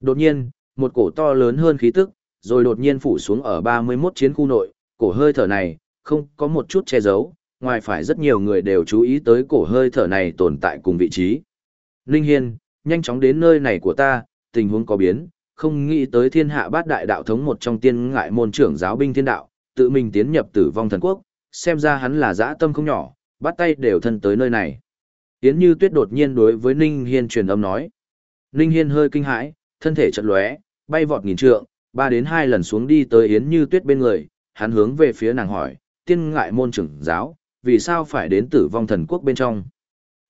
Đột nhiên, một cổ to lớn hơn khí tức, rồi đột nhiên phủ xuống ở 31 chiến khu nội, cổ hơi thở này, không có một chút che giấu, ngoài phải rất nhiều người đều chú ý tới cổ hơi thở này tồn tại cùng vị trí. Linh Hiên, nhanh chóng đến nơi này của ta, tình huống có biến, không nghĩ tới thiên hạ bát đại đạo thống một trong tiên ngại môn trưởng giáo binh thiên đạo, tự mình tiến nhập tử vong thần quốc, xem ra hắn là dã tâm không nhỏ, bắt tay đều thân tới nơi này. Yến Như Tuyết đột nhiên đối với Ninh Hiên truyền âm nói. Ninh Hiên hơi kinh hãi, thân thể chật lóe, bay vọt nghìn trượng, ba đến hai lần xuống đi tới Yến Như Tuyết bên người, hắn hướng về phía nàng hỏi, tiên ngại môn trưởng giáo, vì sao phải đến tử vong thần quốc bên trong?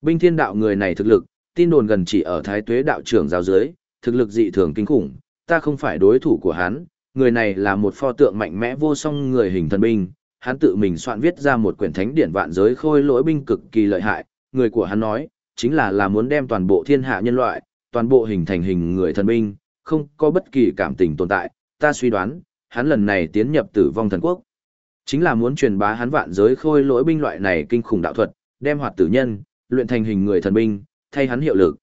Binh thiên đạo người này thực lực, tin đồn gần chỉ ở thái tuế đạo trưởng giáo dưới, thực lực dị thường kinh khủng, ta không phải đối thủ của hắn, người này là một pho tượng mạnh mẽ vô song người hình thần binh, hắn tự mình soạn viết ra một quyển thánh điển vạn giới khôi lỗi binh cực kỳ lợi hại, người của hắn nói, chính là là muốn đem toàn bộ thiên hạ nhân loại, toàn bộ hình thành hình người thần binh, không có bất kỳ cảm tình tồn tại, ta suy đoán, hắn lần này tiến nhập tử vong thần quốc. Chính là muốn truyền bá hắn vạn giới khôi lỗi binh loại này kinh khủng đạo thuật, đem hoạt tử nhân, luyện thành hình người thần binh, thay hắn hiệu lực.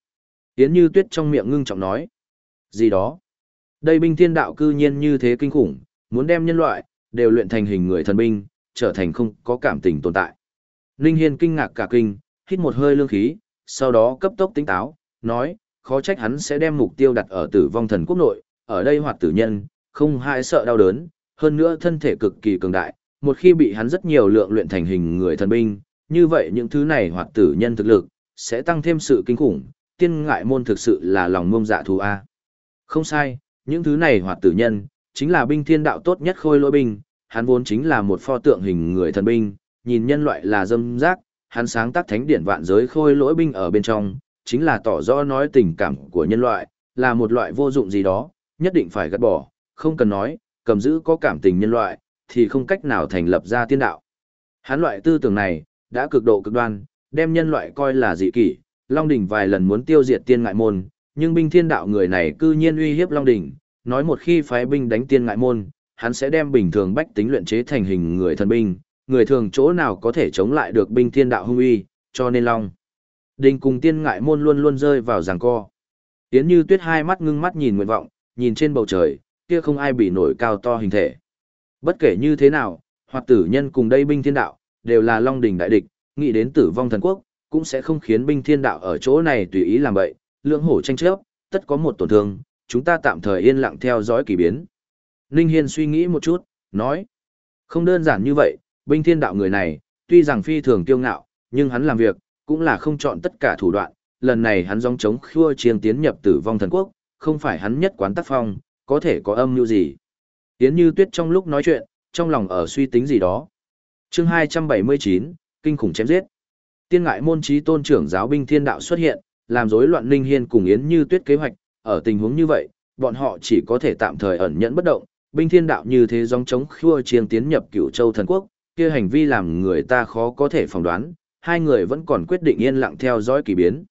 Yến Như Tuyết trong miệng ngưng trọng nói. Gì đó? Đây binh thiên đạo cư nhiên như thế kinh khủng, muốn đem nhân loại, đều luyện thành hình người thần binh, trở thành không có cảm tình tồn tại. Ninh Hiên kinh ngạc cả kinh, hít một hơi lương khí, sau đó cấp tốc tính táo, nói, khó trách hắn sẽ đem mục tiêu đặt ở tử vong thần quốc nội, ở đây hoạt tử nhân, không hại sợ đau đớn, hơn nữa thân thể cực kỳ cường đại, một khi bị hắn rất nhiều lượng luyện thành hình người thần binh, như vậy những thứ này hoạt tử nhân thực lực, sẽ tăng thêm sự kinh khủng, tiên ngại môn thực sự là lòng mông dạ thù A. Không sai, những thứ này hoạt tử nhân, chính là binh thiên đạo tốt nhất khôi lỗi binh, hắn vốn chính là một pho tượng hình người thần binh, nhìn nhân loại là dâm giác, hắn sáng tác thánh điển vạn giới khôi lỗi binh ở bên trong, chính là tỏ rõ nói tình cảm của nhân loại, là một loại vô dụng gì đó, nhất định phải gắt bỏ, không cần nói, cầm giữ có cảm tình nhân loại, thì không cách nào thành lập ra tiên đạo. Hắn loại tư tưởng này, đã cực độ cực đoan, đem nhân loại coi là dị kỷ, Long Đỉnh vài lần muốn tiêu diệt tiên ngại môn, nhưng binh thiên đạo người này cư nhiên uy hiếp Long Đỉnh, nói một khi phái binh đánh tiên ngại môn, hắn sẽ đem bình thường bách tính luyện chế thành hình người thần binh, người thường chỗ nào có thể chống lại được binh thiên đạo hung uy, cho nên Long. Đình cùng tiên ngại môn luôn luôn rơi vào giằng co. Tiễn như tuyết hai mắt ngưng mắt nhìn nguyện vọng, nhìn trên bầu trời, kia không ai bị nổi cao to hình thể. Bất kể như thế nào, hoặc tử nhân cùng đây binh thiên đạo, đều là long đỉnh đại địch, nghĩ đến tử vong thần quốc, cũng sẽ không khiến binh thiên đạo ở chỗ này tùy ý làm bậy, lượng hổ tranh chấp, tất có một tổn thương, chúng ta tạm thời yên lặng theo dõi kỳ biến. Ninh Hiên suy nghĩ một chút, nói, không đơn giản như vậy, binh thiên đạo người này, tuy rằng phi thường kiêu ngạo, nhưng hắn làm việc, cũng là không chọn tất cả thủ đoạn, lần này hắn dòng chống khua chiêng tiến nhập tử vong thần quốc, không phải hắn nhất quán tác phong, có thể có âm mưu gì. Yến như tuyết trong lúc nói chuyện, trong lòng ở suy tính gì đó. chương 279, Kinh khủng chém giết. Tiên ngại môn trí tôn trưởng giáo binh thiên đạo xuất hiện, làm rối loạn Ninh Hiên cùng Yến như tuyết kế hoạch, ở tình huống như vậy, bọn họ chỉ có thể tạm thời ẩn nhẫn bất động, binh thiên đạo như thế gióng chống khua chiêng tiến nhập cửu châu thần quốc, kia hành vi làm người ta khó có thể phỏng đoán, hai người vẫn còn quyết định yên lặng theo dõi kỳ biến.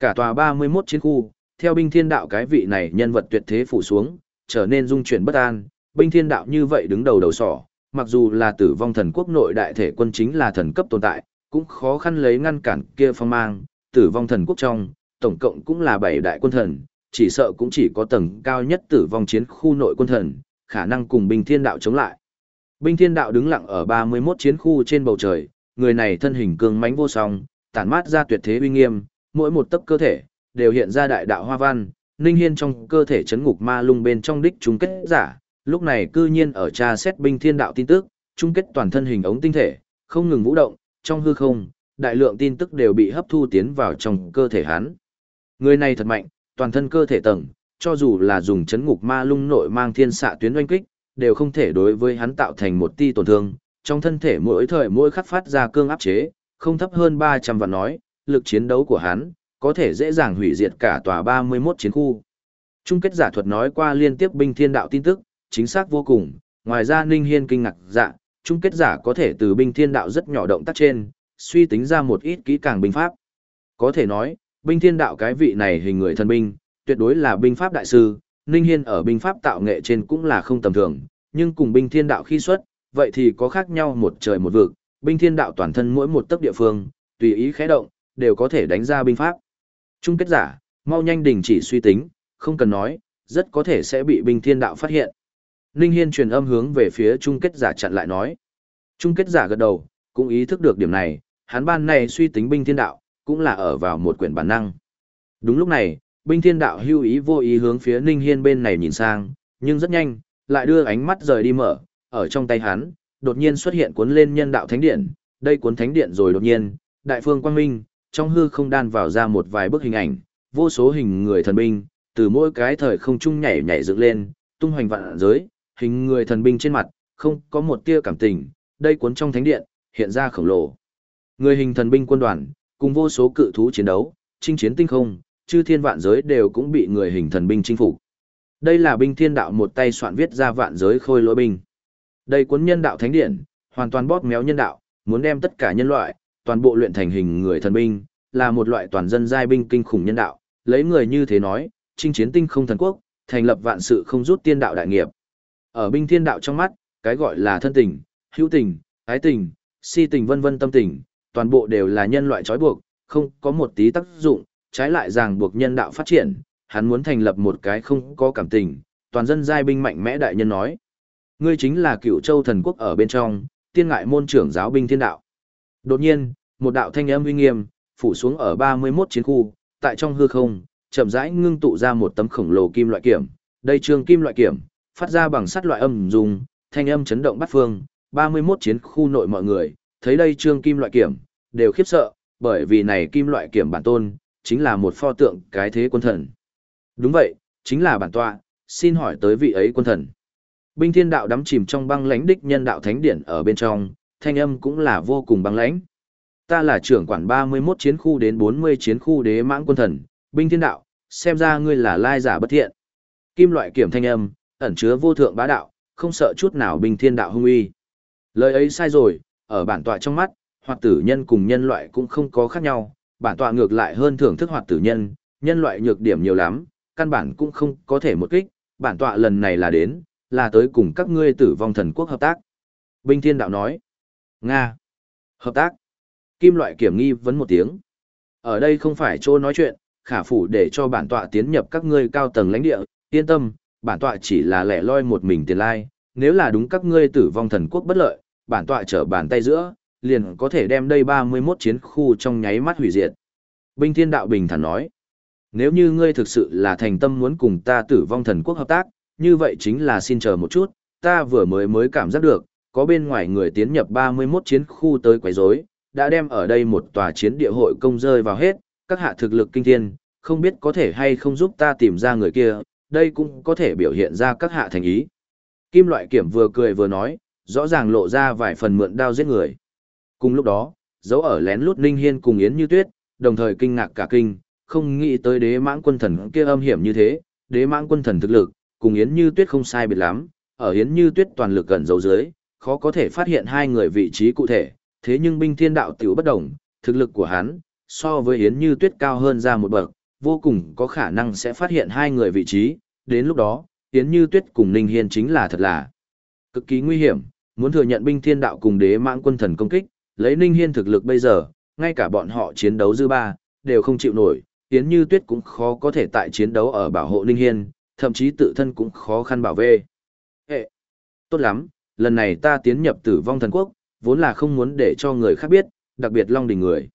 Cả tòa 31 chiến khu, theo binh thiên đạo cái vị này nhân vật tuyệt thế phủ xuống, trở nên dung chuyển bất an, binh thiên đạo như vậy đứng đầu đầu sỏ, mặc dù là tử vong thần quốc nội đại thể quân chính là thần cấp tồn tại, cũng khó khăn lấy ngăn cản kia phong mang, tử vong thần quốc trong, tổng cộng cũng là 7 đại quân thần, chỉ sợ cũng chỉ có tầng cao nhất tử vong chiến khu nội quân thần, khả năng cùng binh thiên đạo chống lại. Binh thiên đạo đứng lặng ở 31 chiến khu trên bầu trời, người này thân hình cường mãnh vô song, tản mát ra tuyệt thế uy nghiêm, mỗi một tấc cơ thể đều hiện ra đại đạo hoa văn, Ninh Hiên trong cơ thể chấn ngục ma lung bên trong đích trung kết giả, lúc này cư nhiên ở tra xét binh thiên đạo tin tức, chung kết toàn thân hình ống tinh thể, không ngừng vũ động, trong hư không, đại lượng tin tức đều bị hấp thu tiến vào trong cơ thể hắn. Người này thật mạnh, toàn thân cơ thể tầng, cho dù là dùng chấn ngục ma lung nội mang thiên xạ tuyến oanh kích, đều không thể đối với hắn tạo thành một ti tổn thương, trong thân thể mỗi thời mỗi khắc phát ra cương áp chế, không thấp hơn 300 vạn nói, lực chiến đấu của hắn, có thể dễ dàng hủy diệt cả tòa 31 chiến khu. Trung kết giả thuật nói qua liên tiếp binh thiên đạo tin tức, chính xác vô cùng, ngoài ra Ninh Hiên kinh ngạc dạ, Chung kết giả có thể từ binh thiên đạo rất nhỏ động tác trên, suy tính ra một ít kỹ càng binh pháp. Có thể nói, binh thiên đạo cái vị này hình người thân binh, tuyệt đối là binh pháp đại sư, Ninh Hiên ở binh pháp tạo nghệ trên cũng là không tầm thường, nhưng cùng binh thiên đạo khi xuất, vậy thì có khác nhau một trời một vực, binh thiên đạo toàn thân mỗi một tấc địa phương, tùy ý khẽ động, đều có thể đánh ra binh pháp. Chung kết giả, mau nhanh đình chỉ suy tính, không cần nói, rất có thể sẽ bị binh thiên đạo phát hiện. Ninh Hiên truyền âm hướng về phía Chung kết giả chặn lại nói. Chung kết giả gật đầu, cũng ý thức được điểm này, hắn ban này suy tính binh thiên đạo, cũng là ở vào một quyển bản năng. Đúng lúc này, binh thiên đạo hưu ý vô ý hướng phía Ninh Hiên bên này nhìn sang, nhưng rất nhanh, lại đưa ánh mắt rời đi mở, ở trong tay hắn, đột nhiên xuất hiện cuốn lên nhân đạo thánh điện, đây cuốn thánh điện rồi đột nhiên, đại phương quang minh, trong hư không đan vào ra một vài bức hình ảnh, vô số hình người thần binh, từ mỗi cái thời không trung nhảy nhảy dựng lên, tung hoành vạn giới, hình người thần binh trên mặt, không có một tia cảm tình, đây cuốn trong thánh điện, hiện ra khổng lồ. Người hình thần binh quân đoàn, cùng vô số cự thú chiến đấu, chinh chiến tinh không, chư thiên vạn giới đều cũng bị người hình thần binh chinh phục. Đây là binh thiên đạo một tay soạn viết ra vạn giới khôi lỗi binh. Đây cuốn nhân đạo thánh điện, hoàn toàn bóp méo nhân đạo, muốn đem tất cả nhân loại, toàn bộ luyện thành hình người thần binh, là một loại toàn dân giai binh kinh khủng nhân đạo, lấy người như thế nói, chinh chiến tinh không thần quốc, thành lập vạn sự không rút tiên đạo đại nghiệp. Ở binh thiên đạo trong mắt, cái gọi là thân tình, hữu tình, ái tình, si tình vân vân tâm tình, toàn bộ đều là nhân loại trói buộc, không có một tí tác dụng, trái lại ràng buộc nhân đạo phát triển, hắn muốn thành lập một cái không có cảm tình, toàn dân giai binh mạnh mẽ đại nhân nói. Ngươi chính là cựu châu thần quốc ở bên trong, tiên ngại môn trưởng giáo binh thiên đạo. Đột nhiên, một đạo thanh âm uy nghiêm, phủ xuống ở 31 chiến khu, tại trong hư không, chậm rãi ngưng tụ ra một tấm khổng lồ kim loại kiểm. Đây trường kim loại kiểm, phát ra bằng sắt loại âm dùng, thanh âm chấn động bắt phương, 31 chiến khu nội mọi người, thấy đây trương kim loại kiểm, đều khiếp sợ, bởi vì này kim loại kiểm bản tôn, chính là một pho tượng cái thế quân thần. Đúng vậy, chính là bản tọa, xin hỏi tới vị ấy quân thần. Binh thiên đạo đắm chìm trong băng lãnh đích nhân đạo thánh điển ở bên trong, thanh âm cũng là vô cùng băng lãnh. Ta là trưởng quản 31 chiến khu đến 40 chiến khu đế mãng quân thần, binh thiên đạo, xem ra ngươi là lai giả bất thiện. Kim loại kiểm thanh âm, ẩn chứa vô thượng bá đạo, không sợ chút nào binh thiên đạo hung uy. Lời ấy sai rồi, ở bản tọa trong mắt, hoạt tử nhân cùng nhân loại cũng không có khác nhau, bản tọa ngược lại hơn thưởng thức hoạt tử nhân, nhân loại nhược điểm nhiều lắm, căn bản cũng không có thể một kích, bản tọa lần này là đến, là tới cùng các ngươi tử vong thần quốc hợp tác. Bình thiên đạo nói, Nga, hợp tác, kim loại kiểm nghi vấn một tiếng. Ở đây không phải chỗ nói chuyện, khả phủ để cho bản tọa tiến nhập các ngươi cao tầng lãnh địa, yên tâm, bản tọa chỉ là lẻ loi một mình tiền lai, nếu là đúng các ngươi tử vong thần quốc bất lợi, bản tọa trở bàn tay giữa, liền có thể đem đây 31 chiến khu trong nháy mắt hủy diệt. Binh Thiên Đạo bình thản nói, nếu như ngươi thực sự là thành tâm muốn cùng ta tử vong thần quốc hợp tác, như vậy chính là xin chờ một chút, ta vừa mới mới cảm giác được, có bên ngoài người tiến nhập 31 chiến khu tới quấy rối, đã đem ở đây một tòa chiến địa hội công rơi vào hết, các hạ thực lực kinh thiên, không biết có thể hay không giúp ta tìm ra người kia, đây cũng có thể biểu hiện ra các hạ thành ý. Kim loại kiểm vừa cười vừa nói, rõ ràng lộ ra vài phần mượn đao giết người. Cùng lúc đó, dấu ở lén lút Ninh Hiên cùng Yến Như Tuyết, đồng thời kinh ngạc cả kinh, không nghĩ tới đế mãng quân thần kia âm hiểm như thế, đế mãng quân thần thực lực, cùng Yến Như Tuyết không sai biệt lắm, ở Yến Như Tuyết toàn lực gần dấu dưới, khó có thể phát hiện hai người vị trí cụ thể, thế nhưng binh thiên đạo tiểu bất đồng, thực lực của hắn, so với Yến Như Tuyết cao hơn ra một bậc, vô cùng có khả năng sẽ phát hiện hai người vị trí, đến lúc đó, Yến Như Tuyết cùng Ninh Hiên chính là thật là cực kỳ nguy hiểm, muốn thừa nhận binh thiên đạo cùng đế mãng quân thần công kích, lấy Ninh Hiên thực lực bây giờ, ngay cả bọn họ chiến đấu dư ba, đều không chịu nổi, Yến Như Tuyết cũng khó có thể tại chiến đấu ở bảo hộ Ninh Hiên, thậm chí tự thân cũng khó khăn bảo vệ. Ê! Tốt lắm, lần này ta tiến nhập tử vong thần quốc, vốn là không muốn để cho người khác biết, đặc biệt Long Đình người.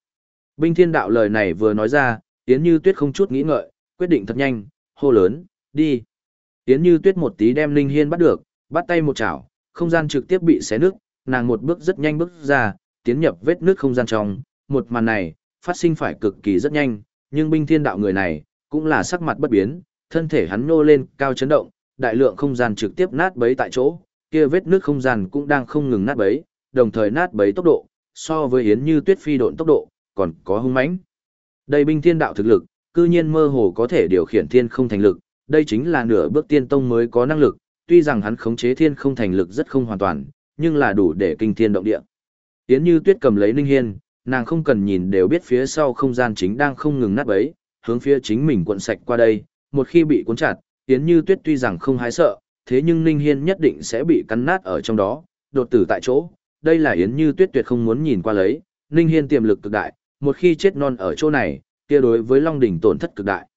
Binh thiên đạo lời này vừa nói ra, Yến Như Tuyết không chút nghĩ ngợi, quyết định thật nhanh, hô lớn, đi. Yến Như Tuyết một tí đem Linh Hiên bắt được, bắt tay một chảo, không gian trực tiếp bị xé nứt, nàng một bước rất nhanh bước ra, tiến nhập vết nước không gian trong, một màn này, phát sinh phải cực kỳ rất nhanh, nhưng binh thiên đạo người này, cũng là sắc mặt bất biến, thân thể hắn nô lên, cao chấn động, đại lượng không gian trực tiếp nát bấy tại chỗ, kia vết nước không gian cũng đang không ngừng nát bấy, đồng thời nát bấy tốc độ, so với Yến Như Tuyết phi độn tốc độ, còn có hung mãnh. Đây binh thiên đạo thực lực, cư nhiên mơ hồ có thể điều khiển thiên không thành lực, đây chính là nửa bước tiên tông mới có năng lực, tuy rằng hắn khống chế thiên không thành lực rất không hoàn toàn, nhưng là đủ để kinh thiên động địa. Yến Như Tuyết cầm lấy Ninh Hiên, nàng không cần nhìn đều biết phía sau không gian chính đang không ngừng nát bấy, hướng phía chính mình cuộn sạch qua đây, một khi bị cuốn chặt, Yến Như Tuyết tuy rằng không hái sợ, thế nhưng Ninh Hiên nhất định sẽ bị cắn nát ở trong đó, đột tử tại chỗ. Đây là Yến Như Tuyết tuyệt không muốn nhìn qua lấy, Ninh Hiên tiềm lực cực đại, một khi chết non ở chỗ này, kia đối với Long đỉnh tổn thất cực đại.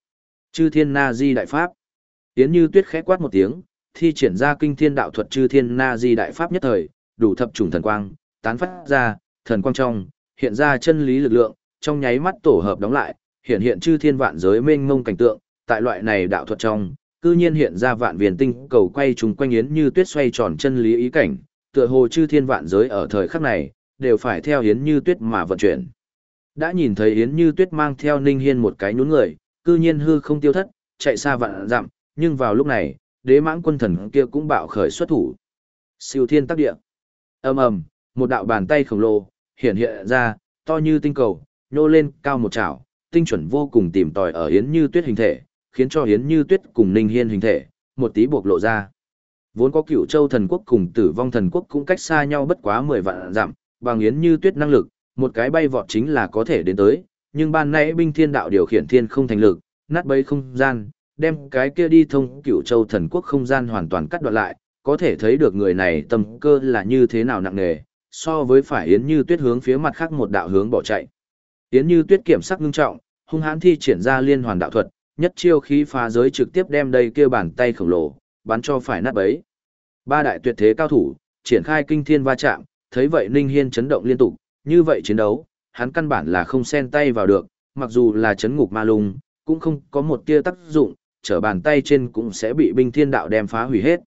Chư Thiên Na Di đại pháp. Yến Như Tuyết khẽ quát một tiếng, thi triển ra kinh thiên đạo thuật Chư Thiên Na Di đại pháp nhất thời, đủ thập trùng thần quang, tán phát ra, thần quang trong, hiện ra chân lý lực lượng, trong nháy mắt tổ hợp đóng lại, hiện hiện chư thiên vạn giới mênh mông cảnh tượng, tại loại này đạo thuật trong, cư nhiên hiện ra vạn viền tinh cầu quay trùng quanh yến như tuyết xoay tròn chân lý ý cảnh, tựa hồ chư thiên vạn giới ở thời khắc này, đều phải theo yến như tuyết mà vận chuyển. Đã nhìn thấy yến như tuyết mang theo ninh hiên một cái nhún người, cư nhiên hư không tiêu thất, chạy xa vạn dặm, nhưng vào lúc này, đế mãng quân thần kia cũng bạo khởi xuất thủ. Siêu thiên tác địa. ầm ầm, một đạo bàn tay khổng lồ, hiện hiện ra, to như tinh cầu, nhô lên cao một chảo, tinh chuẩn vô cùng tìm tòi ở Yến Như Tuyết hình thể, khiến cho Yến Như Tuyết cùng Ninh Hiên hình thể, một tí bộc lộ ra. Vốn có cửu châu thần quốc cùng tử vong thần quốc cũng cách xa nhau bất quá 10 vạn dặm, bằng Yến Như Tuyết năng lực, một cái bay vọt chính là có thể đến tới, nhưng ban nãy binh thiên đạo điều khiển thiên không thành lực, nát bấy không gian, đem cái kia đi thông cửu châu thần quốc không gian hoàn toàn cắt đoạn lại, có thể thấy được người này tâm cơ là như thế nào nặng nề, so với phải Yến Như Tuyết hướng phía mặt khác một đạo hướng bỏ chạy. Yến Như Tuyết kiểm sắc ngưng trọng, hung hãn thi triển ra liên hoàn đạo thuật, nhất chiêu khí phá giới trực tiếp đem đây kia bàn tay khổng lồ, bắn cho phải nát bấy. Ba đại tuyệt thế cao thủ, triển khai kinh thiên va chạm, thấy vậy Ninh Hiên chấn động liên tục, như vậy chiến đấu, hắn căn bản là không xen tay vào được, mặc dù là chấn ngục ma lung, cũng không có một tia tác dụng, trở bàn tay trên cũng sẽ bị binh thiên đạo đem phá hủy hết.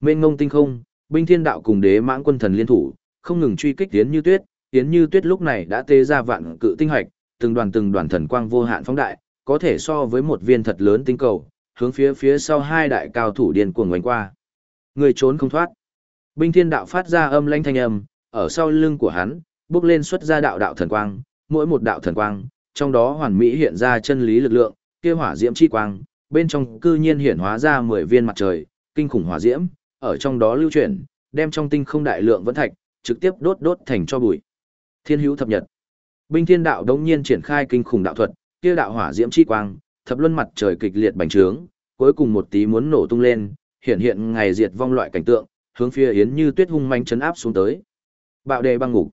Mênh ngông tinh không, binh thiên đạo cùng đế mãng quân thần liên thủ, không ngừng truy kích tiến Như Tuyết, Tiến Như Tuyết lúc này đã tê ra vạn cự tinh hạch, từng đoàn từng đoàn thần quang vô hạn phóng đại, có thể so với một viên thật lớn tinh cầu, hướng phía phía sau hai đại cao thủ điên cuồng ngoảnh qua. Người trốn không thoát. Binh Thiên Đạo phát ra âm lãnh thanh âm, ở sau lưng của hắn, bước lên xuất ra đạo đạo thần quang, mỗi một đạo thần quang, trong đó hoàn mỹ hiện ra chân lý lực lượng, kia hỏa diễm chi quang, bên trong cư nhiên hiển hóa ra 10 viên mặt trời, kinh khủng hỏa diễm, ở trong đó lưu chuyển, đem trong tinh không đại lượng vẫn thạch, trực tiếp đốt đốt thành cho bụi. Thiên hữu thập nhật. Binh Thiên Đạo đống nhiên triển khai kinh khủng đạo thuật, kia đạo hỏa diễm chi quang, thập luân mặt trời kịch liệt bành trướng, cuối cùng một tí muốn nổ tung lên, hiện hiện ngày diệt vong loại cảnh tượng, hướng phía Yến Như Tuyết hung manh chấn áp xuống tới. Bạo đề băng ngục.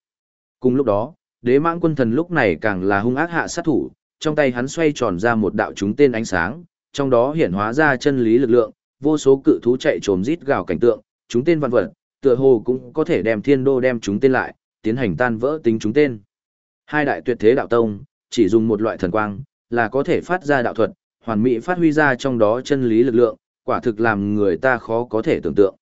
Cùng lúc đó, Đế Mãng Quân Thần lúc này càng là hung ác hạ sát thủ, trong tay hắn xoay tròn ra một đạo chúng tên ánh sáng, trong đó hiện hóa ra chân lý lực lượng, vô số cự thú chạy trồm rít gào cảnh tượng, chúng tên vạn vật, tựa hồ cũng có thể đem thiên đô đem chúng tên lại, tiến hành tan vỡ tính chúng tên. Hai đại tuyệt thế đạo tông, chỉ dùng một loại thần quang, là có thể phát ra đạo thuật, hoàn mỹ phát huy ra trong đó chân lý lực lượng, quả thực làm người ta khó có thể tưởng tượng.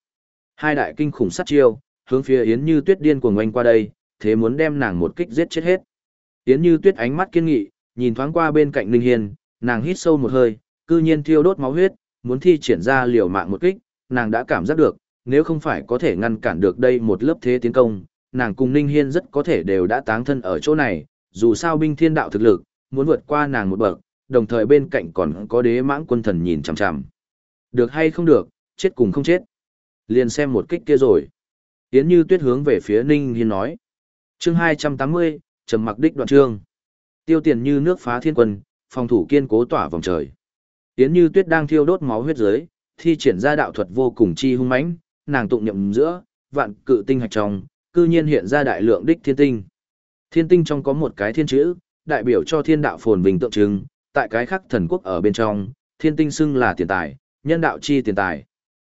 Hai đại kinh khủng sát chiêu, hướng phía Yến Như Tuyết điên cuồng oanh qua đây, thế muốn đem nàng một kích giết chết hết. Yến Như Tuyết ánh mắt kiên nghị, nhìn thoáng qua bên cạnh Linh Hiên, nàng hít sâu một hơi, cư nhiên thiêu đốt máu huyết, muốn thi triển ra liều mạng một kích, nàng đã cảm giác được, nếu không phải có thể ngăn cản được đây một lớp thế tiến công, nàng cùng Ninh Hiên rất có thể đều đã táng thân ở chỗ này, dù sao binh thiên đạo thực lực, muốn vượt qua nàng một bậc, đồng thời bên cạnh còn có đế mãng quân thần nhìn chằm chằm. Được hay không được, chết cùng không chết. Liền xem một kích kia rồi. Yến Như Tuyết hướng về phía Ninh Hiên nói. Chương 280, trầm mặc đích đoạn trương Tiêu tiền như nước phá thiên quân, phòng thủ kiên cố tỏa vòng trời. tiến Như Tuyết đang thiêu đốt máu huyết dưới, thi triển ra đạo thuật vô cùng chi hung mãnh, nàng tụng nhậm giữa, vạn cự tinh hạch trong, cư nhiên hiện ra đại lượng đích thiên tinh. Thiên tinh trong có một cái thiên chữ, đại biểu cho thiên đạo phồn vinh tượng trưng, tại cái khắc thần quốc ở bên trong, thiên tinh xưng là tiền tài, nhân đạo chi tiền tài.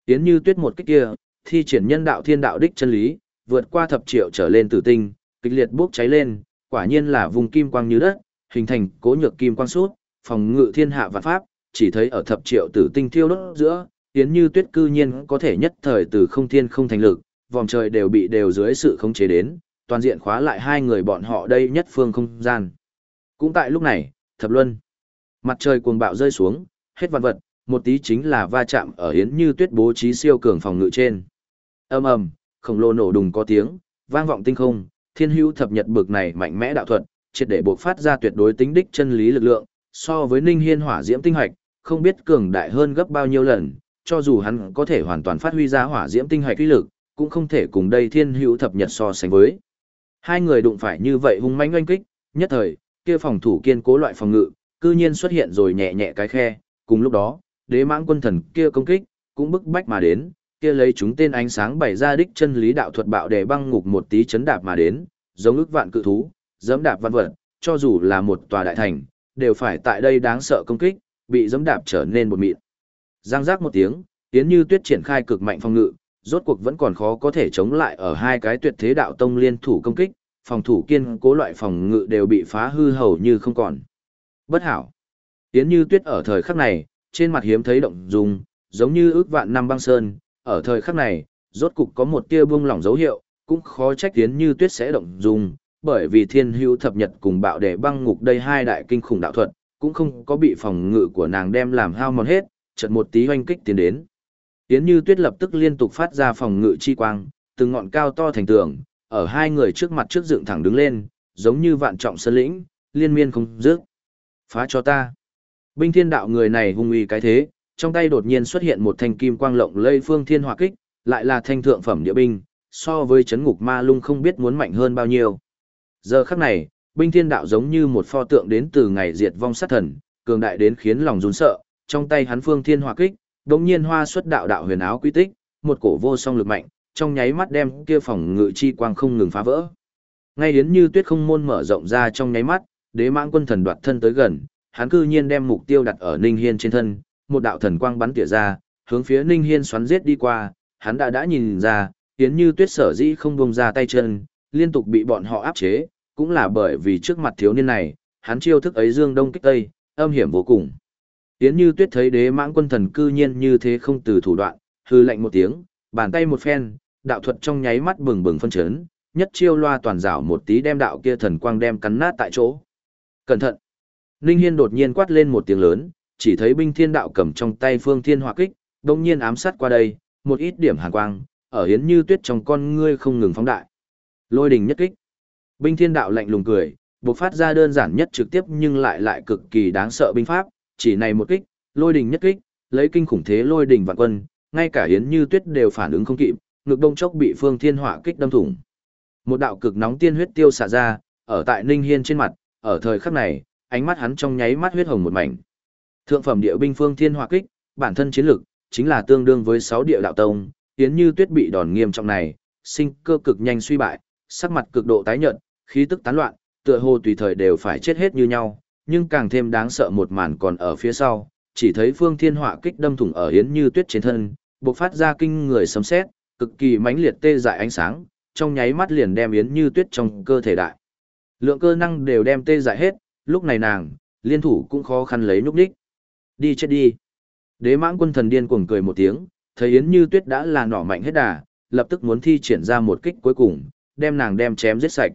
Tiến như tuyết một cách kia, thi triển nhân đạo thiên đạo đích chân lý, vượt qua thập triệu trở lên tử tinh, kịch liệt bốc cháy lên, quả nhiên là vùng kim quang như đất, hình thành cố nhược kim quang suốt, phòng ngự thiên hạ vạn pháp, chỉ thấy ở thập triệu tử tinh thiêu đốt giữa, tiến như tuyết cư nhiên có thể nhất thời từ không thiên không thành lực, vòng trời đều bị đều dưới sự khống chế đến, toàn diện khóa lại hai người bọn họ đây nhất phương không gian. Cũng tại lúc này, thập luân, mặt trời cuồng bạo rơi xuống, hết vạn vật, một tí chính là va chạm ở hiến như tuyết bố trí siêu cường phòng ngự trên. Ầm ầm, khổng lồ nổ đùng có tiếng, vang vọng tinh không, thiên hữu thập nhật bực này mạnh mẽ đạo thuật, triệt để buộc phát ra tuyệt đối tính đích chân lý lực lượng, so với Ninh Hiên hỏa diễm tinh hạch, không biết cường đại hơn gấp bao nhiêu lần, cho dù hắn có thể hoàn toàn phát huy ra hỏa diễm tinh hạch uy lực, cũng không thể cùng đây thiên hữu thập nhật so sánh với. Hai người đụng phải như vậy hung mãnh oanh kích, nhất thời, kia phòng thủ kiên cố loại phòng ngự, cư nhiên xuất hiện rồi nhẹ nhẹ cái khe, cùng lúc đó, đế mãng quân thần kia công kích, cũng bức bách mà đến, kia lấy chúng tên ánh sáng bày ra đích chân lý đạo thuật bạo để băng ngục một tí chấn đạp mà đến, giống ức vạn cự thú, dẫm đạp văn vật, cho dù là một tòa đại thành, đều phải tại đây đáng sợ công kích, bị dẫm đạp trở nên một mịn. Giang giác một tiếng, Yến Như Tuyết triển khai cực mạnh phong ngự, rốt cuộc vẫn còn khó có thể chống lại ở hai cái tuyệt thế đạo tông liên thủ công kích, phòng thủ kiên cố loại phòng ngự đều bị phá hư hầu như không còn. Bất hảo. Yến Như Tuyết ở thời khắc này, trên mặt hiếm thấy động dung, giống như ước vạn năm băng sơn, ở thời khắc này, rốt cục có một tia buông lỏng dấu hiệu, cũng khó trách tiến Như Tuyết sẽ động dung, bởi vì Thiên Hữu thập nhật cùng bạo đệ băng ngục đây hai đại kinh khủng đạo thuật, cũng không có bị phòng ngự của nàng đem làm hao mòn hết, chợt một tí hoanh kích tiến đến. tiến Như Tuyết lập tức liên tục phát ra phòng ngự chi quang, từng ngọn cao to thành tường, ở hai người trước mặt trước dựng thẳng đứng lên, giống như vạn trọng sơn lĩnh, liên miên không dứt. Phá cho ta. Binh thiên đạo người này hung uy cái thế, trong tay đột nhiên xuất hiện một thanh kim quang lộng lây phương thiên hỏa kích, lại là thanh thượng phẩm địa binh, so với chấn ngục ma lung không biết muốn mạnh hơn bao nhiêu. Giờ khắc này, binh thiên đạo giống như một pho tượng đến từ ngày diệt vong sát thần, cường đại đến khiến lòng run sợ, trong tay hắn phương thiên hỏa kích, đống nhiên hoa xuất đạo đạo huyền áo quy tích, một cổ vô song lực mạnh, trong nháy mắt đem kia phòng ngự chi quang không ngừng phá vỡ. Ngay đến như tuyết không môn mở rộng ra trong nháy mắt, đế mãng quân thần đoạt thân tới gần, hắn cư nhiên đem mục tiêu đặt ở Ninh Hiên trên thân, một đạo thần quang bắn tỉa ra, hướng phía Ninh Hiên xoắn giết đi qua, hắn đã đã nhìn ra, tiến như tuyết sở dĩ không buông ra tay chân, liên tục bị bọn họ áp chế, cũng là bởi vì trước mặt thiếu niên này, hắn chiêu thức ấy dương đông kích tây, âm hiểm vô cùng. Yến Như Tuyết thấy đế mãng quân thần cư nhiên như thế không từ thủ đoạn, hư lạnh một tiếng, bàn tay một phen, đạo thuật trong nháy mắt bừng bừng phân chấn, nhất chiêu loa toàn rảo một tí đem đạo kia thần quang đem cắn nát tại chỗ. Cẩn thận! Ninh Hiên đột nhiên quát lên một tiếng lớn, chỉ thấy binh thiên đạo cầm trong tay phương thiên hỏa kích, đồng nhiên ám sát qua đây, một ít điểm hàn quang, ở Yến Như Tuyết trong con ngươi không ngừng phóng đại. Lôi đình nhất kích. Binh thiên đạo lạnh lùng cười, bộc phát ra đơn giản nhất trực tiếp nhưng lại lại cực kỳ đáng sợ binh pháp, chỉ này một kích, lôi đình nhất kích, lấy kinh khủng thế lôi đình vạn quân, ngay cả Yến Như Tuyết đều phản ứng không kịp, ngực đông chốc bị Phương Thiên Hỏa kích đâm thủng. Một đạo cực nóng tiên huyết tiêu xả ra, ở tại Ninh Hiên trên mặt, ở thời khắc này, ánh mắt hắn trong nháy mắt huyết hồng một mảnh. Thượng phẩm địa binh Phương Thiên Hỏa kích, bản thân chiến lực chính là tương đương với 6 địa đạo tông, Yến Như Tuyết bị đòn nghiêm trọng này, sinh cơ cực nhanh suy bại, sắc mặt cực độ tái nhợt, khí tức tán loạn, tựa hồ tùy thời đều phải chết hết như nhau, nhưng càng thêm đáng sợ một màn còn ở phía sau, chỉ thấy Phương Thiên Hỏa kích đâm thủng ở Yến Như Tuyết trên thân, bộc phát ra kinh người sấm sét, cực kỳ mãnh liệt tê dại ánh sáng, trong nháy mắt liền đem Yến Như Tuyết trong cơ thể đại. Lượng cơ năng đều đem tê dại hết, lúc này nàng, liên thủ cũng khó khăn lấy nhúc đích. Đi chết đi. Đế mãng quân thần điên cuồng cười một tiếng, thấy Yến Như Tuyết đã là nỏ mạnh hết đà, lập tức muốn thi triển ra một kích cuối cùng, đem nàng đem chém giết sạch.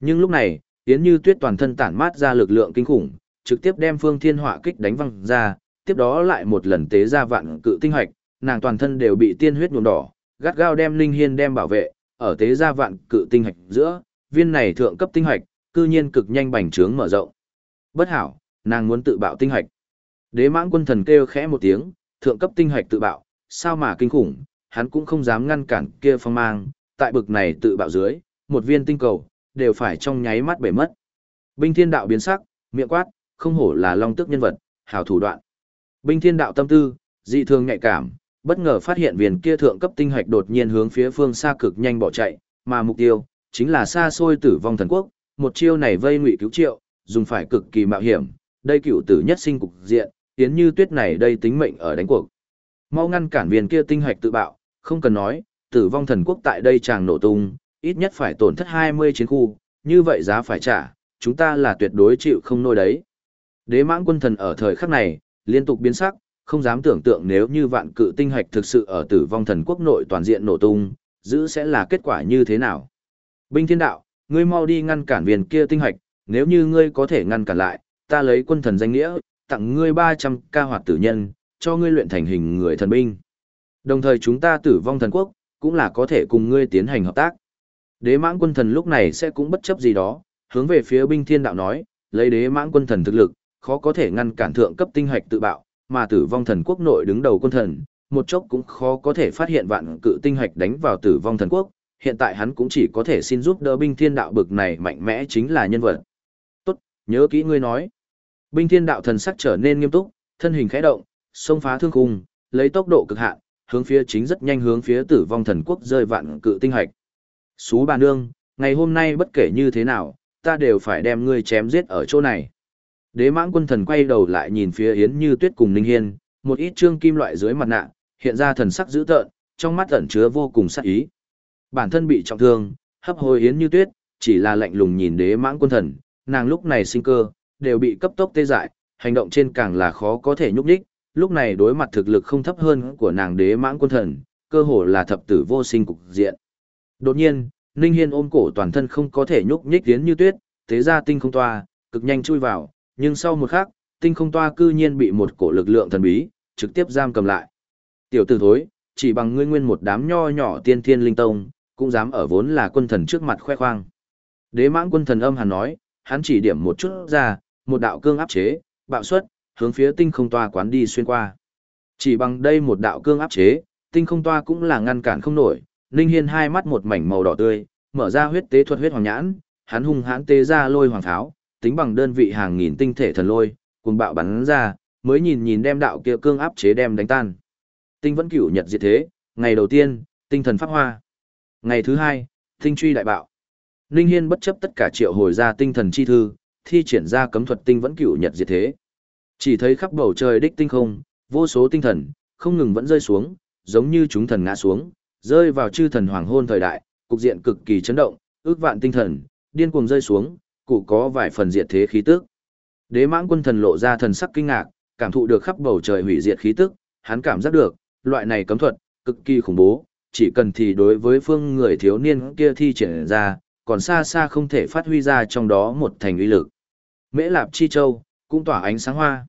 Nhưng lúc này, Yến Như Tuyết toàn thân tản mát ra lực lượng kinh khủng, trực tiếp đem Phương Thiên Hỏa kích đánh văng ra, tiếp đó lại một lần tế ra vạn cự tinh hạch, nàng toàn thân đều bị tiên huyết nhuộm đỏ, gắt gao đem Linh Hiên đem bảo vệ, ở tế ra vạn cự tinh hạch giữa, viên này thượng cấp tinh hạch, cư nhiên cực nhanh bành trướng mở rộng. Bất hảo, nàng muốn tự bạo tinh hạch. Đế mãng quân thần kêu khẽ một tiếng, thượng cấp tinh hạch tự bạo, sao mà kinh khủng, hắn cũng không dám ngăn cản kia phong mang, tại bực này tự bạo dưới, một viên tinh cầu, đều phải trong nháy mắt bể mất. Binh thiên đạo biến sắc, miệng quát, không hổ là long tức nhân vật, hào thủ đoạn. Binh thiên đạo tâm tư, dị thường nhạy cảm, bất ngờ phát hiện viên kia thượng cấp tinh hạch đột nhiên hướng phía phương xa cực nhanh bỏ chạy, mà mục tiêu chính là xa xôi tử vong thần quốc, một chiêu này vây ngụy cứu triệu, dùng phải cực kỳ mạo hiểm, đây cựu tử nhất sinh cục diện, tiến như tuyết này đây tính mệnh ở đánh cuộc. Mau ngăn cản viên kia tinh hạch tự bạo, không cần nói, tử vong thần quốc tại đây chàng nổ tung, ít nhất phải tổn thất 20 chiến khu, như vậy giá phải trả, chúng ta là tuyệt đối chịu không nổi đấy. Đế mãng quân thần ở thời khắc này, liên tục biến sắc, không dám tưởng tượng nếu như vạn cự tinh hạch thực sự ở tử vong thần quốc nội toàn diện nổ tung, giữ sẽ là kết quả như thế nào. Binh thiên đạo, ngươi mau đi ngăn cản viên kia tinh hạch, nếu như ngươi có thể ngăn cản lại, ta lấy quân thần danh nghĩa, tặng ngươi 300 ca hoạt tử nhân, cho ngươi luyện thành hình người thần binh. Đồng thời chúng ta tử vong thần quốc, cũng là có thể cùng ngươi tiến hành hợp tác. Đế mãng quân thần lúc này sẽ cũng bất chấp gì đó, hướng về phía binh thiên đạo nói, lấy đế mãng quân thần thực lực, khó có thể ngăn cản thượng cấp tinh hạch tự bạo, mà tử vong thần quốc nội đứng đầu quân thần, một chốc cũng khó có thể phát hiện vạn cự tinh hạch đánh vào tử vong thần quốc, hiện tại hắn cũng chỉ có thể xin giúp đỡ binh thiên đạo bực này mạnh mẽ chính là nhân vật. Tốt, nhớ kỹ ngươi nói. Binh thiên đạo thần sắc trở nên nghiêm túc, thân hình khẽ động, xông phá thương khung, lấy tốc độ cực hạn, hướng phía chính rất nhanh hướng phía tử vong thần quốc rơi vạn cự tinh hạch. Xú bà nương, ngày hôm nay bất kể như thế nào, ta đều phải đem ngươi chém giết ở chỗ này. Đế mãng quân thần quay đầu lại nhìn phía Yến Như Tuyết cùng Ninh Hiên, một ít trương kim loại dưới mặt nạ, hiện ra thần sắc dữ tợn, trong mắt ẩn chứa vô cùng sát ý. Bản thân bị trọng thương, hấp hồi Yến Như Tuyết, chỉ là lạnh lùng nhìn đế mãng quân thần, nàng lúc này sinh cơ, đều bị cấp tốc tê dại, hành động trên càng là khó có thể nhúc nhích, lúc này đối mặt thực lực không thấp hơn của nàng đế mãng quân thần, cơ hồ là thập tử vô sinh cục diện. Đột nhiên, Ninh Hiên ôm cổ toàn thân không có thể nhúc nhích tiến như tuyết, thế ra tinh không toa, cực nhanh chui vào, nhưng sau một khắc, tinh không toa cư nhiên bị một cổ lực lượng thần bí, trực tiếp giam cầm lại. Tiểu tử thối, chỉ bằng ngươi nguyên một đám nho nhỏ tiên thiên linh tông, cũng dám ở vốn là quân thần trước mặt khoe khoang. Đế mãng quân thần âm hàn nói, hắn chỉ điểm một chút ra, một đạo cương áp chế, bạo suất, hướng phía tinh không toa quán đi xuyên qua. Chỉ bằng đây một đạo cương áp chế, tinh không toa cũng là ngăn cản không nổi, Ninh Hiên hai mắt một mảnh màu đỏ tươi, mở ra huyết tế thuật huyết hoàng nhãn, hắn hung hãn tế ra lôi hoàng tháo, tính bằng đơn vị hàng nghìn tinh thể thần lôi, cùng bạo bắn ra, mới nhìn nhìn đem đạo kia cương áp chế đem đánh tan. Tinh vẫn cửu nhật diệt thế, ngày đầu tiên, tinh thần pháp hoa. Ngày thứ hai, tinh truy đại bạo. Ninh Hiên bất chấp tất cả triệu hồi ra tinh thần chi thư, thi triển ra cấm thuật tinh vẫn cửu nhật diệt thế. Chỉ thấy khắp bầu trời đích tinh không, vô số tinh thần, không ngừng vẫn rơi xuống, giống như chúng thần ngã xuống, rơi vào chư thần hoàng hôn thời đại, cục diện cực kỳ chấn động, ước vạn tinh thần, điên cuồng rơi xuống, cụ có vài phần diệt thế khí tức. Đế mãng quân thần lộ ra thần sắc kinh ngạc, cảm thụ được khắp bầu trời hủy diệt khí tức, hắn cảm giác được, loại này cấm thuật, cực kỳ khủng bố, chỉ cần thì đối với phương người thiếu niên kia thi triển ra, còn xa xa không thể phát huy ra trong đó một thành uy lực. Mễ Lạp Chi Châu, cũng tỏa ánh sáng hoa.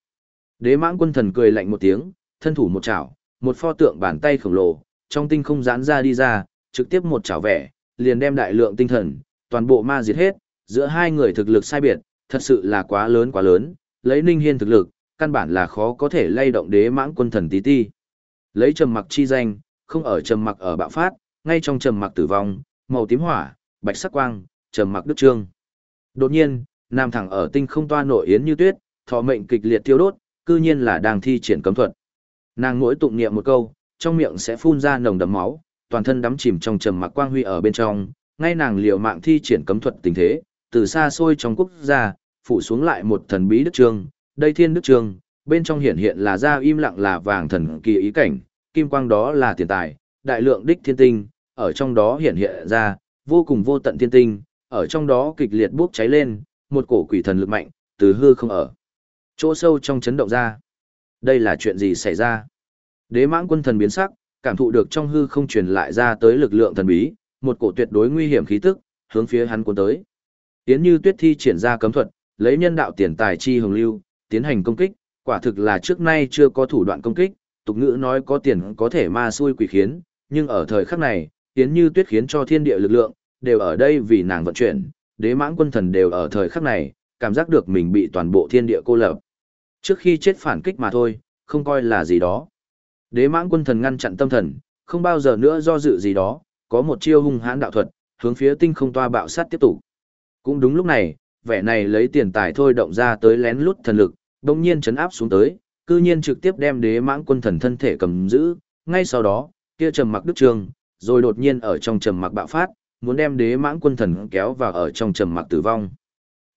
Đế mãng quân thần cười lạnh một tiếng, thân thủ một chảo, một pho tượng bàn tay khổng lồ, trong tinh không giãn ra đi ra, trực tiếp một chảo vẻ, liền đem đại lượng tinh thần, toàn bộ ma diệt hết, giữa hai người thực lực sai biệt, thật sự là quá lớn quá lớn, lấy Ninh Hiên thực lực, căn bản là khó có thể lay động đế mãng quân thần tí ti. Lấy trầm mặc chi danh, không ở trầm mặc ở bạo phát, ngay trong trầm mặc tử vong, màu tím hỏa, bạch sắc quang, trầm mặc đức trương. Đột nhiên, nam thẳng ở tinh không toa nội yến như tuyết, thọ mệnh kịch liệt tiêu đốt, cư nhiên là đang thi triển cấm thuật. Nàng mỗi tụng niệm một câu, trong miệng sẽ phun ra nồng đậm máu, toàn thân đắm chìm trong trầm mặc quang huy ở bên trong, ngay nàng liều mạng thi triển cấm thuật tình thế, từ xa xôi trong quốc gia, phủ xuống lại một thần bí đức trương, đây thiên đức trương, bên trong hiện hiện là ra im lặng là vàng thần kỳ ý cảnh, kim quang đó là tiền tài, đại lượng đích thiên tinh, ở trong đó hiện hiện ra, vô cùng vô tận thiên tinh, ở trong đó kịch liệt bốc cháy lên, một cổ quỷ thần lực mạnh, từ hư không ở. Chỗ sâu trong chấn động ra. Đây là chuyện gì xảy ra? Đế mãng quân thần biến sắc, cảm thụ được trong hư không truyền lại ra tới lực lượng thần bí, một cổ tuyệt đối nguy hiểm khí tức, hướng phía hắn cuốn tới. Tiến như tuyết thi triển ra cấm thuật, lấy nhân đạo tiền tài chi hồng lưu, tiến hành công kích, quả thực là trước nay chưa có thủ đoạn công kích, tục ngữ nói có tiền có thể ma xui quỷ khiến, nhưng ở thời khắc này, Tiến như tuyết khiến cho thiên địa lực lượng, đều ở đây vì nàng vận chuyển, đế mãng quân thần đều ở thời khắc này, cảm giác được mình bị toàn bộ thiên địa cô lập. Trước khi chết phản kích mà thôi, không coi là gì đó. Đế mãng quân thần ngăn chặn tâm thần, không bao giờ nữa do dự gì đó, có một chiêu hung hãn đạo thuật, hướng phía tinh không toa bạo sát tiếp tục. Cũng đúng lúc này, vẻ này lấy tiền tài thôi động ra tới lén lút thần lực, đồng nhiên chấn áp xuống tới, cư nhiên trực tiếp đem đế mãng quân thần thân thể cầm giữ, ngay sau đó, kia trầm mặc đức trường, rồi đột nhiên ở trong trầm mặc bạo phát, muốn đem đế mãng quân thần kéo vào ở trong trầm mặc tử vong.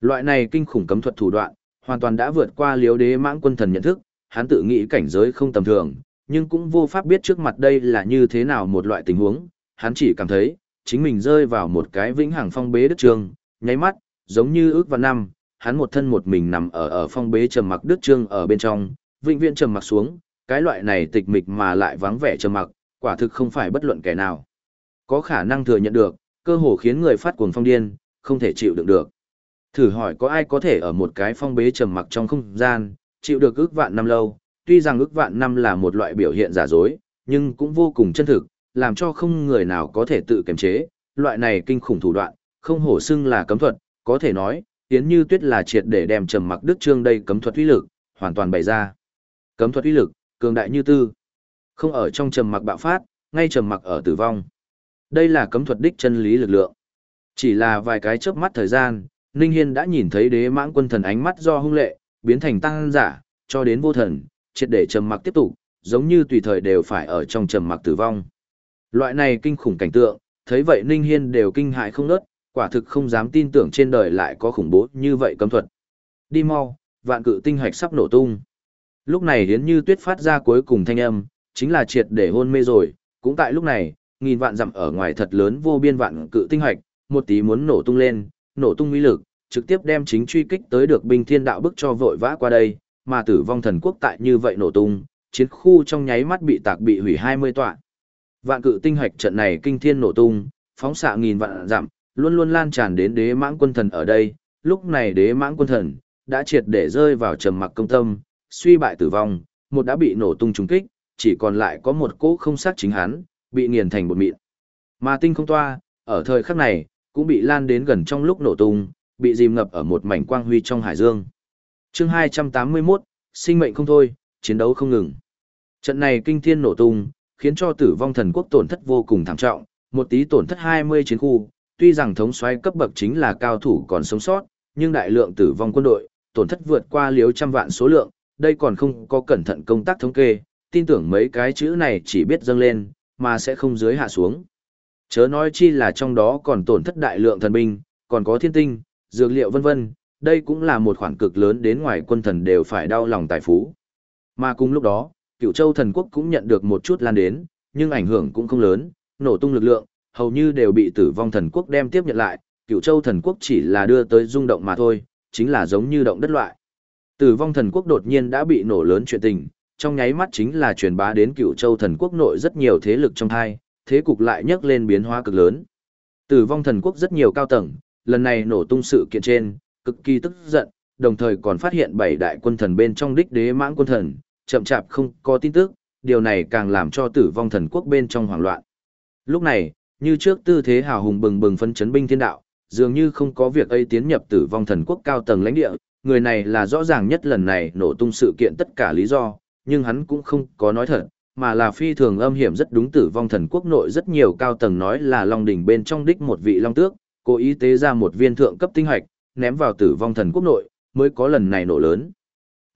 Loại này kinh khủng cấm thuật thủ đoạn, hoàn toàn đã vượt qua liếu đế mãng quân thần nhận thức, hắn tự nghĩ cảnh giới không tầm thường, nhưng cũng vô pháp biết trước mặt đây là như thế nào một loại tình huống, hắn chỉ cảm thấy, chính mình rơi vào một cái vĩnh hằng phong bế đức trường, nháy mắt, giống như ước vào năm, hắn một thân một mình nằm ở ở phong bế trầm mặc đức trương ở bên trong, vĩnh viễn trầm mặc xuống, cái loại này tịch mịch mà lại vắng vẻ trầm mặc, quả thực không phải bất luận kẻ nào. Có khả năng thừa nhận được, cơ hồ khiến người phát cuồng phong điên, không thể chịu đựng được. Thử hỏi có ai có thể ở một cái phong bế trầm mặc trong không gian, chịu được ước vạn năm lâu, tuy rằng ước vạn năm là một loại biểu hiện giả dối, nhưng cũng vô cùng chân thực, làm cho không người nào có thể tự kiềm chế, loại này kinh khủng thủ đoạn, không hổ xưng là cấm thuật, có thể nói, Yến Như Tuyết là triệt để đem trầm mặc đức trương đây cấm thuật uy lực, hoàn toàn bày ra. Cấm thuật uy lực, cường đại như tư. Không ở trong trầm mặc bạo phát, ngay trầm mặc ở tử vong. Đây là cấm thuật đích chân lý lực lượng. Chỉ là vài cái chớp mắt thời gian, Ninh Hiên đã nhìn thấy đế mãng quân thần ánh mắt do hung lệ, biến thành tăng giả, cho đến vô thần, triệt để trầm mặc tiếp tục, giống như tùy thời đều phải ở trong trầm mặc tử vong. Loại này kinh khủng cảnh tượng, thấy vậy Ninh Hiên đều kinh hãi không nớt, quả thực không dám tin tưởng trên đời lại có khủng bố như vậy cấm thuật. Đi mau, vạn cự tinh hạch sắp nổ tung. Lúc này hiến như tuyết phát ra cuối cùng thanh âm, chính là triệt để hôn mê rồi, cũng tại lúc này, nghìn vạn dặm ở ngoài thật lớn vô biên vạn cự tinh hạch, một tí muốn nổ tung lên, nổ tung uy lực, trực tiếp đem chính truy kích tới được binh thiên đạo bức cho vội vã qua đây, mà tử vong thần quốc tại như vậy nổ tung, chiến khu trong nháy mắt bị tạc bị hủy 20 tọa. Vạn cự tinh hạch trận này kinh thiên nổ tung, phóng xạ nghìn vạn dặm, luôn luôn lan tràn đến đế mãng quân thần ở đây, lúc này đế mãng quân thần đã triệt để rơi vào trầm mặc công tâm, suy bại tử vong, một đã bị nổ tung trúng kích, chỉ còn lại có một cỗ không xác chính hắn, bị nghiền thành bột mịn. Mà tinh không toa, ở thời khắc này, cũng bị lan đến gần trong lúc nổ tung, bị dìm ngập ở một mảnh quang huy trong hải dương. Chương 281, sinh mệnh không thôi, chiến đấu không ngừng. Trận này kinh thiên nổ tung, khiến cho tử vong thần quốc tổn thất vô cùng thảm trọng, một tí tổn thất 20 chiến khu, tuy rằng thống soái cấp bậc chính là cao thủ còn sống sót, nhưng đại lượng tử vong quân đội, tổn thất vượt qua liếu trăm vạn số lượng, đây còn không có cẩn thận công tác thống kê, tin tưởng mấy cái chữ này chỉ biết dâng lên, mà sẽ không dưới hạ xuống. Chớ nói chi là trong đó còn tổn thất đại lượng thần binh, còn có thiên tinh, dược liệu vân vân, đây cũng là một khoản cực lớn đến ngoài quân thần đều phải đau lòng tài phú. Mà cùng lúc đó, cựu châu thần quốc cũng nhận được một chút lan đến, nhưng ảnh hưởng cũng không lớn, nổ tung lực lượng, hầu như đều bị tử vong thần quốc đem tiếp nhận lại, cựu châu thần quốc chỉ là đưa tới rung động mà thôi, chính là giống như động đất loại. Tử vong thần quốc đột nhiên đã bị nổ lớn chuyện tình, trong nháy mắt chính là truyền bá đến cựu châu thần quốc nội rất nhiều thế lực trong hai, thế cục lại nhấc lên biến hóa cực lớn. Tử vong thần quốc rất nhiều cao tầng, lần này nổ tung sự kiện trên, cực kỳ tức giận, đồng thời còn phát hiện bảy đại quân thần bên trong đích đế mãng quân thần, chậm chạp không có tin tức, điều này càng làm cho tử vong thần quốc bên trong hoảng loạn. Lúc này, như trước tư thế hào hùng bừng bừng phân chấn binh thiên đạo, dường như không có việc ấy tiến nhập tử vong thần quốc cao tầng lãnh địa, người này là rõ ràng nhất lần này nổ tung sự kiện tất cả lý do, nhưng hắn cũng không có nói thật, mà là phi thường âm hiểm rất đúng tử vong thần quốc nội rất nhiều cao tầng nói là long đỉnh bên trong đích một vị long tước, cố ý tế ra một viên thượng cấp tinh hạch, ném vào tử vong thần quốc nội, mới có lần này nổ lớn.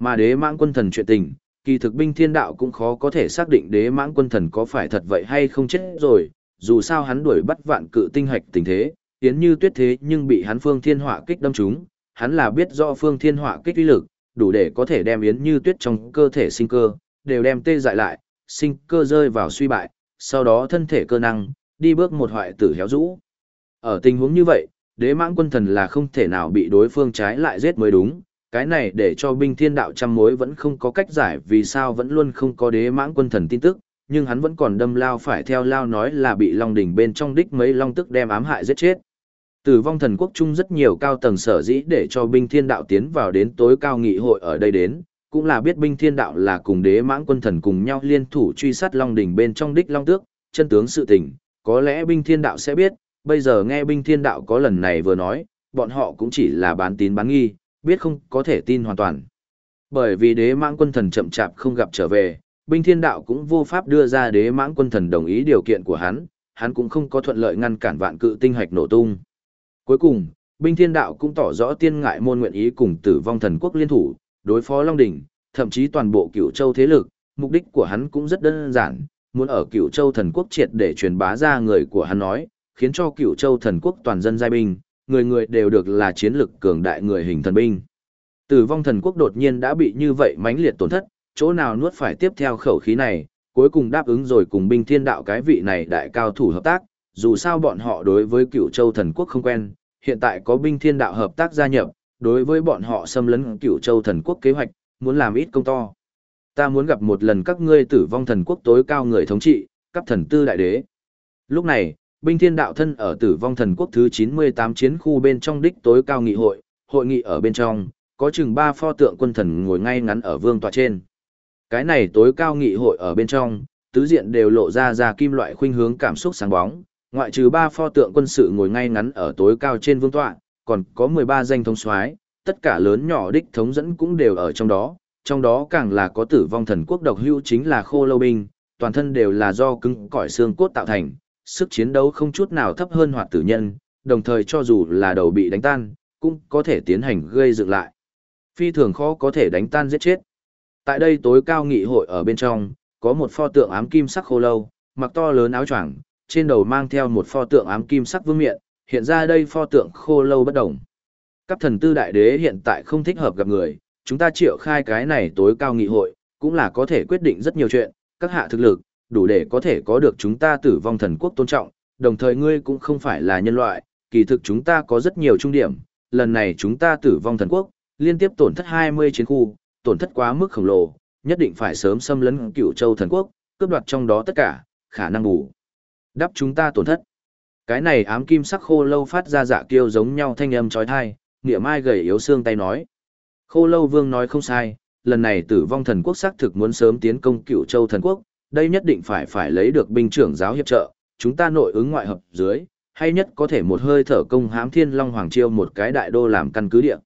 Mà đế mãng quân thần chuyện tình, kỳ thực binh thiên đạo cũng khó có thể xác định đế mãng quân thần có phải thật vậy hay không chết rồi, dù sao hắn đuổi bắt vạn cự tinh hạch tình thế, yến như tuyết thế nhưng bị hắn phương thiên họa kích đâm trúng, hắn là biết do phương thiên họa kích uy lực, đủ để có thể đem yến như tuyết trong cơ thể sinh cơ, đều đem tê dại lại, sinh cơ rơi vào suy bại, sau đó thân thể cơ năng, đi bước một hoại tử héo rũ. Ở tình huống như vậy, đế mãng quân thần là không thể nào bị đối phương trái lại giết mới đúng, cái này để cho binh thiên đạo trăm mối vẫn không có cách giải vì sao vẫn luôn không có đế mãng quân thần tin tức, nhưng hắn vẫn còn đâm lao phải theo lao nói là bị long đỉnh bên trong đích mấy long tức đem ám hại giết chết. Tử vong thần quốc trung rất nhiều cao tầng sở dĩ để cho binh thiên đạo tiến vào đến tối cao nghị hội ở đây đến, cũng là biết binh thiên đạo là cùng đế mãng quân thần cùng nhau liên thủ truy sát long đỉnh bên trong đích long tước, chân tướng sự tình, có lẽ binh thiên đạo sẽ biết, bây giờ nghe binh thiên đạo có lần này vừa nói, bọn họ cũng chỉ là bán tín bán nghi, biết không có thể tin hoàn toàn. Bởi vì đế mãng quân thần chậm chạp không gặp trở về, binh thiên đạo cũng vô pháp đưa ra đế mãng quân thần đồng ý điều kiện của hắn, hắn cũng không có thuận lợi ngăn cản vạn cự tinh hạch nổ tung. Cuối cùng, binh thiên đạo cũng tỏ rõ tiên ngại môn nguyện ý cùng tử vong thần quốc liên thủ, đối phó Long Đỉnh, thậm chí toàn bộ cửu châu thế lực, mục đích của hắn cũng rất đơn giản, muốn ở cửu châu thần quốc triệt để truyền bá ra người của hắn nói, khiến cho cửu châu thần quốc toàn dân giai binh, người người đều được là chiến lực cường đại người hình thần binh. Tử vong thần quốc đột nhiên đã bị như vậy mãnh liệt tổn thất, chỗ nào nuốt phải tiếp theo khẩu khí này, cuối cùng đáp ứng rồi cùng binh thiên đạo cái vị này đại cao thủ hợp tác, dù sao bọn họ đối với cựu châu thần quốc không quen, hiện tại có binh thiên đạo hợp tác gia nhập, đối với bọn họ xâm lấn cựu châu thần quốc kế hoạch, muốn làm ít công to. Ta muốn gặp một lần các ngươi tử vong thần quốc tối cao người thống trị, cấp thần tư đại đế. Lúc này, binh thiên đạo thân ở tử vong thần quốc thứ 98 chiến khu bên trong đích tối cao nghị hội, hội nghị ở bên trong, có chừng ba pho tượng quân thần ngồi ngay ngắn ở vương tòa trên. Cái này tối cao nghị hội ở bên trong, tứ diện đều lộ ra ra kim loại khuynh hướng cảm xúc sáng bóng, ngoại trừ ba pho tượng quân sự ngồi ngay ngắn ở tối cao trên vương tọa, còn có 13 danh thống soái, tất cả lớn nhỏ đích thống dẫn cũng đều ở trong đó, trong đó càng là có tử vong thần quốc độc hữu chính là khô lâu binh, toàn thân đều là do cứng cỏi xương cốt tạo thành, sức chiến đấu không chút nào thấp hơn hoạt tử nhân, đồng thời cho dù là đầu bị đánh tan, cũng có thể tiến hành gây dựng lại. Phi thường khó có thể đánh tan giết chết. Tại đây tối cao nghị hội ở bên trong, có một pho tượng ám kim sắc khô lâu, mặc to lớn áo choàng, trên đầu mang theo một pho tượng ám kim sắc vương miện, hiện ra đây pho tượng khô lâu bất động. Các thần tư đại đế hiện tại không thích hợp gặp người, chúng ta triệu khai cái này tối cao nghị hội, cũng là có thể quyết định rất nhiều chuyện, các hạ thực lực, đủ để có thể có được chúng ta tử vong thần quốc tôn trọng, đồng thời ngươi cũng không phải là nhân loại, kỳ thực chúng ta có rất nhiều trung điểm, lần này chúng ta tử vong thần quốc, liên tiếp tổn thất 20 chiến khu, tổn thất quá mức khổng lồ, nhất định phải sớm xâm lấn cựu châu thần quốc, cướp đoạt trong đó tất cả, khả năng bù. Đắp chúng ta tổn thất. Cái này ám kim sắc khô lâu phát ra dạ kiêu giống nhau thanh âm trói thai, nghĩa mai gầy yếu xương tay nói. Khô lâu vương nói không sai, lần này tử vong thần quốc xác thực muốn sớm tiến công cựu châu thần quốc, đây nhất định phải phải lấy được binh trưởng giáo hiệp trợ, chúng ta nội ứng ngoại hợp dưới, hay nhất có thể một hơi thở công hám thiên long hoàng chiêu một cái đại đô làm căn cứ địa.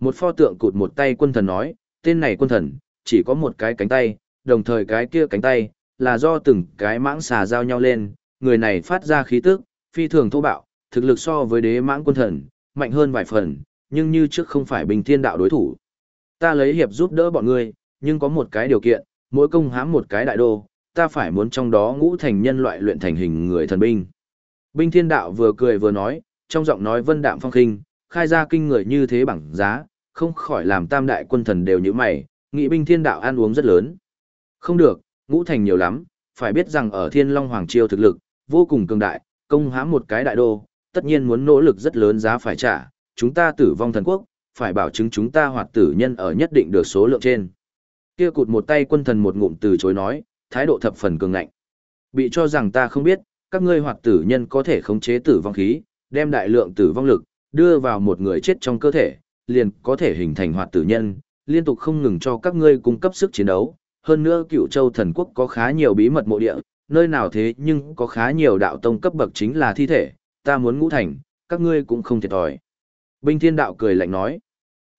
Một pho tượng cụt một tay quân thần nói, tên này quân thần, chỉ có một cái cánh tay, đồng thời cái kia cánh tay, là do từng cái mãng xà giao nhau lên, người này phát ra khí tức, phi thường thô bạo, thực lực so với đế mãng quân thần, mạnh hơn vài phần, nhưng như trước không phải bình thiên đạo đối thủ. Ta lấy hiệp giúp đỡ bọn ngươi, nhưng có một cái điều kiện, mỗi công hãm một cái đại đô, ta phải muốn trong đó ngũ thành nhân loại luyện thành hình người thần binh. Binh thiên đạo vừa cười vừa nói, trong giọng nói vân đạm phong khinh, khai ra kinh người như thế bằng giá, không khỏi làm tam đại quân thần đều như mày, nghị binh thiên đạo ăn uống rất lớn. Không được, ngũ thành nhiều lắm, phải biết rằng ở thiên long hoàng triều thực lực, vô cùng cường đại, công hãm một cái đại đô, tất nhiên muốn nỗ lực rất lớn giá phải trả, chúng ta tử vong thần quốc, phải bảo chứng chúng ta hoạt tử nhân ở nhất định được số lượng trên. Kia cụt một tay quân thần một ngụm từ chối nói, thái độ thập phần cường ngạnh. Bị cho rằng ta không biết, các ngươi hoạt tử nhân có thể khống chế tử vong khí, đem đại lượng tử vong lực, đưa vào một người chết trong cơ thể, liền có thể hình thành hoạt tử nhân, liên tục không ngừng cho các ngươi cung cấp sức chiến đấu. Hơn nữa cựu châu thần quốc có khá nhiều bí mật mộ địa, nơi nào thế nhưng có khá nhiều đạo tông cấp bậc chính là thi thể, ta muốn ngũ thành, các ngươi cũng không thiệt thòi. Binh thiên đạo cười lạnh nói.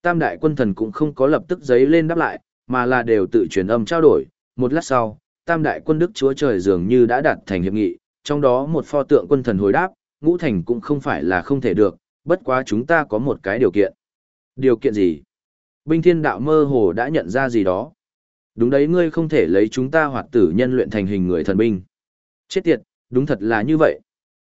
Tam đại quân thần cũng không có lập tức giấy lên đáp lại, mà là đều tự truyền âm trao đổi. Một lát sau, tam đại quân đức chúa trời dường như đã đạt thành hiệp nghị, trong đó một pho tượng quân thần hồi đáp, ngũ thành cũng không phải là không thể được, bất quá chúng ta có một cái điều kiện. Điều kiện gì? Binh thiên đạo mơ hồ đã nhận ra gì đó. Đúng đấy ngươi không thể lấy chúng ta hoạt tử nhân luyện thành hình người thần binh. Chết tiệt, đúng thật là như vậy.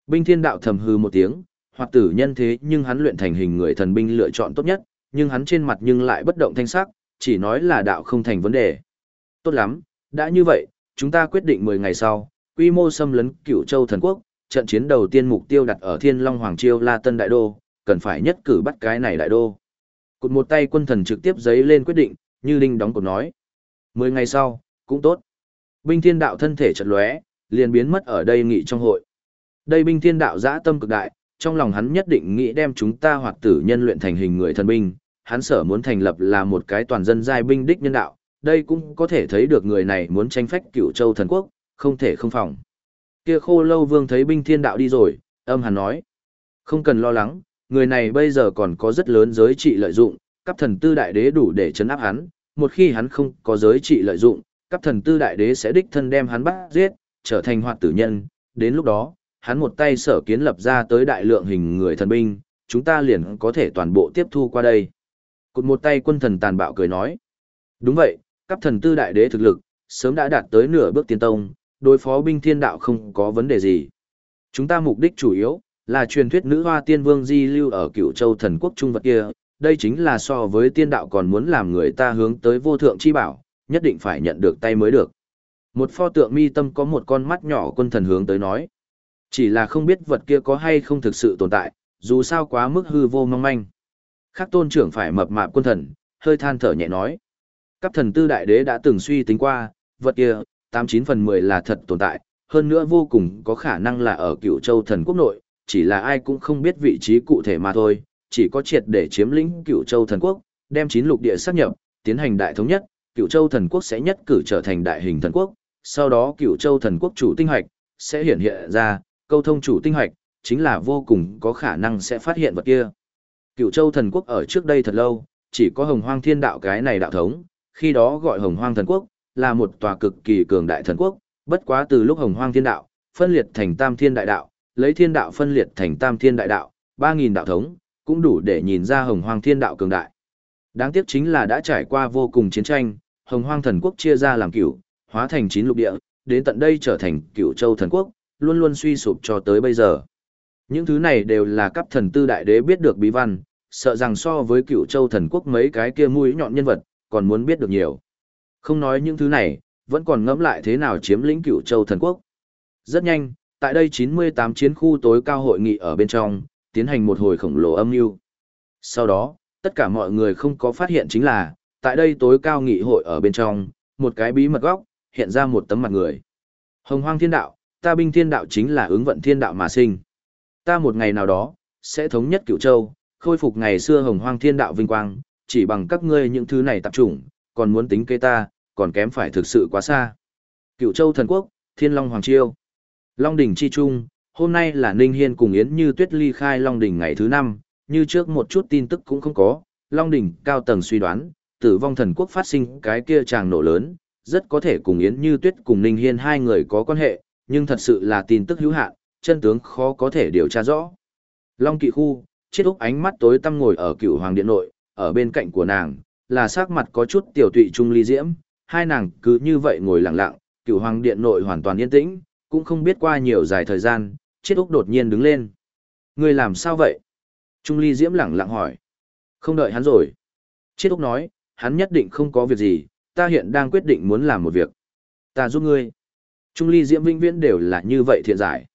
Binh thiên đạo thầm hư một tiếng, hoạt tử nhân thế nhưng hắn luyện thành hình người thần binh lựa chọn tốt nhất, nhưng hắn trên mặt nhưng lại bất động thanh sắc, chỉ nói là đạo không thành vấn đề. Tốt lắm, đã như vậy, chúng ta quyết định 10 ngày sau, quy mô xâm lấn cửu châu thần quốc, trận chiến đầu tiên mục tiêu đặt ở Thiên Long Hoàng Chiêu La Tân Đại Đô, cần phải nhất cử bắt cái này đại đô. Cụt một tay quân thần trực tiếp giấy lên quyết định, như Linh đóng cột nói. Mười ngày sau, cũng tốt. Binh thiên đạo thân thể chật lóe, liền biến mất ở đây nghị trong hội. Đây binh thiên đạo dã tâm cực đại, trong lòng hắn nhất định nghĩ đem chúng ta hoặc tử nhân luyện thành hình người thần binh, hắn sở muốn thành lập là một cái toàn dân giai binh đích nhân đạo, đây cũng có thể thấy được người này muốn tranh phách cửu châu thần quốc, không thể không phòng. Kia khô lâu vương thấy binh thiên đạo đi rồi, âm hắn nói. Không cần lo lắng, người này bây giờ còn có rất lớn giới trị lợi dụng, cấp thần tư đại đế đủ để chấn áp hắn, một khi hắn không có giới trị lợi dụng, cấp thần tư đại đế sẽ đích thân đem hắn bắt giết, trở thành hoạt tử nhân, đến lúc đó, hắn một tay sở kiến lập ra tới đại lượng hình người thần binh, chúng ta liền có thể toàn bộ tiếp thu qua đây. Cụt một tay quân thần tàn bạo cười nói. Đúng vậy, cấp thần tư đại đế thực lực, sớm đã đạt tới nửa bước tiên tông, đối phó binh thiên đạo không có vấn đề gì. Chúng ta mục đích chủ yếu, là truyền thuyết nữ hoa tiên vương di lưu ở cựu châu thần quốc trung vật kia, đây chính là so với tiên đạo còn muốn làm người ta hướng tới vô thượng chi bảo, nhất định phải nhận được tay mới được. Một pho tượng mi tâm có một con mắt nhỏ quân thần hướng tới nói. Chỉ là không biết vật kia có hay không thực sự tồn tại, dù sao quá mức hư vô mong manh. Khắc tôn trưởng phải mập mạp quân thần, hơi than thở nhẹ nói. Các thần tư đại đế đã từng suy tính qua, vật kia, 89 phần 10 là thật tồn tại, hơn nữa vô cùng có khả năng là ở cựu châu thần quốc nội, chỉ là ai cũng không biết vị trí cụ thể mà thôi, chỉ có triệt để chiếm lĩnh cựu châu thần quốc, đem chín lục địa sát nhập, tiến hành đại thống nhất, cựu châu thần quốc sẽ nhất cử trở thành đại hình thần quốc, sau đó cựu châu thần quốc chủ tinh hoạch, sẽ hiện hiện ra, câu thông chủ tinh hoạch, chính là vô cùng có khả năng sẽ phát hiện vật kia. Cựu châu thần quốc ở trước đây thật lâu, chỉ có hồng hoang thiên đạo cái này đạo thống, khi đó gọi hồng hoang thần quốc, là một tòa cực kỳ cường đại thần quốc, bất quá từ lúc hồng hoang thiên đạo, phân liệt thành tam thiên đại đạo, lấy thiên đạo phân liệt thành tam thiên đại đạo, ba nghìn đạo thống, cũng đủ để nhìn ra hồng hoang thiên đạo cường đại. Đáng tiếc chính là đã trải qua vô cùng chiến tranh, hồng hoang thần quốc chia ra làm cửu, hóa thành chín lục địa, đến tận đây trở thành cửu châu thần quốc, luôn luôn suy sụp cho tới bây giờ. Những thứ này đều là cấp thần tư đại đế biết được bí văn, sợ rằng so với cửu châu thần quốc mấy cái kia mũi nhọn nhân vật, còn muốn biết được nhiều. Không nói những thứ này, vẫn còn ngẫm lại thế nào chiếm lĩnh cửu châu thần quốc. Rất nhanh, tại đây 98 chiến khu tối cao hội nghị ở bên trong, tiến hành một hồi khổng lồ âm mưu. Sau đó, tất cả mọi người không có phát hiện chính là, tại đây tối cao nghị hội ở bên trong, một cái bí mật góc, hiện ra một tấm mặt người. Hồng hoang thiên đạo, ta binh thiên đạo chính là ứng vận thiên đạo mà sinh. Ta một ngày nào đó, sẽ thống nhất cửu châu, khôi phục ngày xưa hồng hoang thiên đạo vinh quang, chỉ bằng các ngươi những thứ này tập trung, còn muốn tính kế ta, còn kém phải thực sự quá xa. Cửu châu thần quốc, thiên long hoàng chiêu. Long đỉnh chi trung, hôm nay là Ninh Hiên cùng Yến Như Tuyết ly khai Long đỉnh ngày thứ năm, như trước một chút tin tức cũng không có, Long đỉnh cao tầng suy đoán, tử vong thần quốc phát sinh cái kia tràng nổ lớn, rất có thể cùng Yến Như Tuyết cùng Ninh Hiên hai người có quan hệ, nhưng thật sự là tin tức hữu hạn, chân tướng khó có thể điều tra rõ. Long kỵ khu, chiết úc ánh mắt tối tăm ngồi ở cựu hoàng điện nội, ở bên cạnh của nàng, là sắc mặt có chút tiểu tụy trung ly diễm, hai nàng cứ như vậy ngồi lặng lặng, cựu hoàng điện nội hoàn toàn yên tĩnh, cũng không biết qua nhiều dài thời gian, chết úc đột nhiên đứng lên. Người làm sao vậy? Trung ly diễm lặng lặng hỏi. Không đợi hắn rồi. Chết úc nói, hắn nhất định không có việc gì, ta hiện đang quyết định muốn làm một việc. Ta giúp ngươi. Trung ly diễm vĩnh viễn đều là như vậy thiện giải.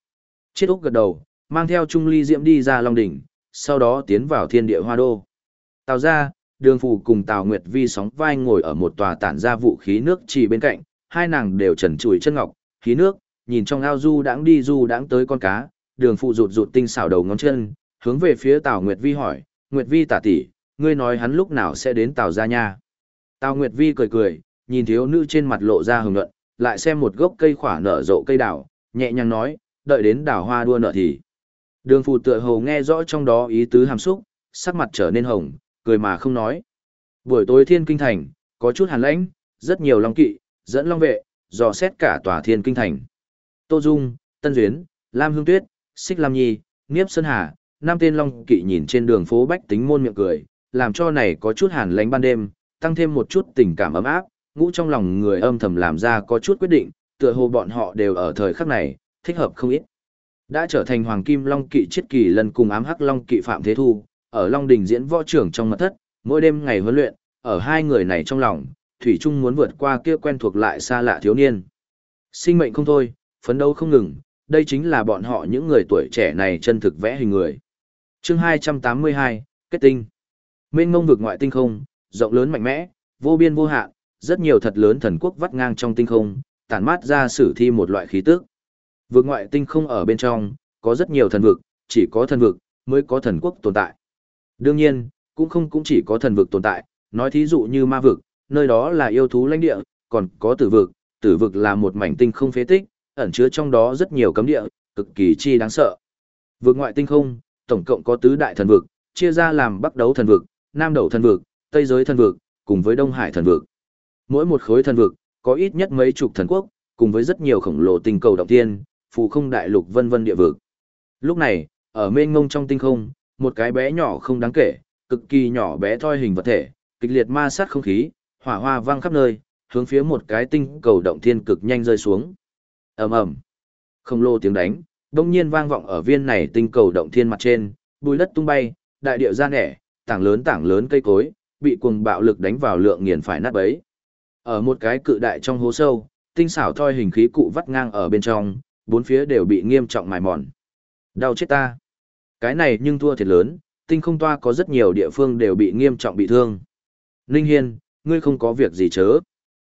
Chết úc gật đầu, mang theo Trung ly diễm đi ra Long Đỉnh, sau đó tiến vào thiên địa hoa đô. Tào ra, đường phù cùng Tào Nguyệt Vi sóng vai ngồi ở một tòa tản ra vũ khí nước chỉ bên cạnh, hai nàng đều trần trụi chân ngọc, khí nước, nhìn trong ao du đãng đi du đãng tới con cá, đường phụ rụt rụt tinh xảo đầu ngón chân, hướng về phía Tào Nguyệt Vi hỏi, Nguyệt Vi tả tỷ, ngươi nói hắn lúc nào sẽ đến Tào gia nha. Tào Nguyệt Vi cười cười, nhìn thiếu nữ trên mặt lộ ra hồng nhuận, lại xem một gốc cây khỏa nở rộ cây đào, nhẹ nhàng nói, đợi đến đào hoa đua nở thì. Đường phụ tựa hồ nghe rõ trong đó ý tứ hàm xúc, sắc mặt trở nên hồng, cười mà không nói. Buổi tối thiên kinh thành, có chút hàn lãnh, rất nhiều long kỵ, dẫn long vệ, dò xét cả tòa thiên kinh thành. Tô Dung, Tân Duyến, Lam Hương Tuyết, Xích Lam Nhi, Niếp Sơn Hà, năm tên long kỵ nhìn trên đường phố bách tính môn miệng cười, làm cho này có chút hàn lãnh ban đêm, tăng thêm một chút tình cảm ấm áp, ngũ trong lòng người âm thầm làm ra có chút quyết định, tựa hồ bọn họ đều ở thời khắc này, thích hợp không ít. Đã trở thành Hoàng Kim Long Kỵ chiết kỳ lần cùng ám hắc Long Kỵ Phạm Thế Thu, ở Long Đình diễn võ trưởng trong mật thất, mỗi đêm ngày huấn luyện, ở hai người này trong lòng, Thủy Trung muốn vượt qua kia quen thuộc lại xa lạ thiếu niên. Sinh mệnh không thôi, phấn đấu không ngừng, đây chính là bọn họ những người tuổi trẻ này chân thực vẽ hình người. chương 282, Kết tinh. Mênh mông vực ngoại tinh không, rộng lớn mạnh mẽ, vô biên vô hạn, rất nhiều thật lớn thần quốc vắt ngang trong tinh không, tản mát ra sử thi một loại khí tức. Vực ngoại tinh không ở bên trong, có rất nhiều thần vực, chỉ có thần vực mới có thần quốc tồn tại. Đương nhiên, cũng không cũng chỉ có thần vực tồn tại, nói thí dụ như ma vực, nơi đó là yêu thú lãnh địa, còn có tử vực, tử vực là một mảnh tinh không phế tích, ẩn chứa trong đó rất nhiều cấm địa, cực kỳ chi đáng sợ. Vực ngoại tinh không, tổng cộng có tứ đại thần vực, chia ra làm Bắc đấu thần vực, Nam đấu thần vực, Tây giới thần vực, cùng với Đông Hải thần vực. Mỗi một khối thần vực có ít nhất mấy chục thần quốc, cùng với rất nhiều khổng lồ tinh cầu động thiên, phù không đại lục vân vân địa vực. Lúc này, ở mênh mông trong tinh không, một cái bé nhỏ không đáng kể, cực kỳ nhỏ bé thoi hình vật thể, kịch liệt ma sát không khí, hỏa hoa vang khắp nơi, hướng phía một cái tinh cầu động thiên cực nhanh rơi xuống. Ầm ầm. Không lô tiếng đánh, đông nhiên vang vọng ở viên này tinh cầu động thiên mặt trên, bùi đất tung bay, đại địa ra nẻ, tảng lớn tảng lớn cây cối, bị cuồng bạo lực đánh vào lượng nghiền phải nát bấy. Ở một cái cự đại trong hố sâu, tinh xảo thoi hình khí cụ vắt ngang ở bên trong, bốn phía đều bị nghiêm trọng mài mòn. Đau chết ta. Cái này nhưng thua thiệt lớn, tinh không toa có rất nhiều địa phương đều bị nghiêm trọng bị thương. Ninh Hiên, ngươi không có việc gì chớ.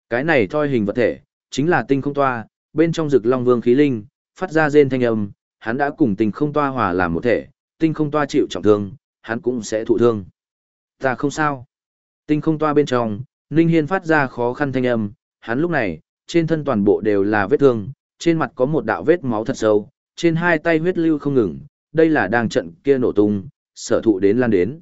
Cái này thoi hình vật thể, chính là tinh không toa, bên trong rực long vương khí linh, phát ra rên thanh âm, hắn đã cùng tinh không toa hòa làm một thể, tinh không toa chịu trọng thương, hắn cũng sẽ thụ thương. Ta không sao. Tinh không toa bên trong, Ninh Hiên phát ra khó khăn thanh âm, hắn lúc này, trên thân toàn bộ đều là vết thương, trên mặt có một đạo vết máu thật sâu, trên hai tay huyết lưu không ngừng, đây là đang trận kia nổ tung, sở thụ đến lan đến.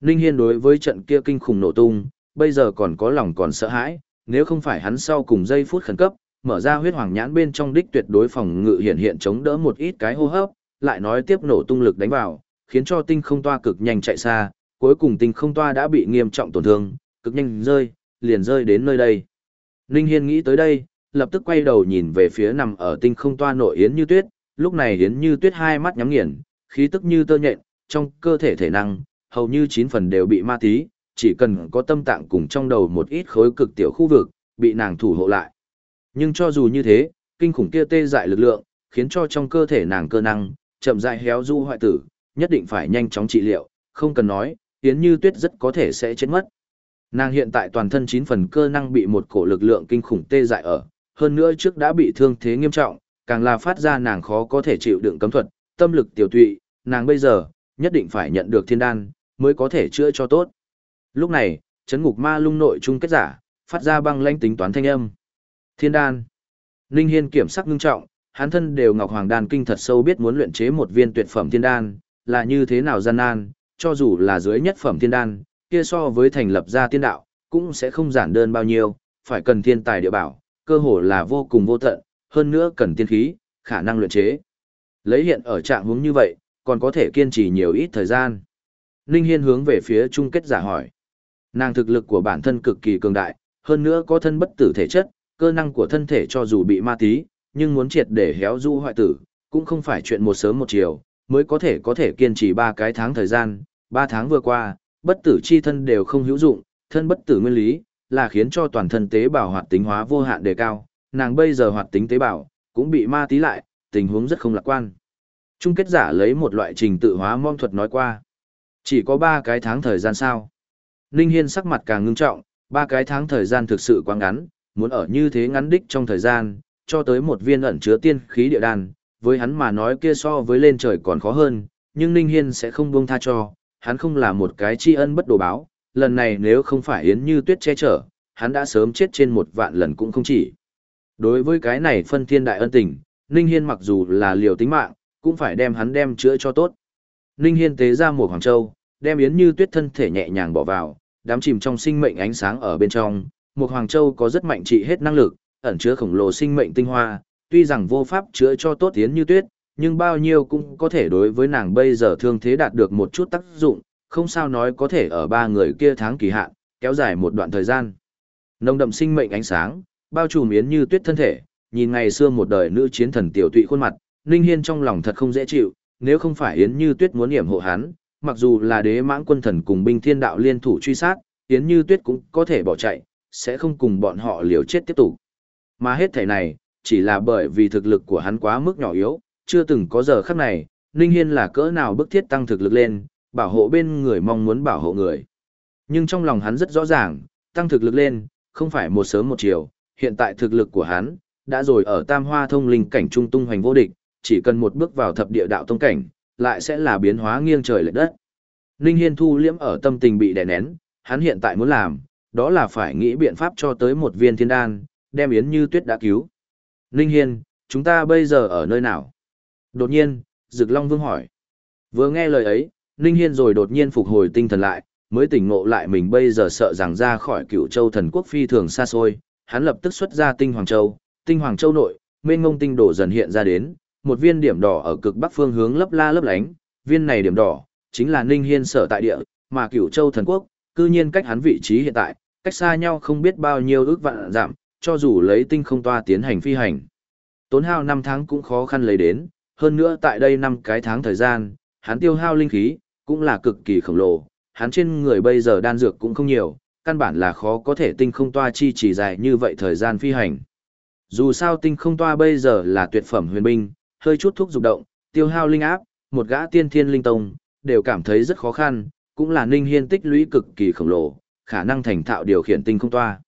Ninh Hiên đối với trận kia kinh khủng nổ tung, bây giờ còn có lòng còn sợ hãi, nếu không phải hắn sau cùng giây phút khẩn cấp, mở ra huyết hoàng nhãn bên trong đích tuyệt đối phòng ngự hiện hiện chống đỡ một ít cái hô hấp, lại nói tiếp nổ tung lực đánh vào, khiến cho tinh không toa cực nhanh chạy xa, cuối cùng tinh không toa đã bị nghiêm trọng tổn thương, cực nhanh rơi, liền rơi đến nơi đây. Ninh Hiên nghĩ tới đây, lập tức quay đầu nhìn về phía nằm ở tinh không toa nội Yến Như Tuyết, lúc này Yến Như Tuyết hai mắt nhắm nghiền, khí tức như tơ nhện, trong cơ thể thể năng, hầu như chín phần đều bị ma tí, chỉ cần có tâm tạng cùng trong đầu một ít khối cực tiểu khu vực, bị nàng thủ hộ lại. Nhưng cho dù như thế, kinh khủng kia tê dại lực lượng, khiến cho trong cơ thể nàng cơ năng, chậm dại héo du hoại tử, nhất định phải nhanh chóng trị liệu, không cần nói, Yến Như Tuyết rất có thể sẽ chết mất. Nàng hiện tại toàn thân chín phần cơ năng bị một cổ lực lượng kinh khủng tê dại ở, hơn nữa trước đã bị thương thế nghiêm trọng, càng là phát ra nàng khó có thể chịu đựng cấm thuật, tâm lực tiểu tụy, nàng bây giờ, nhất định phải nhận được thiên đan, mới có thể chữa cho tốt. Lúc này, chấn ngục ma lung nội trung kết giả, phát ra băng lãnh tính toán thanh âm. Thiên đan. Ninh Hiên kiểm sắc ngưng trọng, hắn thân đều ngọc hoàng đan kinh thật sâu biết muốn luyện chế một viên tuyệt phẩm thiên đan, là như thế nào gian nan, cho dù là dưới nhất phẩm thiên đan, kia so với thành lập ra tiên đạo, cũng sẽ không giản đơn bao nhiêu, phải cần thiên tài địa bảo, cơ hồ là vô cùng vô tận, hơn nữa cần tiên khí, khả năng luyện chế. Lấy hiện ở trạng hướng như vậy, còn có thể kiên trì nhiều ít thời gian. Ninh Hiên hướng về phía chung kết giả hỏi. Nàng thực lực của bản thân cực kỳ cường đại, hơn nữa có thân bất tử thể chất, cơ năng của thân thể cho dù bị ma tí, nhưng muốn triệt để héo du hoại tử, cũng không phải chuyện một sớm một chiều, mới có thể có thể kiên trì ba cái tháng thời gian, ba tháng vừa qua, bất tử chi thân đều không hữu dụng, thân bất tử nguyên lý, là khiến cho toàn thân tế bào hoạt tính hóa vô hạn đề cao, nàng bây giờ hoạt tính tế bào, cũng bị ma tí lại, tình huống rất không lạc quan. Trung kết giả lấy một loại trình tự hóa mong thuật nói qua. Chỉ có ba cái tháng thời gian sao. Ninh Hiên sắc mặt càng ngưng trọng, ba cái tháng thời gian thực sự quá ngắn, muốn ở như thế ngắn đích trong thời gian, cho tới một viên ẩn chứa tiên khí địa đan, với hắn mà nói kia so với lên trời còn khó hơn, nhưng Ninh Hiên sẽ không buông tha cho, hắn không là một cái tri ân bất đồ báo, lần này nếu không phải Yến Như Tuyết che chở, hắn đã sớm chết trên một vạn lần cũng không chỉ. Đối với cái này phân thiên đại ân tình, Ninh Hiên mặc dù là liều tính mạng, cũng phải đem hắn đem chữa cho tốt. Ninh Hiên tế ra một Hoàng Châu, đem Yến Như Tuyết thân thể nhẹ nhàng bỏ vào, đám chìm trong sinh mệnh ánh sáng ở bên trong. Một Hoàng Châu có rất mạnh trị hết năng lực, ẩn chứa khổng lồ sinh mệnh tinh hoa, tuy rằng vô pháp chữa cho tốt tiến Như Tuyết, nhưng bao nhiêu cũng có thể đối với nàng bây giờ thương thế đạt được một chút tác dụng, không sao nói có thể ở ba người kia tháng kỳ hạn, kéo dài một đoạn thời gian. Nồng đậm sinh mệnh ánh sáng, bao trùm Yến Như Tuyết thân thể, nhìn ngày xưa một đời nữ chiến thần tiểu tụy khuôn mặt, Ninh Hiên trong lòng thật không dễ chịu, nếu không phải Yến Như Tuyết muốn hiểm hộ hắn, mặc dù là đế mãng quân thần cùng binh thiên đạo liên thủ truy sát, Yến Như Tuyết cũng có thể bỏ chạy, sẽ không cùng bọn họ liều chết tiếp tục. Mà hết thể này, chỉ là bởi vì thực lực của hắn quá mức nhỏ yếu, chưa từng có giờ khắc này, Ninh Hiên là cỡ nào bức thiết tăng thực lực lên, bảo hộ bên người mong muốn bảo hộ người. Nhưng trong lòng hắn rất rõ ràng, tăng thực lực lên, không phải một sớm một chiều, hiện tại thực lực của hắn, đã rồi ở tam hoa thông linh cảnh trung tung hoành vô địch, chỉ cần một bước vào thập địa đạo tông cảnh, lại sẽ là biến hóa nghiêng trời lệch đất. Ninh Hiên thu liễm ở tâm tình bị đè nén, hắn hiện tại muốn làm, đó là phải nghĩ biện pháp cho tới một viên thiên đan, đem Yến Như Tuyết đã cứu. Ninh Hiên, chúng ta bây giờ ở nơi nào? Đột nhiên, Dực Long Vương hỏi. Vừa nghe lời ấy, Ninh Hiên rồi đột nhiên phục hồi tinh thần lại, mới tỉnh ngộ lại mình bây giờ sợ rằng ra khỏi cựu châu thần quốc phi thường xa xôi, hắn lập tức xuất ra tinh Hoàng Châu, tinh Hoàng Châu nội, mênh ngông tinh đổ dần hiện ra đến, một viên điểm đỏ ở cực bắc phương hướng lấp la lấp lánh, viên này điểm đỏ, chính là Ninh Hiên sở tại địa, mà cửu châu thần quốc, cư nhiên cách hắn vị trí hiện tại, cách xa nhau không biết bao nhiêu ước vạn giảm, cho dù lấy tinh không toa tiến hành phi hành. Tốn hao 5 tháng cũng khó khăn lấy đến, hơn nữa tại đây 5 cái tháng thời gian, hắn tiêu hao linh khí, cũng là cực kỳ khổng lồ, hắn trên người bây giờ đan dược cũng không nhiều, căn bản là khó có thể tinh không toa chi chỉ dài như vậy thời gian phi hành. Dù sao tinh không toa bây giờ là tuyệt phẩm huyền binh, hơi chút thuốc dục động, tiêu hao linh áp, một gã tiên thiên linh tông, đều cảm thấy rất khó khăn, cũng là ninh hiên tích lũy cực kỳ khổng lồ, khả năng thành thạo điều khiển tinh không toa.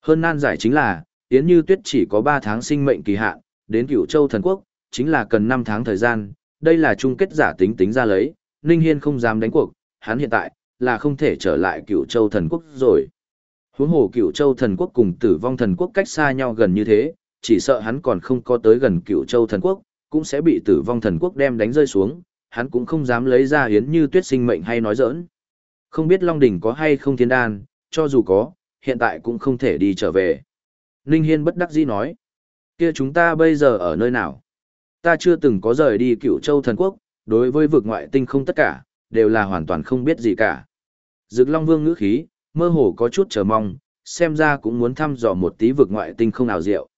Hơn nan giải chính là, Yến Như Tuyết chỉ có 3 tháng sinh mệnh kỳ hạn, đến cửu châu thần quốc, chính là cần 5 tháng thời gian, đây là chung kết giả tính tính ra lấy, Ninh Hiên không dám đánh cuộc, hắn hiện tại, là không thể trở lại cửu châu thần quốc rồi. Huống hồ cửu châu thần quốc cùng tử vong thần quốc cách xa nhau gần như thế, chỉ sợ hắn còn không có tới gần cửu châu thần quốc, cũng sẽ bị tử vong thần quốc đem đánh rơi xuống, hắn cũng không dám lấy ra Yến như tuyết sinh mệnh hay nói giỡn. Không biết Long Đỉnh có hay không thiên đan, cho dù có, hiện tại cũng không thể đi trở về. Ninh Hiên bất đắc dĩ nói, kia chúng ta bây giờ ở nơi nào? Ta chưa từng có rời đi cựu châu thần quốc, đối với vực ngoại tinh không tất cả, đều là hoàn toàn không biết gì cả. Dực Long Vương ngữ khí, mơ hồ có chút chờ mong, xem ra cũng muốn thăm dò một tí vực ngoại tinh không nào diệu.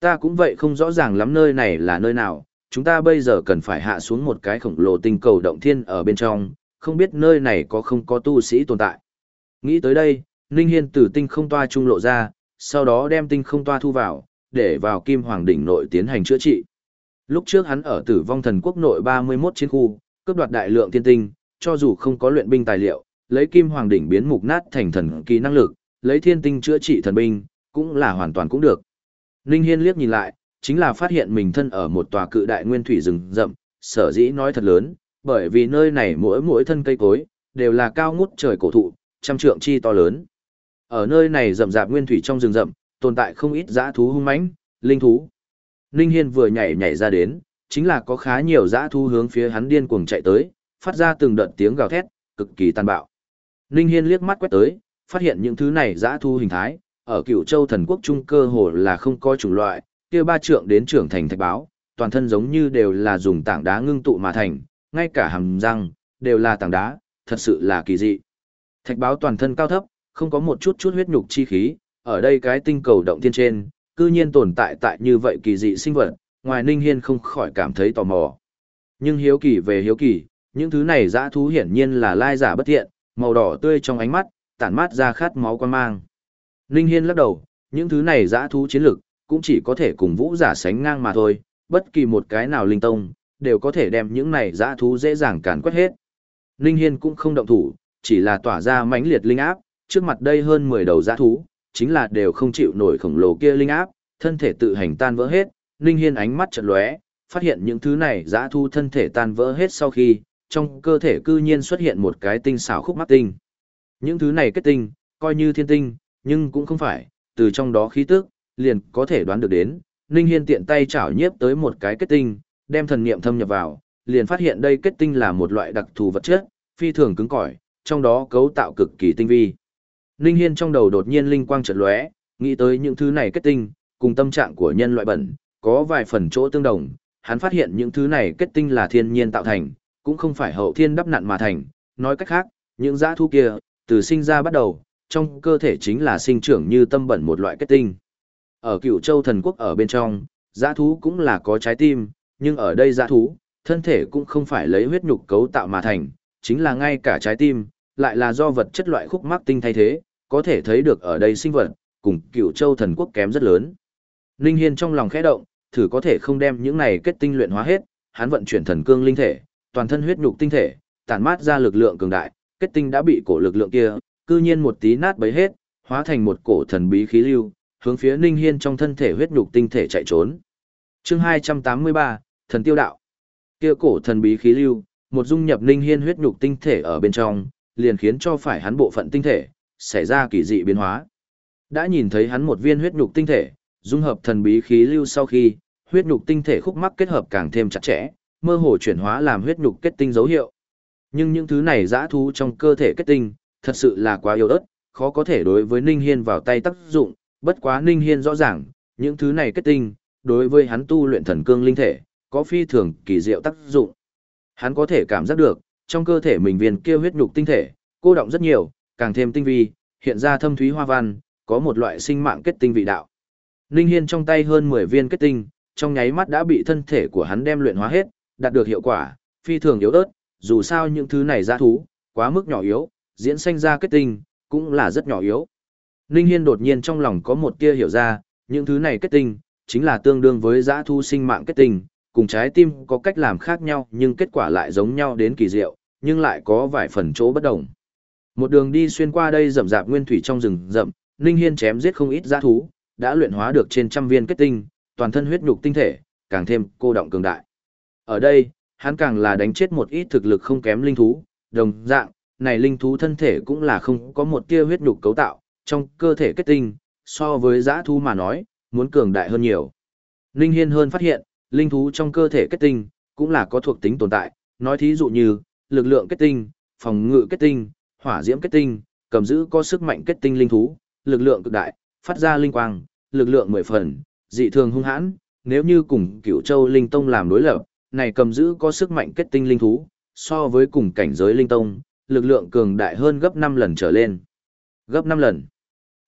Ta cũng vậy không rõ ràng lắm nơi này là nơi nào, chúng ta bây giờ cần phải hạ xuống một cái khổng lồ tinh cầu động thiên ở bên trong, không biết nơi này có không có tu sĩ tồn tại. Nghĩ tới đây, Ninh Hiên từ tinh không toa trung lộ ra, sau đó đem tinh không toa thu vào, để vào kim hoàng đỉnh nội tiến hành chữa trị. Lúc trước hắn ở tử vong thần quốc nội 31 chiến khu, cướp đoạt đại lượng tiên tinh, cho dù không có luyện binh tài liệu, lấy kim hoàng đỉnh biến mục nát thành thần kỳ năng lực, lấy thiên tinh chữa trị thần binh, cũng là hoàn toàn cũng được. Ninh Hiên liếc nhìn lại, chính là phát hiện mình thân ở một tòa cự đại nguyên thủy rừng rậm, sở dĩ nói thật lớn, bởi vì nơi này mỗi mỗi thân cây cối, đều là cao ngút trời cổ thụ, trăm trượng chi to lớn. Ở nơi này rậm rạp nguyên thủy trong rừng rậm, tồn tại không ít dã thú hung mãnh, linh thú. Ninh Hiên vừa nhảy nhảy ra đến, chính là có khá nhiều dã thú hướng phía hắn điên cuồng chạy tới, phát ra từng đợt tiếng gào thét, cực kỳ tàn bạo. Ninh Hiên liếc mắt quét tới, phát hiện những thứ này dã thú hình thái, ở Cựu Châu thần quốc trung cơ hồ là không có chủng loại, kia ba trượng đến trưởng thành thạch báo, toàn thân giống như đều là dùng tảng đá ngưng tụ mà thành, ngay cả hàm răng đều là tảng đá, thật sự là kỳ dị. Thạch báo toàn thân cao thấp, không có một chút chút huyết nhục chi khí, ở đây cái tinh cầu động thiên trên, cư nhiên tồn tại tại như vậy kỳ dị sinh vật, ngoài Ninh Hiên không khỏi cảm thấy tò mò. Nhưng hiếu kỳ về hiếu kỳ, những thứ này dã thú hiển nhiên là lai giả bất thiện, màu đỏ tươi trong ánh mắt, tản mát ra khát máu quan mang. Ninh Hiên lắc đầu, những thứ này dã thú chiến lực, cũng chỉ có thể cùng vũ giả sánh ngang mà thôi, bất kỳ một cái nào linh tông, đều có thể đem những này dã thú dễ dàng càn quét hết. Ninh Hiên cũng không động thủ, chỉ là tỏa ra mãnh liệt linh áp, trước mặt đây hơn 10 đầu dã thú, chính là đều không chịu nổi khổng lồ kia linh áp, thân thể tự hành tan vỡ hết, Ninh Hiên ánh mắt chợt lóe, phát hiện những thứ này dã thú thân thể tan vỡ hết sau khi, trong cơ thể cư nhiên xuất hiện một cái tinh xảo khúc mắt tinh. Những thứ này kết tinh, coi như thiên tinh, nhưng cũng không phải, từ trong đó khí tức, liền có thể đoán được đến, Ninh Hiên tiện tay chảo nhiếp tới một cái kết tinh, đem thần niệm thâm nhập vào, liền phát hiện đây kết tinh là một loại đặc thù vật chất, phi thường cứng cỏi, trong đó cấu tạo cực kỳ tinh vi. Linh Hiên trong đầu đột nhiên linh quang chợt lóe, nghĩ tới những thứ này kết tinh, cùng tâm trạng của nhân loại bẩn, có vài phần chỗ tương đồng, hắn phát hiện những thứ này kết tinh là thiên nhiên tạo thành, cũng không phải hậu thiên đắp nặn mà thành, nói cách khác, những dã thú kia, từ sinh ra bắt đầu, trong cơ thể chính là sinh trưởng như tâm bẩn một loại kết tinh. Ở cựu châu thần quốc ở bên trong, dã thú cũng là có trái tim, nhưng ở đây dã thú, thân thể cũng không phải lấy huyết nhục cấu tạo mà thành, chính là ngay cả trái tim, lại là do vật chất loại khúc mắc tinh thay thế, có thể thấy được ở đây sinh vật, cùng cựu châu thần quốc kém rất lớn. Ninh Hiên trong lòng khẽ động, thử có thể không đem những này kết tinh luyện hóa hết, hắn vận chuyển thần cương linh thể, toàn thân huyết nhục tinh thể, tản mát ra lực lượng cường đại, kết tinh đã bị cổ lực lượng kia, cư nhiên một tí nát bấy hết, hóa thành một cổ thần bí khí lưu, hướng phía Ninh Hiên trong thân thể huyết nhục tinh thể chạy trốn. Chương 283, Thần Tiêu Đạo. Kia cổ thần bí khí lưu, một dung nhập Ninh Hiên huyết nhục tinh thể ở bên trong, liền khiến cho phải hắn bộ phận tinh thể xảy ra kỳ dị biến hóa. Đã nhìn thấy hắn một viên huyết nhục tinh thể, dung hợp thần bí khí lưu sau khi, huyết nhục tinh thể khúc mắc kết hợp càng thêm chặt chẽ, mơ hồ chuyển hóa làm huyết nhục kết tinh dấu hiệu. Nhưng những thứ này dã thú trong cơ thể kết tinh, thật sự là quá yếu ớt, khó có thể đối với Ninh Hiên vào tay tác dụng, bất quá Ninh Hiên rõ ràng, những thứ này kết tinh, đối với hắn tu luyện thần cương linh thể, có phi thường kỳ diệu tác dụng. Hắn có thể cảm giác được, trong cơ thể mình viên kia huyết nhục tinh thể, cô động rất nhiều, càng thêm tinh vi, hiện ra thâm thúy hoa văn, có một loại sinh mạng kết tinh vị đạo. linh Hiên trong tay hơn 10 viên kết tinh, trong nháy mắt đã bị thân thể của hắn đem luyện hóa hết, đạt được hiệu quả, phi thường yếu ớt, dù sao những thứ này ra thú, quá mức nhỏ yếu, diễn sinh ra kết tinh, cũng là rất nhỏ yếu. linh Hiên đột nhiên trong lòng có một tia hiểu ra, những thứ này kết tinh, chính là tương đương với giã thu sinh mạng kết tinh, cùng trái tim có cách làm khác nhau nhưng kết quả lại giống nhau đến kỳ diệu, nhưng lại có vài phần chỗ bất đồng. Một đường đi xuyên qua đây rậm rạp nguyên thủy trong rừng rậm, Ninh Hiên chém giết không ít giã thú, đã luyện hóa được trên trăm viên kết tinh, toàn thân huyết nhục tinh thể, càng thêm cô động cường đại. Ở đây, hắn càng là đánh chết một ít thực lực không kém linh thú, đồng dạng, này linh thú thân thể cũng là không có một tia huyết nhục cấu tạo, trong cơ thể kết tinh, so với giã thú mà nói, muốn cường đại hơn nhiều. Linh Hiên hơn phát hiện, linh thú trong cơ thể kết tinh, cũng là có thuộc tính tồn tại, nói thí dụ như, lực lượng kết tinh, phòng ngự kết tinh, hỏa diễm kết tinh, cầm giữ có sức mạnh kết tinh linh thú, lực lượng cực đại, phát ra linh quang, lực lượng mười phần, dị thường hung hãn, nếu như cùng cửu châu linh tông làm đối lập, này cầm giữ có sức mạnh kết tinh linh thú, so với cùng cảnh giới linh tông, lực lượng cường đại hơn gấp 5 lần trở lên. Gấp 5 lần.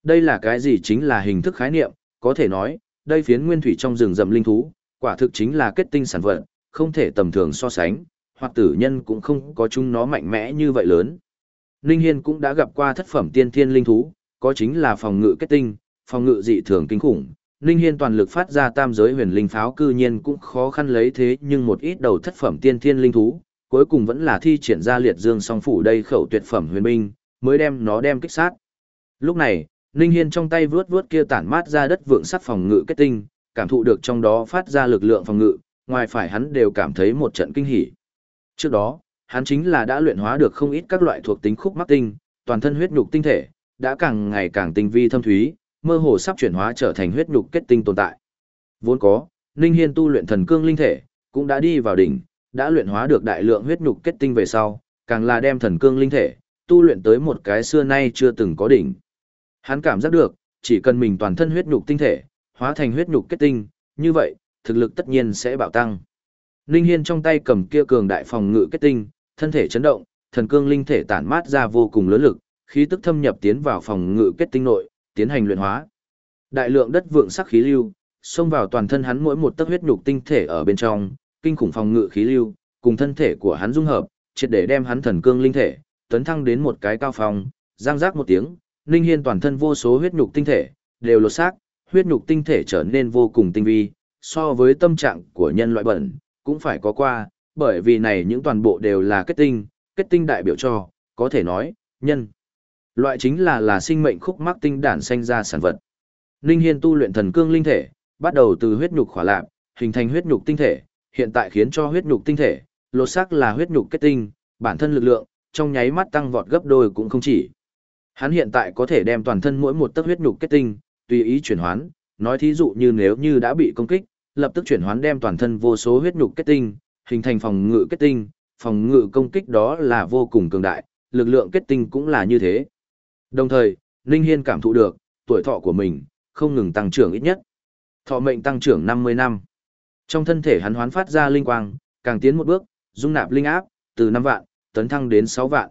Đây là cái gì chính là hình thức khái niệm, có thể nói, đây phiến nguyên thủy trong rừng rậm linh thú, quả thực chính là kết tinh sản vật, không thể tầm thường so sánh, hoặc tử nhân cũng không có chúng nó mạnh mẽ như vậy lớn. Ninh Hiên cũng đã gặp qua thất phẩm tiên thiên linh thú, có chính là phòng ngự kết tinh, phòng ngự dị thường kinh khủng. Ninh Hiên toàn lực phát ra tam giới huyền linh pháo cư nhiên cũng khó khăn lấy thế nhưng một ít đầu thất phẩm tiên thiên linh thú, cuối cùng vẫn là thi triển ra liệt dương song phủ đây khẩu tuyệt phẩm huyền binh, mới đem nó đem kích sát. Lúc này, Ninh Hiên trong tay vướt vướt kia tản mát ra đất vượng sắt phòng ngự kết tinh, cảm thụ được trong đó phát ra lực lượng phòng ngự, ngoài phải hắn đều cảm thấy một trận kinh hỉ. Trước đó, hắn chính là đã luyện hóa được không ít các loại thuộc tính khúc mắc tinh, toàn thân huyết nhục tinh thể, đã càng ngày càng tinh vi thâm thúy, mơ hồ sắp chuyển hóa trở thành huyết nhục kết tinh tồn tại. Vốn có, Ninh Hiên tu luyện thần cương linh thể, cũng đã đi vào đỉnh, đã luyện hóa được đại lượng huyết nhục kết tinh về sau, càng là đem thần cương linh thể, tu luyện tới một cái xưa nay chưa từng có đỉnh. Hắn cảm giác được, chỉ cần mình toàn thân huyết nhục tinh thể, hóa thành huyết nhục kết tinh, như vậy, thực lực tất nhiên sẽ bạo tăng. Ninh Hiên trong tay cầm kia cường đại phòng ngự kết tinh, thân thể chấn động, thần cương linh thể tản mát ra vô cùng lớn lực, khí tức thâm nhập tiến vào phòng ngự kết tinh nội, tiến hành luyện hóa. Đại lượng đất vượng sắc khí lưu, xông vào toàn thân hắn mỗi một tấc huyết nhục tinh thể ở bên trong, kinh khủng phòng ngự khí lưu, cùng thân thể của hắn dung hợp, triệt để đem hắn thần cương linh thể, tấn thăng đến một cái cao phòng giang giác một tiếng, Ninh Hiên toàn thân vô số huyết nhục tinh thể, đều lột xác, huyết nhục tinh thể trở nên vô cùng tinh vi, so với tâm trạng của nhân loại bẩn, cũng phải có qua, bởi vì này những toàn bộ đều là kết tinh, kết tinh đại biểu cho, có thể nói, nhân. Loại chính là là sinh mệnh khúc mắc tinh đản sinh ra sản vật. Ninh Hiên tu luyện thần cương linh thể, bắt đầu từ huyết nhục khỏa lạp, hình thành huyết nhục tinh thể, hiện tại khiến cho huyết nhục tinh thể, lột xác là huyết nhục kết tinh, bản thân lực lượng, trong nháy mắt tăng vọt gấp đôi cũng không chỉ. Hắn hiện tại có thể đem toàn thân mỗi một tấc huyết nhục kết tinh, tùy ý chuyển hoán, nói thí dụ như nếu như đã bị công kích, lập tức chuyển hoán đem toàn thân vô số huyết nhục kết tinh, hình thành phòng ngự kết tinh, phòng ngự công kích đó là vô cùng cường đại, lực lượng kết tinh cũng là như thế. Đồng thời, Ninh Hiên cảm thụ được, tuổi thọ của mình, không ngừng tăng trưởng ít nhất. Thọ mệnh tăng trưởng 50 năm. Trong thân thể hắn hoán phát ra linh quang, càng tiến một bước, dung nạp linh áp, từ 5 vạn, tấn thăng đến 6 vạn.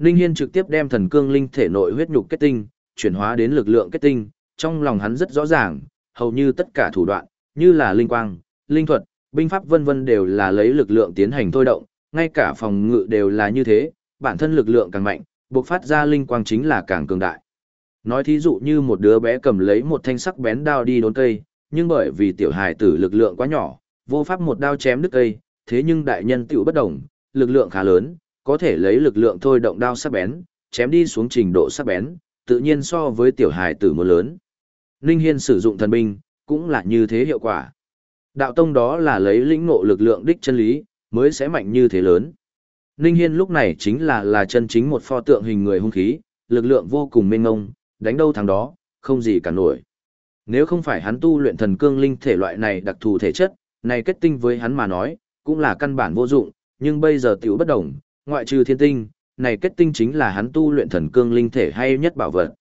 Ninh Hiên trực tiếp đem thần cương linh thể nội huyết nhục kết tinh, chuyển hóa đến lực lượng kết tinh, trong lòng hắn rất rõ ràng, hầu như tất cả thủ đoạn, như là linh quang, linh thuật, binh pháp vân vân đều là lấy lực lượng tiến hành thôi động, ngay cả phòng ngự đều là như thế, bản thân lực lượng càng mạnh, bộc phát ra linh quang chính là càng cường đại. Nói thí dụ như một đứa bé cầm lấy một thanh sắc bén đao đi đốn cây, nhưng bởi vì tiểu hài tử lực lượng quá nhỏ, vô pháp một đao chém đứt cây, thế nhưng đại nhân tiểu bất đồng, lực lượng khá lớn, có thể lấy lực lượng thôi động đao sắc bén, chém đi xuống trình độ sắc bén, tự nhiên so với tiểu hài tử một lớn. Ninh Hiên sử dụng thần binh, cũng là như thế hiệu quả. Đạo tông đó là lấy lĩnh ngộ lực lượng đích chân lý, mới sẽ mạnh như thế lớn. Ninh Hiên lúc này chính là là chân chính một pho tượng hình người hung khí, lực lượng vô cùng mênh ngông, đánh đâu thằng đó, không gì cả nổi. Nếu không phải hắn tu luyện thần cương linh thể loại này đặc thù thể chất, này kết tinh với hắn mà nói, cũng là căn bản vô dụng, nhưng bây giờ tiểu bất đồng, ngoại trừ thiên tinh, này kết tinh chính là hắn tu luyện thần cương linh thể hay nhất bảo vật.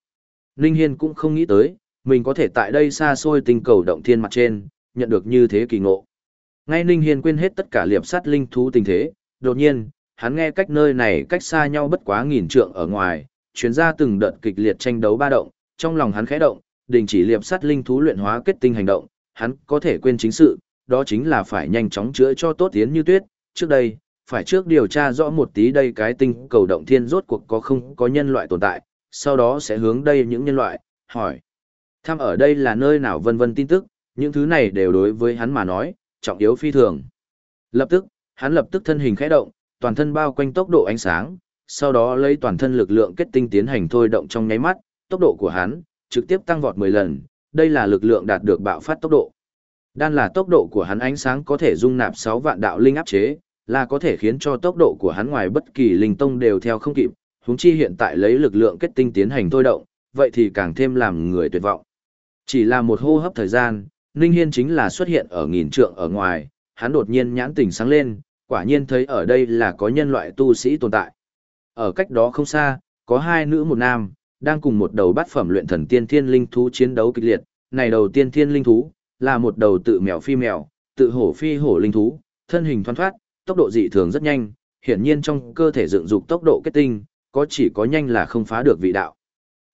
linh Hiên cũng không nghĩ tới, mình có thể tại đây xa xôi tinh cầu động thiên mặt trên, nhận được như thế kỳ ngộ. Ngay linh Hiên quên hết tất cả liệp sát linh thú tình thế, đột nhiên, hắn nghe cách nơi này cách xa nhau bất quá nghìn trượng ở ngoài, chuyến ra từng đợt kịch liệt tranh đấu ba động, trong lòng hắn khẽ động, đình chỉ liệp sát linh thú luyện hóa kết tinh hành động, hắn có thể quên chính sự, đó chính là phải nhanh chóng chữa cho tốt tiến như tuyết, trước đây, phải trước điều tra rõ một tí đây cái tinh cầu động thiên rốt cuộc có không có nhân loại tồn tại, sau đó sẽ hướng đây những nhân loại, hỏi. Thăm ở đây là nơi nào vân vân tin tức, những thứ này đều đối với hắn mà nói, trọng yếu phi thường. Lập tức, hắn lập tức thân hình khẽ động, toàn thân bao quanh tốc độ ánh sáng, sau đó lấy toàn thân lực lượng kết tinh tiến hành thôi động trong nháy mắt, tốc độ của hắn trực tiếp tăng vọt 10 lần, đây là lực lượng đạt được bạo phát tốc độ. Đan là tốc độ của hắn ánh sáng có thể dung nạp 6 vạn đạo linh áp chế, là có thể khiến cho tốc độ của hắn ngoài bất kỳ linh tông đều theo không kịp, huống chi hiện tại lấy lực lượng kết tinh tiến hành thôi động, vậy thì càng thêm làm người tuyệt vọng. Chỉ là một hô hấp thời gian, Ninh Hiên chính là xuất hiện ở nghìn trượng ở ngoài, hắn đột nhiên nhãn tỉnh sáng lên, quả nhiên thấy ở đây là có nhân loại tu sĩ tồn tại. Ở cách đó không xa, có hai nữ một nam, đang cùng một đầu bát phẩm luyện thần tiên thiên linh thú chiến đấu kịch liệt, này đầu tiên thiên linh thú, là một đầu tự mèo phi mèo, tự hổ phi hổ linh thú, thân hình thoăn thoát, tốc độ dị thường rất nhanh, hiển nhiên trong cơ thể dựng dục tốc độ kết tinh, có chỉ có nhanh là không phá được vị đạo.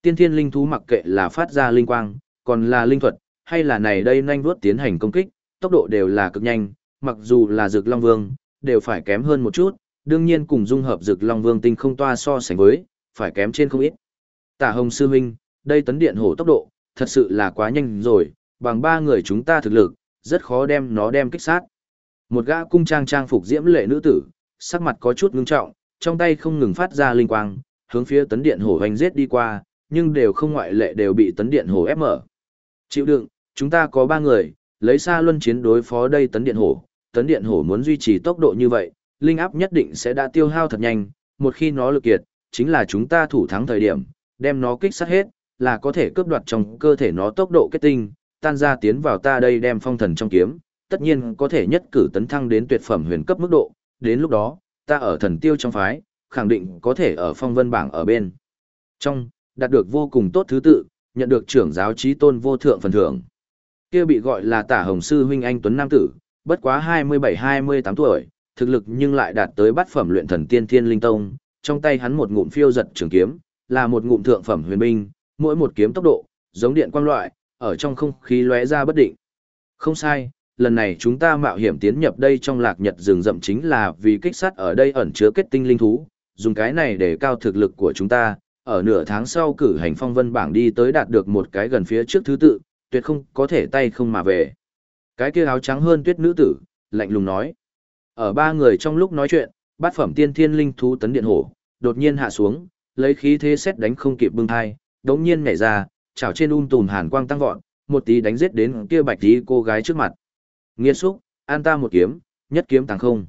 Tiên thiên linh thú mặc kệ là phát ra linh quang, còn là linh thuật, hay là này đây nhanh vuốt tiến hành công kích, tốc độ đều là cực nhanh, mặc dù là dược Long Vương, đều phải kém hơn một chút, đương nhiên cùng dung hợp dược Long Vương tinh không toa so sánh với, phải kém trên không ít. Tả Hồng Sư Minh, đây tấn điện hổ tốc độ, thật sự là quá nhanh rồi, bằng ba người chúng ta thực lực, rất khó đem nó đem kích sát. Một gã cung trang trang phục diễm lệ nữ tử, sắc mặt có chút ngưng trọng, trong tay không ngừng phát ra linh quang, hướng phía tấn điện hổ hoành giết đi qua, nhưng đều không ngoại lệ đều bị tấn điện hổ ép mở. Chịu đựng, chúng ta có ba người, lấy xa luân chiến đối phó đây tấn điện hổ, tấn điện hổ muốn duy trì tốc độ như vậy, linh áp nhất định sẽ đã tiêu hao thật nhanh, một khi nó lực kiệt, chính là chúng ta thủ thắng thời điểm, đem nó kích sát hết, là có thể cướp đoạt trong cơ thể nó tốc độ kết tinh, tan ra tiến vào ta đây đem phong thần trong kiếm, tất nhiên có thể nhất cử tấn thăng đến tuyệt phẩm huyền cấp mức độ, đến lúc đó, ta ở thần tiêu trong phái, khẳng định có thể ở phong vân bảng ở bên. Trong, đạt được vô cùng tốt thứ tự, nhận được trưởng giáo trí tôn vô thượng phần thưởng. Kia bị gọi là tả hồng sư huynh anh Tuấn Nam Tử, bất quá 27-28 tuổi, thực lực nhưng lại đạt tới bát phẩm luyện thần tiên thiên linh tông, trong tay hắn một ngụm phiêu giật trường kiếm, là một ngụm thượng phẩm huyền binh, mỗi một kiếm tốc độ, giống điện quang loại, ở trong không khí lóe ra bất định. Không sai, lần này chúng ta mạo hiểm tiến nhập đây trong lạc nhật rừng rậm chính là vì kích sát ở đây ẩn chứa kết tinh linh thú, dùng cái này để cao thực lực của chúng ta, ở nửa tháng sau cử hành phong vân bảng đi tới đạt được một cái gần phía trước thứ tự, tuyệt không có thể tay không mà về. Cái kia áo trắng hơn tuyết nữ tử, lạnh lùng nói. Ở ba người trong lúc nói chuyện, bát phẩm tiên thiên linh thú tấn điện hổ, đột nhiên hạ xuống, lấy khí thế xét đánh không kịp bưng thai, đống nhiên nhảy ra, chảo trên un um tùm hàn quang tăng vọt, một tí đánh giết đến kia bạch tí cô gái trước mặt. Nghiên xúc, an ta một kiếm, nhất kiếm tàng không.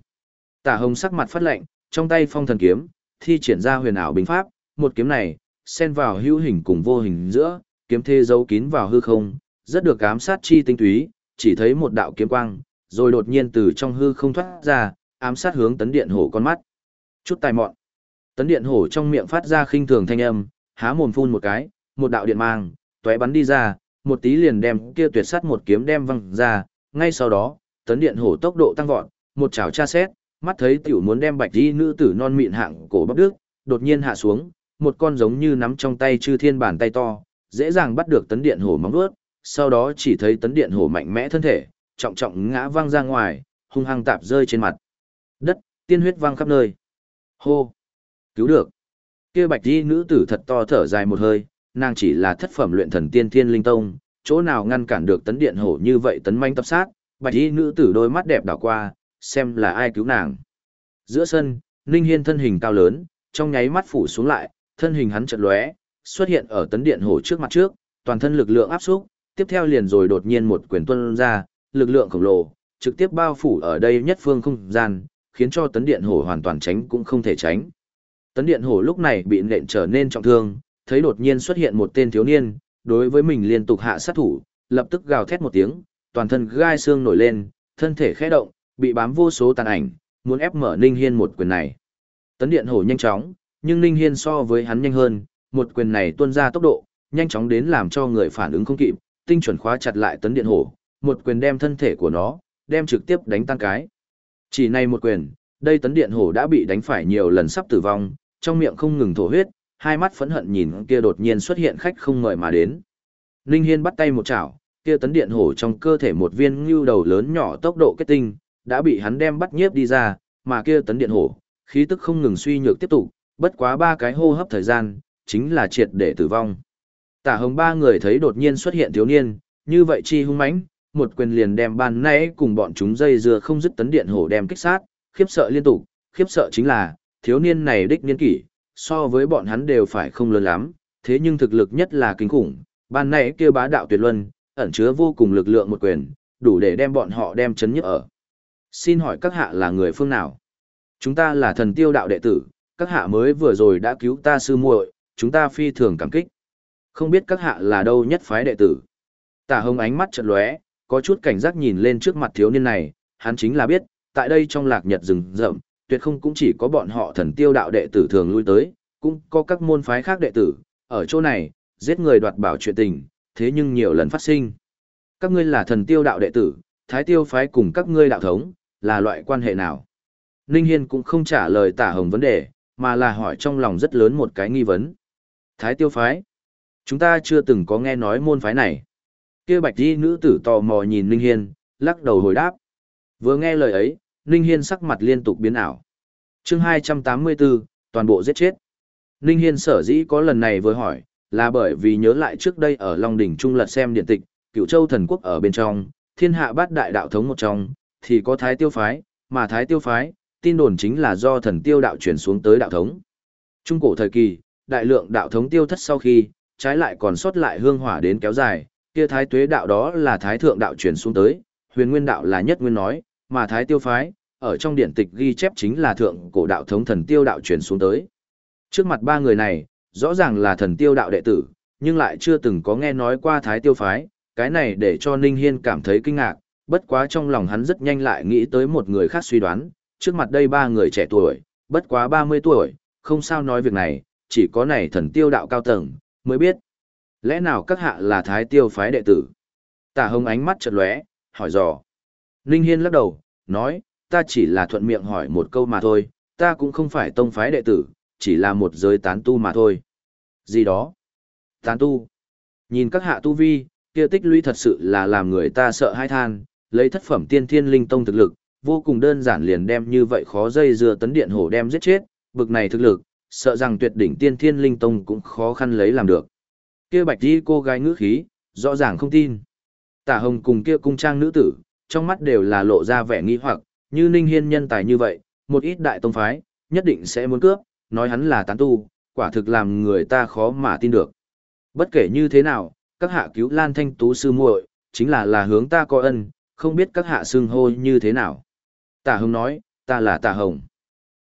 Tả hồng sắc mặt phát lạnh, trong tay phong thần kiếm, thi triển ra huyền ảo bình pháp, một kiếm này, xen vào hữu hình cùng vô hình giữa, kiếm thê giấu kín vào hư không, rất được ám sát chi tinh túy, chỉ thấy một đạo kiếm quang, rồi đột nhiên từ trong hư không thoát ra, ám sát hướng tấn điện hổ con mắt. Chút tài mọn. Tấn điện hổ trong miệng phát ra khinh thường thanh âm, há mồm phun một cái, một đạo điện mang, tóe bắn đi ra, một tí liền đem kia tuyệt sắt một kiếm đem văng ra, ngay sau đó, tấn điện hổ tốc độ tăng vọt, một chảo tra xét, mắt thấy tiểu muốn đem bạch y nữ tử non mịn hạng cổ bắp đức, đột nhiên hạ xuống, một con giống như nắm trong tay chư thiên bàn tay to, dễ dàng bắt được tấn điện hổ móng ướt sau đó chỉ thấy tấn điện hổ mạnh mẽ thân thể, trọng trọng ngã văng ra ngoài, hung hăng tạp rơi trên mặt. Đất, tiên huyết văng khắp nơi. Hô! Cứu được! kia bạch y nữ tử thật to thở dài một hơi, nàng chỉ là thất phẩm luyện thần tiên thiên linh tông, chỗ nào ngăn cản được tấn điện hổ như vậy tấn manh tập sát, bạch y nữ tử đôi mắt đẹp đảo qua, xem là ai cứu nàng. Giữa sân, Ninh Hiên thân hình cao lớn, trong nháy mắt phủ xuống lại, thân hình hắn chợt lóe, xuất hiện ở tấn điện hổ trước mặt trước, toàn thân lực lượng áp xúc, tiếp theo liền rồi đột nhiên một quyền tuôn ra, lực lượng khổng lồ, trực tiếp bao phủ ở đây nhất phương không gian, khiến cho tấn điện hổ hoàn toàn tránh cũng không thể tránh. Tấn điện hổ lúc này bị nện trở nên trọng thương, thấy đột nhiên xuất hiện một tên thiếu niên, đối với mình liên tục hạ sát thủ, lập tức gào thét một tiếng, toàn thân gai xương nổi lên, thân thể khẽ động, bị bám vô số tàn ảnh, muốn ép mở Ninh Hiên một quyền này. Tấn điện hổ nhanh chóng, nhưng Ninh Hiên so với hắn nhanh hơn, một quyền này tuôn ra tốc độ, nhanh chóng đến làm cho người phản ứng không kịp, tinh chuẩn khóa chặt lại tấn điện hổ, một quyền đem thân thể của nó, đem trực tiếp đánh tan cái. Chỉ này một quyền, đây tấn điện hổ đã bị đánh phải nhiều lần sắp tử vong, trong miệng không ngừng thổ huyết, hai mắt phẫn hận nhìn kia đột nhiên xuất hiện khách không ngợi mà đến. Ninh Hiên bắt tay một chảo, kia tấn điện hổ trong cơ thể một viên ngưu đầu lớn nhỏ tốc độ kết tinh, đã bị hắn đem bắt nhiếp đi ra, mà kia tấn điện hổ, khí tức không ngừng suy nhược tiếp tục, bất quá ba cái hô hấp thời gian, chính là triệt để tử vong. Tả hồng ba người thấy đột nhiên xuất hiện thiếu niên, như vậy chi hung mãnh, một quyền liền đem ban nãy cùng bọn chúng dây dưa không dứt tấn điện hổ đem kích sát, khiếp sợ liên tục, khiếp sợ chính là, thiếu niên này đích niên kỷ, so với bọn hắn đều phải không lớn lắm, thế nhưng thực lực nhất là kinh khủng, ban nãy kia bá đạo tuyệt luân, ẩn chứa vô cùng lực lượng một quyền, đủ để đem bọn họ đem chấn nhức ở. Xin hỏi các hạ là người phương nào? Chúng ta là thần tiêu đạo đệ tử, các hạ mới vừa rồi đã cứu ta sư muội, chúng ta phi thường cảm kích. Không biết các hạ là đâu nhất phái đệ tử. Tả hồng ánh mắt chợt lóe, có chút cảnh giác nhìn lên trước mặt thiếu niên này, hắn chính là biết, tại đây trong lạc nhật rừng rậm, tuyệt không cũng chỉ có bọn họ thần tiêu đạo đệ tử thường lui tới, cũng có các môn phái khác đệ tử, ở chỗ này, giết người đoạt bảo chuyện tình, thế nhưng nhiều lần phát sinh. Các ngươi là thần tiêu đạo đệ tử, thái tiêu phái cùng các ngươi đạo thống, là loại quan hệ nào? Ninh Hiên cũng không trả lời tả hồng vấn đề, mà là hỏi trong lòng rất lớn một cái nghi vấn. Thái tiêu phái? Chúng ta chưa từng có nghe nói môn phái này. kia bạch đi nữ tử tò mò nhìn Ninh Hiên, lắc đầu hồi đáp. Vừa nghe lời ấy, Ninh Hiên sắc mặt liên tục biến ảo. Chương 284, toàn bộ giết chết. Ninh Hiên sở dĩ có lần này vừa hỏi, là bởi vì nhớ lại trước đây ở Long Đỉnh Trung lật xem điện tịch, cựu châu thần quốc ở bên trong, thiên hạ bát đại đạo thống một trong, thì có thái tiêu phái, mà thái tiêu phái, tin đồn chính là do thần tiêu đạo truyền xuống tới đạo thống. Trung cổ thời kỳ, đại lượng đạo thống tiêu thất sau khi, trái lại còn sót lại hương hỏa đến kéo dài, kia thái tuế đạo đó là thái thượng đạo truyền xuống tới, huyền nguyên đạo là nhất nguyên nói, mà thái tiêu phái, ở trong điện tịch ghi chép chính là thượng cổ đạo thống thần tiêu đạo truyền xuống tới. Trước mặt ba người này, rõ ràng là thần tiêu đạo đệ tử, nhưng lại chưa từng có nghe nói qua thái tiêu phái, cái này để cho Ninh Hiên cảm thấy kinh ngạc, bất quá trong lòng hắn rất nhanh lại nghĩ tới một người khác suy đoán, trước mặt đây ba người trẻ tuổi, bất quá 30 tuổi, không sao nói việc này, chỉ có này thần tiêu đạo cao tầng, mới biết. Lẽ nào các hạ là thái tiêu phái đệ tử? Tả hồng ánh mắt chợt lóe, hỏi dò. Ninh Hiên lắc đầu, nói, ta chỉ là thuận miệng hỏi một câu mà thôi, ta cũng không phải tông phái đệ tử, chỉ là một giới tán tu mà thôi. Gì đó? Tán tu? Nhìn các hạ tu vi, kia tích lũy thật sự là làm người ta sợ hãi than, lấy thất phẩm tiên thiên linh tông thực lực, vô cùng đơn giản liền đem như vậy khó dây dưa tấn điện hổ đem giết chết, bực này thực lực, sợ rằng tuyệt đỉnh tiên thiên linh tông cũng khó khăn lấy làm được. Kia bạch đi cô gái ngữ khí, rõ ràng không tin. Tả hồng cùng kia cung trang nữ tử, trong mắt đều là lộ ra vẻ nghi hoặc, như ninh hiên nhân tài như vậy, một ít đại tông phái, nhất định sẽ muốn cướp, nói hắn là tán tu, quả thực làm người ta khó mà tin được. Bất kể như thế nào, các hạ cứu Lan Thanh Tú sư muội, chính là là hướng ta có ân, không biết các hạ xưng hô như thế nào. Tả Hồng nói, ta là Tả Hồng.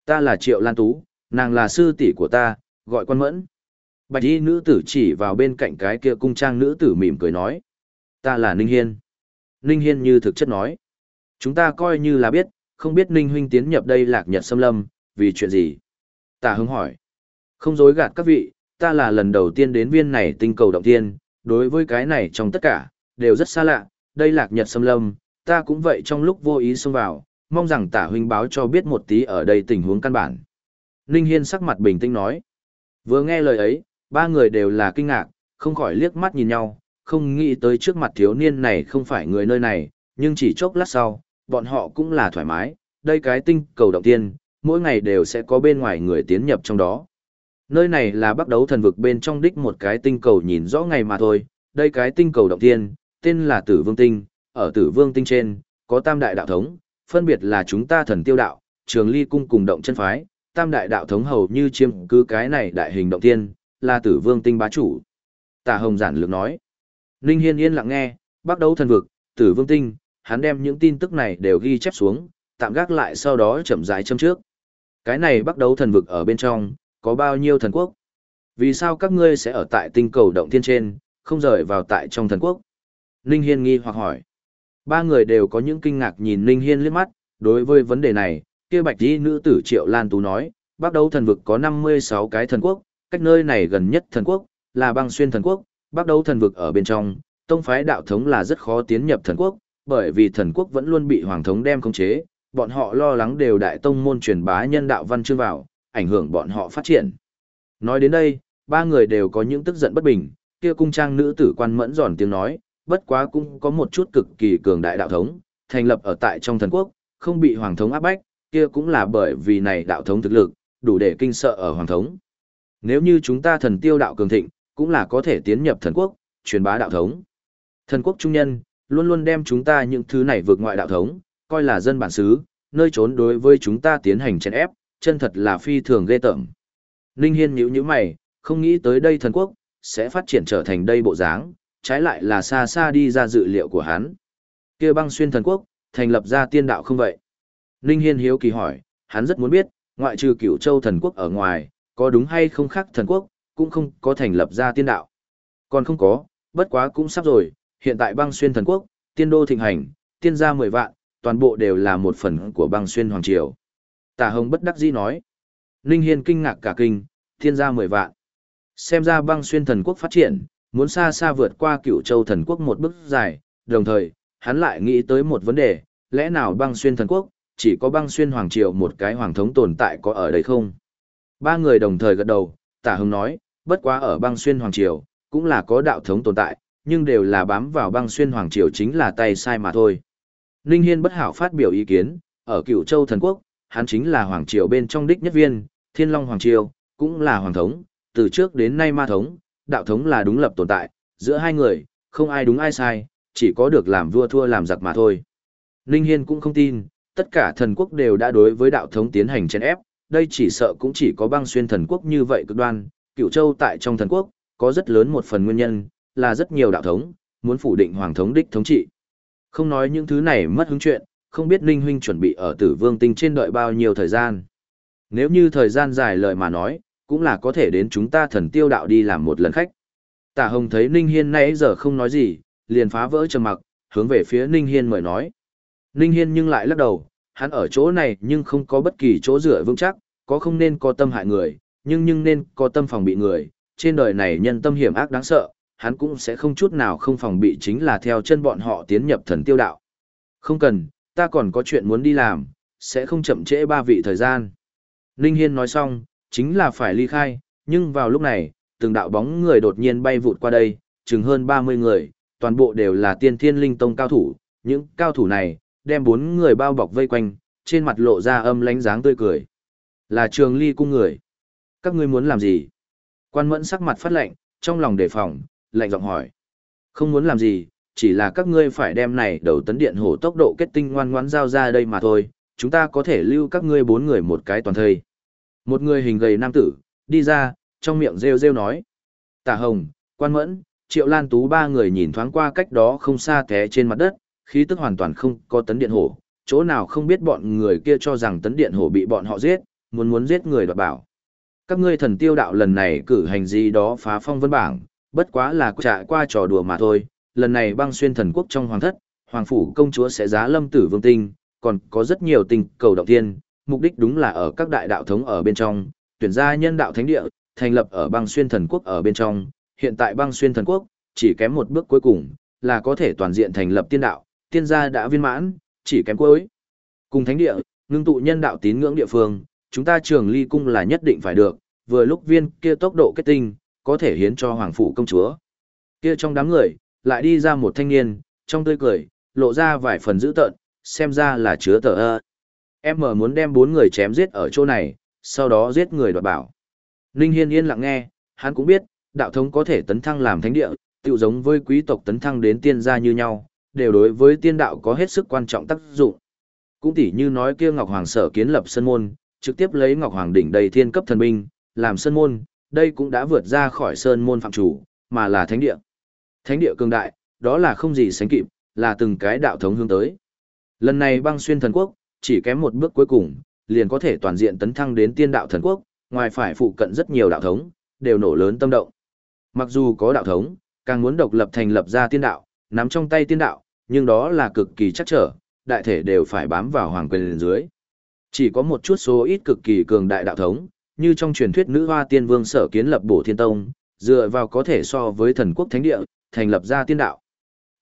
Ta là Triệu Lan Tú, nàng là sư tỷ của ta, gọi quan mẫn. Bạch y nữ tử chỉ vào bên cạnh cái kia cung trang nữ tử mỉm cười nói. Ta là Ninh Hiên. Ninh Hiên như thực chất nói. Chúng ta coi như là biết, không biết Ninh huynh tiến nhập đây lạc nhật xâm lâm, vì chuyện gì? Tả hứng hỏi. Không dối gạt các vị, ta là lần đầu tiên đến viên này tinh cầu động tiên, đối với cái này trong tất cả, đều rất xa lạ, đây lạc nhật xâm lâm, ta cũng vậy trong lúc vô ý xông vào, mong rằng tả huynh báo cho biết một tí ở đây tình huống căn bản. Ninh Hiên sắc mặt bình tĩnh nói. Vừa nghe lời ấy, ba người đều là kinh ngạc, không khỏi liếc mắt nhìn nhau, không nghĩ tới trước mặt thiếu niên này không phải người nơi này, nhưng chỉ chốc lát sau, bọn họ cũng là thoải mái, đây cái tinh cầu động tiên, mỗi ngày đều sẽ có bên ngoài người tiến nhập trong đó. Nơi này là bắt đấu thần vực bên trong đích một cái tinh cầu nhìn rõ ngày mà thôi, đây cái tinh cầu động tiên, tên là Tử Vương Tinh, ở Tử Vương Tinh trên, có tam đại đạo thống, phân biệt là chúng ta thần tiêu đạo, trường ly cung cùng động chân phái, tam đại đạo thống hầu như chiếm cứ cái này đại hình động tiên, là Tử Vương Tinh bá chủ. Tả Hồng giản lược nói. Ninh Hiên yên lặng nghe, bắt đấu thần vực, Tử Vương Tinh, hắn đem những tin tức này đều ghi chép xuống, tạm gác lại sau đó chậm rãi châm trước. Cái này bắt đấu thần vực ở bên trong, có bao nhiêu thần quốc? Vì sao các ngươi sẽ ở tại tinh cầu động thiên trên, không rời vào tại trong thần quốc? Ninh Hiên nghi hoặc hỏi. Ba người đều có những kinh ngạc nhìn Ninh Hiên liếc mắt, đối với vấn đề này, kia bạch y nữ tử Triệu Lan Tú nói, bắt đầu thần vực có 56 cái thần quốc, cách nơi này gần nhất thần quốc, là băng xuyên thần quốc, bắt đầu thần vực ở bên trong, tông phái đạo thống là rất khó tiến nhập thần quốc, bởi vì thần quốc vẫn luôn bị hoàng thống đem khống chế, bọn họ lo lắng đều đại tông môn truyền bá nhân đạo văn chương vào, ảnh hưởng bọn họ phát triển. Nói đến đây, ba người đều có những tức giận bất bình, kia cung trang nữ tử quan mẫn giòn tiếng nói, bất quá cũng có một chút cực kỳ cường đại đạo thống, thành lập ở tại trong thần quốc, không bị hoàng thống áp bách, kia cũng là bởi vì này đạo thống thực lực, đủ để kinh sợ ở hoàng thống. Nếu như chúng ta thần tiêu đạo cường thịnh, cũng là có thể tiến nhập thần quốc, truyền bá đạo thống. Thần quốc trung nhân, luôn luôn đem chúng ta những thứ này vượt ngoại đạo thống, coi là dân bản xứ, nơi trốn đối với chúng ta tiến hành chèn ép, chân thật là phi thường ghê tởm. Ninh Hiên nhíu nhíu mày, không nghĩ tới đây thần quốc, sẽ phát triển trở thành đây bộ dáng, trái lại là xa xa đi ra dự liệu của hắn. kia băng xuyên thần quốc, thành lập ra tiên đạo không vậy? Ninh Hiên hiếu kỳ hỏi, hắn rất muốn biết, ngoại trừ cửu châu thần quốc ở ngoài, có đúng hay không khác thần quốc, cũng không có thành lập ra tiên đạo. Còn không có, bất quá cũng sắp rồi, hiện tại băng xuyên thần quốc, tiên đô thịnh hành, tiên gia 10 vạn, toàn bộ đều là một phần của băng xuyên hoàng triều. Tả Hồng bất đắc dĩ nói. Ninh Hiên kinh ngạc cả kinh, tiên gia 10 vạn. Xem ra băng xuyên thần quốc phát triển, muốn xa xa vượt qua cựu châu thần quốc một bước dài, đồng thời, hắn lại nghĩ tới một vấn đề, lẽ nào băng xuyên thần quốc, chỉ có băng xuyên hoàng triều một cái hoàng thống tồn tại có ở đây không? Ba người đồng thời gật đầu, tả hồng nói, bất quá ở băng xuyên hoàng triều, cũng là có đạo thống tồn tại, nhưng đều là bám vào băng xuyên hoàng triều chính là tay sai mà thôi. Ninh Hiên bất hảo phát biểu ý kiến, ở cựu châu thần quốc, hắn chính là hoàng triều bên trong đích nhất viên, thiên long hoàng triều, cũng là hoàng thống, từ trước đến nay ma thống, đạo thống là đúng lập tồn tại, giữa hai người, không ai đúng ai sai, chỉ có được làm vua thua làm giặc mà thôi. Ninh Hiên cũng không tin, tất cả thần quốc đều đã đối với đạo thống tiến hành chèn ép, đây chỉ sợ cũng chỉ có băng xuyên thần quốc như vậy cực đoan, cựu châu tại trong thần quốc, có rất lớn một phần nguyên nhân, là rất nhiều đạo thống, muốn phủ định hoàng thống đích thống trị. Không nói những thứ này mất hứng chuyện, không biết Ninh Huynh chuẩn bị ở tử vương tinh trên đợi bao nhiêu thời gian. Nếu như thời gian dài lời mà nói, cũng là có thể đến chúng ta thần tiêu đạo đi làm một lần khách. Tả Hồng thấy Ninh Hiên nãy giờ không nói gì, liền phá vỡ trầm mặc, hướng về phía Ninh Hiên mời nói. Ninh Hiên nhưng lại lắc đầu, hắn ở chỗ này nhưng không có bất kỳ chỗ dựa vững chắc, có không nên có tâm hại người, nhưng nhưng nên có tâm phòng bị người, trên đời này nhân tâm hiểm ác đáng sợ, hắn cũng sẽ không chút nào không phòng bị chính là theo chân bọn họ tiến nhập thần tiêu đạo. Không cần, ta còn có chuyện muốn đi làm, sẽ không chậm trễ ba vị thời gian. Ninh Hiên nói xong, chính là phải ly khai, nhưng vào lúc này, từng đạo bóng người đột nhiên bay vụt qua đây, chừng hơn 30 người, toàn bộ đều là tiên thiên linh tông cao thủ, những cao thủ này, đem bốn người bao bọc vây quanh, trên mặt lộ ra âm lánh dáng tươi cười. Là trường ly cung người. Các ngươi muốn làm gì? Quan mẫn sắc mặt phát lạnh, trong lòng đề phòng, lạnh giọng hỏi. Không muốn làm gì, chỉ là các ngươi phải đem này đầu tấn điện hổ tốc độ kết tinh ngoan ngoãn giao ra đây mà thôi, chúng ta có thể lưu các ngươi bốn người một cái toàn thây. Một người hình gầy nam tử, đi ra, trong miệng rêu rêu nói. Tả Hồng, Quan Mẫn, Triệu Lan Tú ba người nhìn thoáng qua cách đó không xa té trên mặt đất, khí tức hoàn toàn không có tấn điện hổ, chỗ nào không biết bọn người kia cho rằng tấn điện hổ bị bọn họ giết, muốn muốn giết người đoạt bảo. Các ngươi thần tiêu đạo lần này cử hành gì đó phá phong vân bảng, bất quá là trả qua trò đùa mà thôi, lần này băng xuyên thần quốc trong hoàng thất, hoàng phủ công chúa sẽ giá lâm tử vương tinh, còn có rất nhiều tình cầu động tiên, mục đích đúng là ở các đại đạo thống ở bên trong, tuyển ra nhân đạo thánh địa, thành lập ở băng xuyên thần quốc ở bên trong, hiện tại băng xuyên thần quốc, chỉ kém một bước cuối cùng, là có thể toàn diện thành lập tiên đạo, tiên gia đã viên mãn, chỉ kém cuối. Cùng thánh địa, ngưng tụ nhân đạo tín ngưỡng địa phương, chúng ta trường ly cung là nhất định phải được, vừa lúc viên kia tốc độ kết tinh, có thể hiến cho hoàng phủ công chúa. Kia trong đám người, lại đi ra một thanh niên, trong tươi cười, lộ ra vài phần dữ tợn, xem ra là chứa tờ ơ. Em mở muốn đem bốn người chém giết ở chỗ này, sau đó giết người đoạt bảo. Ninh Hiên yên lặng nghe, hắn cũng biết, đạo thống có thể tấn thăng làm thánh địa, tự giống với quý tộc tấn thăng đến tiên gia như nhau, đều đối với tiên đạo có hết sức quan trọng tác dụng. Cũng tỉ như nói kia Ngọc Hoàng sở kiến lập sân môn, trực tiếp lấy Ngọc Hoàng đỉnh đầy thiên cấp thần binh, làm sân môn, đây cũng đã vượt ra khỏi sơn môn phạm chủ, mà là thánh địa. Thánh địa cường đại, đó là không gì sánh kịp, là từng cái đạo thống hướng tới. Lần này băng xuyên thần quốc, chỉ kém một bước cuối cùng, liền có thể toàn diện tấn thăng đến tiên đạo thần quốc, ngoài phải phụ cận rất nhiều đạo thống, đều nổ lớn tâm động. Mặc dù có đạo thống, càng muốn độc lập thành lập ra tiên đạo, nắm trong tay tiên đạo, nhưng đó là cực kỳ chắc trở, đại thể đều phải bám vào hoàng quyền dưới. Chỉ có một chút số ít cực kỳ cường đại đạo thống, như trong truyền thuyết nữ hoa tiên vương sở kiến lập bổ thiên tông, dựa vào có thể so với thần quốc thánh địa, thành lập ra tiên đạo.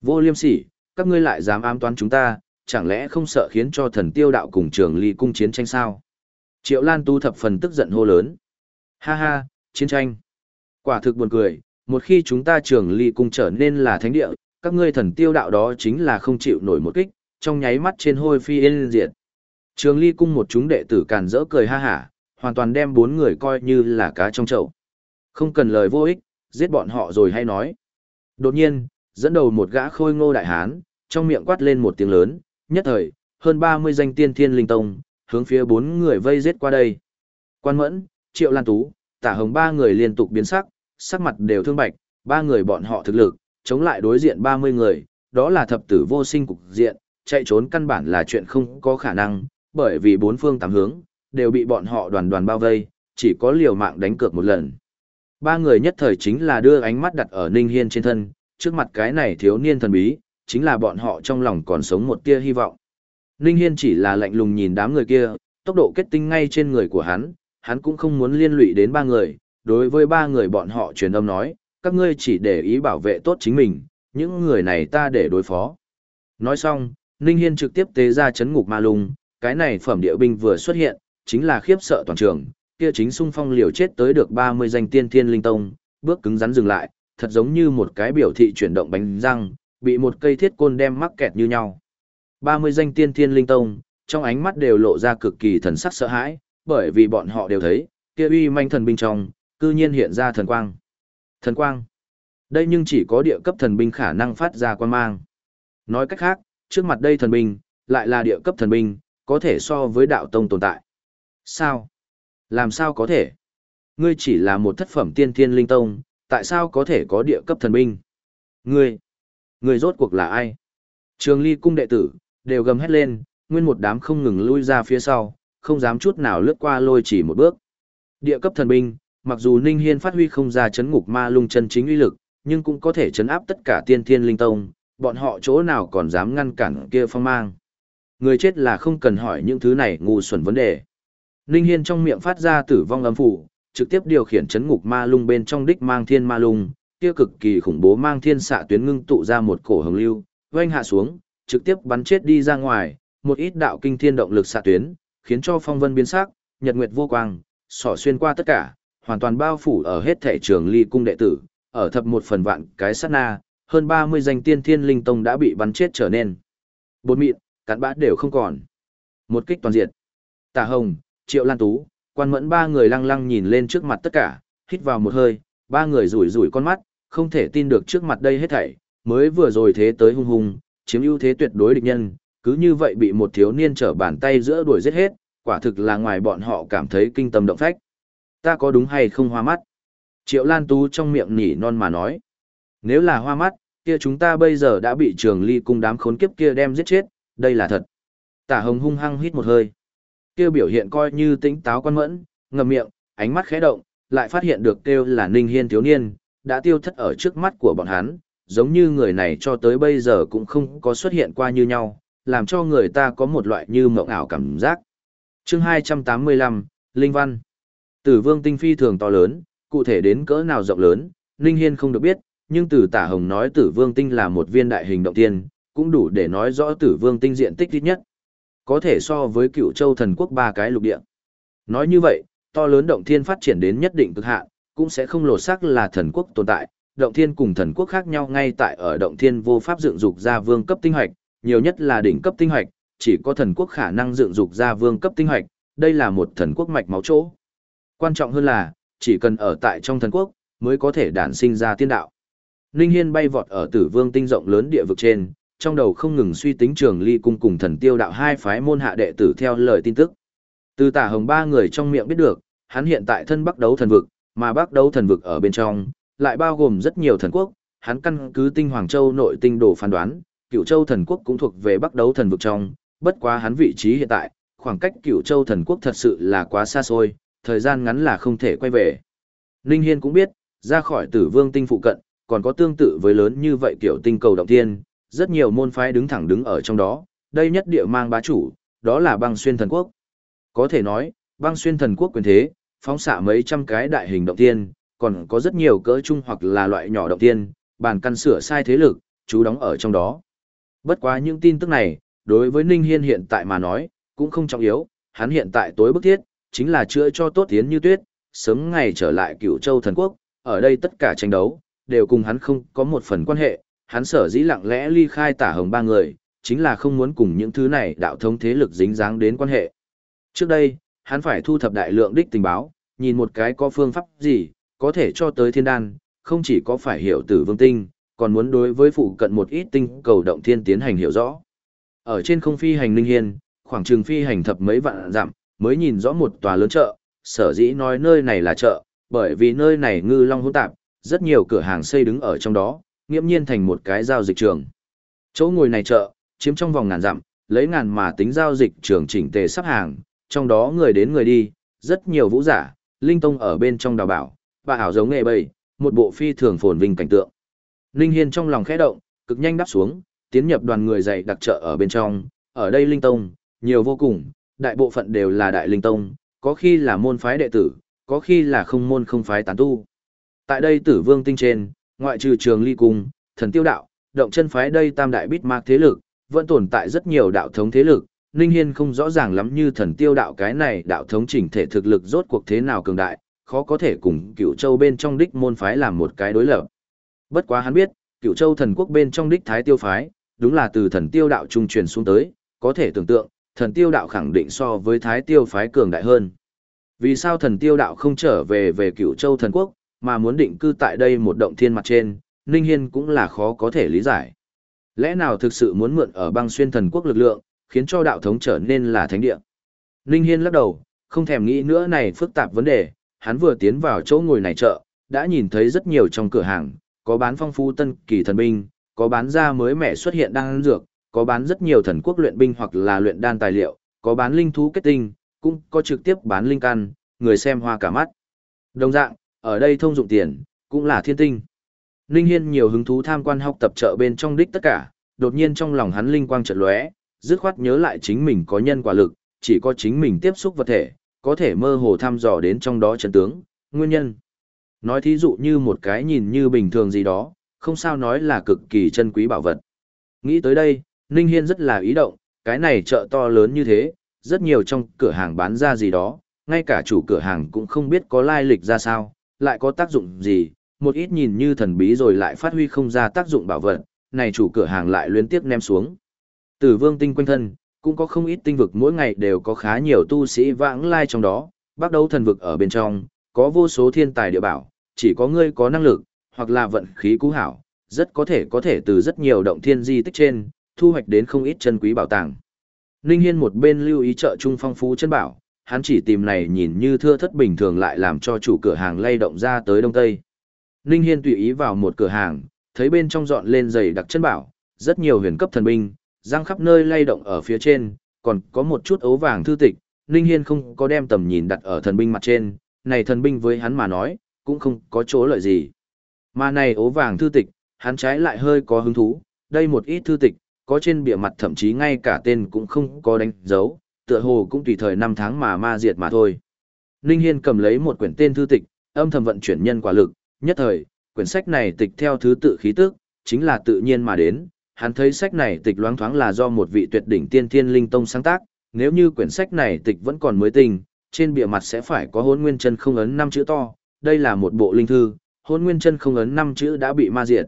Vô liêm sỉ, các ngươi lại dám ám toán chúng ta, chẳng lẽ không sợ khiến cho thần tiêu đạo cùng trường ly cung chiến tranh sao? Triệu Lan tu thập phần tức giận hô lớn. Ha ha, chiến tranh. Quả thực buồn cười, một khi chúng ta trường ly cung trở nên là thánh địa, các ngươi thần tiêu đạo đó chính là không chịu nổi một kích, trong nháy mắt trên hôi phi yên diệt. Trường ly cung một chúng đệ tử càn rỡ cười ha hả, hoàn toàn đem bốn người coi như là cá trong chậu. Không cần lời vô ích, giết bọn họ rồi hay nói. Đột nhiên, dẫn đầu một gã khôi ngô đại hán, trong miệng quát lên một tiếng lớn, nhất thời, hơn 30 danh tiên thiên linh tông, hướng phía bốn người vây giết qua đây. Quan Mẫn, Triệu Lan Tú, Tả Hồng ba người liên tục biến sắc, sắc mặt đều thương bạch, ba người bọn họ thực lực, chống lại đối diện 30 người, đó là thập tử vô sinh cục diện, chạy trốn căn bản là chuyện không có khả năng, bởi vì bốn phương tám hướng, đều bị bọn họ đoàn đoàn bao vây, chỉ có liều mạng đánh cược một lần. Ba người nhất thời chính là đưa ánh mắt đặt ở Ninh Hiên trên thân, trước mặt cái này thiếu niên thần bí, chính là bọn họ trong lòng còn sống một tia hy vọng. Ninh Hiên chỉ là lạnh lùng nhìn đám người kia, tốc độ kết tinh ngay trên người của hắn, hắn cũng không muốn liên lụy đến ba người, đối với ba người bọn họ truyền âm nói, các ngươi chỉ để ý bảo vệ tốt chính mình, những người này ta để đối phó. Nói xong, Ninh Hiên trực tiếp tế ra chấn ngục ma lung, cái này phẩm địa binh vừa xuất hiện, chính là khiếp sợ toàn trường, kia chính sung phong liều chết tới được 30 danh tiên thiên linh tông, bước cứng rắn dừng lại, thật giống như một cái biểu thị chuyển động bánh răng, bị một cây thiết côn đem mắc kẹt như nhau. 30 danh tiên thiên linh tông, trong ánh mắt đều lộ ra cực kỳ thần sắc sợ hãi, bởi vì bọn họ đều thấy, kia uy manh thần binh trong, cư nhiên hiện ra thần quang. Thần quang. Đây nhưng chỉ có địa cấp thần binh khả năng phát ra quan mang. Nói cách khác, trước mặt đây thần binh, lại là địa cấp thần binh, có thể so với đạo tông tồn tại. Sao? Làm sao có thể? Ngươi chỉ là một thất phẩm tiên thiên linh tông, tại sao có thể có địa cấp thần binh? Ngươi, ngươi rốt cuộc là ai? Trường ly cung đệ tử, đều gầm hét lên, nguyên một đám không ngừng lui ra phía sau, không dám chút nào lướt qua lôi chỉ một bước. Địa cấp thần binh, mặc dù Ninh Hiên phát huy không ra chấn ngục ma lung chân chính uy lực, nhưng cũng có thể chấn áp tất cả tiên thiên linh tông, bọn họ chỗ nào còn dám ngăn cản kia phong mang. Người chết là không cần hỏi những thứ này ngu xuẩn vấn đề. Ninh Hiên trong miệng phát ra tử vong âm phủ, trực tiếp điều khiển chấn ngục ma lung bên trong đích mang thiên ma lung, kia cực kỳ khủng bố mang thiên xạ tuyến ngưng tụ ra một cổ hồng lưu, oanh hạ xuống, trực tiếp bắn chết đi ra ngoài, một ít đạo kinh thiên động lực xạ tuyến, khiến cho phong vân biến sắc, nhật nguyệt vô quang, xỏ xuyên qua tất cả, hoàn toàn bao phủ ở hết thể trường ly cung đệ tử, ở thập một phần vạn cái sát na, hơn 30 danh tiên thiên linh tông đã bị bắn chết trở nên. Bột mịn, cắn bát đều không còn. Một kích toàn diện. Tả Hồng, Triệu Lan Tú, quan mẫn ba người lăng lăng nhìn lên trước mặt tất cả, hít vào một hơi, ba người rủi rủi con mắt, không thể tin được trước mặt đây hết thảy, mới vừa rồi thế tới hung hung, chiếm ưu thế tuyệt đối địch nhân, cứ như vậy bị một thiếu niên trở bàn tay giữa đuổi giết hết, quả thực là ngoài bọn họ cảm thấy kinh tâm động phách. Ta có đúng hay không hoa mắt? Triệu Lan Tú trong miệng nỉ non mà nói. Nếu là hoa mắt, kia chúng ta bây giờ đã bị trường ly cung đám khốn kiếp kia đem giết chết, đây là thật. Tả hồng hung hăng hít một hơi. Kêu biểu hiện coi như tính táo quan mẫn, ngầm miệng, ánh mắt khẽ động, lại phát hiện được kêu là ninh hiên thiếu niên, đã tiêu thất ở trước mắt của bọn hắn, giống như người này cho tới bây giờ cũng không có xuất hiện qua như nhau, làm cho người ta có một loại như mộng ảo cảm giác. Chương 285, Linh Văn Tử vương tinh phi thường to lớn, cụ thể đến cỡ nào rộng lớn, Ninh Hiên không được biết, nhưng từ tả hồng nói tử vương tinh là một viên đại hình động tiên, cũng đủ để nói rõ tử vương tinh diện tích ít nhất. Có thể so với cựu châu thần quốc ba cái lục địa. Nói như vậy, to lớn động thiên phát triển đến nhất định cực hạn, cũng sẽ không lột xác là thần quốc tồn tại. Động thiên cùng thần quốc khác nhau ngay tại ở động thiên vô pháp dựng dục ra vương cấp tinh hoạch, nhiều nhất là đỉnh cấp tinh hoạch, chỉ có thần quốc khả năng dựng dục ra vương cấp tinh hoạch, đây là một thần quốc mạch máu chỗ. Quan trọng hơn là, chỉ cần ở tại trong thần quốc, mới có thể đản sinh ra tiên đạo. Ninh Hiên bay vọt ở tử vương tinh rộng lớn địa vực trên, trong đầu không ngừng suy tính trường ly cung cùng thần tiêu đạo hai phái môn hạ đệ tử theo lời tin tức. Từ tả hồng ba người trong miệng biết được, hắn hiện tại thân bắc đấu thần vực, mà bắc đấu thần vực ở bên trong, lại bao gồm rất nhiều thần quốc, hắn căn cứ tinh Hoàng Châu nội tinh đồ phán đoán, cựu châu thần quốc cũng thuộc về bắc đấu thần vực trong, bất quá hắn vị trí hiện tại, khoảng cách cựu châu thần quốc thật sự là quá xa xôi, thời gian ngắn là không thể quay về. Ninh Hiên cũng biết, ra khỏi tử vương tinh phụ cận, còn có tương tự với lớn như vậy kiểu tinh cầu động thiên, rất nhiều môn phái đứng thẳng đứng ở trong đó, đây nhất địa mang bá chủ, đó là băng xuyên thần quốc. Có thể nói, băng xuyên thần quốc quyền thế, phóng xạ mấy trăm cái đại hình động thiên, còn có rất nhiều cỡ trung hoặc là loại nhỏ động thiên, bàn căn sửa sai thế lực, chú đóng ở trong đó. Bất quá những tin tức này, đối với Ninh Hiên hiện tại mà nói, cũng không trọng yếu, hắn hiện tại tối bức thiết, chính là chữa cho tốt tiến như tuyết, sớm ngày trở lại cựu châu thần quốc, ở đây tất cả tranh đấu, đều cùng hắn không có một phần quan hệ, hắn sở dĩ lặng lẽ ly khai tả hồng ba người, chính là không muốn cùng những thứ này đạo thống thế lực dính dáng đến quan hệ. Trước đây, hắn phải thu thập đại lượng đích tình báo, nhìn một cái có phương pháp gì, có thể cho tới thiên đan, không chỉ có phải hiểu tử vương tinh, còn muốn đối với phụ cận một ít tinh cầu động thiên tiến hành hiểu rõ. Ở trên không phi hành linh hiên, khoảng trường phi hành thập mấy vạn dặm, mới nhìn rõ một tòa lớn chợ, sở dĩ nói nơi này là chợ, bởi vì nơi này ngư long hỗn tạp, rất nhiều cửa hàng xây đứng ở trong đó, nghiễm nhiên thành một cái giao dịch trường. Chỗ ngồi này chợ, chiếm trong vòng ngàn dặm, lấy ngàn mà tính giao dịch trường chỉnh tề sắp hàng, trong đó người đến người đi, rất nhiều vũ giả, linh tông ở bên trong đào bảo, và ảo giống nghề bầy, một bộ phi thường phồn vinh cảnh tượng. Linh Hiên trong lòng khẽ động, cực nhanh đáp xuống, tiến nhập đoàn người dạy đặc trợ ở bên trong, ở đây linh tông, nhiều vô cùng, đại bộ phận đều là đại linh tông, có khi là môn phái đệ tử, có khi là không môn không phái tán tu. Tại đây tử vương tinh trên, ngoại trừ trường ly cung, thần tiêu đạo, động chân phái đây tam đại bít mạc thế lực, vẫn tồn tại rất nhiều đạo thống thế lực. Ninh Hiên không rõ ràng lắm như thần tiêu đạo cái này đạo thống chỉnh thể thực lực rốt cuộc thế nào cường đại, khó có thể cùng cựu châu bên trong đích môn phái làm một cái đối lập. Bất quá hắn biết, cựu châu thần quốc bên trong đích thái tiêu phái, đúng là từ thần tiêu đạo trung truyền xuống tới, có thể tưởng tượng, thần tiêu đạo khẳng định so với thái tiêu phái cường đại hơn. Vì sao thần tiêu đạo không trở về về Cửu châu thần quốc, mà muốn định cư tại đây một động thiên mặt trên, Ninh Hiên cũng là khó có thể lý giải. Lẽ nào thực sự muốn mượn ở băng xuyên thần quốc lực lượng, khiến cho đạo thống trở nên là thánh địa? Ninh Hiên lắc đầu, không thèm nghĩ nữa này phức tạp vấn đề, hắn vừa tiến vào chỗ ngồi này chợ, đã nhìn thấy rất nhiều trong cửa hàng, có bán phong phú tân kỳ thần binh, có bán ra mới mẻ xuất hiện đang dược, có bán rất nhiều thần quốc luyện binh hoặc là luyện đan tài liệu, có bán linh thú kết tinh, cũng có trực tiếp bán linh căn, người xem hoa cả mắt. Đồng dạng, ở đây thông dụng tiền, cũng là thiên tinh. linh Hiên nhiều hứng thú tham quan học tập chợ bên trong đích tất cả, đột nhiên trong lòng hắn linh quang chợt lóe, dứt khoát nhớ lại chính mình có nhân quả lực, chỉ có chính mình tiếp xúc vật thể, có thể mơ hồ thăm dò đến trong đó chân tướng, nguyên nhân. Nói thí dụ như một cái nhìn như bình thường gì đó, không sao nói là cực kỳ chân quý bảo vật. Nghĩ tới đây, Ninh Hiên rất là ý động, cái này chợ to lớn như thế, rất nhiều trong cửa hàng bán ra gì đó, ngay cả chủ cửa hàng cũng không biết có lai lịch ra sao, lại có tác dụng gì, một ít nhìn như thần bí rồi lại phát huy không ra tác dụng bảo vật, này chủ cửa hàng lại liên tiếp ném xuống. Tử vương tinh quanh thân, cũng có không ít tinh vực mỗi ngày đều có khá nhiều tu sĩ vãng lai trong đó, bắt đầu thần vực ở bên trong, có vô số thiên tài địa bảo, chỉ có ngươi có năng lực, hoặc là vận khí cú hảo, rất có thể có thể từ rất nhiều động thiên di tích trên, thu hoạch đến không ít chân quý bảo tàng. Ninh Hiên một bên lưu ý chợ trung phong phú chân bảo, hắn chỉ tìm này nhìn như thưa thất bình thường lại làm cho chủ cửa hàng lay động ra tới đông tây. Ninh Hiên tùy ý vào một cửa hàng, thấy bên trong dọn lên giày đặc chân bảo, rất nhiều huyền cấp thần binh, răng khắp nơi lay động ở phía trên, còn có một chút ấu vàng thư tịch, Ninh Hiên không có đem tầm nhìn đặt ở thần binh mặt trên, này thần binh với hắn mà nói, cũng không có chỗ lợi gì. Mà này ấu vàng thư tịch, Hắn trái lại hơi có hứng thú, đây một ít thư tịch, có trên bìa mặt thậm chí ngay cả tên cũng không có đánh dấu, tựa hồ cũng tùy thời năm tháng mà ma diệt mà thôi. Ninh Hiên cầm lấy một quyển tên thư tịch, âm thầm vận chuyển nhân quả lực, nhất thời, quyển sách này tịch theo thứ tự khí tức, chính là tự nhiên mà đến, hắn thấy sách này tịch loáng thoáng là do một vị tuyệt đỉnh tiên thiên linh tông sáng tác, nếu như quyển sách này tịch vẫn còn mới tình, trên bìa mặt sẽ phải có hôn nguyên chân không ấn năm chữ to, đây là một bộ linh thư, hôn nguyên chân không ấn năm chữ đã bị ma diệt.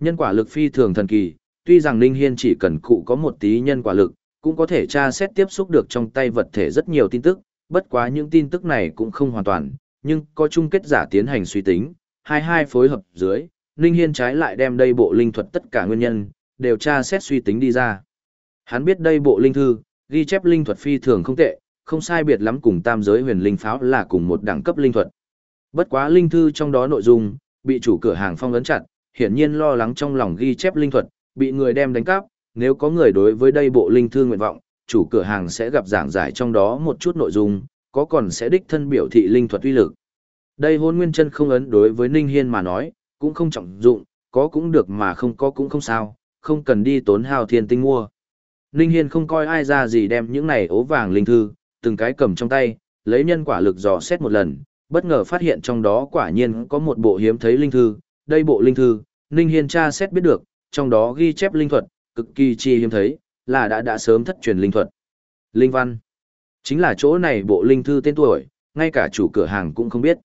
Nhân quả lực phi thường thần kỳ, tuy rằng Ninh Hiên chỉ cần cụ có một tí nhân quả lực, cũng có thể tra xét tiếp xúc được trong tay vật thể rất nhiều tin tức, bất quá những tin tức này cũng không hoàn toàn, nhưng có chung kết giả tiến hành suy tính, hai hai phối hợp dưới, Ninh Hiên trái lại đem đây bộ linh thuật tất cả nguyên nhân, đều tra xét suy tính đi ra. Hắn biết đây bộ linh thư, ghi chép linh thuật phi thường không tệ, không sai biệt lắm cùng tam giới huyền linh pháo là cùng một đẳng cấp linh thuật. Bất quá linh thư trong đó nội dung, bị chủ cửa hàng phong ấn chặt, hiển nhiên lo lắng trong lòng ghi chép linh thuật, bị người đem đánh cắp, nếu có người đối với đây bộ linh thư nguyện vọng, chủ cửa hàng sẽ gặp giảng giải trong đó một chút nội dung, có còn sẽ đích thân biểu thị linh thuật uy lực. Đây hôn nguyên chân không ấn đối với Ninh Hiên mà nói, cũng không trọng dụng, có cũng được mà không có cũng không sao, không cần đi tốn hao thiên tinh mua. Ninh Hiên không coi ai ra gì đem những này ố vàng linh thư, từng cái cầm trong tay, lấy nhân quả lực dò xét một lần, bất ngờ phát hiện trong đó quả nhiên có một bộ hiếm thấy linh thư, đây bộ linh thư, Ninh Hiên tra xét biết được, trong đó ghi chép linh thuật, cực kỳ chi hiếm thấy, là đã đã sớm thất truyền linh thuật. Linh văn, chính là chỗ này bộ linh thư tên tuổi, ngay cả chủ cửa hàng cũng không biết.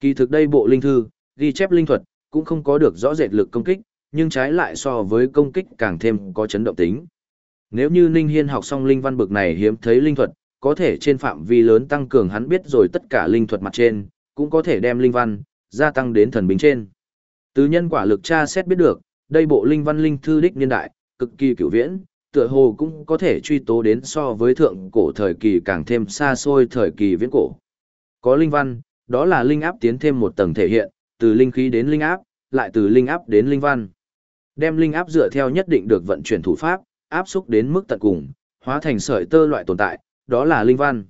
Kỳ thực đây bộ linh thư, ghi chép linh thuật, cũng không có được rõ rệt lực công kích, nhưng trái lại so với công kích càng thêm có chấn động tính. Nếu như Ninh Hiên học xong linh văn bực này hiếm thấy linh thuật, có thể trên phạm vi lớn tăng cường hắn biết rồi tất cả linh thuật mặt trên, cũng có thể đem linh văn, gia tăng đến thần binh trên. Từ nhân quả lực tra xét biết được, đây bộ linh văn linh thư đích niên đại, cực kỳ cửu viễn, tựa hồ cũng có thể truy tố đến so với thượng cổ thời kỳ càng thêm xa xôi thời kỳ viễn cổ. Có linh văn, đó là linh áp tiến thêm một tầng thể hiện, từ linh khí đến linh áp, lại từ linh áp đến linh văn. Đem linh áp dựa theo nhất định được vận chuyển thủ pháp, áp xúc đến mức tận cùng, hóa thành sợi tơ loại tồn tại, đó là linh văn.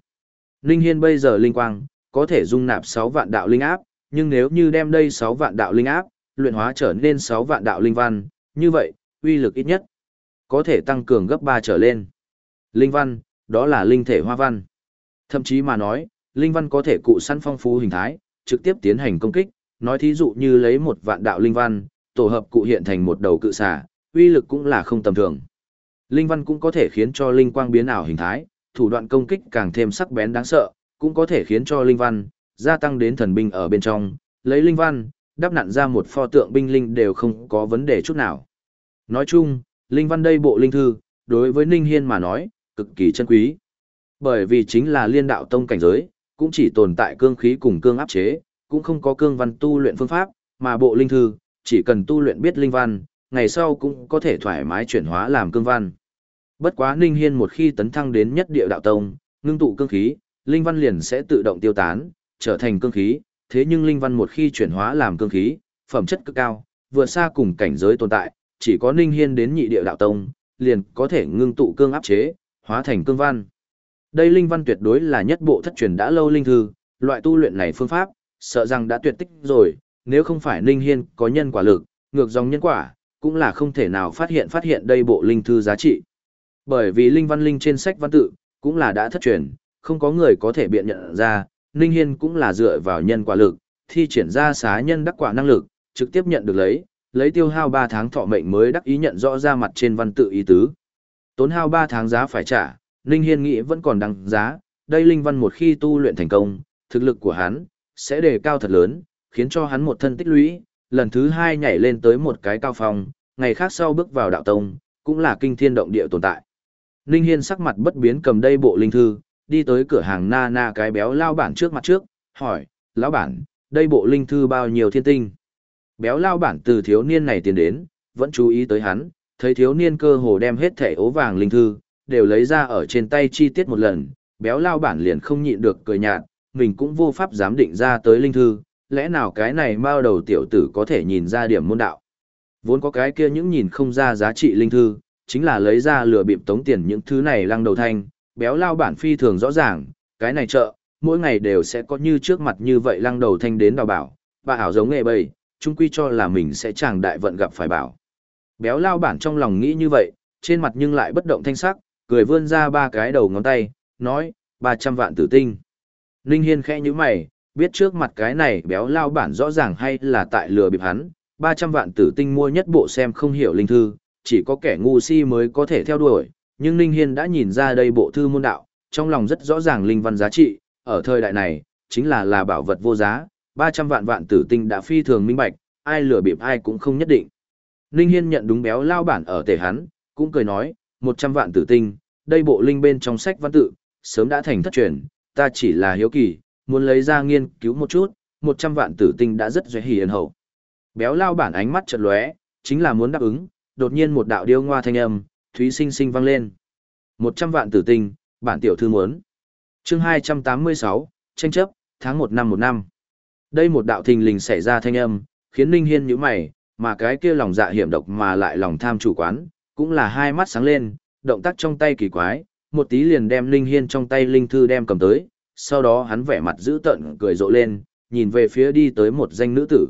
Linh Hiên bây giờ linh quang, có thể dung nạp 6 vạn đạo linh áp, nhưng nếu như đem đây 6 vạn đạo linh áp, luyện hóa trở nên 6 vạn đạo linh văn, như vậy, uy lực ít nhất có thể tăng cường gấp 3 trở lên. Linh văn, đó là linh thể hoa văn. Thậm chí mà nói, linh văn có thể cụ săn phong phú hình thái, trực tiếp tiến hành công kích, nói thí dụ như lấy một vạn đạo linh văn, tổ hợp cụ hiện thành một đầu cự xà, uy lực cũng là không tầm thường. Linh văn cũng có thể khiến cho linh quang biến ảo hình thái, thủ đoạn công kích càng thêm sắc bén đáng sợ, cũng có thể khiến cho linh văn gia tăng đến thần binh ở bên trong, lấy linh văn đắp nặn ra một pho tượng binh linh đều không có vấn đề chút nào. Nói chung, linh văn đây bộ linh thư, đối với Ninh Hiên mà nói, cực kỳ chân quý. Bởi vì chính là liên đạo tông cảnh giới, cũng chỉ tồn tại cương khí cùng cương áp chế, cũng không có cương văn tu luyện phương pháp, mà bộ linh thư, chỉ cần tu luyện biết linh văn, ngày sau cũng có thể thoải mái chuyển hóa làm cương văn. Bất quá Ninh Hiên một khi tấn thăng đến nhất địa đạo tông, ngưng tụ cương khí, linh văn liền sẽ tự động tiêu tán, trở thành cương khí, thế nhưng linh văn một khi chuyển hóa làm cương khí, phẩm chất cực cao, vượt xa cùng cảnh giới tồn tại, chỉ có Ninh Hiên đến nhị địa đạo tông, liền có thể ngưng tụ cương áp chế, hóa thành cương văn. Đây linh văn tuyệt đối là nhất bộ thất truyền đã lâu linh thư, loại tu luyện này phương pháp, sợ rằng đã tuyệt tích rồi, nếu không phải Ninh Hiên có nhân quả lực, ngược dòng nhân quả, cũng là không thể nào phát hiện phát hiện đây bộ linh thư giá trị. Bởi vì linh văn linh trên sách văn tự, cũng là đã thất truyền, không có người có thể biện nhận ra, Ninh Hiên cũng là dựa vào nhân quả lực, thi triển ra xá nhân đắc quả năng lực, trực tiếp nhận được lấy, lấy tiêu hao 3 tháng thọ mệnh mới đắc ý nhận rõ ra mặt trên văn tự ý tứ. Tốn hao 3 tháng giá phải trả, Ninh Hiên nghĩ vẫn còn đăng giá, đây linh văn một khi tu luyện thành công, thực lực của hắn sẽ đề cao thật lớn, khiến cho hắn một thân tích lũy, lần thứ hai nhảy lên tới một cái cao phong, ngày khác sau bước vào đạo tông, cũng là kinh thiên động địa tồn tại. Ninh Hiên sắc mặt bất biến cầm đây bộ linh thư, đi tới cửa hàng na na cái béo lao bản trước mặt trước, hỏi, lão bản, đây bộ linh thư bao nhiêu thiên tinh? Béo lao bản từ thiếu niên này tiến đến, vẫn chú ý tới hắn, thấy thiếu niên cơ hồ đem hết thẻ ố vàng linh thư, đều lấy ra ở trên tay chi tiết một lần, béo lao bản liền không nhịn được cười nhạt, mình cũng vô pháp dám định ra tới linh thư, lẽ nào cái này mao đầu tiểu tử có thể nhìn ra điểm môn đạo. Vốn có cái kia những nhìn không ra giá trị linh thư, chính là lấy ra lừa bịp tống tiền những thứ này lăng đầu thanh, béo lao bản phi thường rõ ràng, cái này chợ, mỗi ngày đều sẽ có như trước mặt như vậy lăng đầu thanh đến đào bảo, bà ảo giống nghệ bầy, chung quy cho là mình sẽ chàng đại vận gặp phải bảo. Béo lao bản trong lòng nghĩ như vậy, trên mặt nhưng lại bất động thanh sắc, cười vươn ra ba cái đầu ngón tay, nói, 300 vạn tử tinh. Ninh Hiên khẽ như mày, biết trước mặt cái này béo lao bản rõ ràng hay là tại lừa bịp hắn, 300 vạn tử tinh mua nhất bộ xem không hiểu linh thư, chỉ có kẻ ngu si mới có thể theo đuổi, nhưng Ninh Hiên đã nhìn ra đây bộ thư môn đạo, trong lòng rất rõ ràng linh văn giá trị, ở thời đại này, chính là là bảo vật vô giá, 300 vạn vạn tử tinh đã phi thường minh bạch, ai lừa bịp ai cũng không nhất định. Ninh Hiên nhận đúng béo lao bản ở tể hắn, cũng cười nói, 100 vạn tử tinh, đây bộ linh bên trong sách văn tự, sớm đã thành thất truyền, ta chỉ là hiếu kỳ, muốn lấy ra nghiên cứu một chút, 100 vạn tử tinh đã rất dễ hiền hậu. Béo lao bản ánh mắt chợt lóe, chính là muốn đáp ứng, đột nhiên một đạo điêu ngoa thanh âm, thúy sinh sinh vang lên. 100 vạn tử tinh, bản tiểu thư muốn. Chương 286, tranh chấp, tháng 1 năm 1 năm. Đây một đạo thình lình xảy ra thanh âm, khiến Ninh Hiên nhíu mày, mà cái kia lòng dạ hiểm độc mà lại lòng tham chủ quán, cũng là hai mắt sáng lên, động tác trong tay kỳ quái, một tí liền đem Ninh Hiên trong tay linh thư đem cầm tới, sau đó hắn vẻ mặt dữ tợn cười rộ lên, nhìn về phía đi tới một danh nữ tử.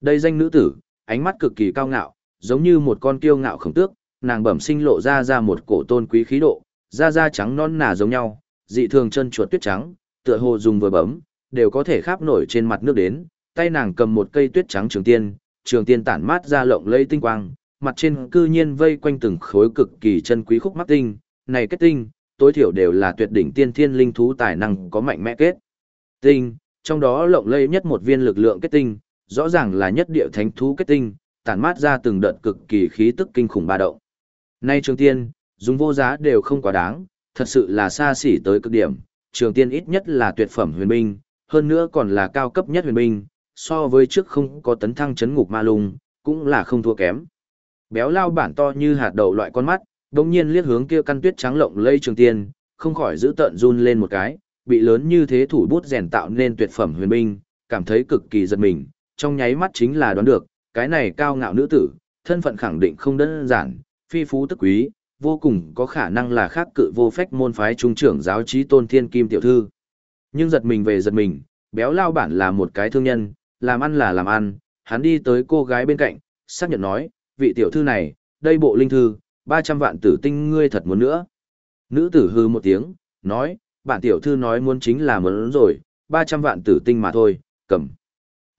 Đây danh nữ tử, ánh mắt cực kỳ cao ngạo, giống như một con kiêu ngạo khổng tước, nàng bẩm sinh lộ ra ra một cổ tôn quý khí độ, da da trắng non nà giống nhau, dị thường chân chuột tuyết trắng, tựa hồ dùng vừa bấm, đều có thể khắp nổi trên mặt nước đến, tay nàng cầm một cây tuyết trắng trường tiên, trường tiên tản mát ra lộng lẫy tinh quang, mặt trên cư nhiên vây quanh từng khối cực kỳ chân quý khúc mắc tinh, này kết tinh, tối thiểu đều là tuyệt đỉnh tiên thiên linh thú tài năng có mạnh mẽ kết. Tinh, trong đó lộng lẫy nhất một viên lực lượng kết tinh, rõ ràng là nhất địa thánh thú kết tinh, tản mát ra từng đợt cực kỳ khí tức kinh khủng ba động. Nay trường tiên, dùng vô giá đều không quá đáng, thật sự là xa xỉ tới cực điểm, trường tiên ít nhất là tuyệt phẩm huyền binh, hơn nữa còn là cao cấp nhất huyền binh, so với trước không có tấn thăng chấn ngục ma lung, cũng là không thua kém. Béo lao bản to như hạt đậu loại con mắt, đồng nhiên liếc hướng kia căn tuyết trắng lộng lây trường tiên, không khỏi giữ tận run lên một cái, bị lớn như thế thủ bút rèn tạo nên tuyệt phẩm huyền binh, cảm thấy cực kỳ giật mình, trong nháy mắt chính là đoán được, cái này cao ngạo nữ tử, thân phận khẳng định không đơn giản, phi phú tức quý, vô cùng có khả năng là khác cự vô phách môn phái trung trưởng giáo trí tôn thiên kim tiểu thư. Nhưng giật mình về giật mình, béo lao bản là một cái thương nhân, làm ăn là làm ăn, hắn đi tới cô gái bên cạnh, xác nhận nói, vị tiểu thư này, đây bộ linh thư, 300 vạn tử tinh ngươi thật muốn nữa. Nữ tử hư một tiếng, nói, bản tiểu thư nói muốn chính là muốn rồi, 300 vạn tử tinh mà thôi, cầm.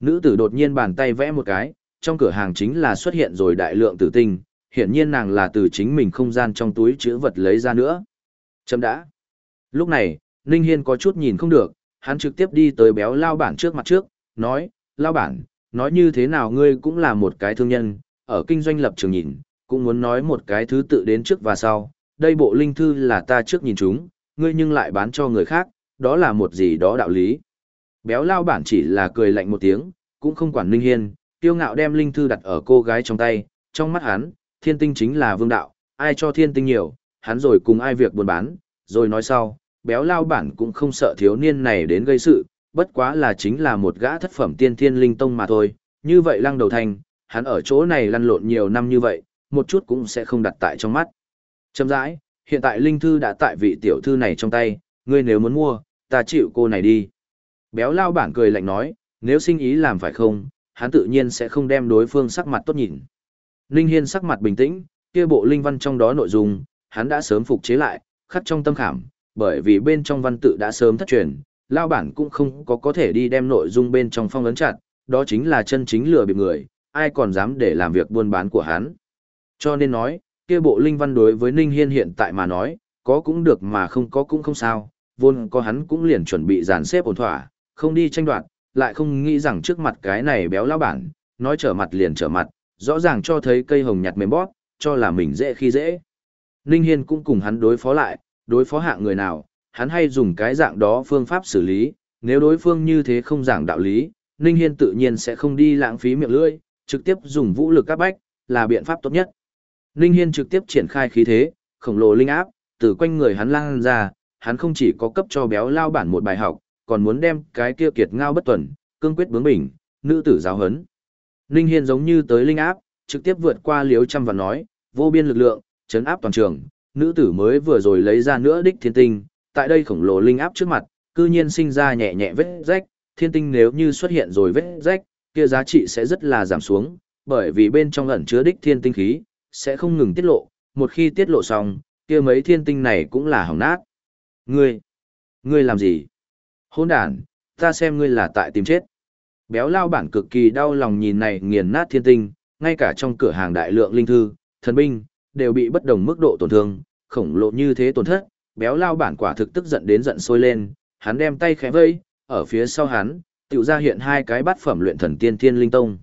Nữ tử đột nhiên bàn tay vẽ một cái, trong cửa hàng chính là xuất hiện rồi đại lượng tử tinh, hiển nhiên nàng là từ chính mình không gian trong túi chữ vật lấy ra nữa. Chấm đã. Lúc này, Ninh Hiên có chút nhìn không được, hắn trực tiếp đi tới béo lao bản trước mặt trước, nói, lao bản, nói như thế nào ngươi cũng là một cái thương nhân, ở kinh doanh lập trường nhìn, cũng muốn nói một cái thứ tự đến trước và sau, đây bộ linh thư là ta trước nhìn chúng, ngươi nhưng lại bán cho người khác, đó là một gì đó đạo lý. Béo lao bản chỉ là cười lạnh một tiếng, cũng không quản Ninh Hiên, tiêu ngạo đem linh thư đặt ở cô gái trong tay, trong mắt hắn, thiên tinh chính là vương đạo, ai cho thiên tinh nhiều, hắn rồi cùng ai việc buôn bán, rồi nói sau, béo lao bản cũng không sợ thiếu niên này đến gây sự, bất quá là chính là một gã thất phẩm tiên thiên linh tông mà thôi, như vậy lăng đầu thành, hắn ở chỗ này lăn lộn nhiều năm như vậy, một chút cũng sẽ không đặt tại trong mắt. Châm rãi, hiện tại linh thư đã tại vị tiểu thư này trong tay, ngươi nếu muốn mua, ta chịu cô này đi. Béo lao bản cười lạnh nói, nếu sinh ý làm phải không, hắn tự nhiên sẽ không đem đối phương sắc mặt tốt nhìn. Ninh Hiên sắc mặt bình tĩnh, kia bộ linh văn trong đó nội dung, hắn đã sớm phục chế lại, khắc trong tâm khảm, bởi vì bên trong văn tự đã sớm thất truyền, lao bản cũng không có có thể đi đem nội dung bên trong phong ấn chặt, đó chính là chân chính lừa bịp người, ai còn dám để làm việc buôn bán của hắn. Cho nên nói, kia bộ linh văn đối với Ninh Hiên hiện tại mà nói, có cũng được mà không có cũng không sao, vốn có hắn cũng liền chuẩn bị dàn xếp ổn thỏa, không đi tranh đoạt, lại không nghĩ rằng trước mặt cái này béo lao bản, nói trở mặt liền trở mặt, rõ ràng cho thấy cây hồng nhặt mềm bóp, cho là mình dễ khi dễ. Ninh Hiên cũng cùng hắn đối phó lại, đối phó hạng người nào, hắn hay dùng cái dạng đó phương pháp xử lý, nếu đối phương như thế không giảng đạo lý, Ninh Hiên tự nhiên sẽ không đi lãng phí miệng lưỡi, trực tiếp dùng vũ lực áp bách, là biện pháp tốt nhất. Ninh Hiên trực tiếp triển khai khí thế, khổng lồ linh áp, từ quanh người hắn lan ra, hắn không chỉ có cấp cho béo lao bản một bài học, còn muốn đem cái kia kiệt ngao bất tuần, cương quyết bướng bỉnh, nữ tử giáo hấn. Ninh Hiên giống như tới linh áp, trực tiếp vượt qua liếu trăm và nói, vô biên lực lượng, chấn áp toàn trường, nữ tử mới vừa rồi lấy ra nữa đích thiên tinh, tại đây khổng lồ linh áp trước mặt, cư nhiên sinh ra nhẹ nhẹ vết rách, thiên tinh nếu như xuất hiện rồi vết rách, kia giá trị sẽ rất là giảm xuống, bởi vì bên trong ẩn chứa đích thiên tinh khí, sẽ không ngừng tiết lộ, một khi tiết lộ xong, kia mấy thiên tinh này cũng là hỏng nát. Ngươi, ngươi làm gì? Hỗn đàn, ta xem ngươi là tại tìm chết. Béo lao bản cực kỳ đau lòng nhìn này nghiền nát thiên tinh, ngay cả trong cửa hàng đại lượng linh thư, thần binh, đều bị bất đồng mức độ tổn thương, khổng lồ như thế tổn thất, béo lao bản quả thực tức giận đến giận sôi lên, hắn đem tay khẽ vây, ở phía sau hắn, tiểu ra hiện hai cái bát phẩm luyện thần tiên thiên linh tông.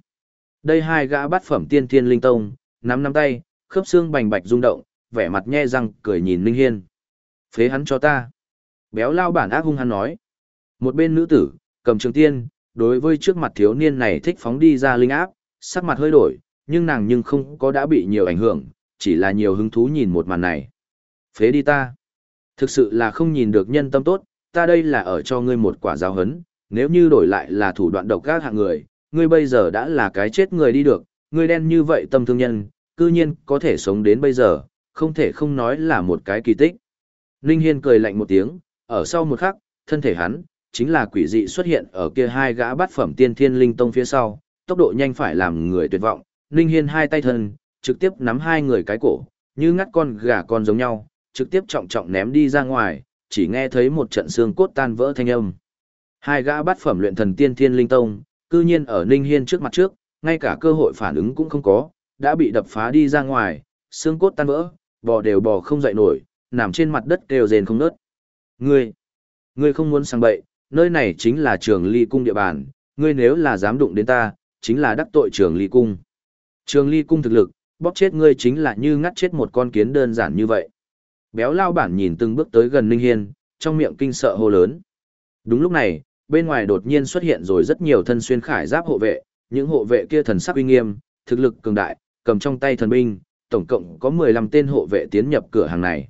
Đây hai gã bát phẩm tiên thiên linh tông, nắm nắm tay, khớp xương bành bạch rung động, vẻ mặt nhe răng cười nhìn Linh Hiên. Phế hắn cho ta. Béo lao bản ác hung hắn nói. Một bên nữ tử, cầm trường tiên, đối với trước mặt thiếu niên này thích phóng đi ra linh áp, sắc mặt hơi đổi, nhưng nàng nhưng không có đã bị nhiều ảnh hưởng, chỉ là nhiều hứng thú nhìn một màn này. Phế đi ta. Thực sự là không nhìn được nhân tâm tốt, ta đây là ở cho ngươi một quả giáo hấn, nếu như đổi lại là thủ đoạn độc các hạng người, ngươi bây giờ đã là cái chết người đi được, ngươi đen như vậy tâm thương nhân, cư nhiên có thể sống đến bây giờ, không thể không nói là một cái kỳ tích. Ninh Hiên cười lạnh một tiếng, ở sau một khắc, thân thể hắn, chính là quỷ dị xuất hiện ở kia hai gã bát phẩm tiên thiên linh tông phía sau, tốc độ nhanh phải làm người tuyệt vọng, Ninh Hiên hai tay thân, trực tiếp nắm hai người cái cổ, như ngắt con gà con giống nhau, trực tiếp trọng trọng ném đi ra ngoài, chỉ nghe thấy một trận xương cốt tan vỡ thanh âm. Hai gã bát phẩm luyện thần tiên thiên linh tông, cư nhiên ở Ninh Hiên trước mặt trước, ngay cả cơ hội phản ứng cũng không có, đã bị đập phá đi ra ngoài, xương cốt tan vỡ, bò đều bò không dậy nổi, nằm trên mặt đất đều rền không nớt. Ngươi, ngươi không muốn sang bậy, nơi này chính là trường ly cung địa bàn, ngươi nếu là dám đụng đến ta, chính là đắc tội trường ly cung. Trường ly cung thực lực, bóp chết ngươi chính là như ngắt chết một con kiến đơn giản như vậy. Béo lao bản nhìn từng bước tới gần Ninh Hiên, trong miệng kinh sợ hô lớn. Đúng lúc này, bên ngoài đột nhiên xuất hiện rồi rất nhiều thân xuyên khải giáp hộ vệ, những hộ vệ kia thần sắc uy nghiêm, thực lực cường đại, cầm trong tay thần binh, tổng cộng có 15 tên hộ vệ tiến nhập cửa hàng này.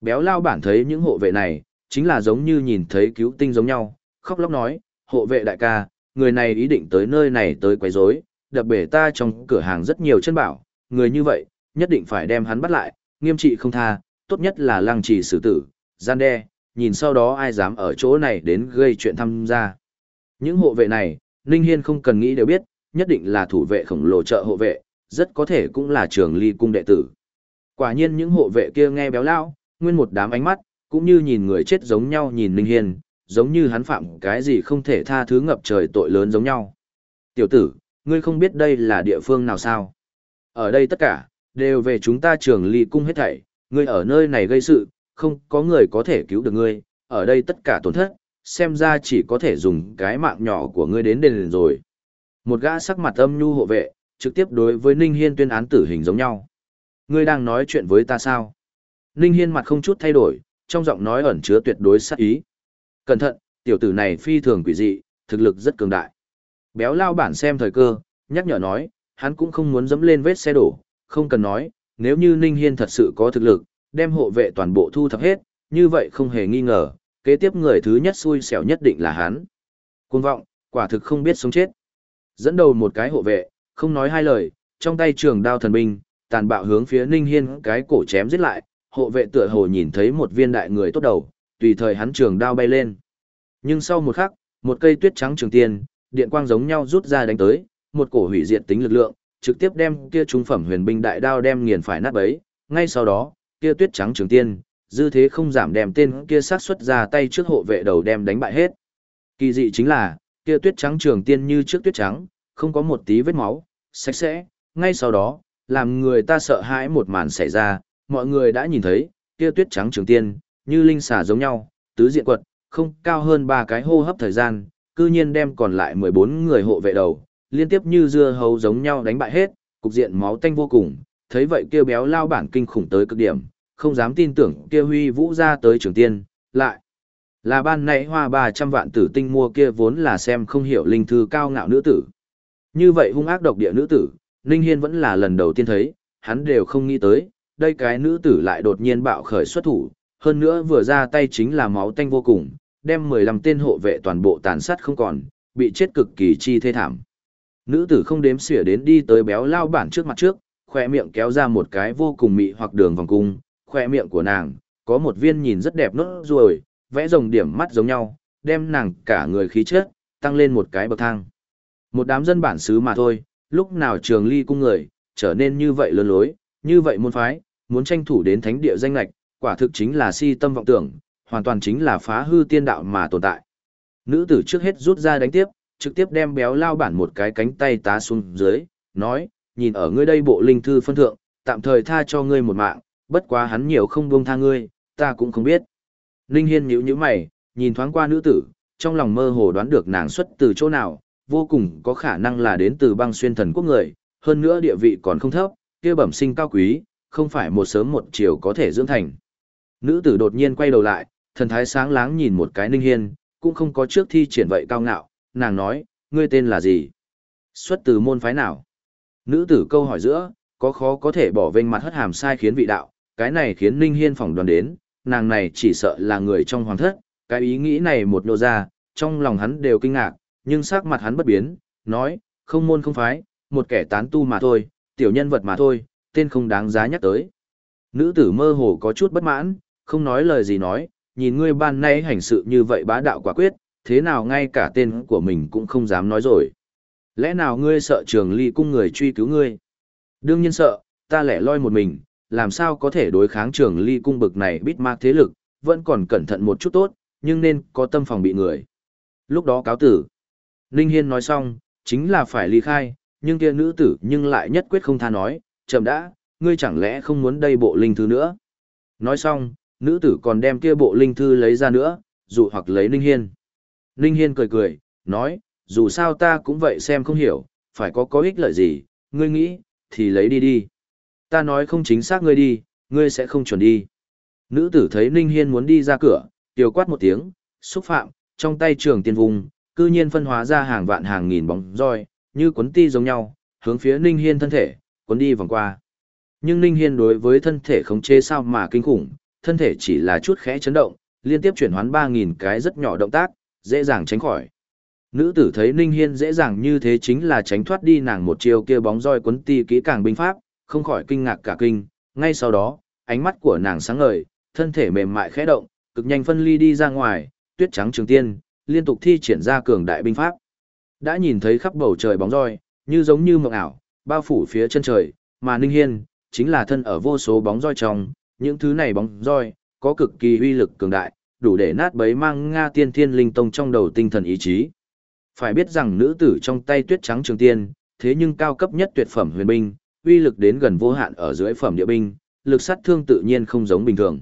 Béo lao bản thấy những hộ vệ này, chính là giống như nhìn thấy cứu tinh giống nhau, khóc lóc nói, hộ vệ đại ca, người này ý định tới nơi này tới quấy rối, đập bể ta trong cửa hàng rất nhiều chân bảo, người như vậy, nhất định phải đem hắn bắt lại, nghiêm trị không tha, tốt nhất là lăng trì xử tử, gian đe, nhìn sau đó ai dám ở chỗ này đến gây chuyện tham gia. Những hộ vệ này, Ninh Hiên không cần nghĩ đều biết, nhất định là thủ vệ khổng lồ trợ hộ vệ, rất có thể cũng là trường ly cung đệ tử. Quả nhiên những hộ vệ kia nghe béo lao, nguyên một đám ánh mắt, cũng như nhìn người chết giống nhau nhìn Ninh Hiên, giống như hắn phạm cái gì không thể tha thứ ngập trời tội lớn giống nhau. Tiểu tử, ngươi không biết đây là địa phương nào sao? Ở đây tất cả, đều về chúng ta trường ly cung hết thảy, ngươi ở nơi này gây sự, không có người có thể cứu được ngươi, ở đây tất cả tổn thất, xem ra chỉ có thể dùng cái mạng nhỏ của ngươi đến đền rồi. Một gã sắc mặt âm nhu hộ vệ, trực tiếp đối với Ninh Hiên tuyên án tử hình giống nhau. Ngươi đang nói chuyện với ta sao? Ninh Hiên mặt không chút thay đổi, trong giọng nói ẩn chứa tuyệt đối sát ý. Cẩn thận, tiểu tử này phi thường quỷ dị, thực lực rất cường đại. Béo lao bản xem thời cơ, nhắc nhở nói, hắn cũng không muốn dẫm lên vết xe đổ, không cần nói, nếu như Ninh Hiên thật sự có thực lực, đem hộ vệ toàn bộ thu thập hết, như vậy không hề nghi ngờ, kế tiếp người thứ nhất xui xẻo nhất định là hắn. Cuồng vọng, quả thực không biết sống chết. Dẫn đầu một cái hộ vệ, không nói hai lời, trong tay trường đao thần binh, tàn bạo hướng phía Ninh Hiên cái cổ chém giết lại, hộ vệ tựa hồ nhìn thấy một viên đại người tốt đầu, tùy thời hắn trường đao bay lên. Nhưng sau một khắc, một cây tuyết trắng trường tiên, điện quang giống nhau rút ra đánh tới, một cổ hủy diệt tính lực lượng, trực tiếp đem kia trung phẩm huyền binh đại đao đem nghiền phải nát bấy, ngay sau đó, kia tuyết trắng trường tiên, dư thế không giảm đem tên kia sát xuất ra tay trước hộ vệ đầu đem đánh bại hết. Kỳ dị chính là, kia tuyết trắng trường tiên như trước tuyết trắng, không có một tí vết máu, sạch sẽ, ngay sau đó, làm người ta sợ hãi một màn xảy ra, mọi người đã nhìn thấy, kia tuyết trắng trường tiên, như linh xà giống nhau, tứ diện quật, không cao hơn ba cái hô hấp thời gian, cư nhiên đem còn lại 14 người hộ vệ đầu, liên tiếp như dưa hấu giống nhau đánh bại hết, cục diện máu tanh vô cùng, thấy vậy kia béo lao bản kinh khủng tới cực điểm, không dám tin tưởng kia huy vũ ra tới trường tiên, lại. Là ban nãy hoa 300 vạn tử tinh mua kia vốn là xem không hiểu linh thư cao ngạo nữ tử. Như vậy hung ác độc địa nữ tử, Ninh Hiên vẫn là lần đầu tiên thấy, hắn đều không nghĩ tới, đây cái nữ tử lại đột nhiên bạo khởi xuất thủ, hơn nữa vừa ra tay chính là máu tanh vô cùng, đem 15 tên hộ vệ toàn bộ tàn sát không còn, bị chết cực kỳ chi thê thảm. Nữ tử không đếm xỉa đến đi tới béo lao bản trước mặt trước, khoe miệng kéo ra một cái vô cùng mị hoặc đường vòng cung, khoe miệng của nàng, có một viên nhìn rất đẹp nốt ruồi, vẽ rồng điểm mắt giống nhau, đem nàng cả người khí chất, tăng lên một cái bậc thang. Một đám dân bản xứ mà thôi, lúc nào trường ly cung người, trở nên như vậy lớn lối, như vậy môn phái, muốn tranh thủ đến thánh địa danh lệch, quả thực chính là si tâm vọng tưởng, hoàn toàn chính là phá hư tiên đạo mà tồn tại. Nữ tử trước hết rút ra đánh tiếp, trực tiếp đem béo lao bản một cái cánh tay tá xuống dưới, nói, nhìn ở ngươi đây bộ linh thư phân thượng, tạm thời tha cho ngươi một mạng, bất quá hắn nhiều không buông tha ngươi, ta cũng không biết. linh Hiên nhíu nhíu mày, nhìn thoáng qua nữ tử, trong lòng mơ hồ đoán được nàng xuất từ chỗ nào, vô cùng có khả năng là đến từ băng xuyên thần quốc người, hơn nữa địa vị còn không thấp, kia bẩm sinh cao quý, không phải một sớm một chiều có thể dưỡng thành. Nữ tử đột nhiên quay đầu lại, thần thái sáng láng nhìn một cái Ninh Hiên, cũng không có trước thi triển vậy cao ngạo, nàng nói, ngươi tên là gì? Xuất từ môn phái nào? Nữ tử câu hỏi giữa, có khó có thể bỏ vênh mặt hất hàm sai khiến vị đạo, cái này khiến Ninh Hiên phỏng đoán đến, nàng này chỉ sợ là người trong hoàng thất, cái ý nghĩ này một nô ra, trong lòng hắn đều kinh ngạc, nhưng sắc mặt hắn bất biến, nói, không môn không phái, một kẻ tán tu mà thôi, tiểu nhân vật mà thôi, tên không đáng giá nhắc tới. Nữ tử mơ hồ có chút bất mãn, không nói lời gì nói, nhìn ngươi ban nay hành sự như vậy bá đạo quả quyết, thế nào ngay cả tên của mình cũng không dám nói rồi. Lẽ nào ngươi sợ trường ly cung người truy cứu ngươi? Đương nhiên sợ, ta lẻ loi một mình, làm sao có thể đối kháng trường ly cung bực này bít mạc thế lực, vẫn còn cẩn thận một chút tốt, nhưng nên có tâm phòng bị người. Lúc đó cáo tử. Ninh Hiên nói xong, chính là phải ly khai, nhưng kia nữ tử nhưng lại nhất quyết không tha nói, chậm đã, ngươi chẳng lẽ không muốn đây bộ linh thư nữa. Nói xong, nữ tử còn đem kia bộ linh thư lấy ra nữa, dụ hoặc lấy Ninh Hiên. Ninh Hiên cười cười, nói, dù sao ta cũng vậy xem không hiểu, phải có có ích lợi gì, ngươi nghĩ, thì lấy đi đi. Ta nói không chính xác ngươi đi, ngươi sẽ không chuẩn đi. Nữ tử thấy Ninh Hiên muốn đi ra cửa, tiểu quát một tiếng, xúc phạm, trong tay trường tiên vùng, cư nhiên phân hóa ra hàng vạn hàng nghìn bóng roi, như cuốn ti giống nhau, hướng phía Ninh Hiên thân thể, cuốn đi vòng qua. Nhưng Ninh Hiên đối với thân thể khống chế sao mà kinh khủng, thân thể chỉ là chút khẽ chấn động, liên tiếp chuyển hoán 3.000 cái rất nhỏ động tác, dễ dàng tránh khỏi. Nữ tử thấy Ninh Hiên dễ dàng như thế chính là tránh thoát đi nàng một chiều kia bóng roi cuốn ti kỹ càng binh pháp, không khỏi kinh ngạc cả kinh, ngay sau đó, ánh mắt của nàng sáng ngời, thân thể mềm mại khẽ động, cực nhanh phân ly đi ra ngoài, tuyết trắng trường tiên, liên tục thi triển ra cường đại binh pháp. Đã nhìn thấy khắp bầu trời bóng roi, như giống như mộng ảo, bao phủ phía chân trời, mà Ninh Hiên, chính là thân ở vô số bóng roi trong, những thứ này bóng roi, có cực kỳ uy lực cường đại, đủ để nát bấy mang Nga tiên thiên linh tông trong đầu tinh thần ý chí. Phải biết rằng nữ tử trong tay tuyết trắng trường tiên, thế nhưng cao cấp nhất tuyệt phẩm huyền binh, uy lực đến gần vô hạn ở dưới phẩm địa binh, lực sát thương tự nhiên không giống bình thường.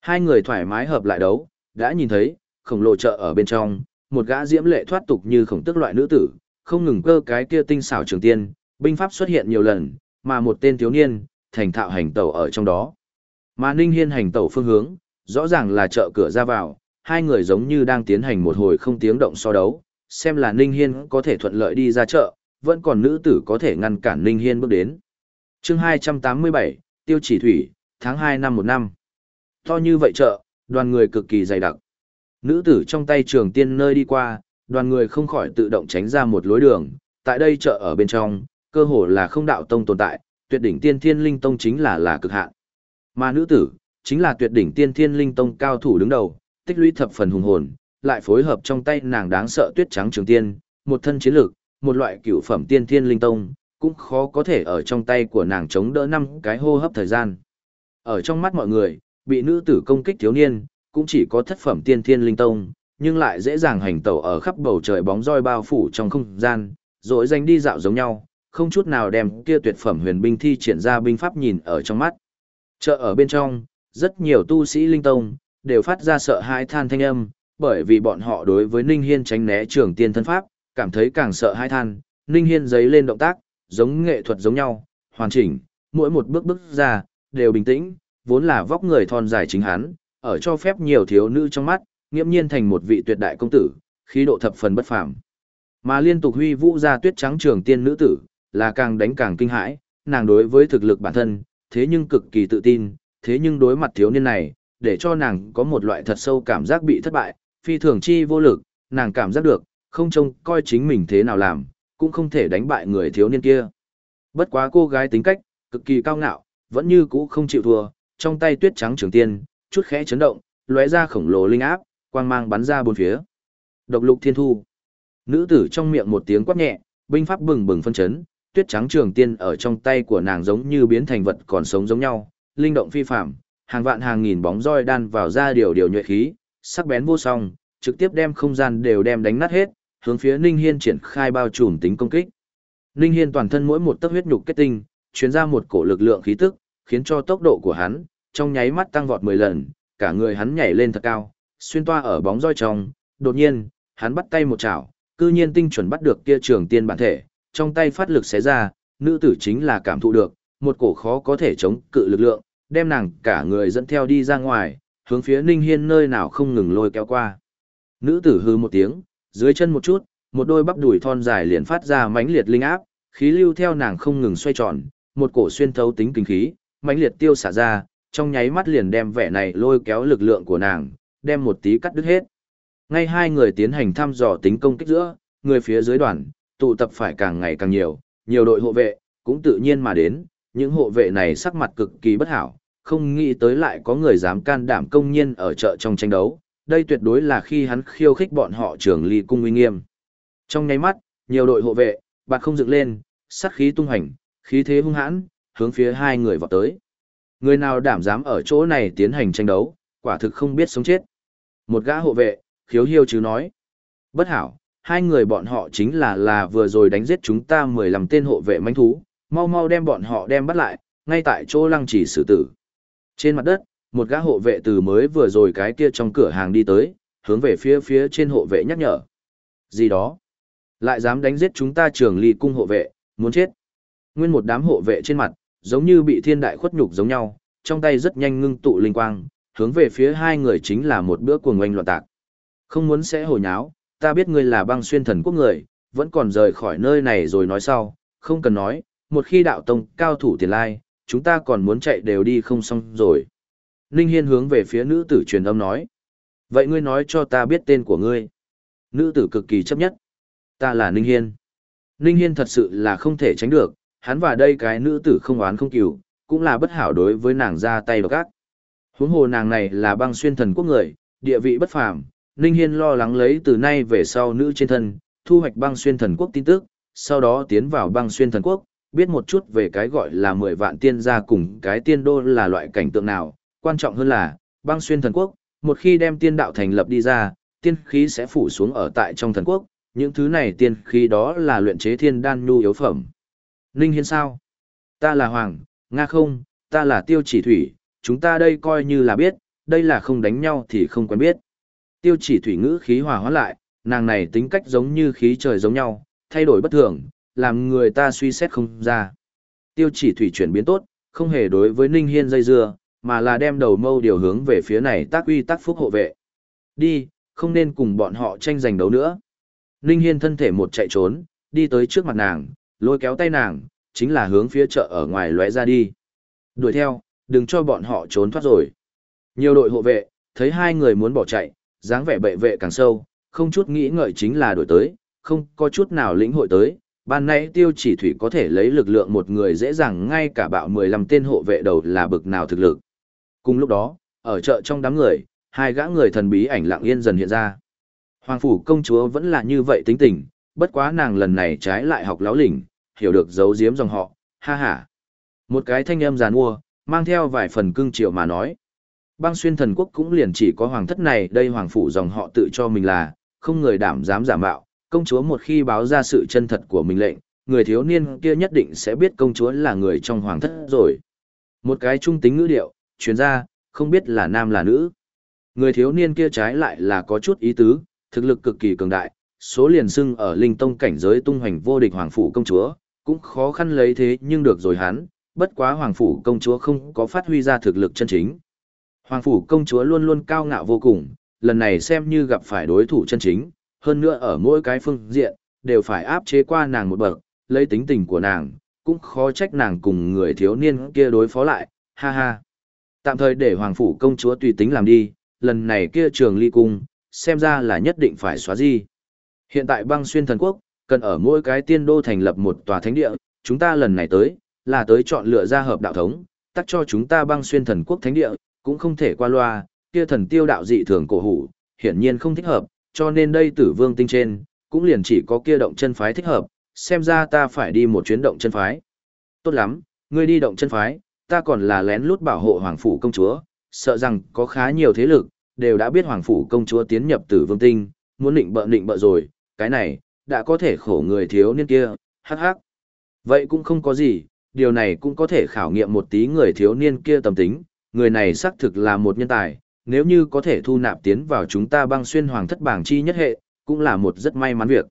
Hai người thoải mái hợp lại đấu, đã nhìn thấy, khổng lồ trợ ở bên trong, một gã diễm lệ thoát tục như khổng tức loại nữ tử, không ngừng cơ cái kia tinh xảo trường tiên, binh pháp xuất hiện nhiều lần, mà một tên thiếu niên, thành thạo hành tẩu ở trong đó. Mà Ninh Hiên hành tẩu phương hướng, rõ ràng là chợ cửa ra vào, hai người giống như đang tiến hành một hồi không tiếng động so đấu, xem là Ninh Hiên có thể thuận lợi đi ra chợ, vẫn còn nữ tử có thể ngăn cản Ninh Hiên bước đến. Chương 287, Tiêu Chỉ Thủy, tháng 2 năm một năm. To như vậy chợ, đoàn người cực kỳ dày đặc. Nữ tử trong tay trường tiên nơi đi qua, đoàn người không khỏi tự động tránh ra một lối đường, tại đây chợ ở bên trong, cơ hồ là không đạo tông tồn tại, tuyệt đỉnh tiên thiên linh tông chính là là cực hạn. Mà nữ tử, chính là tuyệt đỉnh tiên thiên linh tông cao thủ đứng đầu, tích lũy thập phần hùng hồn, lại phối hợp trong tay nàng đáng sợ tuyết trắng trường tiên, một thân chiến lược, một loại cửu phẩm tiên thiên linh tông, cũng khó có thể ở trong tay của nàng chống đỡ năm cái hô hấp thời gian. Ở trong mắt mọi người, bị nữ tử công kích thiếu niên, cũng chỉ có thất phẩm tiên thiên linh tông, nhưng lại dễ dàng hành tẩu ở khắp bầu trời bóng roi bao phủ trong không gian, rồi danh đi dạo giống nhau, không chút nào đem kia tuyệt phẩm huyền binh thi triển ra binh pháp nhìn ở trong mắt. Chợ ở bên trong, rất nhiều tu sĩ linh tông, đều phát ra sợ hãi than thanh âm, bởi vì bọn họ đối với Ninh Hiên tránh né trường tiên thân pháp, cảm thấy càng sợ hãi than, Ninh Hiên giấy lên động tác, giống nghệ thuật giống nhau, hoàn chỉnh, mỗi một bước bước ra, đều bình tĩnh, vốn là vóc người thon dài chính hắn, ở cho phép nhiều thiếu nữ trong mắt, nghiễm nhiên thành một vị tuyệt đại công tử, khí độ thập phần bất phàm. Mà liên tục huy vũ ra tuyết trắng trường tiên nữ tử, là càng đánh càng kinh hãi, nàng đối với thực lực bản thân, thế nhưng cực kỳ tự tin, thế nhưng đối mặt thiếu niên này, để cho nàng có một loại thật sâu cảm giác bị thất bại, phi thường chi vô lực, nàng cảm giác được, không trông coi chính mình thế nào làm, cũng không thể đánh bại người thiếu niên kia. Bất quá cô gái tính cách, cực kỳ cao ngạo, vẫn như cũ không chịu thua, trong tay tuyết trắng trường tiên, chút khẽ chấn động, lóe ra khổng lồ linh áp, quang mang bắn ra bốn phía. Độc lục thiên thu. Nữ tử trong miệng một tiếng quát nhẹ, binh pháp bừng bừng phân chấn, tuyết trắng trường tiên ở trong tay của nàng giống như biến thành vật còn sống giống nhau, linh động phi phạm, hàng vạn hàng nghìn bóng roi đan vào ra điều điều nhuệ khí, sắc bén vô song, trực tiếp đem không gian đều đem đánh nát hết, hướng phía Ninh Hiên triển khai bao trùm tính công kích. Ninh Hiên toàn thân mỗi một tấc huyết nhục kết tinh, truyền ra một cổ lực lượng khí tức, khiến cho tốc độ của hắn trong nháy mắt tăng vọt 10 lần, cả người hắn nhảy lên thật cao, xuyên toa ở bóng roi trong, đột nhiên, hắn bắt tay một chảo, cư nhiên tinh chuẩn bắt được kia trường tiên bản thể, trong tay phát lực xé ra, nữ tử chính là cảm thụ được, một cổ khó có thể chống cự lực lượng, đem nàng cả người dẫn theo đi ra ngoài, hướng phía Ninh Hiên nơi nào không ngừng lôi kéo qua. Nữ tử hư một tiếng, dưới chân một chút, một đôi bắp đùi thon dài liền phát ra mãnh liệt linh áp, khí lưu theo nàng không ngừng xoay tròn, một cổ xuyên thấu tính kinh khí, mãnh liệt tiêu xả ra, trong nháy mắt liền đem vẻ này lôi kéo lực lượng của nàng, đem một tí cắt đứt hết. Ngay hai người tiến hành thăm dò tính công kích giữa, người phía dưới đoàn, tụ tập phải càng ngày càng nhiều, nhiều đội hộ vệ, cũng tự nhiên mà đến, những hộ vệ này sắc mặt cực kỳ bất hảo, không nghĩ tới lại có người dám can đảm công nhiên ở chợ trong tranh đấu, đây tuyệt đối là khi hắn khiêu khích bọn họ trưởng ly cung uy nghiêm. Trong nháy mắt, nhiều đội hộ vệ, bạc không dựng lên, sát khí tung hành, khí thế hung hãn, hướng phía hai người vọt tới. Người nào đảm dám ở chỗ này tiến hành tranh đấu, quả thực không biết sống chết. Một gã hộ vệ, khiếu hiêu chứ nói. Bất hảo, hai người bọn họ chính là là vừa rồi đánh giết chúng ta 15 tên hộ vệ manh thú, mau mau đem bọn họ đem bắt lại, ngay tại chỗ lăng chỉ xử tử. Trên mặt đất, một gã hộ vệ từ mới vừa rồi cái kia trong cửa hàng đi tới, hướng về phía phía trên hộ vệ nhắc nhở. Gì đó? Lại dám đánh giết chúng ta trường ly cung hộ vệ, muốn chết. Nguyên một đám hộ vệ trên mặt, giống như bị thiên đại khuất nhục giống nhau, trong tay rất nhanh ngưng tụ linh quang, hướng về phía hai người chính là một bữa cuồng oanh loạn tạc. Không muốn sẽ hồi nháo, ta biết ngươi là băng xuyên thần quốc người, vẫn còn rời khỏi nơi này rồi nói sau, không cần nói, một khi đạo tông cao thủ tiền lai, chúng ta còn muốn chạy đều đi không xong rồi. Ninh Hiên hướng về phía nữ tử truyền âm nói. Vậy ngươi nói cho ta biết tên của ngươi. Nữ tử cực kỳ chấp nhất. Ta là Ninh Hiên. Ninh Hiên thật sự là không thể tránh được, hắn và đây cái nữ tử không oán không cừu, cũng là bất hảo đối với nàng ra tay độc ác. Huống hồ nàng này là băng xuyên thần quốc người, địa vị bất phàm, Ninh Hiên lo lắng lấy từ nay về sau nữ trên thân, thu hoạch băng xuyên thần quốc tin tức, sau đó tiến vào băng xuyên thần quốc, biết một chút về cái gọi là 10 vạn tiên gia cùng cái tiên đô là loại cảnh tượng nào, quan trọng hơn là, băng xuyên thần quốc, một khi đem tiên đạo thành lập đi ra, tiên khí sẽ phủ xuống ở tại trong thần quốc, những thứ này tiên khí đó là luyện chế thiên đan nhu yếu phẩm. Ninh Hiên sao? Ta là Hoàng, Nga không, ta là Tiêu Chỉ Thủy, chúng ta đây coi như là biết, đây là không đánh nhau thì không quen biết. Tiêu Chỉ Thủy ngữ khí hòa hóa lại, nàng này tính cách giống như khí trời giống nhau, thay đổi bất thường, làm người ta suy xét không ra. Tiêu Chỉ Thủy chuyển biến tốt, không hề đối với Ninh Hiên dây dưa, mà là đem đầu mâu điều hướng về phía này tác uy tác phúc hộ vệ. Đi, không nên cùng bọn họ tranh giành đấu nữa. Ninh Hiên thân thể một chạy trốn, đi tới trước mặt nàng, lôi kéo tay nàng, chính là hướng phía chợ ở ngoài lóe ra đi. Đuổi theo, đừng cho bọn họ trốn thoát rồi. Nhiều đội hộ vệ, thấy hai người muốn bỏ chạy, dáng vẻ bệ vệ càng sâu, không chút nghĩ ngợi chính là đổi tới, không có chút nào lĩnh hội tới. Ban nãy tiêu chỉ thủy có thể lấy lực lượng một người dễ dàng ngay cả bạo 15 tên hộ vệ đầu là bực nào thực lực. Cùng lúc đó, ở chợ trong đám người, hai gã người thần bí ảnh lặng yên dần hiện ra. Hoàng phủ công chúa vẫn là như vậy tính tình, bất quá nàng lần này trái lại học láo lỉnh, hiểu được giấu giếm dòng họ, ha ha. Một cái thanh âm giàn mua, mang theo vài phần cưng chiều mà nói. Băng xuyên thần quốc cũng liền chỉ có hoàng thất này đây hoàng phủ dòng họ tự cho mình là, không người đảm dám giả mạo, công chúa một khi báo ra sự chân thật của mình lệnh, người thiếu niên kia nhất định sẽ biết công chúa là người trong hoàng thất rồi. Một cái trung tính ngữ điệu, chuyên gia, không biết là nam là nữ. Người thiếu niên kia trái lại là có chút ý tứ, thực lực cực kỳ cường đại, số liền xưng ở linh tông cảnh giới tung hoành vô địch hoàng phủ công chúa, cũng khó khăn lấy thế nhưng được rồi hắn, bất quá hoàng phủ công chúa không có phát huy ra thực lực chân chính. Hoàng phủ công chúa luôn luôn cao ngạo vô cùng, lần này xem như gặp phải đối thủ chân chính, hơn nữa ở mỗi cái phương diện, đều phải áp chế qua nàng một bậc, lấy tính tình của nàng, cũng khó trách nàng cùng người thiếu niên kia đối phó lại, ha ha. Tạm thời để hoàng phủ công chúa tùy tính làm đi, lần này kia trường ly cung, xem ra là nhất định phải xóa di. Hiện tại băng xuyên thần quốc, cần ở mỗi cái tiên đô thành lập một tòa thánh địa, chúng ta lần này tới, là tới chọn lựa ra hợp đạo thống, tắt cho chúng ta băng xuyên thần quốc thánh địa, cũng không thể qua loa, kia thần tiêu đạo dị thường cổ hủ, hiển nhiên không thích hợp, cho nên đây tử vương tinh trên, cũng liền chỉ có kia động chân phái thích hợp, xem ra ta phải đi một chuyến động chân phái. Tốt lắm, ngươi đi động chân phái, ta còn là lén lút bảo hộ hoàng phủ công chúa, sợ rằng có khá nhiều thế lực, đều đã biết hoàng phủ công chúa tiến nhập tử vương tinh, muốn định bợ định bợ rồi, cái này, đã có thể khổ người thiếu niên kia, hắc hắc. Vậy cũng không có gì, điều này cũng có thể khảo nghiệm một tí người thiếu niên kia tâm tính, người này xác thực là một nhân tài, nếu như có thể thu nạp tiến vào chúng ta băng xuyên hoàng thất bảng chi nhất hệ, cũng là một rất may mắn việc.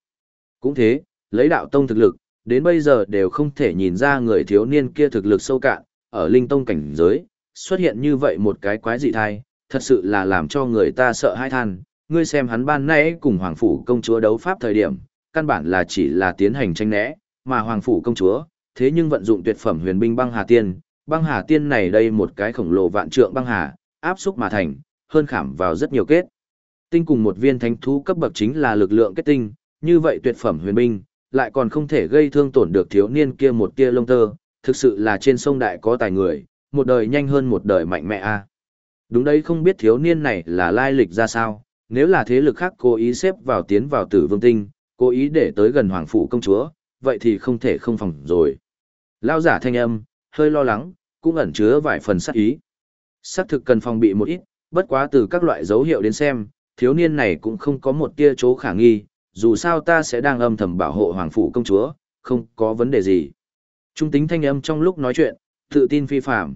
Cũng thế, lấy đạo tông thực lực, đến bây giờ đều không thể nhìn ra người thiếu niên kia thực lực sâu cạn, ở linh tông cảnh giới, xuất hiện như vậy một cái quái dị thai, thật sự là làm cho người ta sợ hãi than. Ngươi xem hắn ban nãy cùng hoàng phủ công chúa đấu pháp thời điểm, căn bản là chỉ là tiến hành tranh né, mà hoàng phủ công chúa, thế nhưng vận dụng tuyệt phẩm huyền binh băng hà tiên, băng hà tiên này đây một cái khổng lồ vạn trượng băng hà, áp xúc mà thành, hơn khảm vào rất nhiều kết. Tinh cùng một viên thánh thú cấp bậc chính là lực lượng kết tinh, như vậy tuyệt phẩm huyền binh, lại còn không thể gây thương tổn được thiếu niên kia một tia lông tơ, thực sự là trên sông đại có tài người, một đời nhanh hơn một đời mạnh mẽ a. Đúng đấy không biết thiếu niên này là lai lịch ra sao, nếu là thế lực khác cố ý xếp vào tiến vào tử vương tinh, cố ý để tới gần hoàng phủ công chúa, vậy thì không thể không phòng rồi. Lao giả thanh âm, hơi lo lắng, cũng ẩn chứa vài phần sát ý. sát thực cần phòng bị một ít, bất quá từ các loại dấu hiệu đến xem, thiếu niên này cũng không có một tia chỗ khả nghi, dù sao ta sẽ đang âm thầm bảo hộ hoàng phủ công chúa, không có vấn đề gì. Trung tính thanh âm trong lúc nói chuyện, tự tin phi phạm.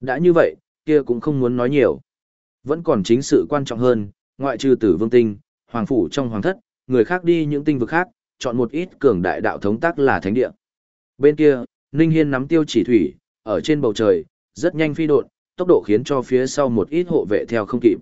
Đã như vậy, kia cũng không muốn nói nhiều. Vẫn còn chính sự quan trọng hơn, ngoại trừ tử vương tinh, hoàng phủ trong hoàng thất, người khác đi những tinh vực khác, chọn một ít cường đại đạo thống tác là thánh địa. Bên kia, Ninh Hiên nắm tiêu chỉ thủy, ở trên bầu trời, rất nhanh phi độn, tốc độ khiến cho phía sau một ít hộ vệ theo không kịp.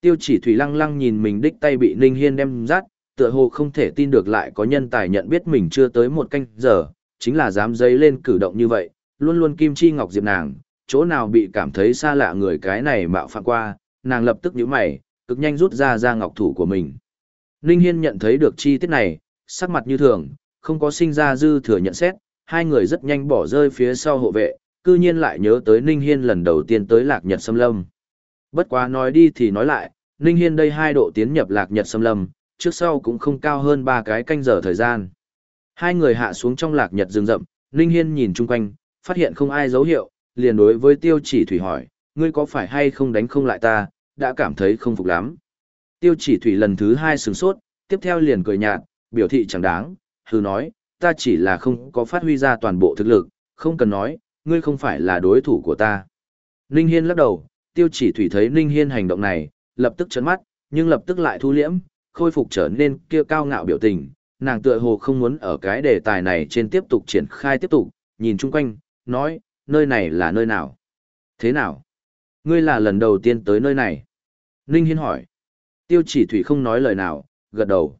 Tiêu chỉ thủy lăng lăng nhìn mình đích tay bị Ninh Hiên đem rát, tựa hồ không thể tin được lại có nhân tài nhận biết mình chưa tới một canh giờ, chính là dám dấy lên cử động như vậy, luôn luôn kim chi ngọc diệp nàng, chỗ nào bị cảm thấy xa lạ người cái này mạo phạm qua, nàng lập tức nhíu mày, cực nhanh rút ra ra ngọc thủ của mình. Ninh Hiên nhận thấy được chi tiết này, sắc mặt như thường, không có sinh ra dư thừa nhận xét, hai người rất nhanh bỏ rơi phía sau hộ vệ, cư nhiên lại nhớ tới Ninh Hiên lần đầu tiên tới Lạc Nhật Sâm Lâm. Bất quá nói đi thì nói lại, Ninh Hiên đây hai độ tiến nhập Lạc Nhật Sâm Lâm, trước sau cũng không cao hơn ba cái canh giờ thời gian. Hai người hạ xuống trong Lạc Nhật rừng rậm, Ninh Hiên nhìn chung quanh, phát hiện không ai dấu hiệu, liền đối với Tiêu Chỉ Thủy hỏi, ngươi có phải hay không đánh không lại ta, đã cảm thấy không phục lắm. Tiêu Chỉ Thủy lần thứ hai sửng sốt, tiếp theo liền cười nhạt, biểu thị chẳng đáng, hư nói, ta chỉ là không có phát huy ra toàn bộ thực lực, không cần nói, ngươi không phải là đối thủ của ta. Ninh Hiên lắc đầu, tiêu chỉ thủy thấy Ninh Hiên hành động này, lập tức chấn mắt, nhưng lập tức lại thu liễm, khôi phục trở nên kia cao ngạo biểu tình, nàng tựa hồ không muốn ở cái đề tài này trên tiếp tục triển khai tiếp tục, nhìn chung quanh, nói, nơi này là nơi nào? Thế nào? Ngươi là lần đầu tiên tới nơi này. Ninh Hiên hỏi. Tiêu chỉ thủy không nói lời nào, gật đầu.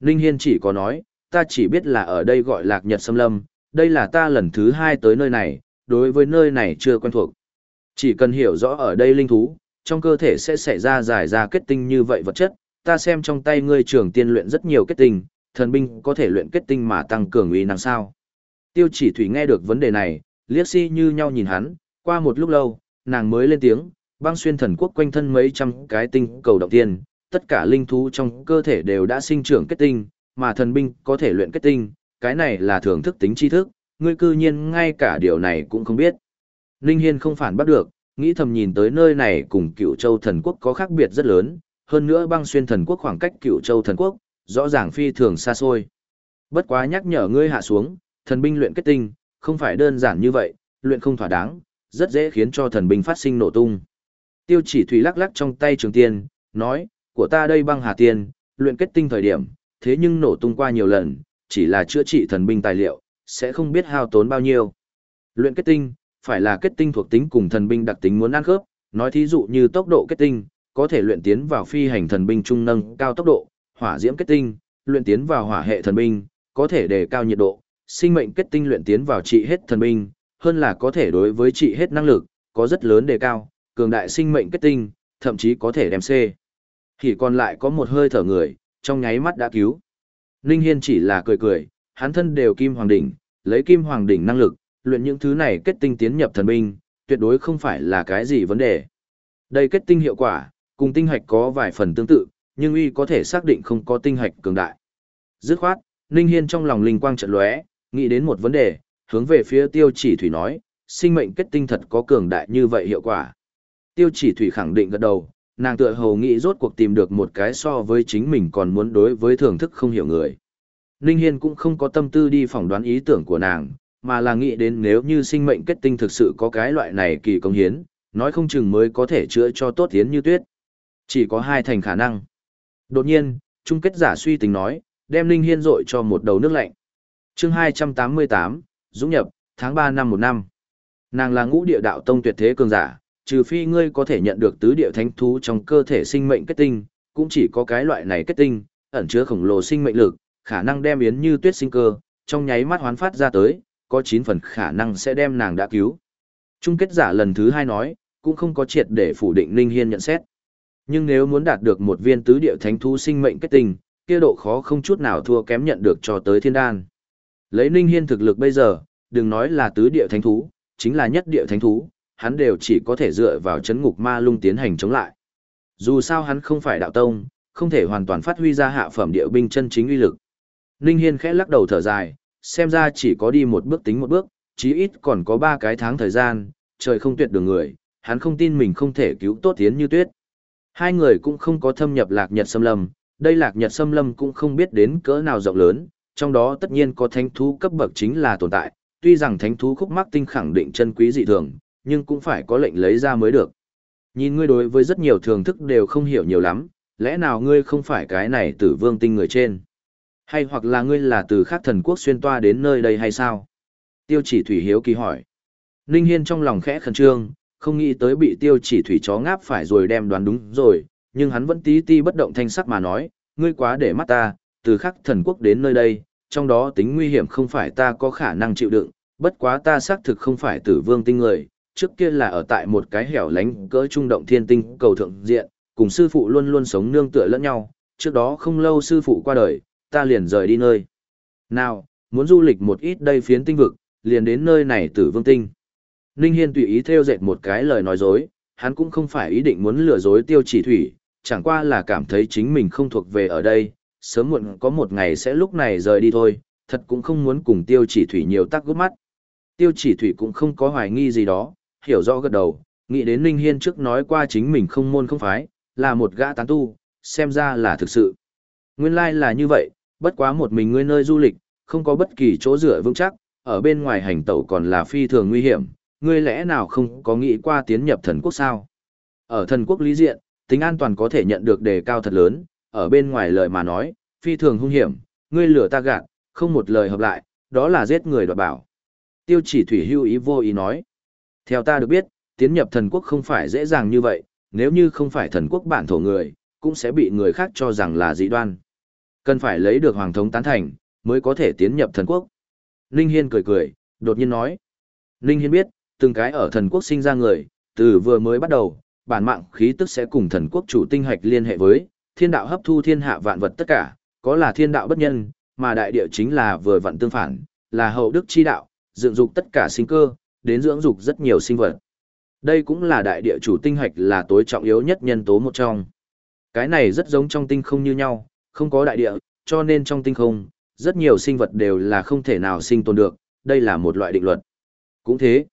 Ninh Hiên chỉ có nói, ta chỉ biết là ở đây gọi lạc nhật xâm lâm, đây là ta lần thứ hai tới nơi này, đối với nơi này chưa quen thuộc. Chỉ cần hiểu rõ ở đây linh thú, trong cơ thể sẽ xảy ra giải ra kết tinh như vậy vật chất, ta xem trong tay ngươi trưởng tiên luyện rất nhiều kết tinh, thần binh có thể luyện kết tinh mà tăng cường uy năng sao. Tiêu chỉ thủy nghe được vấn đề này, liếc si như nhau nhìn hắn, qua một lúc lâu, nàng mới lên tiếng, băng xuyên thần quốc quanh thân mấy trăm cái tinh cầu động tiên, tất cả linh thú trong cơ thể đều đã sinh trưởng kết tinh, mà thần binh có thể luyện kết tinh, cái này là thưởng thức tính tri thức, ngươi cư nhiên ngay cả điều này cũng không biết. Ninh Hiên không phản bắt được, nghĩ thầm nhìn tới nơi này cùng cựu châu thần quốc có khác biệt rất lớn, hơn nữa băng xuyên thần quốc khoảng cách cựu châu thần quốc, rõ ràng phi thường xa xôi. Bất quá nhắc nhở ngươi hạ xuống, thần binh luyện kết tinh, không phải đơn giản như vậy, luyện không thỏa đáng, rất dễ khiến cho thần binh phát sinh nổ tung. Tiêu chỉ thủy lắc lắc trong tay trường tiên, nói, của ta đây băng hà tiên, luyện kết tinh thời điểm, thế nhưng nổ tung qua nhiều lần, chỉ là chữa trị thần binh tài liệu, sẽ không biết hao tốn bao nhiêu. Luyện kết tinh, phải là kết tinh thuộc tính cùng thần binh đặc tính muốn ăn khớp, nói thí dụ như tốc độ kết tinh, có thể luyện tiến vào phi hành thần binh trung nâng cao tốc độ, hỏa diễm kết tinh, luyện tiến vào hỏa hệ thần binh, có thể đề cao nhiệt độ, sinh mệnh kết tinh luyện tiến vào trị hết thần binh, hơn là có thể đối với trị hết năng lực, có rất lớn đề cao, cường đại sinh mệnh kết tinh, thậm chí có thể đem C. Thì còn lại có một hơi thở người, trong nháy mắt đã cứu. Ninh Hiên chỉ là cười cười, hắn thân đều kim hoàng đỉnh, lấy kim hoàng đỉnh năng lực, luyện những thứ này kết tinh tiến nhập thần binh, tuyệt đối không phải là cái gì vấn đề. Đây kết tinh hiệu quả, cùng tinh hạch có vài phần tương tự, nhưng uy có thể xác định không có tinh hạch cường đại. Dứt khoát, Ninh Hiên trong lòng linh quang chợt lóe, nghĩ đến một vấn đề, hướng về phía tiêu chỉ thủy nói, sinh mệnh kết tinh thật có cường đại như vậy hiệu quả. Tiêu chỉ thủy khẳng định gật đầu, nàng tựa hồ nghĩ rốt cuộc tìm được một cái so với chính mình còn muốn đối với thưởng thức không hiểu người. Ninh Hiên cũng không có tâm tư đi phỏng đoán ý tưởng của nàng, mà là nghĩ đến nếu như sinh mệnh kết tinh thực sự có cái loại này kỳ công hiến, nói không chừng mới có thể chữa cho tốt tiến như tuyết. Chỉ có hai thành khả năng. Đột nhiên, chung kết giả suy tính nói, đem Ninh Hiên rội cho một đầu nước lạnh. Chương 288, Dũng nhập, tháng 3 năm một năm. Nàng là ngũ địa đạo tông tuyệt thế cường giả, trừ phi ngươi có thể nhận được tứ địa thánh thú trong cơ thể sinh mệnh kết tinh, cũng chỉ có cái loại này kết tinh, ẩn chứa khổng lồ sinh mệnh lực, khả năng đem yến như tuyết sinh cơ, trong nháy mắt hoán phát ra tới, có 9 phần khả năng sẽ đem nàng đã cứu. Chung kết giả lần thứ hai nói, cũng không có triệt để phủ định Ninh Hiên nhận xét. Nhưng nếu muốn đạt được một viên tứ địa thánh thú sinh mệnh kết tinh, kia độ khó không chút nào thua kém nhận được cho tới thiên đan. Lấy Ninh Hiên thực lực bây giờ, đừng nói là tứ địa thánh thú, chính là nhất địa thánh thú, hắn đều chỉ có thể dựa vào chấn ngục ma lung tiến hành chống lại. Dù sao hắn không phải đạo tông, không thể hoàn toàn phát huy ra hạ phẩm địa binh chân chính uy lực. Ninh Hiên khẽ lắc đầu thở dài, xem ra chỉ có đi một bước tính một bước, chí ít còn có ba cái tháng thời gian, trời không tuyệt đường người, hắn không tin mình không thể cứu tốt tiến như tuyết. Hai người cũng không có thâm nhập lạc nhật xâm lâm, đây lạc nhật xâm lâm cũng không biết đến cỡ nào rộng lớn, trong đó tất nhiên có thánh thú cấp bậc chính là tồn tại, tuy rằng thánh thú khúc mắc tinh khẳng định chân quý dị thường, nhưng cũng phải có lệnh lấy ra mới được. Nhìn ngươi đối với rất nhiều thường thức đều không hiểu nhiều lắm, lẽ nào ngươi không phải cái này tử vương tinh người trên? Hay hoặc là ngươi là từ khác thần quốc xuyên toa đến nơi đây hay sao? Tiêu chỉ thủy hiếu kỳ hỏi. Ninh Hiên trong lòng khẽ khẩn trương, không nghĩ tới bị tiêu chỉ thủy chó ngáp phải rồi đem đoán đúng rồi, nhưng hắn vẫn tí ti bất động thanh sắc mà nói, ngươi quá để mắt ta, từ khắc thần quốc đến nơi đây, trong đó tính nguy hiểm không phải ta có khả năng chịu đựng, bất quá ta xác thực không phải tử vương tinh người, trước kia là ở tại một cái hẻo lánh cỡ trung động thiên tinh cầu thượng diện, cùng sư phụ luôn luôn sống nương tựa lẫn nhau, trước đó không lâu sư phụ qua đời, ta liền rời đi nơi. Nào, muốn du lịch một ít đây phiến tinh vực, liền đến nơi này tử vương tinh. Ninh Hiên tùy ý theo dệt một cái lời nói dối, hắn cũng không phải ý định muốn lừa dối tiêu chỉ thủy, chẳng qua là cảm thấy chính mình không thuộc về ở đây, sớm muộn có một ngày sẽ lúc này rời đi thôi, thật cũng không muốn cùng tiêu chỉ thủy nhiều tác gút mắt. Tiêu chỉ thủy cũng không có hoài nghi gì đó, hiểu rõ gật đầu, nghĩ đến Ninh Hiên trước nói qua chính mình không môn không phái, là một gã tán tu, xem ra là thực sự. Nguyên lai like là như vậy, bất quá một mình ngươi nơi du lịch, không có bất kỳ chỗ dựa vững chắc, ở bên ngoài hành tẩu còn là phi thường nguy hiểm, ngươi lẽ nào không có nghĩ qua tiến nhập thần quốc sao? Ở thần quốc lý diện, tính an toàn có thể nhận được đề cao thật lớn, ở bên ngoài lời mà nói, phi thường hung hiểm, ngươi lửa ta gạt, không một lời hợp lại, đó là giết người đoạt bảo. Tiêu chỉ thủy hưu ý vô ý nói. Theo ta được biết, tiến nhập thần quốc không phải dễ dàng như vậy, nếu như không phải thần quốc bản thổ người, cũng sẽ bị người khác cho rằng là dị đoan. Cần phải lấy được hoàng thống tán thành, mới có thể tiến nhập thần quốc. Ninh Hiên cười cười, đột nhiên nói. Ninh Hiên biết, từng cái ở thần quốc sinh ra người, từ vừa mới bắt đầu, bản mạng khí tức sẽ cùng thần quốc chủ tinh hạch liên hệ với, thiên đạo hấp thu thiên hạ vạn vật tất cả, có là thiên đạo bất nhân, mà đại địa chính là vừa vặn tương phản, là hậu đức chi đạo, dưỡng dục tất cả sinh cơ, đến dưỡng dục rất nhiều sinh vật. Đây cũng là đại địa chủ tinh hạch là tối trọng yếu nhất nhân tố một trong. Cái này rất giống trong tinh không như nhau, không có đại địa, cho nên trong tinh không, rất nhiều sinh vật đều là không thể nào sinh tồn được, đây là một loại định luật. Cũng thế,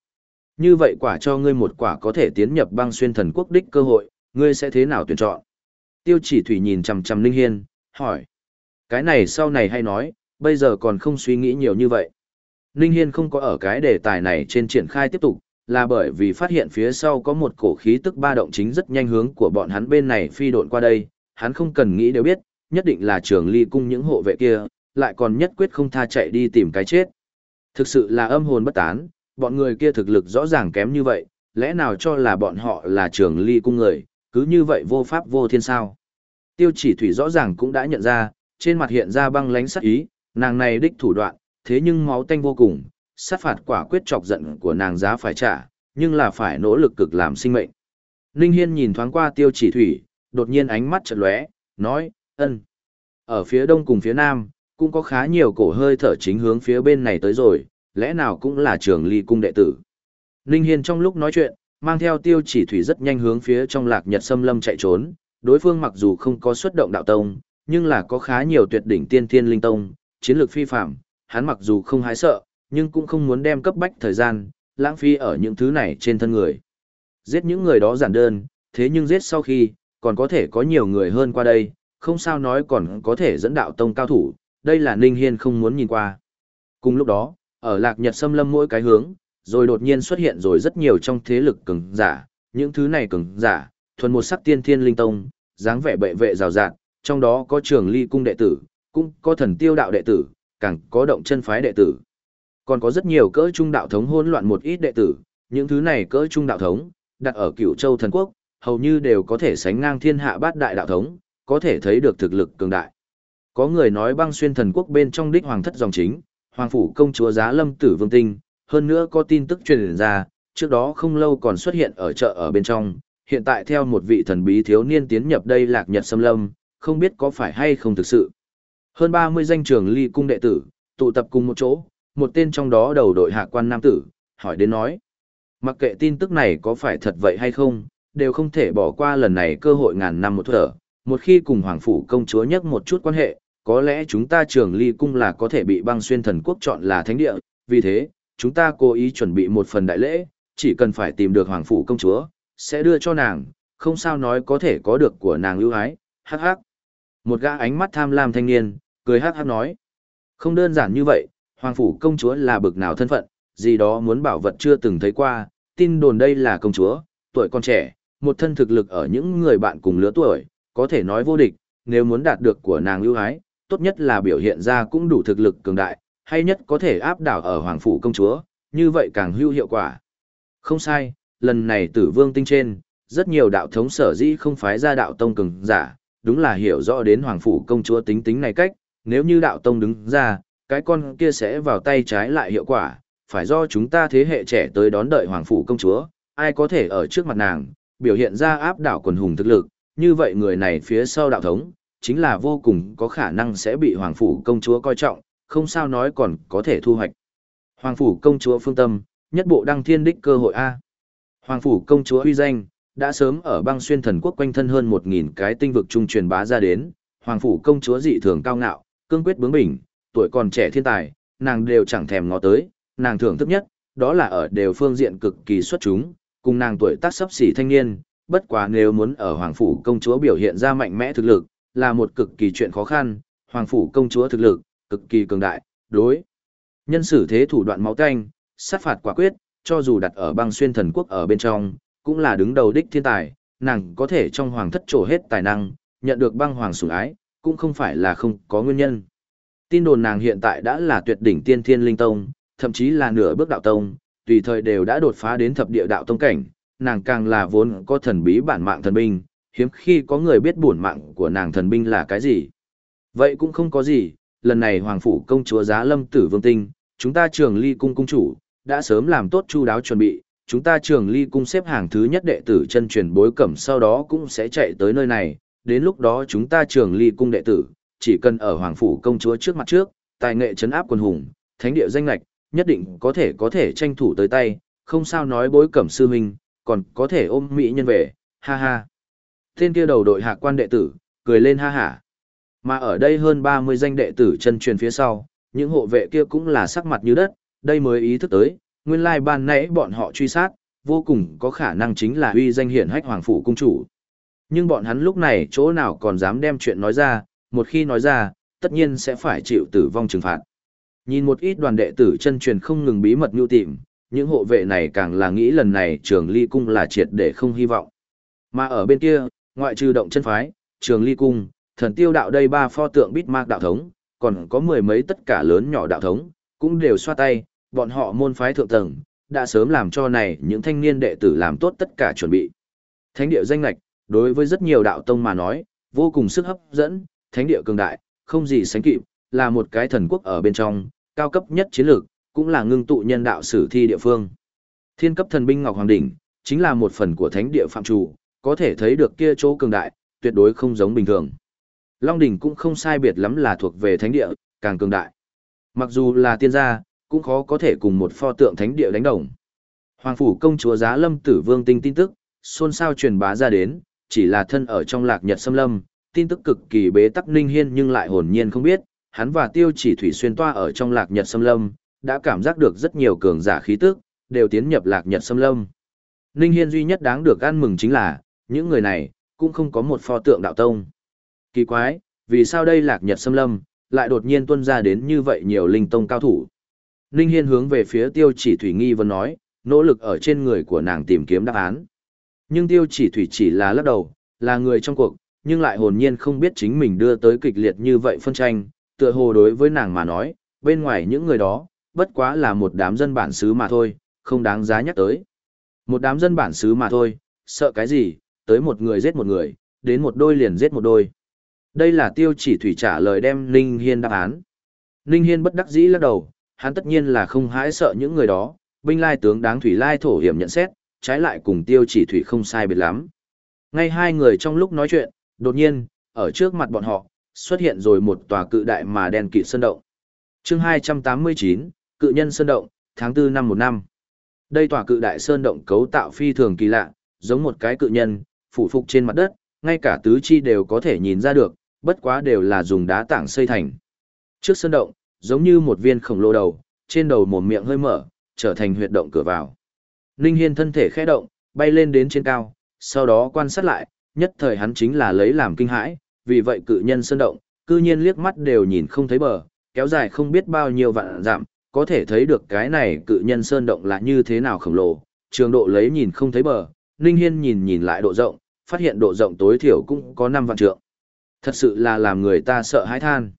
như vậy quả cho ngươi một quả có thể tiến nhập băng xuyên thần quốc đích cơ hội, ngươi sẽ thế nào tuyển chọn? Tiêu chỉ thủy nhìn chằm chằm Linh Hiên, hỏi. Cái này sau này hay nói, bây giờ còn không suy nghĩ nhiều như vậy. Ninh Hiên không có ở cái đề tài này trên triển khai tiếp tục, là bởi vì phát hiện phía sau có một cổ khí tức ba động chính rất nhanh hướng của bọn hắn bên này phi độn qua đây, hắn không cần nghĩ đều biết, nhất định là trường ly cung những hộ vệ kia, lại còn nhất quyết không tha chạy đi tìm cái chết. Thực sự là âm hồn bất tán, bọn người kia thực lực rõ ràng kém như vậy, lẽ nào cho là bọn họ là trường ly cung người, cứ như vậy vô pháp vô thiên sao. Tiêu chỉ thủy rõ ràng cũng đã nhận ra, trên mặt hiện ra băng lánh sắc ý, nàng này đích thủ đoạn, thế nhưng máu tanh vô cùng, sát phạt quả quyết chọc giận của nàng giá phải trả, nhưng là phải nỗ lực cực làm sinh mệnh. Ninh Hiên nhìn thoáng qua tiêu chỉ thủy, đột nhiên ánh mắt chợt lóe, nói, ân. Ở phía đông cùng phía nam, cũng có khá nhiều cổ hơi thở chính hướng phía bên này tới rồi, lẽ nào cũng là trường ly cung đệ tử. Ninh Hiên trong lúc nói chuyện, mang theo tiêu chỉ thủy rất nhanh hướng phía trong lạc nhật xâm lâm chạy trốn, đối phương mặc dù không có xuất động đạo tông, nhưng là có khá nhiều tuyệt đỉnh tiên thiên linh tông, chiến lược phi phạm, hắn mặc dù không hái sợ, nhưng cũng không muốn đem cấp bách thời gian, lãng phí ở những thứ này trên thân người. Giết những người đó giản đơn, thế nhưng giết sau khi, còn có thể có nhiều người hơn qua đây, không sao nói còn có thể dẫn đạo tông cao thủ, đây là Ninh Hiên không muốn nhìn qua. Cùng lúc đó, ở lạc nhật xâm lâm mỗi cái hướng, rồi đột nhiên xuất hiện rồi rất nhiều trong thế lực cường giả, những thứ này cường giả, thuần một sắc tiên thiên linh tông, dáng vẻ bệ vệ rào rạt, trong đó có trường ly cung đệ tử, cũng có thần tiêu đạo đệ tử, càng có động chân phái đệ tử. Còn có rất nhiều cỡ trung đạo thống hỗn loạn một ít đệ tử, những thứ này cỡ trung đạo thống, đặt ở cửu châu thần quốc, hầu như đều có thể sánh ngang thiên hạ bát đại đạo thống, có thể thấy được thực lực cường đại. Có người nói băng xuyên thần quốc bên trong đích hoàng thất dòng chính, hoàng phủ công chúa giá lâm tử vương tinh, hơn nữa có tin tức truyền ra, trước đó không lâu còn xuất hiện ở chợ ở bên trong, hiện tại theo một vị thần bí thiếu niên tiến nhập đây lạc nhật xâm lâm, không biết có phải hay không thực sự. Hơn 30 danh trường ly cung đệ tử, tụ tập cùng một chỗ, một tên trong đó đầu đội hạ quan nam tử, hỏi đến nói. Mặc kệ tin tức này có phải thật vậy hay không, đều không thể bỏ qua lần này cơ hội ngàn năm một thở. Một khi cùng Hoàng Phủ công chúa nhắc một chút quan hệ, có lẽ chúng ta trường ly cung là có thể bị băng xuyên thần quốc chọn là thánh địa, vì thế, chúng ta cố ý chuẩn bị một phần đại lễ, chỉ cần phải tìm được Hoàng Phủ công chúa, sẽ đưa cho nàng, không sao nói có thể có được của nàng ưu ái, hắc hắc. Một gã ánh mắt tham lam thanh niên, cười hắc hắc nói. Không đơn giản như vậy, Hoàng Phủ công chúa là bực nào thân phận, gì đó muốn bảo vật chưa từng thấy qua, tin đồn đây là công chúa, tuổi còn trẻ, một thân thực lực ở những người bạn cùng lứa tuổi, có thể nói vô địch, nếu muốn đạt được của nàng ưu ái, tốt nhất là biểu hiện ra cũng đủ thực lực cường đại, hay nhất có thể áp đảo ở Hoàng Phủ công chúa, như vậy càng hữu hiệu quả. Không sai, lần này tử vương tinh trên, rất nhiều đạo thống sở dĩ không phái ra đạo tông cường giả, đúng là hiểu rõ đến Hoàng Phủ công chúa tính tính này cách, nếu như đạo tông đứng ra, cái con kia sẽ vào tay trái lại hiệu quả, phải do chúng ta thế hệ trẻ tới đón đợi Hoàng Phủ công chúa, ai có thể ở trước mặt nàng, biểu hiện ra áp đảo quần hùng thực lực, như vậy người này phía sau đạo thống, chính là vô cùng có khả năng sẽ bị Hoàng Phủ công chúa coi trọng, không sao nói còn có thể thu hoạch. Hoàng Phủ công chúa phương tâm, nhất bộ đăng thiên đích cơ hội A. Hoàng Phủ công chúa huy danh, đã sớm ở băng xuyên thần quốc quanh thân hơn 1.000 cái tinh vực trung truyền bá ra đến, Hoàng Phủ công chúa dị thường cao ngạo, cương quyết bướng bỉnh, tuổi còn trẻ thiên tài, nàng đều chẳng thèm ngó tới, nàng thưởng thức nhất, đó là ở đều phương diện cực kỳ xuất chúng, cùng nàng tuổi tác sắp xỉ thanh niên, bất quá nếu muốn ở Hoàng Phủ công chúa biểu hiện ra mạnh mẽ thực lực, là một cực kỳ chuyện khó khăn, Hoàng Phủ công chúa thực lực, cực kỳ cường đại, đối. Nhân xử thế thủ đoạn máu tanh, sát phạt quả quyết, cho dù đặt ở băng xuyên thần quốc ở bên trong, cũng là đứng đầu đích thiên tài, nàng có thể trong hoàng thất trổ hết tài năng, nhận được băng hoàng sủng ái, cũng không phải là không có nguyên nhân. Tin đồn nàng hiện tại đã là tuyệt đỉnh tiên thiên linh tông, thậm chí là nửa bước đạo tông, tùy thời đều đã đột phá đến thập địa đạo tông cảnh, nàng càng là vốn có thần bí bản mạng thần binh, hiếm khi có người biết bổn mạng của nàng thần binh là cái gì. Vậy cũng không có gì, lần này hoàng phủ công chúa giá lâm tử vương tinh, chúng ta trường ly cung cung chủ, đã sớm làm tốt chu đáo chuẩn bị, chúng ta trường ly cung xếp hàng thứ nhất đệ tử chân truyền bối cẩm sau đó cũng sẽ chạy tới nơi này, đến lúc đó chúng ta trường ly cung đệ tử, chỉ cần ở hoàng phủ công chúa trước mặt trước, tài nghệ chấn áp quân hùng, thánh địa danh lạch, nhất định có thể có thể tranh thủ tới tay, không sao nói bối cẩm sư huynh, còn có thể ôm mỹ nhân về, ha ha. Tên kia đầu đội hạ quan đệ tử, cười lên ha hả. Mà ở đây hơn 30 danh đệ tử chân truyền phía sau, những hộ vệ kia cũng là sắc mặt như đất, đây mới ý thức tới, nguyên lai ban nãy bọn họ truy sát, vô cùng có khả năng chính là uy danh hiển hách hoàng phủ cung chủ. Nhưng bọn hắn lúc này chỗ nào còn dám đem chuyện nói ra, một khi nói ra, tất nhiên sẽ phải chịu tử vong trừng phạt. Nhìn một ít đoàn đệ tử chân truyền không ngừng bí mật nhu tìm, những hộ vệ này càng là nghĩ lần này trường ly cung là triệt để không hy vọng. Mà ở bên kia, ngoại trừ động chân phái, trường ly cung, thần tiêu đạo đây ba pho tượng bít mạc đạo thống, còn có mười mấy tất cả lớn nhỏ đạo thống, cũng đều xoa tay, bọn họ môn phái thượng tầng, đã sớm làm cho này những thanh niên đệ tử làm tốt tất cả chuẩn bị. Thánh địa danh lạch, đối với rất nhiều đạo tông mà nói, vô cùng sức hấp dẫn, thánh địa cường đại, không gì sánh kịp, là một cái thần quốc ở bên trong, cao cấp nhất chiến lược, cũng là ngưng tụ nhân đạo sử thi địa phương. Thiên cấp thần binh Ngọc Hoàng Đỉnh, chính là một phần của thánh địa phạm chủ, có thể thấy được kia chỗ cường đại, tuyệt đối không giống bình thường. Long đỉnh cũng không sai biệt lắm là thuộc về thánh địa, càng cường đại. Mặc dù là tiên gia, cũng khó có thể cùng một pho tượng thánh địa đánh đồng. Hoàng phủ công chúa giá lâm tử vương tinh tin tức, xôn xao truyền bá ra đến, chỉ là thân ở trong lạc nhật sâm lâm, tin tức cực kỳ bế tắc ninh hiên nhưng lại hồn nhiên không biết, hắn và tiêu chỉ thủy xuyên toa ở trong lạc nhật sâm lâm, đã cảm giác được rất nhiều cường giả khí tức, đều tiến nhập lạc nhật xâm lâm. Ninh Hiên duy nhất đáng được ăn mừng chính là, những người này, cũng không có một pho tượng đạo tông. Kỳ quái, vì sao đây lạc nhật xâm lâm, lại đột nhiên tuân ra đến như vậy nhiều linh tông cao thủ. Ninh Hiên hướng về phía tiêu chỉ thủy nghi vấn nói, nỗ lực ở trên người của nàng tìm kiếm đáp án. Nhưng tiêu chỉ thủy chỉ là lắc đầu, là người trong cuộc, nhưng lại hồn nhiên không biết chính mình đưa tới kịch liệt như vậy phân tranh, tựa hồ đối với nàng mà nói, bên ngoài những người đó, bất quá là một đám dân bản xứ mà thôi, không đáng giá nhắc tới. Một đám dân bản xứ mà thôi, sợ cái gì, tới một người giết một người, đến một đôi liền giết một đôi. Đây là tiêu chỉ thủy trả lời đem Ninh Hiên đáp án. Ninh Hiên bất đắc dĩ lắc đầu, hắn tất nhiên là không hãi sợ những người đó, binh lai tướng đáng thủy lai thổ hiểm nhận xét, trái lại cùng tiêu chỉ thủy không sai biệt lắm. Ngay hai người trong lúc nói chuyện, đột nhiên, ở trước mặt bọn họ, xuất hiện rồi một tòa cự đại mà đen kịt sơn động. chương 289, cự nhân sơn động, tháng 4 năm một năm. Đây tòa cự đại sơn động cấu tạo phi thường kỳ lạ, giống một cái cự nhân, phủ phục trên mặt đất, ngay cả tứ chi đều có thể nhìn ra được, bất quá đều là dùng đá tảng xây thành. Trước sơn động, giống như một viên khổng lồ đầu, trên đầu mồm miệng hơi mở, trở thành huyệt động cửa vào. Ninh Hiên thân thể khẽ động, bay lên đến trên cao, sau đó quan sát lại, nhất thời hắn chính là lấy làm kinh hãi, vì vậy cự nhân sơn động, cư nhiên liếc mắt đều nhìn không thấy bờ, kéo dài không biết bao nhiêu vạn dặm, có thể thấy được cái này cự nhân sơn động là như thế nào khổng lồ, trường độ lấy nhìn không thấy bờ, Ninh Hiên nhìn nhìn lại độ rộng, phát hiện độ rộng tối thiểu cũng có 5 vạn trượng. Thật sự là làm người ta sợ hãi than.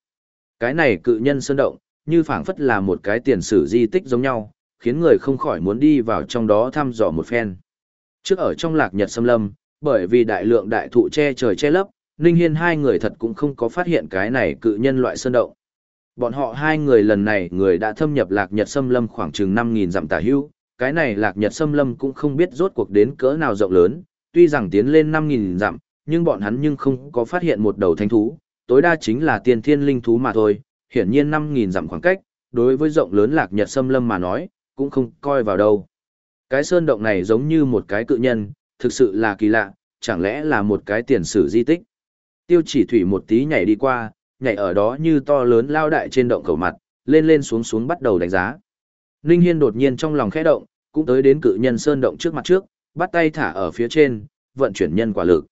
Cái này cự nhân sơn động, như phảng phất là một cái tiền sử di tích giống nhau, khiến người không khỏi muốn đi vào trong đó thăm dò một phen. Trước ở trong lạc nhật xâm lâm, bởi vì đại lượng đại thụ che trời che lấp, Ninh Hiên hai người thật cũng không có phát hiện cái này cự nhân loại sơn động. Bọn họ hai người lần này người đã thâm nhập lạc nhật xâm lâm khoảng chừng 5.000 dặm tả hữu, cái này lạc nhật xâm lâm cũng không biết rốt cuộc đến cỡ nào rộng lớn, tuy rằng tiến lên 5.000 dặm, nhưng bọn hắn nhưng không có phát hiện một đầu thánh thú, tối đa chính là tiên thiên linh thú mà thôi, hiển nhiên 5.000 dặm khoảng cách, đối với rộng lớn lạc nhật xâm lâm mà nói, cũng không coi vào đâu. Cái sơn động này giống như một cái cự nhân, thực sự là kỳ lạ, chẳng lẽ là một cái tiền sử di tích. Tiêu chỉ thủy một tí nhảy đi qua, nhảy ở đó như to lớn lao đại trên động cầu mặt, lên lên xuống xuống bắt đầu đánh giá. Ninh Hiên đột nhiên trong lòng khẽ động, cũng tới đến cự nhân sơn động trước mặt trước, bắt tay thả ở phía trên, vận chuyển nhân quả lực.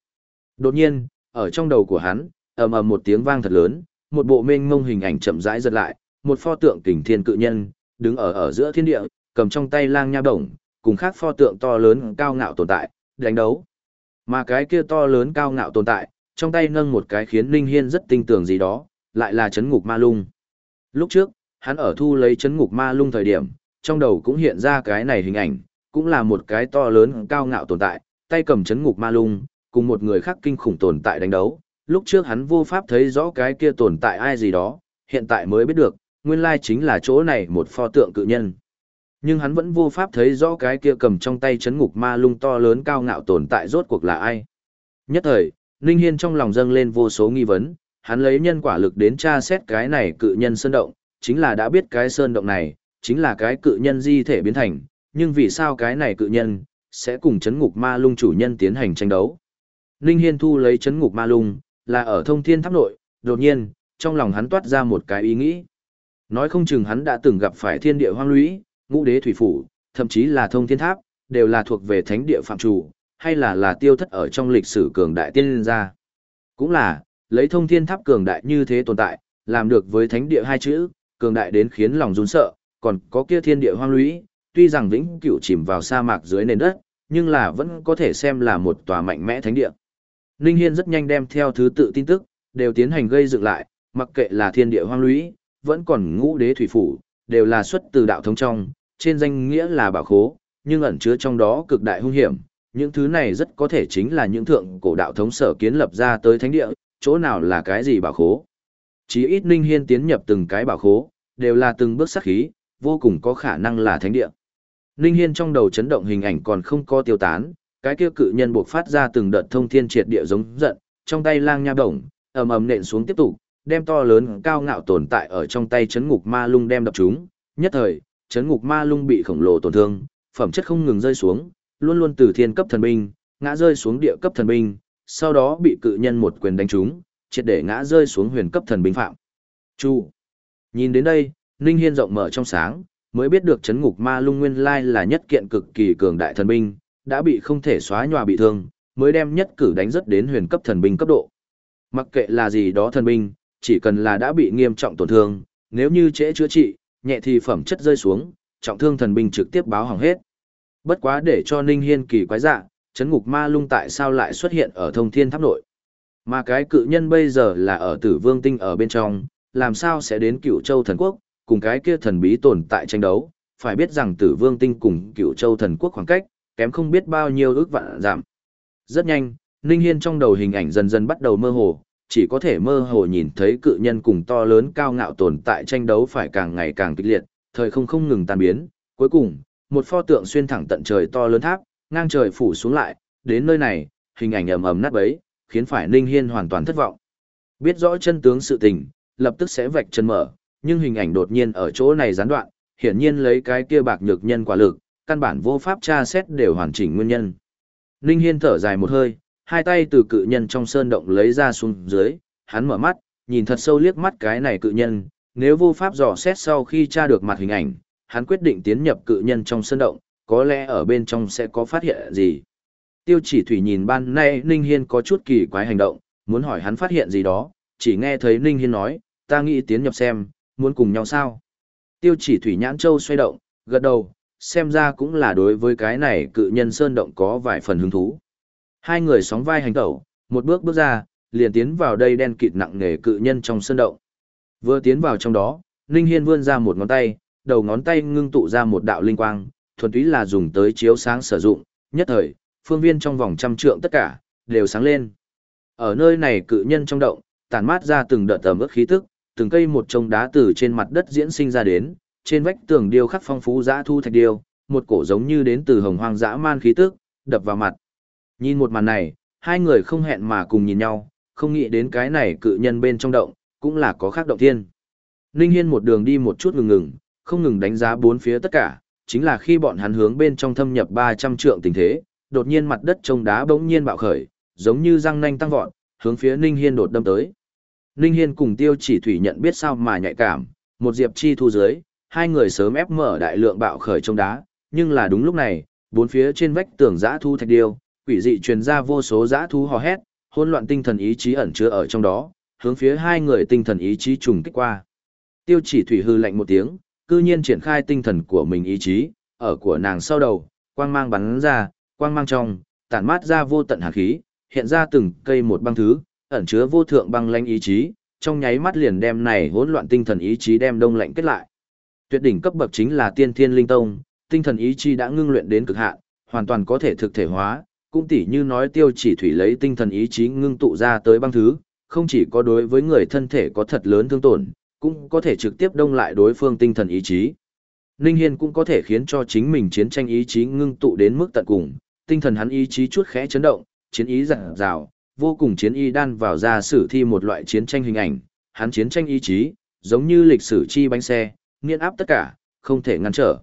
Đột nhiên, ở trong đầu của hắn, ầm ầm một tiếng vang thật lớn, một bộ mênh mông hình ảnh chậm rãi giật lại, một pho tượng kình thiên cự nhân, đứng ở ở giữa thiên địa, cầm trong tay lang nha đồng, cùng khác pho tượng to lớn cao ngạo tồn tại, đánh đấu. Mà cái kia to lớn cao ngạo tồn tại, trong tay nâng một cái khiến Ninh Hiên rất tinh tưởng gì đó, lại là chấn ngục ma lung. Lúc trước, hắn ở thu lấy chấn ngục ma lung thời điểm, trong đầu cũng hiện ra cái này hình ảnh, cũng là một cái to lớn cao ngạo tồn tại, tay cầm chấn ngục ma lung, cùng một người khác kinh khủng tồn tại đánh đấu. Lúc trước hắn vô pháp thấy rõ cái kia tồn tại ai gì đó, hiện tại mới biết được, nguyên lai chính là chỗ này một pho tượng cự nhân. Nhưng hắn vẫn vô pháp thấy rõ cái kia cầm trong tay chấn ngục ma lung to lớn cao ngạo tồn tại rốt cuộc là ai. Nhất thời, Ninh Hiên trong lòng dâng lên vô số nghi vấn, hắn lấy nhân quả lực đến tra xét cái này cự nhân sơn động, chính là đã biết cái sơn động này, chính là cái cự nhân di thể biến thành, nhưng vì sao cái này cự nhân, sẽ cùng chấn ngục ma lung chủ nhân tiến hành tranh đấu. Ninh Hiên thu lấy chấn ngục ma lung, là ở thông thiên tháp nội, đột nhiên, trong lòng hắn toát ra một cái ý nghĩ. Nói không chừng hắn đã từng gặp phải thiên địa hoang lũy, ngũ đế thủy phủ, thậm chí là thông thiên tháp, đều là thuộc về thánh địa phạm chủ, hay là là tiêu thất ở trong lịch sử cường đại tiên gia. Cũng là, lấy thông thiên tháp cường đại như thế tồn tại, làm được với thánh địa hai chữ, cường đại đến khiến lòng run sợ, còn có kia thiên địa hoang lũy, tuy rằng vĩnh cửu chìm vào sa mạc dưới nền đất, nhưng là vẫn có thể xem là một tòa mạnh mẽ thánh địa. Ninh Hiên rất nhanh đem theo thứ tự tin tức, đều tiến hành gây dựng lại, mặc kệ là thiên địa hoang lũy, vẫn còn ngũ đế thủy phủ, đều là xuất từ đạo thống trong, trên danh nghĩa là bảo khố, nhưng ẩn chứa trong đó cực đại hung hiểm. Những thứ này rất có thể chính là những thượng cổ đạo thống sở kiến lập ra tới thánh địa, chỗ nào là cái gì bảo khố. Chí ít Ninh Hiên tiến nhập từng cái bảo khố, đều là từng bước sắc khí, vô cùng có khả năng là thánh địa. Ninh Hiên trong đầu chấn động hình ảnh còn không có tiêu tán, cái kia cự nhân buộc phát ra từng đợt thông thiên triệt địa giống giận, trong tay lang nha đồng, ầm ầm nện xuống tiếp tục, đem to lớn cao ngạo tồn tại ở trong tay chấn ngục ma lung đem đập chúng, nhất thời, chấn ngục ma lung bị khổng lồ tổn thương, phẩm chất không ngừng rơi xuống, luôn luôn từ thiên cấp thần binh, ngã rơi xuống địa cấp thần binh, sau đó bị cự nhân một quyền đánh trúng, triệt để ngã rơi xuống huyền cấp thần binh phạm. Chu. Nhìn đến đây, Ninh Hiên rộng mở trong sáng, mới biết được chấn ngục ma lung nguyên lai là nhất kiện cực kỳ cường đại thần binh, đã bị không thể xóa nhòa bị thương, mới đem nhất cử đánh rất đến huyền cấp thần binh cấp độ. Mặc kệ là gì đó thần binh, chỉ cần là đã bị nghiêm trọng tổn thương, nếu như trễ chữa trị, nhẹ thì phẩm chất rơi xuống, trọng thương thần binh trực tiếp báo hỏng hết. Bất quá để cho Ninh Hiên kỳ quái dạ, chấn ngục ma lung tại sao lại xuất hiện ở thông thiên tháp nội. Mà cái cự nhân bây giờ là ở tử vương tinh ở bên trong, làm sao sẽ đến cựu châu thần quốc, cùng cái kia thần bí tồn tại tranh đấu, phải biết rằng tử vương tinh cùng cựu châu thần quốc khoảng cách, kém không biết bao nhiêu ước vạn giảm. Rất nhanh, Ninh Hiên trong đầu hình ảnh dần dần bắt đầu mơ hồ, chỉ có thể mơ hồ nhìn thấy cự nhân cùng to lớn cao ngạo tồn tại tranh đấu phải càng ngày càng kịch liệt, thời không không ngừng tan biến, cuối cùng, một pho tượng xuyên thẳng tận trời to lớn tháp, ngang trời phủ xuống lại, đến nơi này, hình ảnh ầm ầm nát bấy, khiến phải Ninh Hiên hoàn toàn thất vọng. Biết rõ chân tướng sự tình, lập tức sẽ vạch chân mở, nhưng hình ảnh đột nhiên ở chỗ này gián đoạn, hiển nhiên lấy cái kia bạc nhược nhân quả lực, căn bản vô pháp tra xét đều hoàn chỉnh nguyên nhân. Ninh Hiên thở dài một hơi, hai tay từ cự nhân trong sơn động lấy ra xuống dưới, hắn mở mắt, nhìn thật sâu liếc mắt cái này cự nhân, nếu vô pháp dò xét sau khi tra được mặt hình ảnh, hắn quyết định tiến nhập cự nhân trong sân động, có lẽ ở bên trong sẽ có phát hiện gì. Tiêu chỉ thủy nhìn ban nay Ninh Hiên có chút kỳ quái hành động, muốn hỏi hắn phát hiện gì đó, chỉ nghe thấy Ninh Hiên nói, ta nghĩ tiến nhập xem, muốn cùng nhau sao. Tiêu chỉ thủy nhãn châu xoay động, gật đầu, xem ra cũng là đối với cái này cự nhân sơn động có vài phần hứng thú. Hai người sóng vai hành tẩu, một bước bước ra, liền tiến vào đây đen kịt nặng nề cự nhân trong sơn động. Vừa tiến vào trong đó, Ninh Hiên vươn ra một ngón tay, đầu ngón tay ngưng tụ ra một đạo linh quang, thuần túy là dùng tới chiếu sáng sử dụng, nhất thời, phương viên trong vòng trăm trượng tất cả, đều sáng lên. Ở nơi này cự nhân trong động, tản mát ra từng đợt tầm ức khí tức, từng cây một trông đá từ trên mặt đất diễn sinh ra đến, trên vách tường điêu khắc phong phú dã thu thạch điêu, một cổ giống như đến từ hồng hoang dã man khí tức, đập vào mặt. Nhìn một màn này, hai người không hẹn mà cùng nhìn nhau, không nghĩ đến cái này cự nhân bên trong động, cũng là có khác động thiên. Ninh Hiên một đường đi một chút ngừng ngừng, không ngừng đánh giá bốn phía tất cả, chính là khi bọn hắn hướng bên trong thâm nhập 300 trượng tình thế, đột nhiên mặt đất trông đá bỗng nhiên bạo khởi, giống như răng nanh tăng vọt, hướng phía Ninh Hiên đột đâm tới. Ninh Hiên cùng Tiêu Chỉ Thủy nhận biết sao mà nhạy cảm, một diệp chi thu dưới, hai người sớm ép mở đại lượng bạo khởi trông đá, nhưng là đúng lúc này, bốn phía trên vách tường giã thu thạch điêu, quỷ dị truyền ra vô số giã thu hò hét, hỗn loạn tinh thần ý chí ẩn chứa ở trong đó, hướng phía hai người tinh thần ý chí trùng kích qua. Tiêu Chỉ Thủy hư lạnh một tiếng, cư nhiên triển khai tinh thần của mình ý chí, ở của nàng sau đầu, quang mang bắn ra, quang mang trong, tản mát ra vô tận hàn khí, hiện ra từng cây một băng thứ, ẩn chứa vô thượng băng lãnh ý chí, trong nháy mắt liền đem này hỗn loạn tinh thần ý chí đem đông lạnh kết lại. Tuyệt đỉnh cấp bậc chính là Tiên Thiên Linh Tông, tinh thần ý chí đã ngưng luyện đến cực hạn, hoàn toàn có thể thực thể hóa, cũng tỉ như nói Tiêu Chỉ Thủy lấy tinh thần ý chí ngưng tụ ra tới băng thứ, không chỉ có đối với người thân thể có thật lớn thương tổn, cũng có thể trực tiếp đông lại đối phương tinh thần ý chí. Ninh Hiên cũng có thể khiến cho chính mình chiến tranh ý chí ngưng tụ đến mức tận cùng, tinh thần hắn ý chí chút khẽ chấn động, chiến ý dặn dào, vô cùng chiến y đan vào ra sử thi một loại chiến tranh hình ảnh, hắn chiến tranh ý chí, giống như lịch sử chi bánh xe, nghiện áp tất cả, không thể ngăn trở.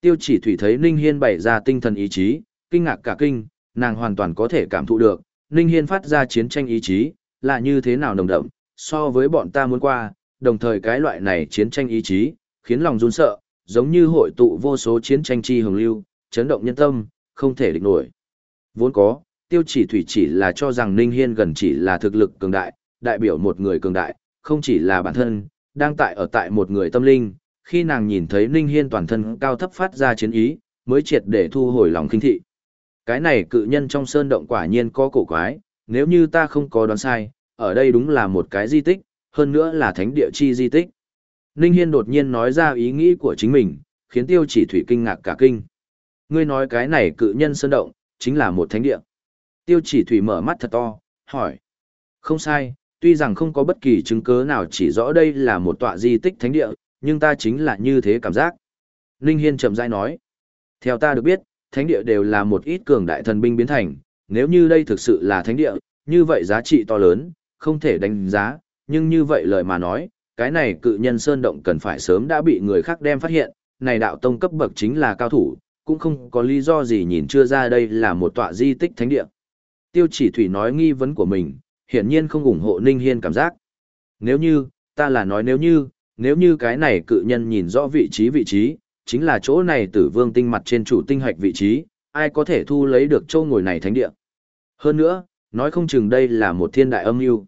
Tiêu chỉ thủy thấy Ninh Hiên bày ra tinh thần ý chí, kinh ngạc cả kinh, nàng hoàn toàn có thể cảm thụ được, Ninh Hiên phát ra chiến tranh ý chí, là như thế nào nồng đậm, so với bọn ta muốn qua, đồng thời cái loại này chiến tranh ý chí, khiến lòng run sợ, giống như hội tụ vô số chiến tranh chi hồng lưu, chấn động nhân tâm, không thể địch nổi. Vốn có, tiêu chỉ thủy chỉ là cho rằng Ninh Hiên gần chỉ là thực lực cường đại, đại biểu một người cường đại, không chỉ là bản thân, đang tại ở tại một người tâm linh, khi nàng nhìn thấy Ninh Hiên toàn thân cao thấp phát ra chiến ý, mới triệt để thu hồi lòng kinh thị. Cái này cự nhân trong sơn động quả nhiên có cổ quái, nếu như ta không có đoán sai, ở đây đúng là một cái di tích, hơn nữa là thánh địa chi di tích. Ninh Hiên đột nhiên nói ra ý nghĩ của chính mình, khiến tiêu chỉ thủy kinh ngạc cả kinh. Ngươi nói cái này cự nhân sơn động, chính là một thánh địa. Tiêu chỉ thủy mở mắt thật to, hỏi. Không sai, tuy rằng không có bất kỳ chứng cứ nào chỉ rõ đây là một tọa di tích thánh địa, nhưng ta chính là như thế cảm giác. Ninh Hiên chậm rãi nói. Theo ta được biết, thánh địa đều là một ít cường đại thần binh biến thành, nếu như đây thực sự là thánh địa, như vậy giá trị to lớn, không thể đánh giá, nhưng như vậy lời mà nói, cái này cự nhân sơn động cần phải sớm đã bị người khác đem phát hiện, này đạo tông cấp bậc chính là cao thủ, cũng không có lý do gì nhìn chưa ra đây là một tọa di tích thánh địa. Tiêu chỉ thủy nói nghi vấn của mình, hiển nhiên không ủng hộ Ninh Hiên cảm giác. Nếu như, Ta là nói nếu như, nếu như cái này cự nhân nhìn rõ vị trí vị trí, chính là chỗ này tử vương tinh mặt trên chủ tinh hạch vị trí, ai có thể thu lấy được châu ngồi này thánh địa. Hơn nữa, nói không chừng đây là một thiên đại âm mưu.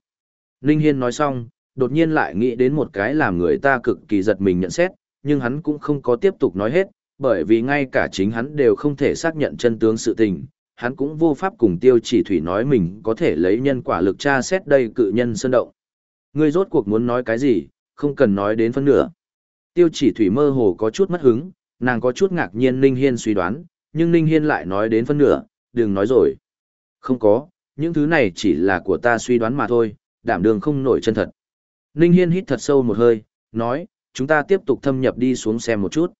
Ninh Hiên nói xong, đột nhiên lại nghĩ đến một cái làm người ta cực kỳ giật mình nhận xét, nhưng hắn cũng không có tiếp tục nói hết, bởi vì ngay cả chính hắn đều không thể xác nhận chân tướng sự tình, hắn cũng vô pháp cùng tiêu chỉ thủy nói mình có thể lấy nhân quả lực tra xét đây cự nhân sơn động. Ngươi rốt cuộc muốn nói cái gì, không cần nói đến phân nửa. Tiêu chỉ thủy mơ hồ có chút mất hứng, nàng có chút ngạc nhiên Ninh Hiên suy đoán, nhưng Ninh Hiên lại nói đến phân nửa, đừng nói rồi. Không có, những thứ này chỉ là của ta suy đoán mà thôi, đảm đường không nổi chân thật. Ninh Hiên hít thật sâu một hơi, nói, chúng ta tiếp tục thâm nhập đi xuống xem một chút.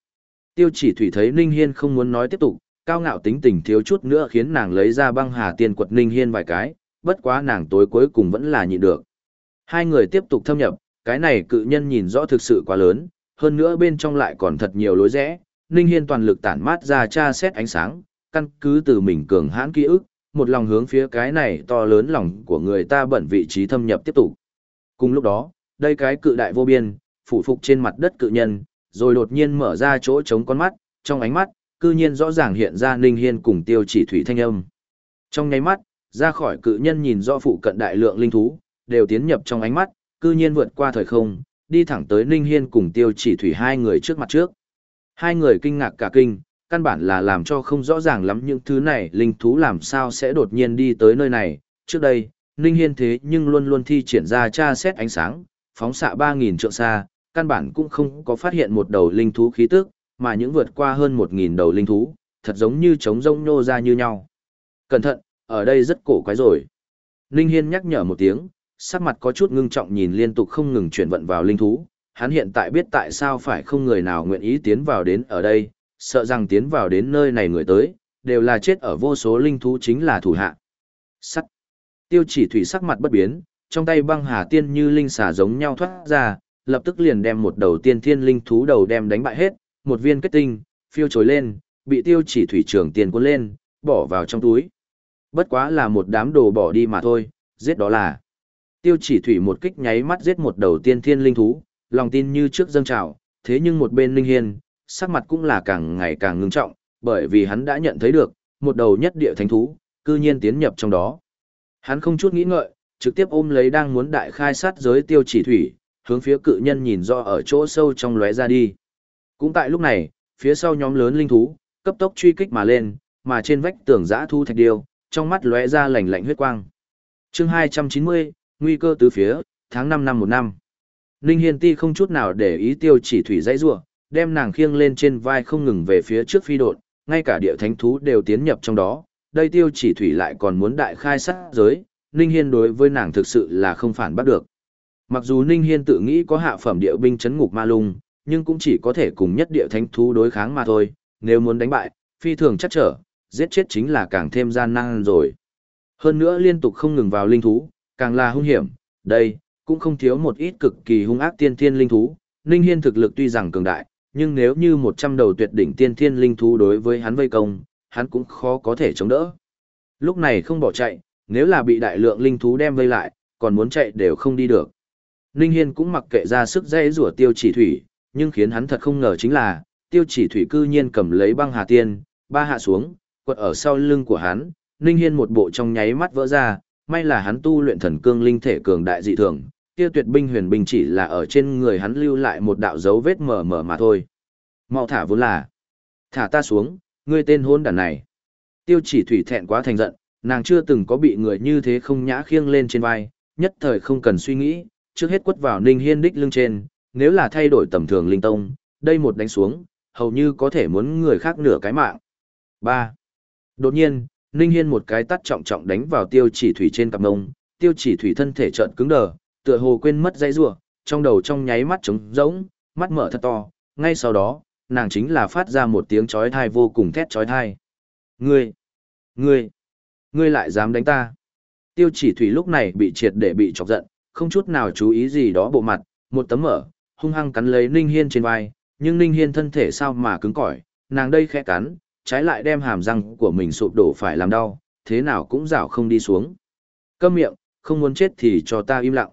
Tiêu chỉ thủy thấy Ninh Hiên không muốn nói tiếp tục, cao ngạo tính tình thiếu chút nữa khiến nàng lấy ra băng hà tiền quật Ninh Hiên vài cái, bất quá nàng tối cuối cùng vẫn là nhịn được. Hai người tiếp tục thâm nhập, cái này cự nhân nhìn rõ thực sự quá lớn, hơn nữa bên trong lại còn thật nhiều lối rẽ, Ninh Hiên toàn lực tản mát ra tra xét ánh sáng, căn cứ từ mình cường hãn ký ức, một lòng hướng phía cái này to lớn lòng của người ta bẩn vị trí thâm nhập tiếp tục. Cùng lúc đó, đây cái cự đại vô biên, phủ phục trên mặt đất cự nhân, rồi đột nhiên mở ra chỗ trống con mắt, trong ánh mắt, cư nhiên rõ ràng hiện ra Ninh Hiên cùng tiêu chỉ thủy thanh âm. Trong nháy mắt, ra khỏi cự nhân nhìn rõ phụ cận đại lượng linh thú, đều tiến nhập trong ánh mắt, cư nhiên vượt qua thời không, đi thẳng tới Ninh Hiên cùng tiêu chỉ thủy hai người trước mặt trước. Hai người kinh ngạc cả kinh, căn bản là làm cho không rõ ràng lắm những thứ này linh thú làm sao sẽ đột nhiên đi tới nơi này. Trước đây, Ninh Hiên thế nhưng luôn luôn thi triển ra tra xét ánh sáng, phóng xạ 3.000 trượng xa, căn bản cũng không có phát hiện một đầu linh thú khí tức, mà những vượt qua hơn 1.000 đầu linh thú, thật giống như trống rông nô ra như nhau. Cẩn thận, ở đây rất cổ quái rồi. Ninh Hiên nhắc nhở một tiếng, sắc mặt có chút ngưng trọng nhìn liên tục không ngừng chuyển vận vào linh thú. Hắn hiện tại biết tại sao phải không người nào nguyện ý tiến vào đến ở đây, sợ rằng tiến vào đến nơi này người tới, đều là chết ở vô số linh thú chính là thủ hạ. Sắt. Tiêu chỉ thủy sắc mặt bất biến, trong tay băng hà tiên như linh xà giống nhau thoát ra, lập tức liền đem một đầu tiên thiên linh thú đầu đem đánh bại hết, một viên kết tinh, phiêu trồi lên, bị tiêu chỉ thủy trưởng tiền cuốn lên, bỏ vào trong túi. Bất quá là một đám đồ bỏ đi mà thôi, giết đó là. Tiêu chỉ thủy một kích nháy mắt giết một đầu tiên thiên linh thú, lòng tin như trước dâng trào, thế nhưng một bên linh hiên, sắc mặt cũng là càng ngày càng ngưng trọng, bởi vì hắn đã nhận thấy được, một đầu nhất địa thánh thú, cư nhiên tiến nhập trong đó. Hắn không chút nghĩ ngợi, trực tiếp ôm lấy đang muốn đại khai sát giới tiêu chỉ thủy, hướng phía cự nhân nhìn rõ ở chỗ sâu trong lóe ra đi. Cũng tại lúc này, phía sau nhóm lớn linh thú, cấp tốc truy kích mà lên, mà trên vách tường giã thu thạch điêu, trong mắt lóe ra lạnh lạnh huyết quang. Chương 290, nguy cơ tứ phía, tháng 5 năm một năm. Ninh Hiên Ti không chút nào để ý tiêu chỉ thủy dãy rủa, đem nàng khiêng lên trên vai không ngừng về phía trước phi đột, ngay cả địa thánh thú đều tiến nhập trong đó. Đây tiêu chỉ thủy lại còn muốn đại khai sát giới, Ninh Hiên đối với nàng thực sự là không phản bắt được. Mặc dù Ninh Hiên tự nghĩ có hạ phẩm địa binh chấn ngục ma lung, nhưng cũng chỉ có thể cùng nhất địa thánh thú đối kháng mà thôi, nếu muốn đánh bại, phi thường chắc trở, giết chết chính là càng thêm gian nan rồi. Hơn nữa liên tục không ngừng vào linh thú, càng là hung hiểm, đây, cũng không thiếu một ít cực kỳ hung ác tiên thiên linh thú, Ninh Hiên thực lực tuy rằng cường đại, nhưng nếu như 100 đầu tuyệt đỉnh tiên thiên linh thú đối với hắn vây công, hắn cũng khó có thể chống đỡ. Lúc này không bỏ chạy, nếu là bị đại lượng linh thú đem vây lại, còn muốn chạy đều không đi được. Ninh Hiên cũng mặc kệ ra sức dây rủa tiêu chỉ thủy, nhưng khiến hắn thật không ngờ chính là, tiêu chỉ thủy cư nhiên cầm lấy băng hà tiên, ba hạ xuống, quật ở sau lưng của hắn, Ninh Hiên một bộ trong nháy mắt vỡ ra, may là hắn tu luyện thần cương linh thể cường đại dị thường, kia tuyệt binh huyền binh chỉ là ở trên người hắn lưu lại một đạo dấu vết mờ mờ mà thôi. Mau thả vốn là, thả ta xuống, ngươi tên hôn đàn này. Tiêu chỉ thủy thẹn quá thành giận, nàng chưa từng có bị người như thế không nhã khiêng lên trên vai, nhất thời không cần suy nghĩ, trước hết quất vào Ninh Hiên đích lưng trên, nếu là thay đổi tầm thường linh tông, đây một đánh xuống, hầu như có thể muốn người khác nửa cái mạng. 3. Đột nhiên, Ninh Hiên một cái tắt trọng trọng đánh vào tiêu chỉ thủy trên cặp ngông, tiêu chỉ thủy thân thể trợn cứng đờ, tựa hồ quên mất dây rủa, trong đầu trong nháy mắt trống rỗng, mắt mở thật to, ngay sau đó, nàng chính là phát ra một tiếng chói tai vô cùng thét chói tai. Ngươi, ngươi, ngươi lại dám đánh ta. Tiêu chỉ thủy lúc này bị triệt để bị chọc giận, không chút nào chú ý gì đó bộ mặt, một tấm mở, hung hăng cắn lấy Ninh Hiên trên vai, nhưng Ninh Hiên thân thể sao mà cứng cỏi, nàng đây khẽ cắn, trái lại đem hàm răng của mình sụp đổ phải làm đau, thế nào cũng rảo không đi xuống. Câm miệng, không muốn chết thì cho ta im lặng.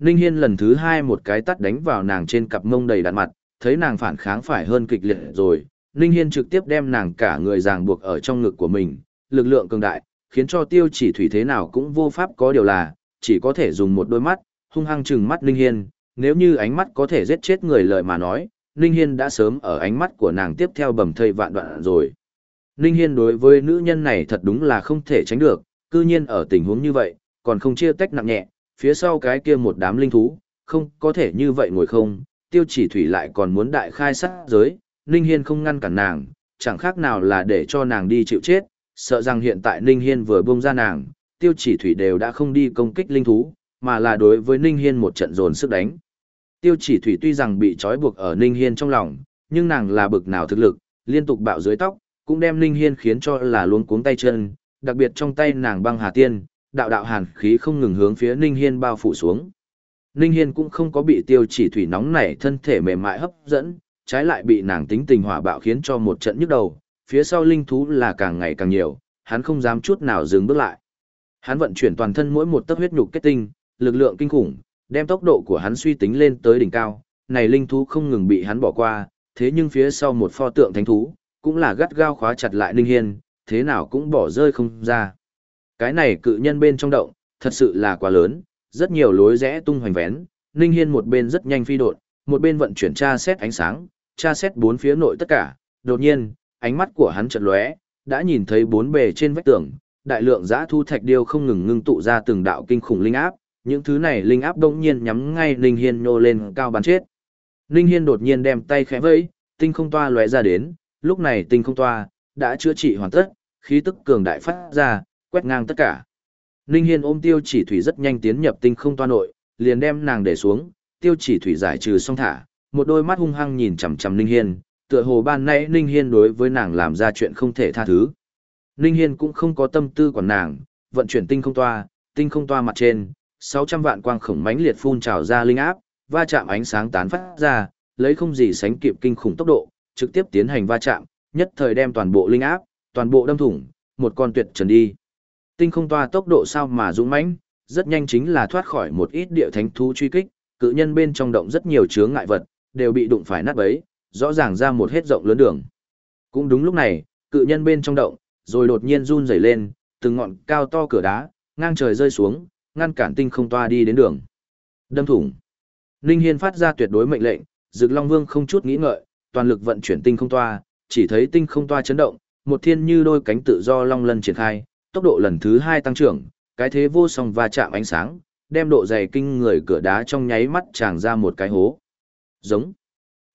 Ninh Hiên lần thứ hai một cái tát đánh vào nàng trên cặp mông đầy đạn mặt, thấy nàng phản kháng phải hơn kịch liệt rồi, Ninh Hiên trực tiếp đem nàng cả người ràng buộc ở trong ngực của mình, lực lượng cường đại, khiến cho tiêu chỉ thủy thế nào cũng vô pháp có điều là, chỉ có thể dùng một đôi mắt, hung hăng trừng mắt Ninh Hiên, nếu như ánh mắt có thể giết chết người lợi mà nói, Ninh Hiên đã sớm ở ánh mắt của nàng tiếp theo bầm thây vạn đoạn rồi. Ninh Hiên đối với nữ nhân này thật đúng là không thể tránh được, cư nhiên ở tình huống như vậy, còn không chia tách nặng nhẹ, phía sau cái kia một đám linh thú, không có thể như vậy ngồi không, tiêu chỉ thủy lại còn muốn đại khai sát giới, Ninh Hiên không ngăn cản nàng, chẳng khác nào là để cho nàng đi chịu chết, sợ rằng hiện tại Ninh Hiên vừa buông ra nàng, tiêu chỉ thủy đều đã không đi công kích linh thú, mà là đối với Ninh Hiên một trận dồn sức đánh. Tiêu chỉ thủy tuy rằng bị trói buộc ở Ninh Hiên trong lòng, nhưng nàng là bực nào thực lực, liên tục bạo dưới tóc, cũng đem Ninh Hiên khiến cho là luống cuống tay chân, đặc biệt trong tay nàng băng hà tiên, đạo đạo hàn khí không ngừng hướng phía Ninh Hiên bao phủ xuống. Ninh Hiên cũng không có bị tiêu chỉ thủy nóng nảy thân thể mềm mại hấp dẫn, trái lại bị nàng tính tình hỏa bạo khiến cho một trận nhức đầu, phía sau linh thú là càng ngày càng nhiều, hắn không dám chút nào dừng bước lại. Hắn vận chuyển toàn thân mỗi một tấc huyết nhục kết tinh, lực lượng kinh khủng, đem tốc độ của hắn suy tính lên tới đỉnh cao, này linh thú không ngừng bị hắn bỏ qua, thế nhưng phía sau một pho tượng thánh thú, cũng là gắt gao khóa chặt lại Ninh Hiên, thế nào cũng bỏ rơi không ra. Cái này cự nhân bên trong động, thật sự là quá lớn, rất nhiều lối rẽ tung hoành vén, Ninh Hiên một bên rất nhanh phi đột, một bên vận chuyển tra xét ánh sáng, tra xét bốn phía nội tất cả, đột nhiên, ánh mắt của hắn chợt lóe, đã nhìn thấy bốn bề trên vách tường, đại lượng giã thu thạch điêu không ngừng ngưng tụ ra từng đạo kinh khủng linh áp, những thứ này linh áp đông nhiên nhắm ngay Ninh Hiên nhô lên cao bắn chết. Ninh Hiên đột nhiên đem tay khẽ vẫy, tinh không toa lóe ra đến, lúc này tinh không toa đã chữa trị hoàn tất, khí tức cường đại phát ra, quét ngang tất cả. Ninh Hiên ôm tiêu chỉ thủy rất nhanh tiến nhập tinh không toa nội, liền đem nàng để xuống, tiêu chỉ thủy giải trừ xong thả, một đôi mắt hung hăng nhìn chằm chằm Ninh Hiên, tựa hồ ban nãy Ninh Hiên đối với nàng làm ra chuyện không thể tha thứ. Ninh Hiên cũng không có tâm tư quản nàng, vận chuyển tinh không toa, tinh không toa mặt trên, 600 vạn quang khổng mãnh liệt phun trào ra linh áp, va chạm ánh sáng tán phát ra, lấy không gì sánh kịp kinh khủng tốc độ, trực tiếp tiến hành va chạm, nhất thời đem toàn bộ linh áp, toàn bộ đâm thủng, một con tuyệt trần đi. Tinh không toa tốc độ sao mà dũng mãnh, rất nhanh chính là thoát khỏi một ít địa thánh thú truy kích, cự nhân bên trong động rất nhiều chướng ngại vật, đều bị đụng phải nát bấy, rõ ràng ra một hết rộng lớn đường. Cũng đúng lúc này, cự nhân bên trong động, rồi đột nhiên run rẩy lên, từng ngọn cao to cửa đá, ngang trời rơi xuống, ngăn cản tinh không toa đi đến đường. Đâm thủng. Ninh Hiên phát ra tuyệt đối mệnh lệnh, Dực Long Vương không chút nghĩ ngợi, toàn lực vận chuyển tinh không toa, chỉ thấy tinh không toa chấn động, một thiên như đôi cánh tự do long lân triển khai, tốc độ lần thứ hai tăng trưởng, cái thế vô song va chạm ánh sáng, đem độ dày kinh người cửa đá trong nháy mắt tràn ra một cái hố. Giống.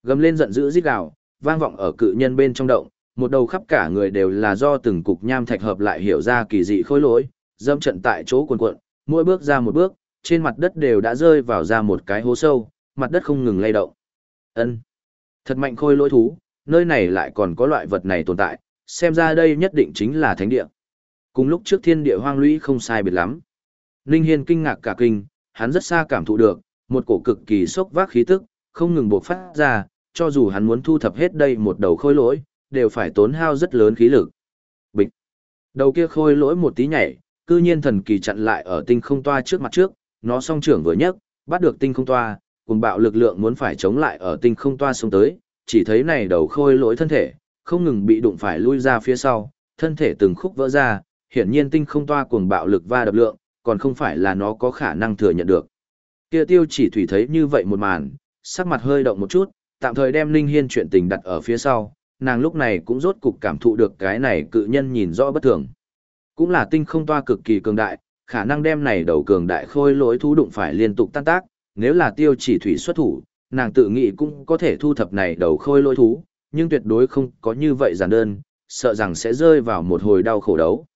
Gầm lên giận dữ rít gào, vang vọng ở cự nhân bên trong động, một đầu khắp cả người đều là do từng cục nham thạch hợp lại hiểu ra kỳ dị khối lỗi, dâm trận tại chỗ cuồn cuộn, mỗi bước ra một bước, trên mặt đất đều đã rơi vào ra một cái hố sâu, mặt đất không ngừng lay động. Ân, Thật mạnh khôi lỗi thú, nơi này lại còn có loại vật này tồn tại, xem ra đây nhất định chính là thánh địa. Cùng lúc trước thiên địa hoang lũy không sai biệt lắm. Ninh Hiên kinh ngạc cả kinh, hắn rất xa cảm thụ được, một cổ cực kỳ sốc vác khí tức, không ngừng bộc phát ra, cho dù hắn muốn thu thập hết đây một đầu khôi lỗi, đều phải tốn hao rất lớn khí lực. Bịch. Đầu kia khôi lỗi một tí nhảy, cư nhiên thần kỳ chặn lại ở tinh không toa trước mặt trước, nó song trưởng vừa nhấc, bắt được tinh không toa, cùng bạo lực lượng muốn phải chống lại ở tinh không toa xuống tới, chỉ thấy này đầu khôi lỗi thân thể, không ngừng bị đụng phải lui ra phía sau, thân thể từng khúc vỡ ra, hiển nhiên tinh không toa cuồng bạo lực va đập lượng, còn không phải là nó có khả năng thừa nhận được. Kia tiêu chỉ thủy thấy như vậy một màn, sắc mặt hơi động một chút, tạm thời đem Linh Hiên chuyện tình đặt ở phía sau, nàng lúc này cũng rốt cục cảm thụ được cái này cự nhân nhìn rõ bất thường. Cũng là tinh không toa cực kỳ cường đại, khả năng đem này đầu cường đại khôi lỗi thú đụng phải liên tục tan tác, nếu là tiêu chỉ thủy xuất thủ, nàng tự nghĩ cũng có thể thu thập này đầu khôi lỗi thú, nhưng tuyệt đối không có như vậy giản đơn, sợ rằng sẽ rơi vào một hồi đau khổ đấu.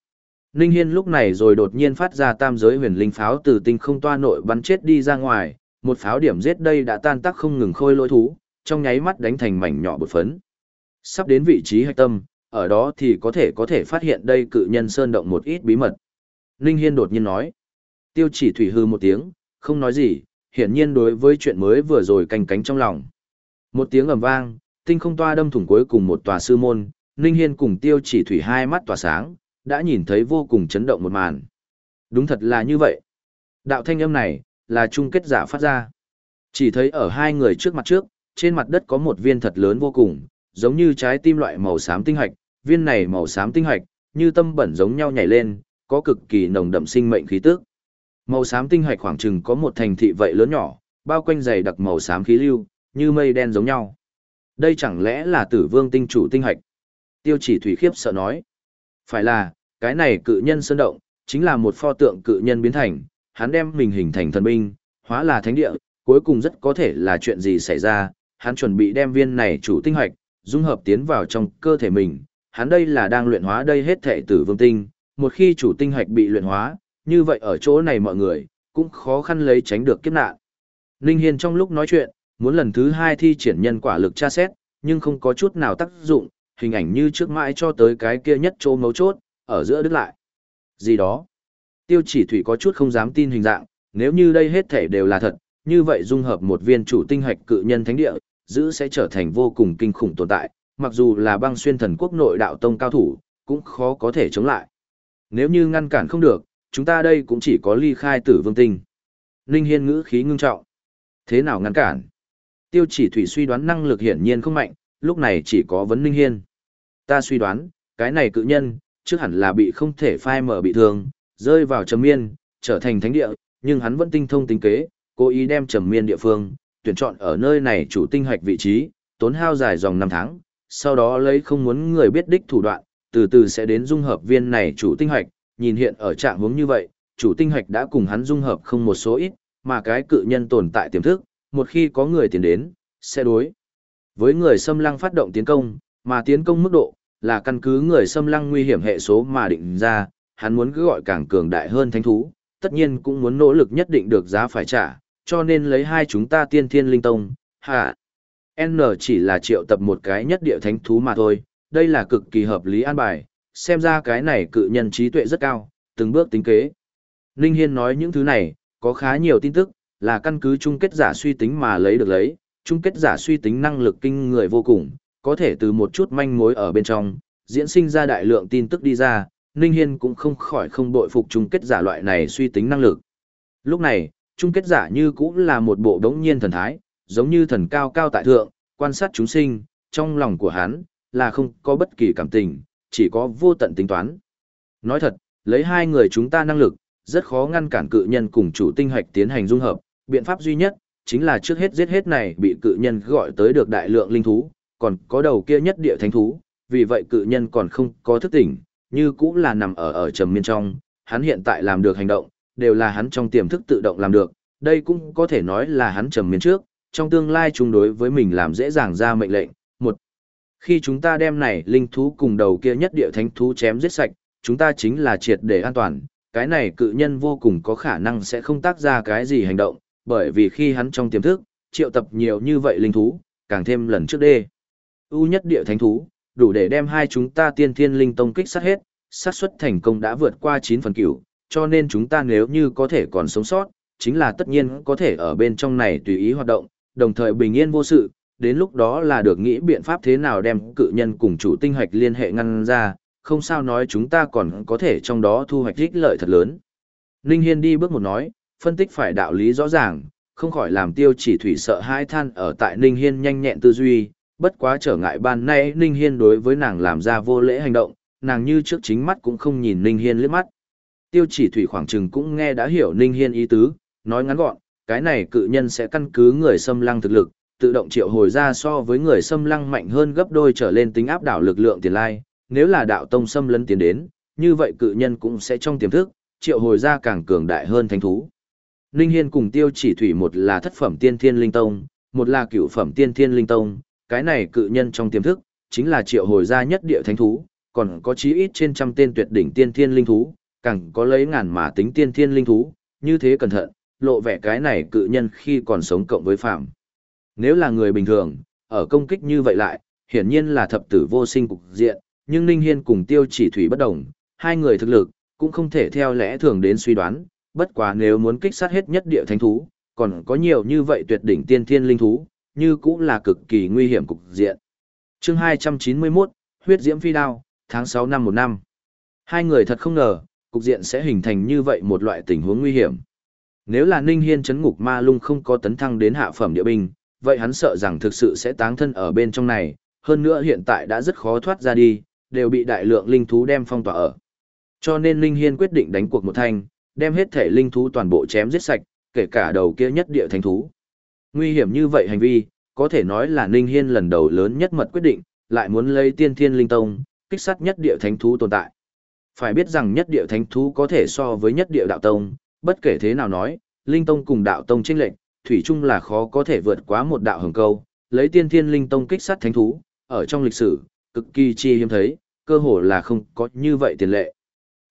Ninh Hiên lúc này rồi đột nhiên phát ra tam giới huyền linh pháo từ tinh không toa nội bắn chết đi ra ngoài, một pháo điểm giết đây đã tan tác không ngừng khôi lỗi thú, trong nháy mắt đánh thành mảnh nhỏ bột phấn. Sắp đến vị trí hạch tâm, ở đó thì có thể có thể phát hiện đây cự nhân sơn động một ít bí mật. Ninh Hiên đột nhiên nói. Tiêu chỉ thủy hư một tiếng, không nói gì, hiển nhiên đối với chuyện mới vừa rồi canh cánh trong lòng. Một tiếng ầm vang, tinh không toa đâm thủng cuối cùng một tòa sư môn, Ninh Hiên cùng tiêu chỉ thủy hai mắt tỏa sáng, đã nhìn thấy vô cùng chấn động một màn. Đúng thật là như vậy. Đạo thanh âm này, là chung kết giả phát ra. Chỉ thấy ở hai người trước mặt trước, trên mặt đất có một viên thật lớn vô cùng, giống như trái tim loại màu xám tinh hạch, viên này màu xám tinh hạch, như tâm bẩn giống nhau nhảy lên, có cực kỳ nồng đậm sinh mệnh khí tức. Màu xám tinh hạch khoảng chừng có một thành thị vậy lớn nhỏ, bao quanh dày đặc màu xám khí lưu, như mây đen giống nhau. Đây chẳng lẽ là Tử Vương tinh chủ tinh hạch? Tiêu Chỉ Thủy khiếp sợ nói. Phải là, cái này cự nhân sơn động, chính là một pho tượng cự nhân biến thành, hắn đem mình hình thành thần binh, hóa là thánh địa, cuối cùng rất có thể là chuyện gì xảy ra, hắn chuẩn bị đem viên này chủ tinh hoạch, dung hợp tiến vào trong cơ thể mình, hắn đây là đang luyện hóa đây hết thể tử vương tinh, một khi chủ tinh hoạch bị luyện hóa, như vậy ở chỗ này mọi người, cũng khó khăn lấy tránh được kiếp nạn. Ninh Hiên trong lúc nói chuyện, muốn lần thứ hai thi triển nhân quả lực tra xét, nhưng không có chút nào tác dụng, hình ảnh như trước mãi cho tới cái kia nhất chỗ mấu chốt, ở giữa đứt lại. Gì đó? Tiêu chỉ thủy có chút không dám tin hình dạng, nếu như đây hết thể đều là thật, như vậy dung hợp một viên chủ tinh hạch cự nhân thánh địa, giữ sẽ trở thành vô cùng kinh khủng tồn tại, mặc dù là băng xuyên thần quốc nội đạo tông cao thủ, cũng khó có thể chống lại. Nếu như ngăn cản không được, chúng ta đây cũng chỉ có ly khai tử vương tinh. Ninh Hiên ngữ khí ngưng trọng. Thế nào ngăn cản? Tiêu chỉ thủy suy đoán năng lực hiển nhiên không mạnh, lúc này chỉ có vấn Ninh Hiên. Ta suy đoán, cái này cự nhân, trước hẳn là bị không thể phai mở bị thương, rơi vào trầm miên, trở thành thánh địa, nhưng hắn vẫn tinh thông tính kế, cố ý đem trầm miên địa phương, tuyển chọn ở nơi này chủ tinh hoạch vị trí, tốn hao dài dòng năm tháng, sau đó lấy không muốn người biết đích thủ đoạn, từ từ sẽ đến dung hợp viên này chủ tinh hoạch, nhìn hiện ở trạng hướng như vậy, chủ tinh hoạch đã cùng hắn dung hợp không một số ít, mà cái cự nhân tồn tại tiềm thức, một khi có người tiến đến, sẽ đối. Với người xâm lăng phát động tiến công, mà tiến công mức độ, là căn cứ người xâm lăng nguy hiểm hệ số mà định ra, hắn muốn cứ gọi càng cường đại hơn thánh thú, tất nhiên cũng muốn nỗ lực nhất định được giá phải trả, cho nên lấy hai chúng ta tiên thiên linh tông, hạ. N chỉ là triệu tập một cái nhất địa thánh thú mà thôi, đây là cực kỳ hợp lý an bài, xem ra cái này cự nhân trí tuệ rất cao, từng bước tính kế. Ninh Hiên nói những thứ này, có khá nhiều tin tức, là căn cứ chung kết giả suy tính mà lấy được lấy, chung kết giả suy tính năng lực kinh người vô cùng, có thể từ một chút manh mối ở bên trong, diễn sinh ra đại lượng tin tức đi ra, Ninh Hiên cũng không khỏi không bội phục chung kết giả loại này suy tính năng lực. Lúc này, chung kết giả như cũng là một bộ đống nhiên thần thái, giống như thần cao cao tại thượng, quan sát chúng sinh, trong lòng của hắn, là không có bất kỳ cảm tình, chỉ có vô tận tính toán. Nói thật, lấy hai người chúng ta năng lực, rất khó ngăn cản cự nhân cùng chủ tinh hoạch tiến hành dung hợp, biện pháp duy nhất, chính là trước hết giết hết này bị cự nhân gọi tới được đại lượng linh thú, còn có đầu kia nhất địa thánh thú, vì vậy cự nhân còn không có thức tỉnh, như cũng là nằm ở ở trầm miên trong, hắn hiện tại làm được hành động, đều là hắn trong tiềm thức tự động làm được, đây cũng có thể nói là hắn trầm miên trước, trong tương lai chúng đối với mình làm dễ dàng ra mệnh lệnh. Một, khi chúng ta đem này linh thú cùng đầu kia nhất địa thánh thú chém giết sạch, chúng ta chính là triệt để an toàn, cái này cự nhân vô cùng có khả năng sẽ không tác ra cái gì hành động, bởi vì khi hắn trong tiềm thức, triệu tập nhiều như vậy linh thú, càng thêm lần trước đê ưu nhất địa thánh thú, đủ để đem hai chúng ta tiên thiên linh tông kích sát hết, xác suất thành công đã vượt qua 9 phần cửu, cho nên chúng ta nếu như có thể còn sống sót, chính là tất nhiên có thể ở bên trong này tùy ý hoạt động, đồng thời bình yên vô sự, đến lúc đó là được nghĩ biện pháp thế nào đem cự nhân cùng chủ tinh hoạch liên hệ ngăn ra, không sao nói chúng ta còn có thể trong đó thu hoạch ích lợi thật lớn. Ninh Hiên đi bước một nói, phân tích phải đạo lý rõ ràng, không khỏi làm tiêu chỉ thủy sợ hai than ở tại Ninh Hiên nhanh nhẹn tư duy, bất quá trở ngại ban nay Ninh Hiên đối với nàng làm ra vô lễ hành động, nàng như trước chính mắt cũng không nhìn Ninh Hiên liếc mắt. Tiêu chỉ thủy khoảng chừng cũng nghe đã hiểu Ninh Hiên ý tứ, nói ngắn gọn, cái này cự nhân sẽ căn cứ người xâm lăng thực lực, tự động triệu hồi ra so với người xâm lăng mạnh hơn gấp đôi trở lên tính áp đảo lực lượng tiền lai, nếu là đạo tông xâm lấn tiến đến, như vậy cự nhân cũng sẽ trong tiềm thức, triệu hồi ra càng cường đại hơn thánh thú. Ninh Hiên cùng tiêu chỉ thủy một là thất phẩm tiên thiên linh tông, một là cửu phẩm tiên thiên linh tông, cái này cự nhân trong tiềm thức, chính là triệu hồi ra nhất địa thánh thú, còn có chí ít trên trăm tên tuyệt đỉnh tiên thiên linh thú, càng có lấy ngàn mà tính tiên thiên linh thú, như thế cẩn thận, lộ vẻ cái này cự nhân khi còn sống cộng với phạm. Nếu là người bình thường, ở công kích như vậy lại, hiển nhiên là thập tử vô sinh cục diện, nhưng Ninh Hiên cùng Tiêu Chỉ Thủy bất đồng, hai người thực lực cũng không thể theo lẽ thường đến suy đoán, bất quá nếu muốn kích sát hết nhất địa thánh thú, còn có nhiều như vậy tuyệt đỉnh tiên thiên linh thú, như cũng là cực kỳ nguy hiểm cục diện. Chương 291, huyết diễm phi đao, tháng 6 năm một năm. Hai người thật không ngờ, cục diện sẽ hình thành như vậy một loại tình huống nguy hiểm. Nếu là Ninh Hiên chấn ngục ma lung không có tấn thăng đến hạ phẩm địa binh, vậy hắn sợ rằng thực sự sẽ táng thân ở bên trong này, hơn nữa hiện tại đã rất khó thoát ra đi, đều bị đại lượng linh thú đem phong tỏa ở. Cho nên Ninh Hiên quyết định đánh cuộc một thanh, đem hết thể linh thú toàn bộ chém giết sạch, kể cả đầu kia nhất địa thánh thú. Nguy hiểm như vậy hành vi, có thể nói là Ninh Hiên lần đầu lớn nhất mật quyết định, lại muốn lấy tiên thiên linh tông, kích sát nhất địa thánh thú tồn tại. Phải biết rằng nhất địa thánh thú có thể so với nhất địa đạo tông, bất kể thế nào nói, linh tông cùng đạo tông chênh lệnh, thủy chung là khó có thể vượt quá một đạo hồng câu, lấy tiên thiên linh tông kích sát thánh thú, ở trong lịch sử, cực kỳ chi hiếm thấy, cơ hồ là không có như vậy tiền lệ.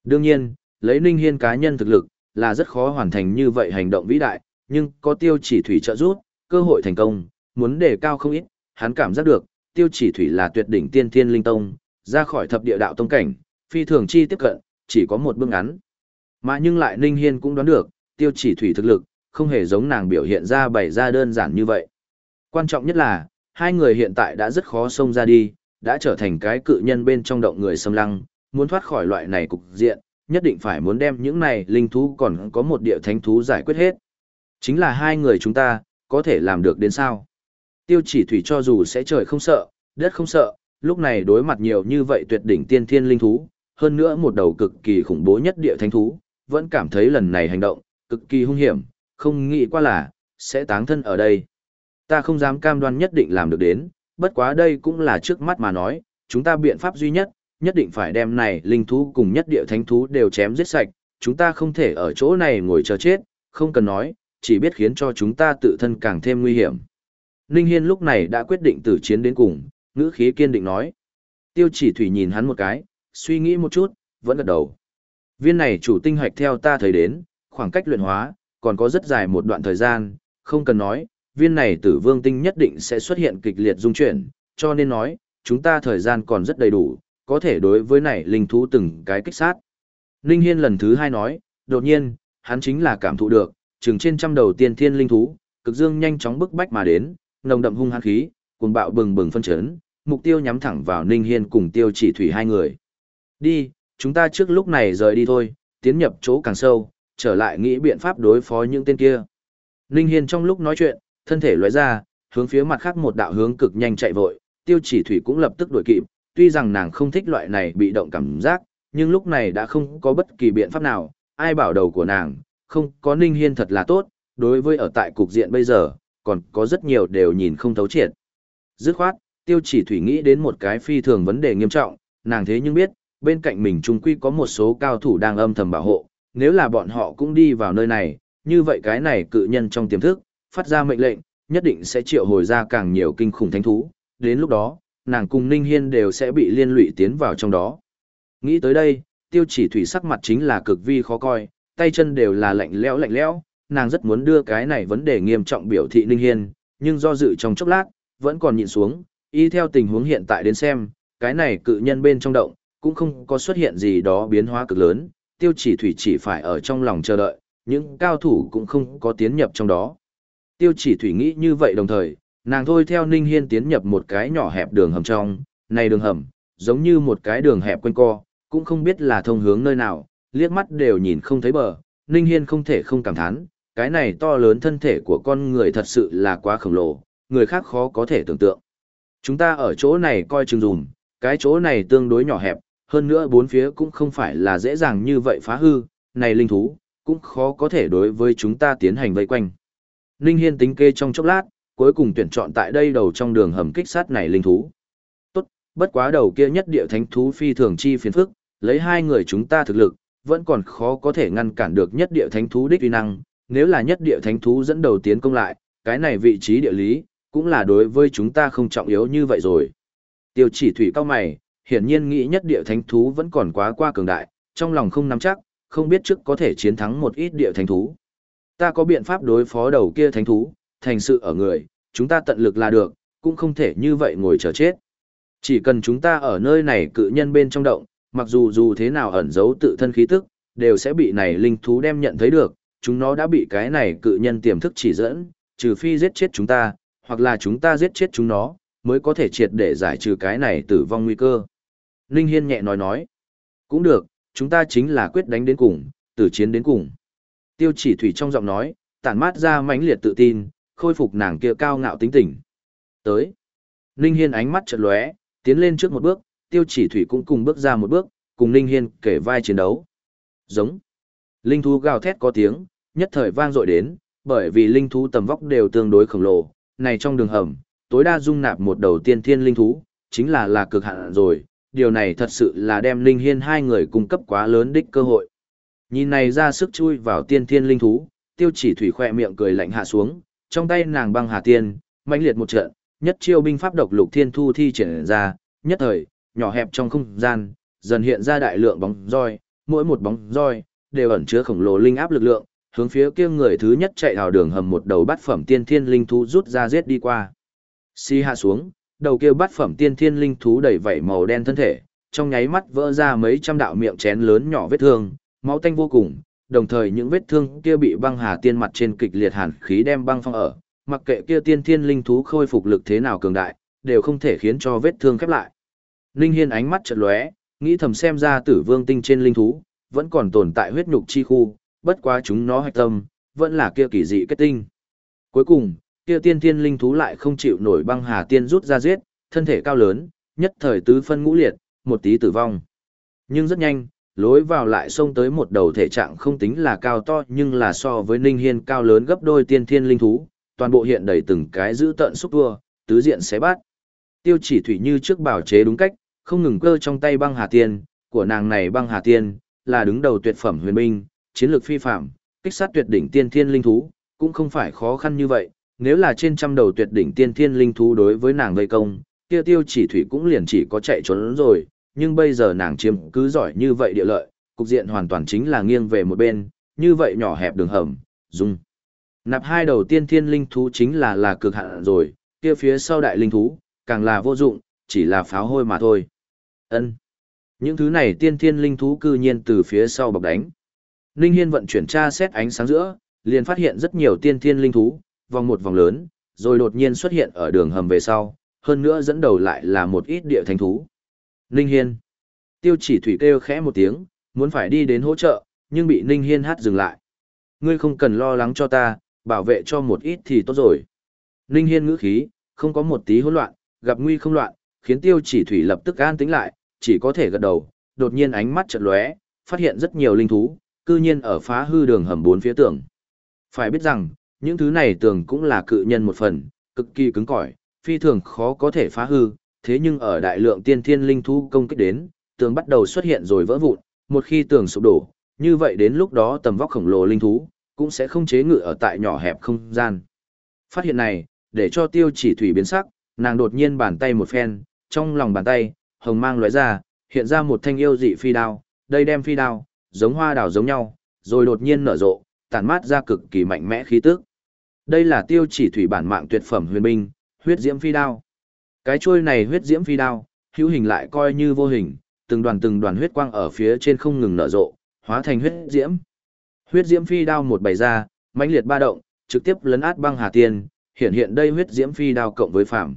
Đương nhiên, lấy Ninh Hiên cá nhân thực lực, là rất khó hoàn thành như vậy hành động vĩ đại, nhưng có tiêu chỉ thủy trợ giúp, cơ hội thành công, muốn đề cao không ít, hắn cảm giác được, tiêu chỉ thủy là tuyệt đỉnh tiên thiên linh tông, ra khỏi thập địa đạo tông cảnh, phi thường chi tiếp cận, chỉ có một bước ngắn. Mà nhưng lại Ninh Hiên cũng đoán được, tiêu chỉ thủy thực lực, không hề giống nàng biểu hiện ra bày ra đơn giản như vậy. Quan trọng nhất là, hai người hiện tại đã rất khó xông ra đi, đã trở thành cái cự nhân bên trong động người xâm lăng, muốn thoát khỏi loại này cục diện, nhất định phải muốn đem những này linh thú còn có một địa thánh thú giải quyết hết. Chính là hai người chúng ta, có thể làm được đến sao? Tiêu chỉ thủy cho dù sẽ trời không sợ, đất không sợ, lúc này đối mặt nhiều như vậy tuyệt đỉnh tiên thiên linh thú, hơn nữa một đầu cực kỳ khủng bố nhất địa thánh thú, vẫn cảm thấy lần này hành động, cực kỳ hung hiểm, không nghĩ qua là, sẽ táng thân ở đây. Ta không dám cam đoan nhất định làm được đến, bất quá đây cũng là trước mắt mà nói, chúng ta biện pháp duy nhất, nhất định phải đem này linh thú cùng nhất địa thánh thú đều chém giết sạch, chúng ta không thể ở chỗ này ngồi chờ chết, không cần nói, chỉ biết khiến cho chúng ta tự thân càng thêm nguy hiểm. Ninh Hiên lúc này đã quyết định tử chiến đến cùng, ngữ khí kiên định nói. Tiêu chỉ thủy nhìn hắn một cái, suy nghĩ một chút, vẫn gật đầu. Viên này chủ tinh hoạch theo ta thấy đến, khoảng cách luyện hóa, còn có rất dài một đoạn thời gian, không cần nói, viên này tử vương tinh nhất định sẽ xuất hiện kịch liệt dung chuyển, cho nên nói, chúng ta thời gian còn rất đầy đủ, có thể đối với này linh thú từng cái kích sát. Ninh Hiên lần thứ hai nói, đột nhiên, hắn chính là cảm thụ được, chừng trên trăm đầu tiên thiên linh thú, cực dương nhanh chóng bức bách mà đến, nồng đậm hung hăng khí, cuồng bạo bừng bừng phân chấn, mục tiêu nhắm thẳng vào Ninh Hiên cùng Tiêu Chỉ Thủy hai người. Đi, chúng ta trước lúc này rời đi thôi, tiến nhập chỗ càng sâu, trở lại nghĩ biện pháp đối phó những tên kia. Ninh Hiên trong lúc nói chuyện, thân thể lóe ra, hướng phía mặt khác một đạo hướng cực nhanh chạy vội, Tiêu Chỉ Thủy cũng lập tức đuổi kịp, tuy rằng nàng không thích loại này bị động cảm giác, nhưng lúc này đã không có bất kỳ biện pháp nào, ai bảo đầu của nàng, không có Ninh Hiên thật là tốt, đối với ở tại cục diện bây giờ, còn có rất nhiều đều nhìn không thấu triệt. Dứt khoát, tiêu chỉ thủy nghĩ đến một cái phi thường vấn đề nghiêm trọng, nàng thế nhưng biết, bên cạnh mình trung quy có một số cao thủ đang âm thầm bảo hộ, nếu là bọn họ cũng đi vào nơi này, như vậy cái này cự nhân trong tiềm thức, phát ra mệnh lệnh, nhất định sẽ triệu hồi ra càng nhiều kinh khủng thánh thú, đến lúc đó, nàng cùng Ninh Hiên đều sẽ bị liên lụy tiến vào trong đó. Nghĩ tới đây, tiêu chỉ thủy sắc mặt chính là cực vi khó coi, tay chân đều là lạnh lẽo lạnh lẽo, nàng rất muốn đưa cái này vấn đề nghiêm trọng biểu thị Ninh Hiên, nhưng do dự trong chốc lát, vẫn còn nhịn xuống, y theo tình huống hiện tại đến xem, cái này cự nhân bên trong động, cũng không có xuất hiện gì đó biến hóa cực lớn, tiêu chỉ thủy chỉ phải ở trong lòng chờ đợi, những cao thủ cũng không có tiến nhập trong đó. Tiêu chỉ thủy nghĩ như vậy đồng thời, nàng thôi theo Ninh Hiên tiến nhập một cái nhỏ hẹp đường hầm trong, này đường hầm, giống như một cái đường hẹp quanh co, cũng không biết là thông hướng nơi nào, liếc mắt đều nhìn không thấy bờ, Ninh Hiên không thể không cảm thán, cái này to lớn thân thể của con người thật sự là quá khổng lồ, người khác khó có thể tưởng tượng. Chúng ta ở chỗ này coi chừng dùm, cái chỗ này tương đối nhỏ hẹp, hơn nữa bốn phía cũng không phải là dễ dàng như vậy phá hư, này linh thú, cũng khó có thể đối với chúng ta tiến hành vây quanh. Ninh Hiên tính kê trong chốc lát, cuối cùng tuyển chọn tại đây đầu trong đường hầm kích sát này linh thú. Tốt, bất quá đầu kia nhất địa thánh thú phi thường chi phiền phức, lấy hai người chúng ta thực lực, vẫn còn khó có thể ngăn cản được nhất địa thánh thú đích uy năng, nếu là nhất địa thánh thú dẫn đầu tiến công lại, cái này vị trí địa lý, cũng là đối với chúng ta không trọng yếu như vậy rồi. Tiêu chỉ thủy cao mày, hiển nhiên nghĩ nhất địa thánh thú vẫn còn quá qua cường đại, trong lòng không nắm chắc, không biết trước có thể chiến thắng một ít địa thánh thú. Ta có biện pháp đối phó đầu kia thánh thú, thành sự ở người, chúng ta tận lực là được, cũng không thể như vậy ngồi chờ chết. Chỉ cần chúng ta ở nơi này cự nhân bên trong động, mặc dù dù thế nào ẩn giấu tự thân khí tức, đều sẽ bị này linh thú đem nhận thấy được, chúng nó đã bị cái này cự nhân tiềm thức chỉ dẫn, trừ phi giết chết chúng ta, hoặc là chúng ta giết chết chúng nó, mới có thể triệt để giải trừ cái này tử vong nguy cơ. linh Hiên nhẹ nói nói, cũng được, chúng ta chính là quyết đánh đến cùng, tử chiến đến cùng. Tiêu chỉ thủy trong giọng nói, tản mát ra mãnh liệt tự tin, khôi phục nàng kia cao ngạo tính tình. Tới. linh Hiên ánh mắt chợt lóe, tiến lên trước một bước, tiêu chỉ thủy cũng cùng bước ra một bước, cùng Ninh Hiên kể vai chiến đấu. Giống. Linh thú gào thét có tiếng, nhất thời vang dội đến, bởi vì linh thú tầm vóc đều tương đối khổng lồ, này trong đường hầm, tối đa dung nạp một đầu tiên thiên linh thú, chính là là cực hạn rồi, điều này thật sự là đem Linh Hiên hai người cung cấp quá lớn đích cơ hội. Nhìn này ra sức chui vào tiên thiên linh thú, tiêu chỉ thủy khoe miệng cười lạnh hạ xuống, trong tay nàng băng hà tiên, mãnh liệt một trận, nhất chiêu binh pháp độc lục thiên thu thi triển ra, nhất thời, nhỏ hẹp trong không gian, dần hiện ra đại lượng bóng roi, mỗi một bóng roi đều ẩn chứa khổng lồ linh áp lực lượng, hướng phía kia người thứ nhất chạy vào đường hầm một đầu bát phẩm tiên thiên linh thú rút ra giết đi qua. Xi hạ xuống, đầu kia bát phẩm tiên thiên linh thú đầy vảy màu đen thân thể, trong nháy mắt vỡ ra mấy trăm đạo miệng chén lớn nhỏ vết thương, máu tanh vô cùng, đồng thời những vết thương kia bị băng hà tiên mặt trên kịch liệt hàn khí đem băng phong ở, mặc kệ kia tiên thiên linh thú khôi phục lực thế nào cường đại, đều không thể khiến cho vết thương khép lại. Ninh Hiên ánh mắt chợt lóe, nghĩ thầm xem ra Tử Vương tinh trên linh thú vẫn còn tồn tại huyết nhục chi khu, bất quá chúng nó hạch tâm vẫn là kia kỳ dị kết tinh. Cuối cùng, kia tiên thiên linh thú lại không chịu nổi băng hà tiên rút ra giết, thân thể cao lớn, nhất thời tứ phân ngũ liệt, một tí tử vong. Nhưng rất nhanh, lối vào lại xông tới một đầu thể trạng không tính là cao to nhưng là so với Ninh Hiên cao lớn gấp đôi tiên thiên linh thú, toàn bộ hiện đầy từng cái giữ tận xúc vua, tứ diện xé bát. Tiêu chỉ thủy như trước bảo chế đúng cách, không ngừng cơ trong tay băng hà tiên, của nàng này băng hà tiên, là đứng đầu tuyệt phẩm huyền binh, chiến lược phi phạm, kích sát tuyệt đỉnh tiên thiên linh thú, cũng không phải khó khăn như vậy, nếu là trên trăm đầu tuyệt đỉnh tiên thiên linh thú đối với nàng vây công, kia tiêu chỉ thủy cũng liền chỉ có chạy trốn rồi, nhưng bây giờ nàng chiếm cứ giỏi như vậy địa lợi, cục diện hoàn toàn chính là nghiêng về một bên, như vậy nhỏ hẹp đường hầm, dung. Nạp hai đầu tiên thiên linh thú chính là là cực hạn rồi, kia phía sau đại linh thú, càng là vô dụng, chỉ là pháo hôi mà thôi. Ân. Những thứ này tiên thiên linh thú cư nhiên từ phía sau bọc đánh. Ninh Hiên vận chuyển tra xét ánh sáng giữa, liền phát hiện rất nhiều tiên thiên linh thú, vòng một vòng lớn, rồi đột nhiên xuất hiện ở đường hầm về sau, hơn nữa dẫn đầu lại là một ít địa thánh thú. Ninh Hiên. Tiêu chỉ thủy kêu khẽ một tiếng, muốn phải đi đến hỗ trợ, nhưng bị Ninh Hiên hát dừng lại. Ngươi không cần lo lắng cho ta, bảo vệ cho một ít thì tốt rồi. Ninh Hiên ngữ khí, không có một tí hỗn loạn, gặp nguy không loạn, khiến tiêu chỉ thủy lập tức an tĩnh lại, chỉ có thể gật đầu, đột nhiên ánh mắt chợt lóe, phát hiện rất nhiều linh thú, cư nhiên ở phá hư đường hầm bốn phía tường. Phải biết rằng, những thứ này tường cũng là cự nhân một phần, cực kỳ cứng cỏi, phi thường khó có thể phá hư, thế nhưng ở đại lượng tiên thiên linh thú công kích đến, tường bắt đầu xuất hiện rồi vỡ vụn, một khi tường sụp đổ, như vậy đến lúc đó tầm vóc khổng lồ linh thú, cũng sẽ không chế ngự ở tại nhỏ hẹp không gian. Phát hiện này, để cho tiêu chỉ thủy biến sắc, nàng đột nhiên bàn tay một phen, trong lòng bàn tay, hồng mang lóe ra, hiện ra một thanh yêu dị phi đao, đây đem phi đao, giống hoa đào giống nhau, rồi đột nhiên nở rộ, tản mát ra cực kỳ mạnh mẽ khí tức. Đây là tiêu chỉ thủy bản mạng tuyệt phẩm huyền binh, huyết diễm phi đao. Cái chuôi này huyết diễm phi đao, hữu hình lại coi như vô hình, từng đoàn từng đoàn huyết quang ở phía trên không ngừng nở rộ, hóa thành huyết diễm. Huyết diễm phi đao một bày ra, mãnh liệt ba động, trực tiếp lấn át băng hà tiên, hiện hiện đây huyết diễm phi đao cộng với phạm.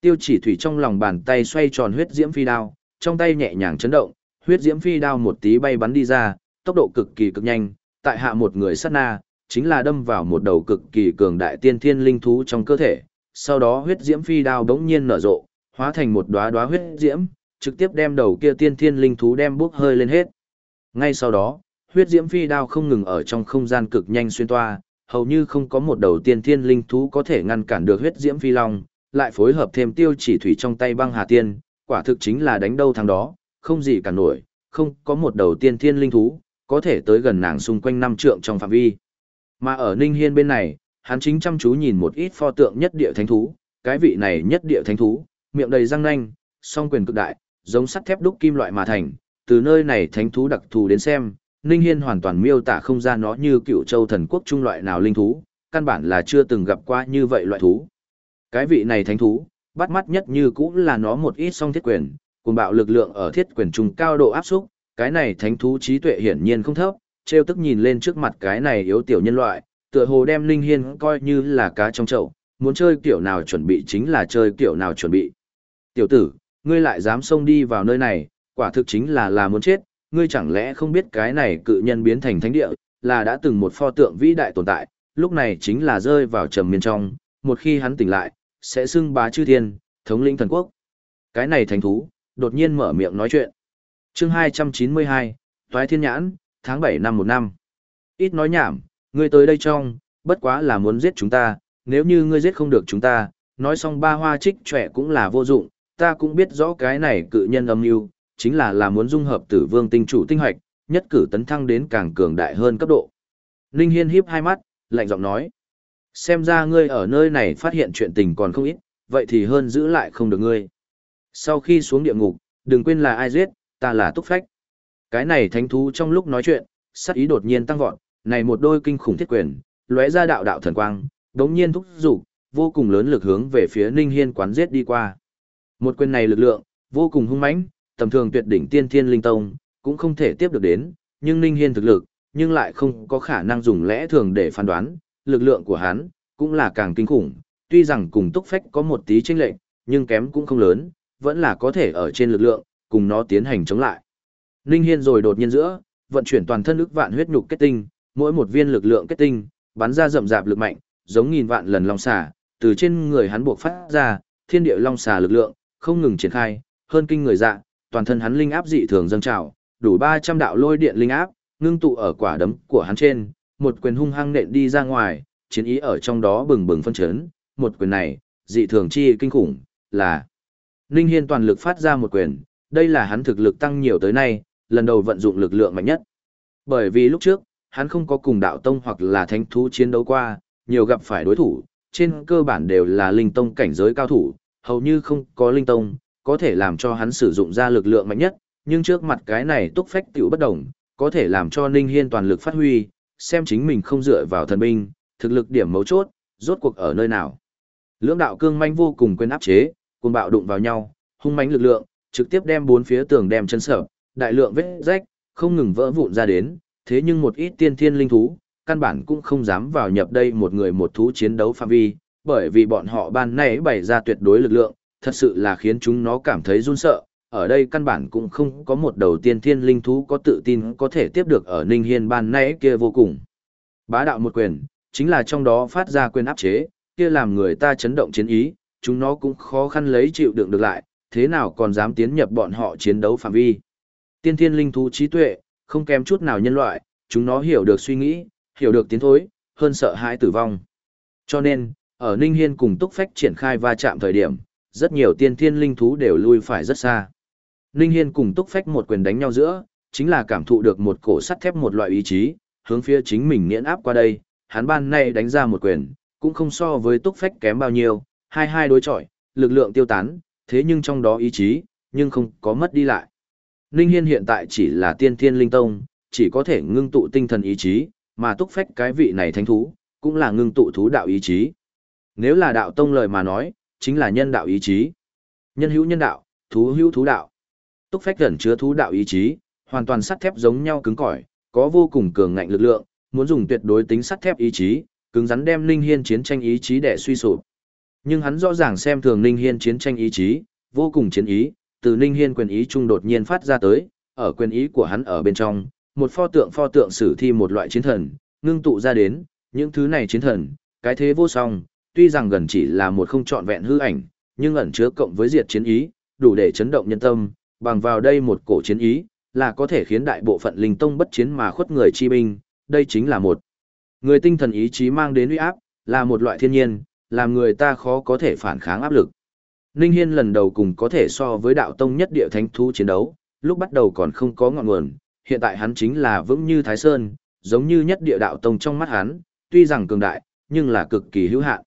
Tiêu chỉ thủy trong lòng bàn tay xoay tròn huyết diễm phi đao, trong tay nhẹ nhàng chấn động, huyết diễm phi đao một tí bay bắn đi ra, tốc độ cực kỳ cực nhanh, tại hạ một người sát na, chính là đâm vào một đầu cực kỳ cường đại tiên thiên linh thú trong cơ thể. Sau đó huyết diễm phi đao đống nhiên nở rộ, hóa thành một đóa đóa huyết diễm, trực tiếp đem đầu kia tiên thiên linh thú đem bốc hơi lên hết. Ngay sau đó, huyết diễm phi đao không ngừng ở trong không gian cực nhanh xuyên toa, hầu như không có một đầu tiên thiên linh thú có thể ngăn cản được huyết diễm phi long, lại phối hợp thêm tiêu chỉ thủy trong tay băng hà tiên, quả thực chính là đánh đâu thằng đó, không gì cả nổi, không có một đầu tiên thiên linh thú, có thể tới gần nàng xung quanh năm trượng trong phạm vi. Mà ở Ninh Hiên bên này, hắn chính chăm chú nhìn một ít pho tượng nhất địa thánh thú, cái vị này nhất địa thánh thú, miệng đầy răng nanh, song quyền cực đại, giống sắt thép đúc kim loại mà thành, từ nơi này thánh thú đặc thù đến xem, Ninh Hiên hoàn toàn miêu tả không ra nó như cựu châu thần quốc trung loại nào linh thú, căn bản là chưa từng gặp qua như vậy loại thú. Cái vị này thánh thú, bắt mắt nhất như cũng là nó một ít song thiết quyền, cùng bạo lực lượng ở thiết quyền trùng cao độ áp xúc, cái này thánh thú trí tuệ hiển nhiên không thấp, treo tức nhìn lên trước mặt cái này yếu tiểu nhân loại, tựa hồ đem Linh Hiên coi như là cá trong chậu, muốn chơi kiểu nào chuẩn bị chính là chơi kiểu nào chuẩn bị. Tiểu tử, ngươi lại dám xông đi vào nơi này, quả thực chính là là muốn chết, ngươi chẳng lẽ không biết cái này cự nhân biến thành thánh địa, là đã từng một pho tượng vĩ đại tồn tại, lúc này chính là rơi vào trầm miên trong, một khi hắn tỉnh lại, sẽ xưng bá chư thiên, thống lĩnh thần quốc. Cái này thánh thú, đột nhiên mở miệng nói chuyện. chương 292, Toái Thiên Nhãn, tháng 7 năm một năm. Ít nói nhảm, ngươi tới đây trong, bất quá là muốn giết chúng ta, nếu như ngươi giết không được chúng ta, nói xong ba hoa trích trẻ cũng là vô dụng, ta cũng biết rõ cái này cự nhân âm mưu chính là là muốn dung hợp tử vương tinh chủ tinh hoạch, nhất cử tấn thăng đến càng cường đại hơn cấp độ. Ninh Hiên híp hai mắt, lạnh giọng nói. Xem ra ngươi ở nơi này phát hiện chuyện tình còn không ít, vậy thì hơn giữ lại không được ngươi. Sau khi xuống địa ngục, đừng quên là ai giết, ta là túc phách. Cái này thánh thú trong lúc nói chuyện, sát ý đột nhiên tăng vọt, này một đôi kinh khủng thiết quyền, lóe ra đạo đạo thần quang, đống nhiên thúc dục vô cùng lớn lực hướng về phía Ninh Hiên quán giết đi qua. Một quyền này lực lượng, vô cùng hung mãnh, tầm thường tuyệt đỉnh tiên thiên linh tông, cũng không thể tiếp được đến, nhưng Ninh Hiên thực lực, nhưng lại không có khả năng dùng lẽ thường để phán đoán, lực lượng của hắn, cũng là càng kinh khủng, tuy rằng cùng túc phách có một tí chênh lệch, nhưng kém cũng không lớn, vẫn là có thể ở trên lực lượng, cùng nó tiến hành chống lại. Ninh Hiên rồi đột nhiên giữa, vận chuyển toàn thân ức vạn huyết nhục kết tinh, mỗi một viên lực lượng kết tinh, bắn ra rậm rạp lực mạnh, giống nghìn vạn lần long xà, từ trên người hắn buộc phát ra, thiên địa long xà lực lượng, không ngừng triển khai, hơn kinh người dạ, toàn thân hắn linh áp dị thường dâng trào, đủ 300 đạo lôi điện linh áp, ngưng tụ ở quả đấm của hắn trên, một quyền hung hăng nện đi ra ngoài, chiến ý ở trong đó bừng bừng phân chấn, một quyền này, dị thường chi kinh khủng, là Ninh Hiên toàn lực phát ra một quyền, đây là hắn thực lực tăng nhiều tới nay, lần đầu vận dụng lực lượng mạnh nhất. Bởi vì lúc trước, hắn không có cùng đạo tông hoặc là thánh thú chiến đấu qua, nhiều gặp phải đối thủ, trên cơ bản đều là linh tông cảnh giới cao thủ, hầu như không có linh tông, có thể làm cho hắn sử dụng ra lực lượng mạnh nhất, nhưng trước mặt cái này túc phách tiểu bất đồng, có thể làm cho Ninh Hiên toàn lực phát huy, xem chính mình không dựa vào thần binh, thực lực điểm mấu chốt, rốt cuộc ở nơi nào. Lưỡng đạo cương manh vô cùng quên áp chế, cùng bạo đụng vào nhau, hung mãnh lực lượng, trực tiếp đem bốn phía tường đem chân sở, đại lượng vết rách, không ngừng vỡ vụn ra đến, thế nhưng một ít tiên thiên linh thú, căn bản cũng không dám vào nhập đây một người một thú chiến đấu phạm vi, bởi vì bọn họ ban nãy bày ra tuyệt đối lực lượng, thật sự là khiến chúng nó cảm thấy run sợ. Ở đây căn bản cũng không có một đầu tiên thiên linh thú có tự tin có thể tiếp được ở Ninh Hiên ban nãy kia vô cùng. Bá đạo một quyền, chính là trong đó phát ra quyền áp chế, kia làm người ta chấn động chiến ý, chúng nó cũng khó khăn lấy chịu đựng được lại, thế nào còn dám tiến nhập bọn họ chiến đấu phạm vi. Tiên thiên linh thú trí tuệ, không kém chút nào nhân loại, chúng nó hiểu được suy nghĩ, hiểu được tiến thối, hơn sợ hãi tử vong. Cho nên, ở Ninh Hiên cùng Túc Phách triển khai va chạm thời điểm, rất nhiều tiên thiên linh thú đều lui phải rất xa. Ninh Hiên cùng Túc Phách một quyền đánh nhau giữa, chính là cảm thụ được một cổ sắt thép một loại ý chí, hướng phía chính mình nghiễn áp qua đây, hắn ban nay đánh ra một quyền, cũng không so với Túc Phách kém bao nhiêu, hai hai đối chọi, lực lượng tiêu tán, thế nhưng trong đó ý chí, nhưng không có mất đi lại. Ninh Hiên hiện tại chỉ là tiên thiên linh tông, chỉ có thể ngưng tụ tinh thần ý chí, mà túc phách cái vị này thánh thú, cũng là ngưng tụ thú đạo ý chí. Nếu là đạo tông lời mà nói, chính là nhân đạo ý chí. Nhân hữu nhân đạo, thú hữu thú đạo. Túc phách gần chứa thú đạo ý chí, hoàn toàn sắt thép giống nhau cứng cỏi, có vô cùng cường ngạnh lực lượng, muốn dùng tuyệt đối tính sắt thép ý chí, cứng rắn đem Ninh Hiên chiến tranh ý chí để suy sụp. Nhưng hắn rõ ràng xem thường Ninh Hiên chiến tranh ý chí, vô cùng chiến ý, từ Ninh Hiên quyền ý trung đột nhiên phát ra tới, ở quyền ý của hắn ở bên trong, một pho tượng pho tượng sử thi một loại chiến thần, ngưng tụ ra đến, những thứ này chiến thần, cái thế vô song, tuy rằng gần chỉ là một không trọn vẹn hư ảnh, nhưng ẩn chứa cộng với diệt chiến ý, đủ để chấn động nhân tâm, bằng vào đây một cổ chiến ý, là có thể khiến đại bộ phận linh tông bất chiến mà khuất người chi binh, đây chính là một người tinh thần ý chí mang đến uy áp, là một loại thiên nhiên, làm người ta khó có thể phản kháng áp lực. Ninh Hiên lần đầu cùng có thể so với đạo tông nhất địa thánh thú chiến đấu, lúc bắt đầu còn không có ngọn nguồn, hiện tại hắn chính là vững như Thái Sơn, giống như nhất địa đạo tông trong mắt hắn, tuy rằng cường đại, nhưng là cực kỳ hữu hạn.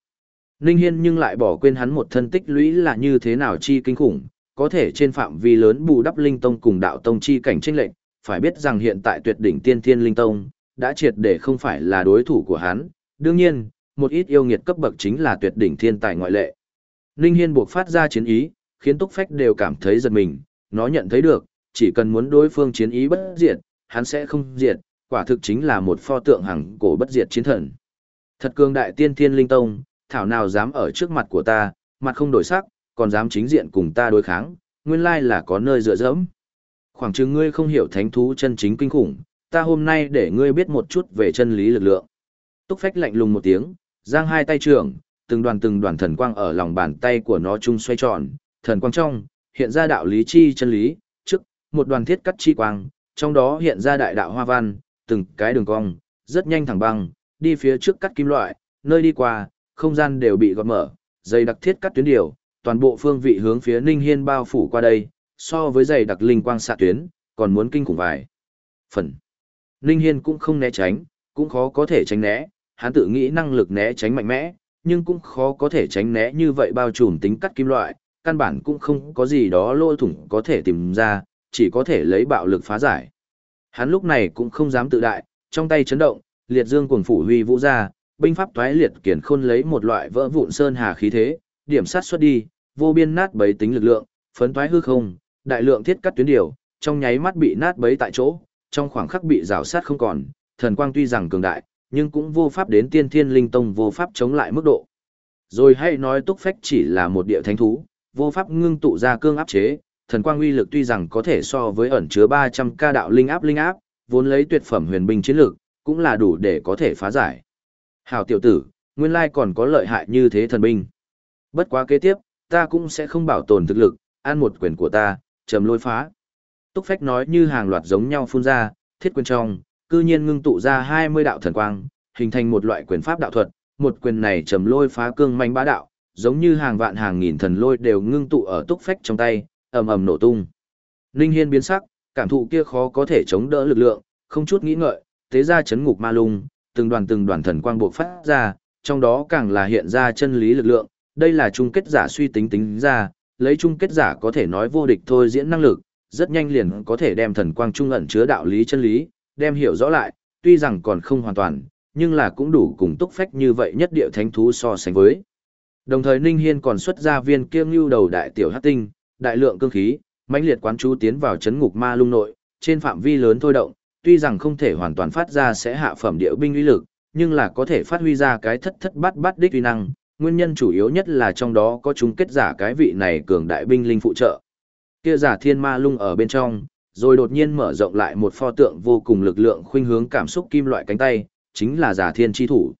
Ninh Hiên nhưng lại bỏ quên hắn một thân tích lũy là như thế nào chi kinh khủng, có thể trên phạm vi lớn bù đắp linh tông cùng đạo tông chi cảnh tranh lệnh, phải biết rằng hiện tại tuyệt đỉnh tiên thiên linh tông, đã triệt để không phải là đối thủ của hắn, đương nhiên, một ít yêu nghiệt cấp bậc chính là tuyệt đỉnh thiên tài ngoại lệ. Ninh Hiên buộc phát ra chiến ý, khiến Túc Phách đều cảm thấy giật mình, nó nhận thấy được, chỉ cần muốn đối phương chiến ý bất diệt, hắn sẽ không diệt, quả thực chính là một pho tượng hằng cổ bất diệt chiến thần. Thật cường đại tiên thiên linh tông, thảo nào dám ở trước mặt của ta, mặt không đổi sắc, còn dám chính diện cùng ta đối kháng, nguyên lai là có nơi dựa dẫm. Khoảng chừng ngươi không hiểu thánh thú chân chính kinh khủng, ta hôm nay để ngươi biết một chút về chân lý lực lượng. Túc Phách lạnh lùng một tiếng, giang hai tay trưởng, từng đoàn từng đoàn thần quang ở lòng bàn tay của nó chung xoay tròn, thần quang trong, hiện ra đạo lý chi chân lý, trước, một đoàn thiết cắt chi quang, trong đó hiện ra đại đạo hoa văn, từng cái đường cong, rất nhanh thẳng băng, đi phía trước cắt kim loại, nơi đi qua, không gian đều bị gọt mở, dây đặc thiết cắt tuyến điều, toàn bộ phương vị hướng phía Ninh Hiên bao phủ qua đây, so với dày đặc linh quang xạ tuyến, còn muốn kinh khủng vài. Phần. Ninh Hiên cũng không né tránh, cũng khó có thể tránh né, hắn tự nghĩ năng lực né tránh mạnh mẽ, nhưng cũng khó có thể tránh né như vậy bao trùm tính cắt kim loại, căn bản cũng không có gì đó lỗ thủng có thể tìm ra, chỉ có thể lấy bạo lực phá giải. Hắn lúc này cũng không dám tự đại, trong tay chấn động, liệt dương cuồng phủ huy vũ ra, binh pháp toái liệt kiển khôn lấy một loại vỡ vụn sơn hà khí thế, điểm sát xuất đi, vô biên nát bấy tính lực lượng, phấn toái hư không, đại lượng thiết cắt tuyến điều, trong nháy mắt bị nát bấy tại chỗ, trong khoảng khắc bị rào sát không còn, thần quang tuy rằng cường đại, nhưng cũng vô pháp đến tiên thiên linh tông vô pháp chống lại mức độ. Rồi hãy nói túc phách chỉ là một địa thánh thú, vô pháp ngưng tụ ra cương áp chế, thần quang uy lực tuy rằng có thể so với ẩn chứa 300 ca đạo linh áp linh áp, vốn lấy tuyệt phẩm huyền binh chiến lực, cũng là đủ để có thể phá giải. Hảo tiểu tử, nguyên lai còn có lợi hại như thế thần binh. Bất quá kế tiếp, ta cũng sẽ không bảo tồn thực lực, ăn một quyền của ta, trầm lôi phá. Túc Phách nói như hàng loạt giống nhau phun ra, thiết quyền trong, cư nhiên ngưng tụ ra 20 đạo thần quang, hình thành một loại quyền pháp đạo thuật, một quyền này trầm lôi phá cương manh bá đạo, giống như hàng vạn hàng nghìn thần lôi đều ngưng tụ ở Túc Phách trong tay, ầm ầm nổ tung. Linh Hiên biến sắc, cảm thụ kia khó có thể chống đỡ lực lượng, không chút nghĩ ngợi, tế ra chấn ngục ma lung, từng đoàn từng đoàn thần quang bộc phát ra, trong đó càng là hiện ra chân lý lực lượng, đây là chung kết giả suy tính tính ra, lấy chung kết giả có thể nói vô địch thôi diễn năng lực, rất nhanh liền có thể đem thần quang trung ẩn chứa đạo lý chân lý, đem hiểu rõ lại, tuy rằng còn không hoàn toàn, nhưng là cũng đủ cùng túc phách như vậy nhất địa thánh thú so sánh với. Đồng thời Ninh Hiên còn xuất ra viên kiêm lưu đầu đại tiểu hắc tinh, đại lượng cương khí, mãnh liệt quán chú tiến vào chấn ngục ma lung nội, trên phạm vi lớn thôi động, tuy rằng không thể hoàn toàn phát ra sẽ hạ phẩm địa binh uy lực, nhưng là có thể phát huy ra cái thất thất bát bát đích uy năng, nguyên nhân chủ yếu nhất là trong đó có chúng kết giả cái vị này cường đại binh linh phụ trợ. Kia giả thiên ma lung ở bên trong, rồi đột nhiên mở rộng lại một pho tượng vô cùng lực lượng khuynh hướng cảm xúc kim loại cánh tay, chính là giả thiên chi thủ.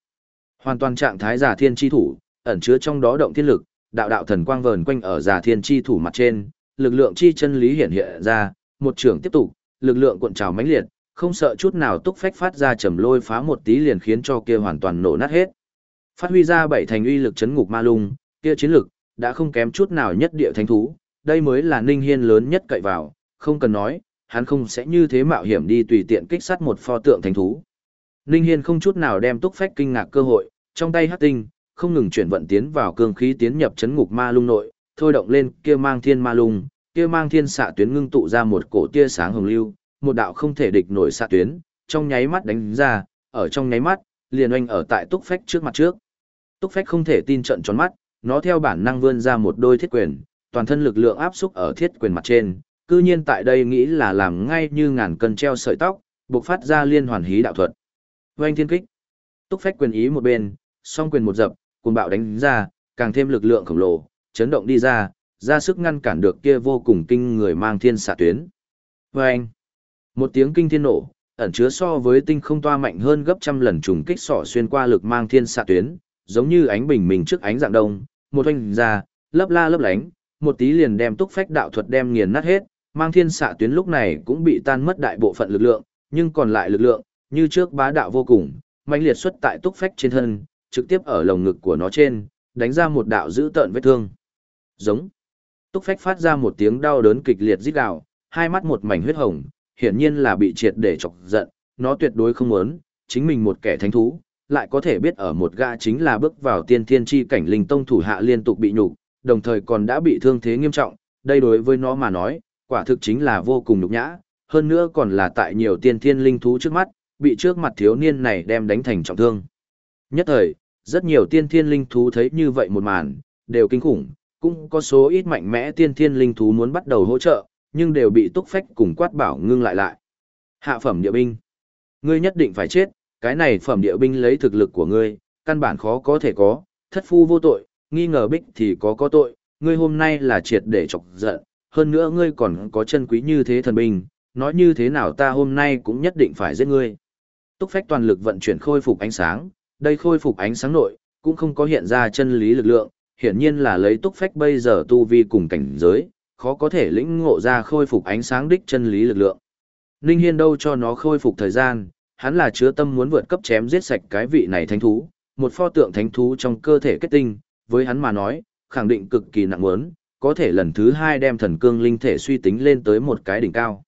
Hoàn toàn trạng thái giả thiên chi thủ, ẩn chứa trong đó động thiên lực, đạo đạo thần quang vờn quanh ở giả thiên chi thủ mặt trên, lực lượng chi chân lý hiện hiện ra, một trường tiếp tục, lực lượng cuộn trào mãnh liệt, không sợ chút nào túc phách phát ra trầm lôi phá một tí liền khiến cho kia hoàn toàn nổ nát hết. Phát huy ra bảy thành uy lực chấn ngục ma lung, kia chiến lực đã không kém chút nào nhất địa thánh thú, đây mới là Ninh Hiên lớn nhất cậy vào, không cần nói, hắn không sẽ như thế mạo hiểm đi tùy tiện kích sát một pho tượng thánh thú. Ninh Hiên không chút nào đem túc phách kinh ngạc cơ hội, trong tay hắc tinh, không ngừng chuyển vận tiến vào cương khí tiến nhập chấn ngục ma lung nội, thôi động lên kia mang thiên ma lung, kia mang thiên xạ tuyến ngưng tụ ra một cổ tia sáng hồng lưu, một đạo không thể địch nổi xạ tuyến, trong nháy mắt đánh ra, ở trong nháy mắt, liền oanh ở tại túc phách trước mặt trước. Túc phách không thể tin trận tròn mắt, nó theo bản năng vươn ra một đôi thiết quyền, toàn thân lực lượng áp xúc ở thiết quyền mặt trên, cư nhiên tại đây nghĩ là làm ngay như ngàn cân treo sợi tóc, buộc phát ra liên hoàn hí đạo thuật. Oanh thiên kích. Túc phách quyền ý một bên, song quyền một dập, cuồng bạo đánh ra, càng thêm lực lượng khổng lồ, chấn động đi ra, ra sức ngăn cản được kia vô cùng kinh người mang thiên xạ tuyến. Oanh. Một tiếng kinh thiên nổ, ẩn chứa so với tinh không toa mạnh hơn gấp trăm lần trùng kích sỏ xuyên qua lực mang thiên xạ tuyến, giống như ánh bình minh trước ánh dạng đông, một oanh ra, lấp la lấp lánh, một tí liền đem túc phách đạo thuật đem nghiền nát hết, mang thiên xạ tuyến lúc này cũng bị tan mất đại bộ phận lực lượng, nhưng còn lại lực lượng, như trước bá đạo vô cùng, mạnh liệt xuất tại túc phách trên thân, trực tiếp ở lồng ngực của nó trên, đánh ra một đạo dữ tợn vết thương. Giống. Túc phách phát ra một tiếng đau đớn kịch liệt rít gào, hai mắt một mảnh huyết hồng, hiển nhiên là bị triệt để chọc giận, nó tuyệt đối không muốn, chính mình một kẻ thánh thú, lại có thể biết ở một gã chính là bước vào tiên thiên chi cảnh linh tông thủ hạ liên tục bị nhục, đồng thời còn đã bị thương thế nghiêm trọng, đây đối với nó mà nói, quả thực chính là vô cùng nhục nhã, hơn nữa còn là tại nhiều tiên thiên linh thú trước mắt, bị trước mặt thiếu niên này đem đánh thành trọng thương. Nhất thời, rất nhiều tiên thiên linh thú thấy như vậy một màn, đều kinh khủng, cũng có số ít mạnh mẽ tiên thiên linh thú muốn bắt đầu hỗ trợ, nhưng đều bị túc phách cùng quát bảo ngưng lại lại. Hạ phẩm địa binh. Ngươi nhất định phải chết, cái này phẩm địa binh lấy thực lực của ngươi, căn bản khó có thể có, thất phu vô tội, nghi ngờ bích thì có có tội, ngươi hôm nay là triệt để chọc giận, hơn nữa ngươi còn có chân quý như thế thần binh, nói như thế nào ta hôm nay cũng nhất định phải giết ngươi. Túc phách toàn lực vận chuyển khôi phục ánh sáng, đây khôi phục ánh sáng nội, cũng không có hiện ra chân lý lực lượng, hiển nhiên là lấy túc phách bây giờ tu vi cùng cảnh giới, khó có thể lĩnh ngộ ra khôi phục ánh sáng đích chân lý lực lượng. Ninh Hiên đâu cho nó khôi phục thời gian, hắn là chứa tâm muốn vượt cấp chém giết sạch cái vị này thánh thú, một pho tượng thánh thú trong cơ thể kết tinh, với hắn mà nói, khẳng định cực kỳ nặng muốn, có thể lần thứ hai đem thần cương linh thể suy tính lên tới một cái đỉnh cao.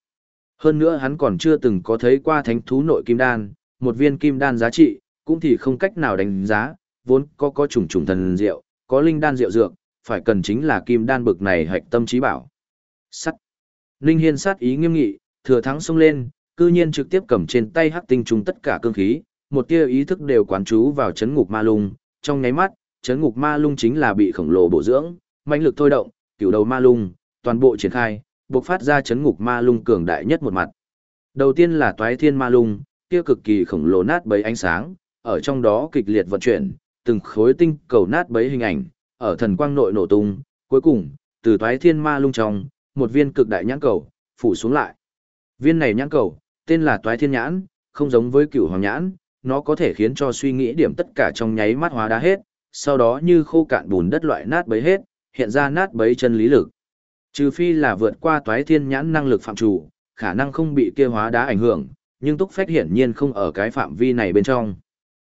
Hơn nữa hắn còn chưa từng có thấy qua thánh thú nội kim đan, một viên kim đan giá trị, cũng thì không cách nào đánh giá, vốn có có trùng trùng thần diệu, có linh đan diệu dược, phải cần chính là kim đan bực này hạch tâm trí bảo. Sắt. Linh Hiên sát ý nghiêm nghị, thừa thắng xông lên, cư nhiên trực tiếp cầm trên tay hắc tinh trùng tất cả cương khí, một tia ý thức đều quán trú vào chấn ngục ma lung, trong nháy mắt, chấn ngục ma lung chính là bị khổng lồ bổ dưỡng, mãnh lực thôi động, cửu đầu ma lung, toàn bộ triển khai, bộc phát ra chấn ngục ma lung cường đại nhất một mặt. Đầu tiên là toái thiên ma lung, kia cực kỳ khổng lồ nát bấy ánh sáng, ở trong đó kịch liệt vận chuyển, từng khối tinh cầu nát bấy hình ảnh, ở thần quang nội nổ tung, cuối cùng, từ toái thiên ma lung trong, một viên cực đại nhãn cầu, phủ xuống lại. Viên này nhãn cầu, tên là toái thiên nhãn, không giống với cửu hoàng nhãn, nó có thể khiến cho suy nghĩ điểm tất cả trong nháy mắt hóa đá hết, sau đó như khô cạn bùn đất loại nát bấy hết, hiện ra nát bấy chân lý lực. Trừ phi là vượt qua toái thiên nhãn năng lực phạm chủ, khả năng không bị kia hóa đá ảnh hưởng, nhưng túc phách hiển nhiên không ở cái phạm vi này bên trong.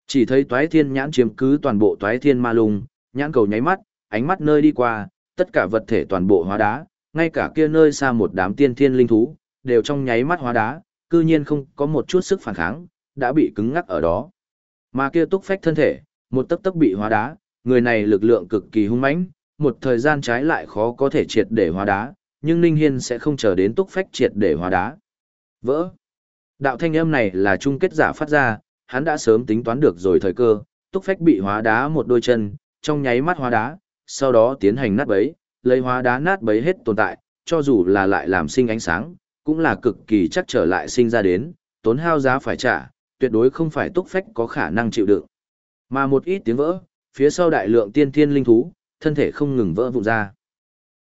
Chỉ thấy toái thiên nhãn chiếm cứ toàn bộ toái thiên ma lung, nhãn cầu nháy mắt, ánh mắt nơi đi qua, tất cả vật thể toàn bộ hóa đá, ngay cả kia nơi xa một đám tiên thiên linh thú, đều trong nháy mắt hóa đá, cư nhiên không có một chút sức phản kháng, đã bị cứng ngắc ở đó. Mà kia túc phách thân thể, một tấc tấc bị hóa đá, người này lực lượng cực kỳ hung mãnh, một thời gian trái lại khó có thể triệt để hóa đá, nhưng Ninh Hiên sẽ không chờ đến túc phách triệt để hóa đá. Vỡ. Đạo thanh âm này là chung kết giả phát ra, hắn đã sớm tính toán được rồi thời cơ, túc phách bị hóa đá một đôi chân, trong nháy mắt hóa đá, sau đó tiến hành nát bấy, lấy hóa đá nát bấy hết tồn tại, cho dù là lại làm sinh ánh sáng, cũng là cực kỳ chắc trở lại sinh ra đến, tốn hao giá phải trả, tuyệt đối không phải túc phách có khả năng chịu đựng. Mà một ít tiếng vỡ, phía sau đại lượng tiên thiên linh thú, thân thể không ngừng vỡ vụn ra.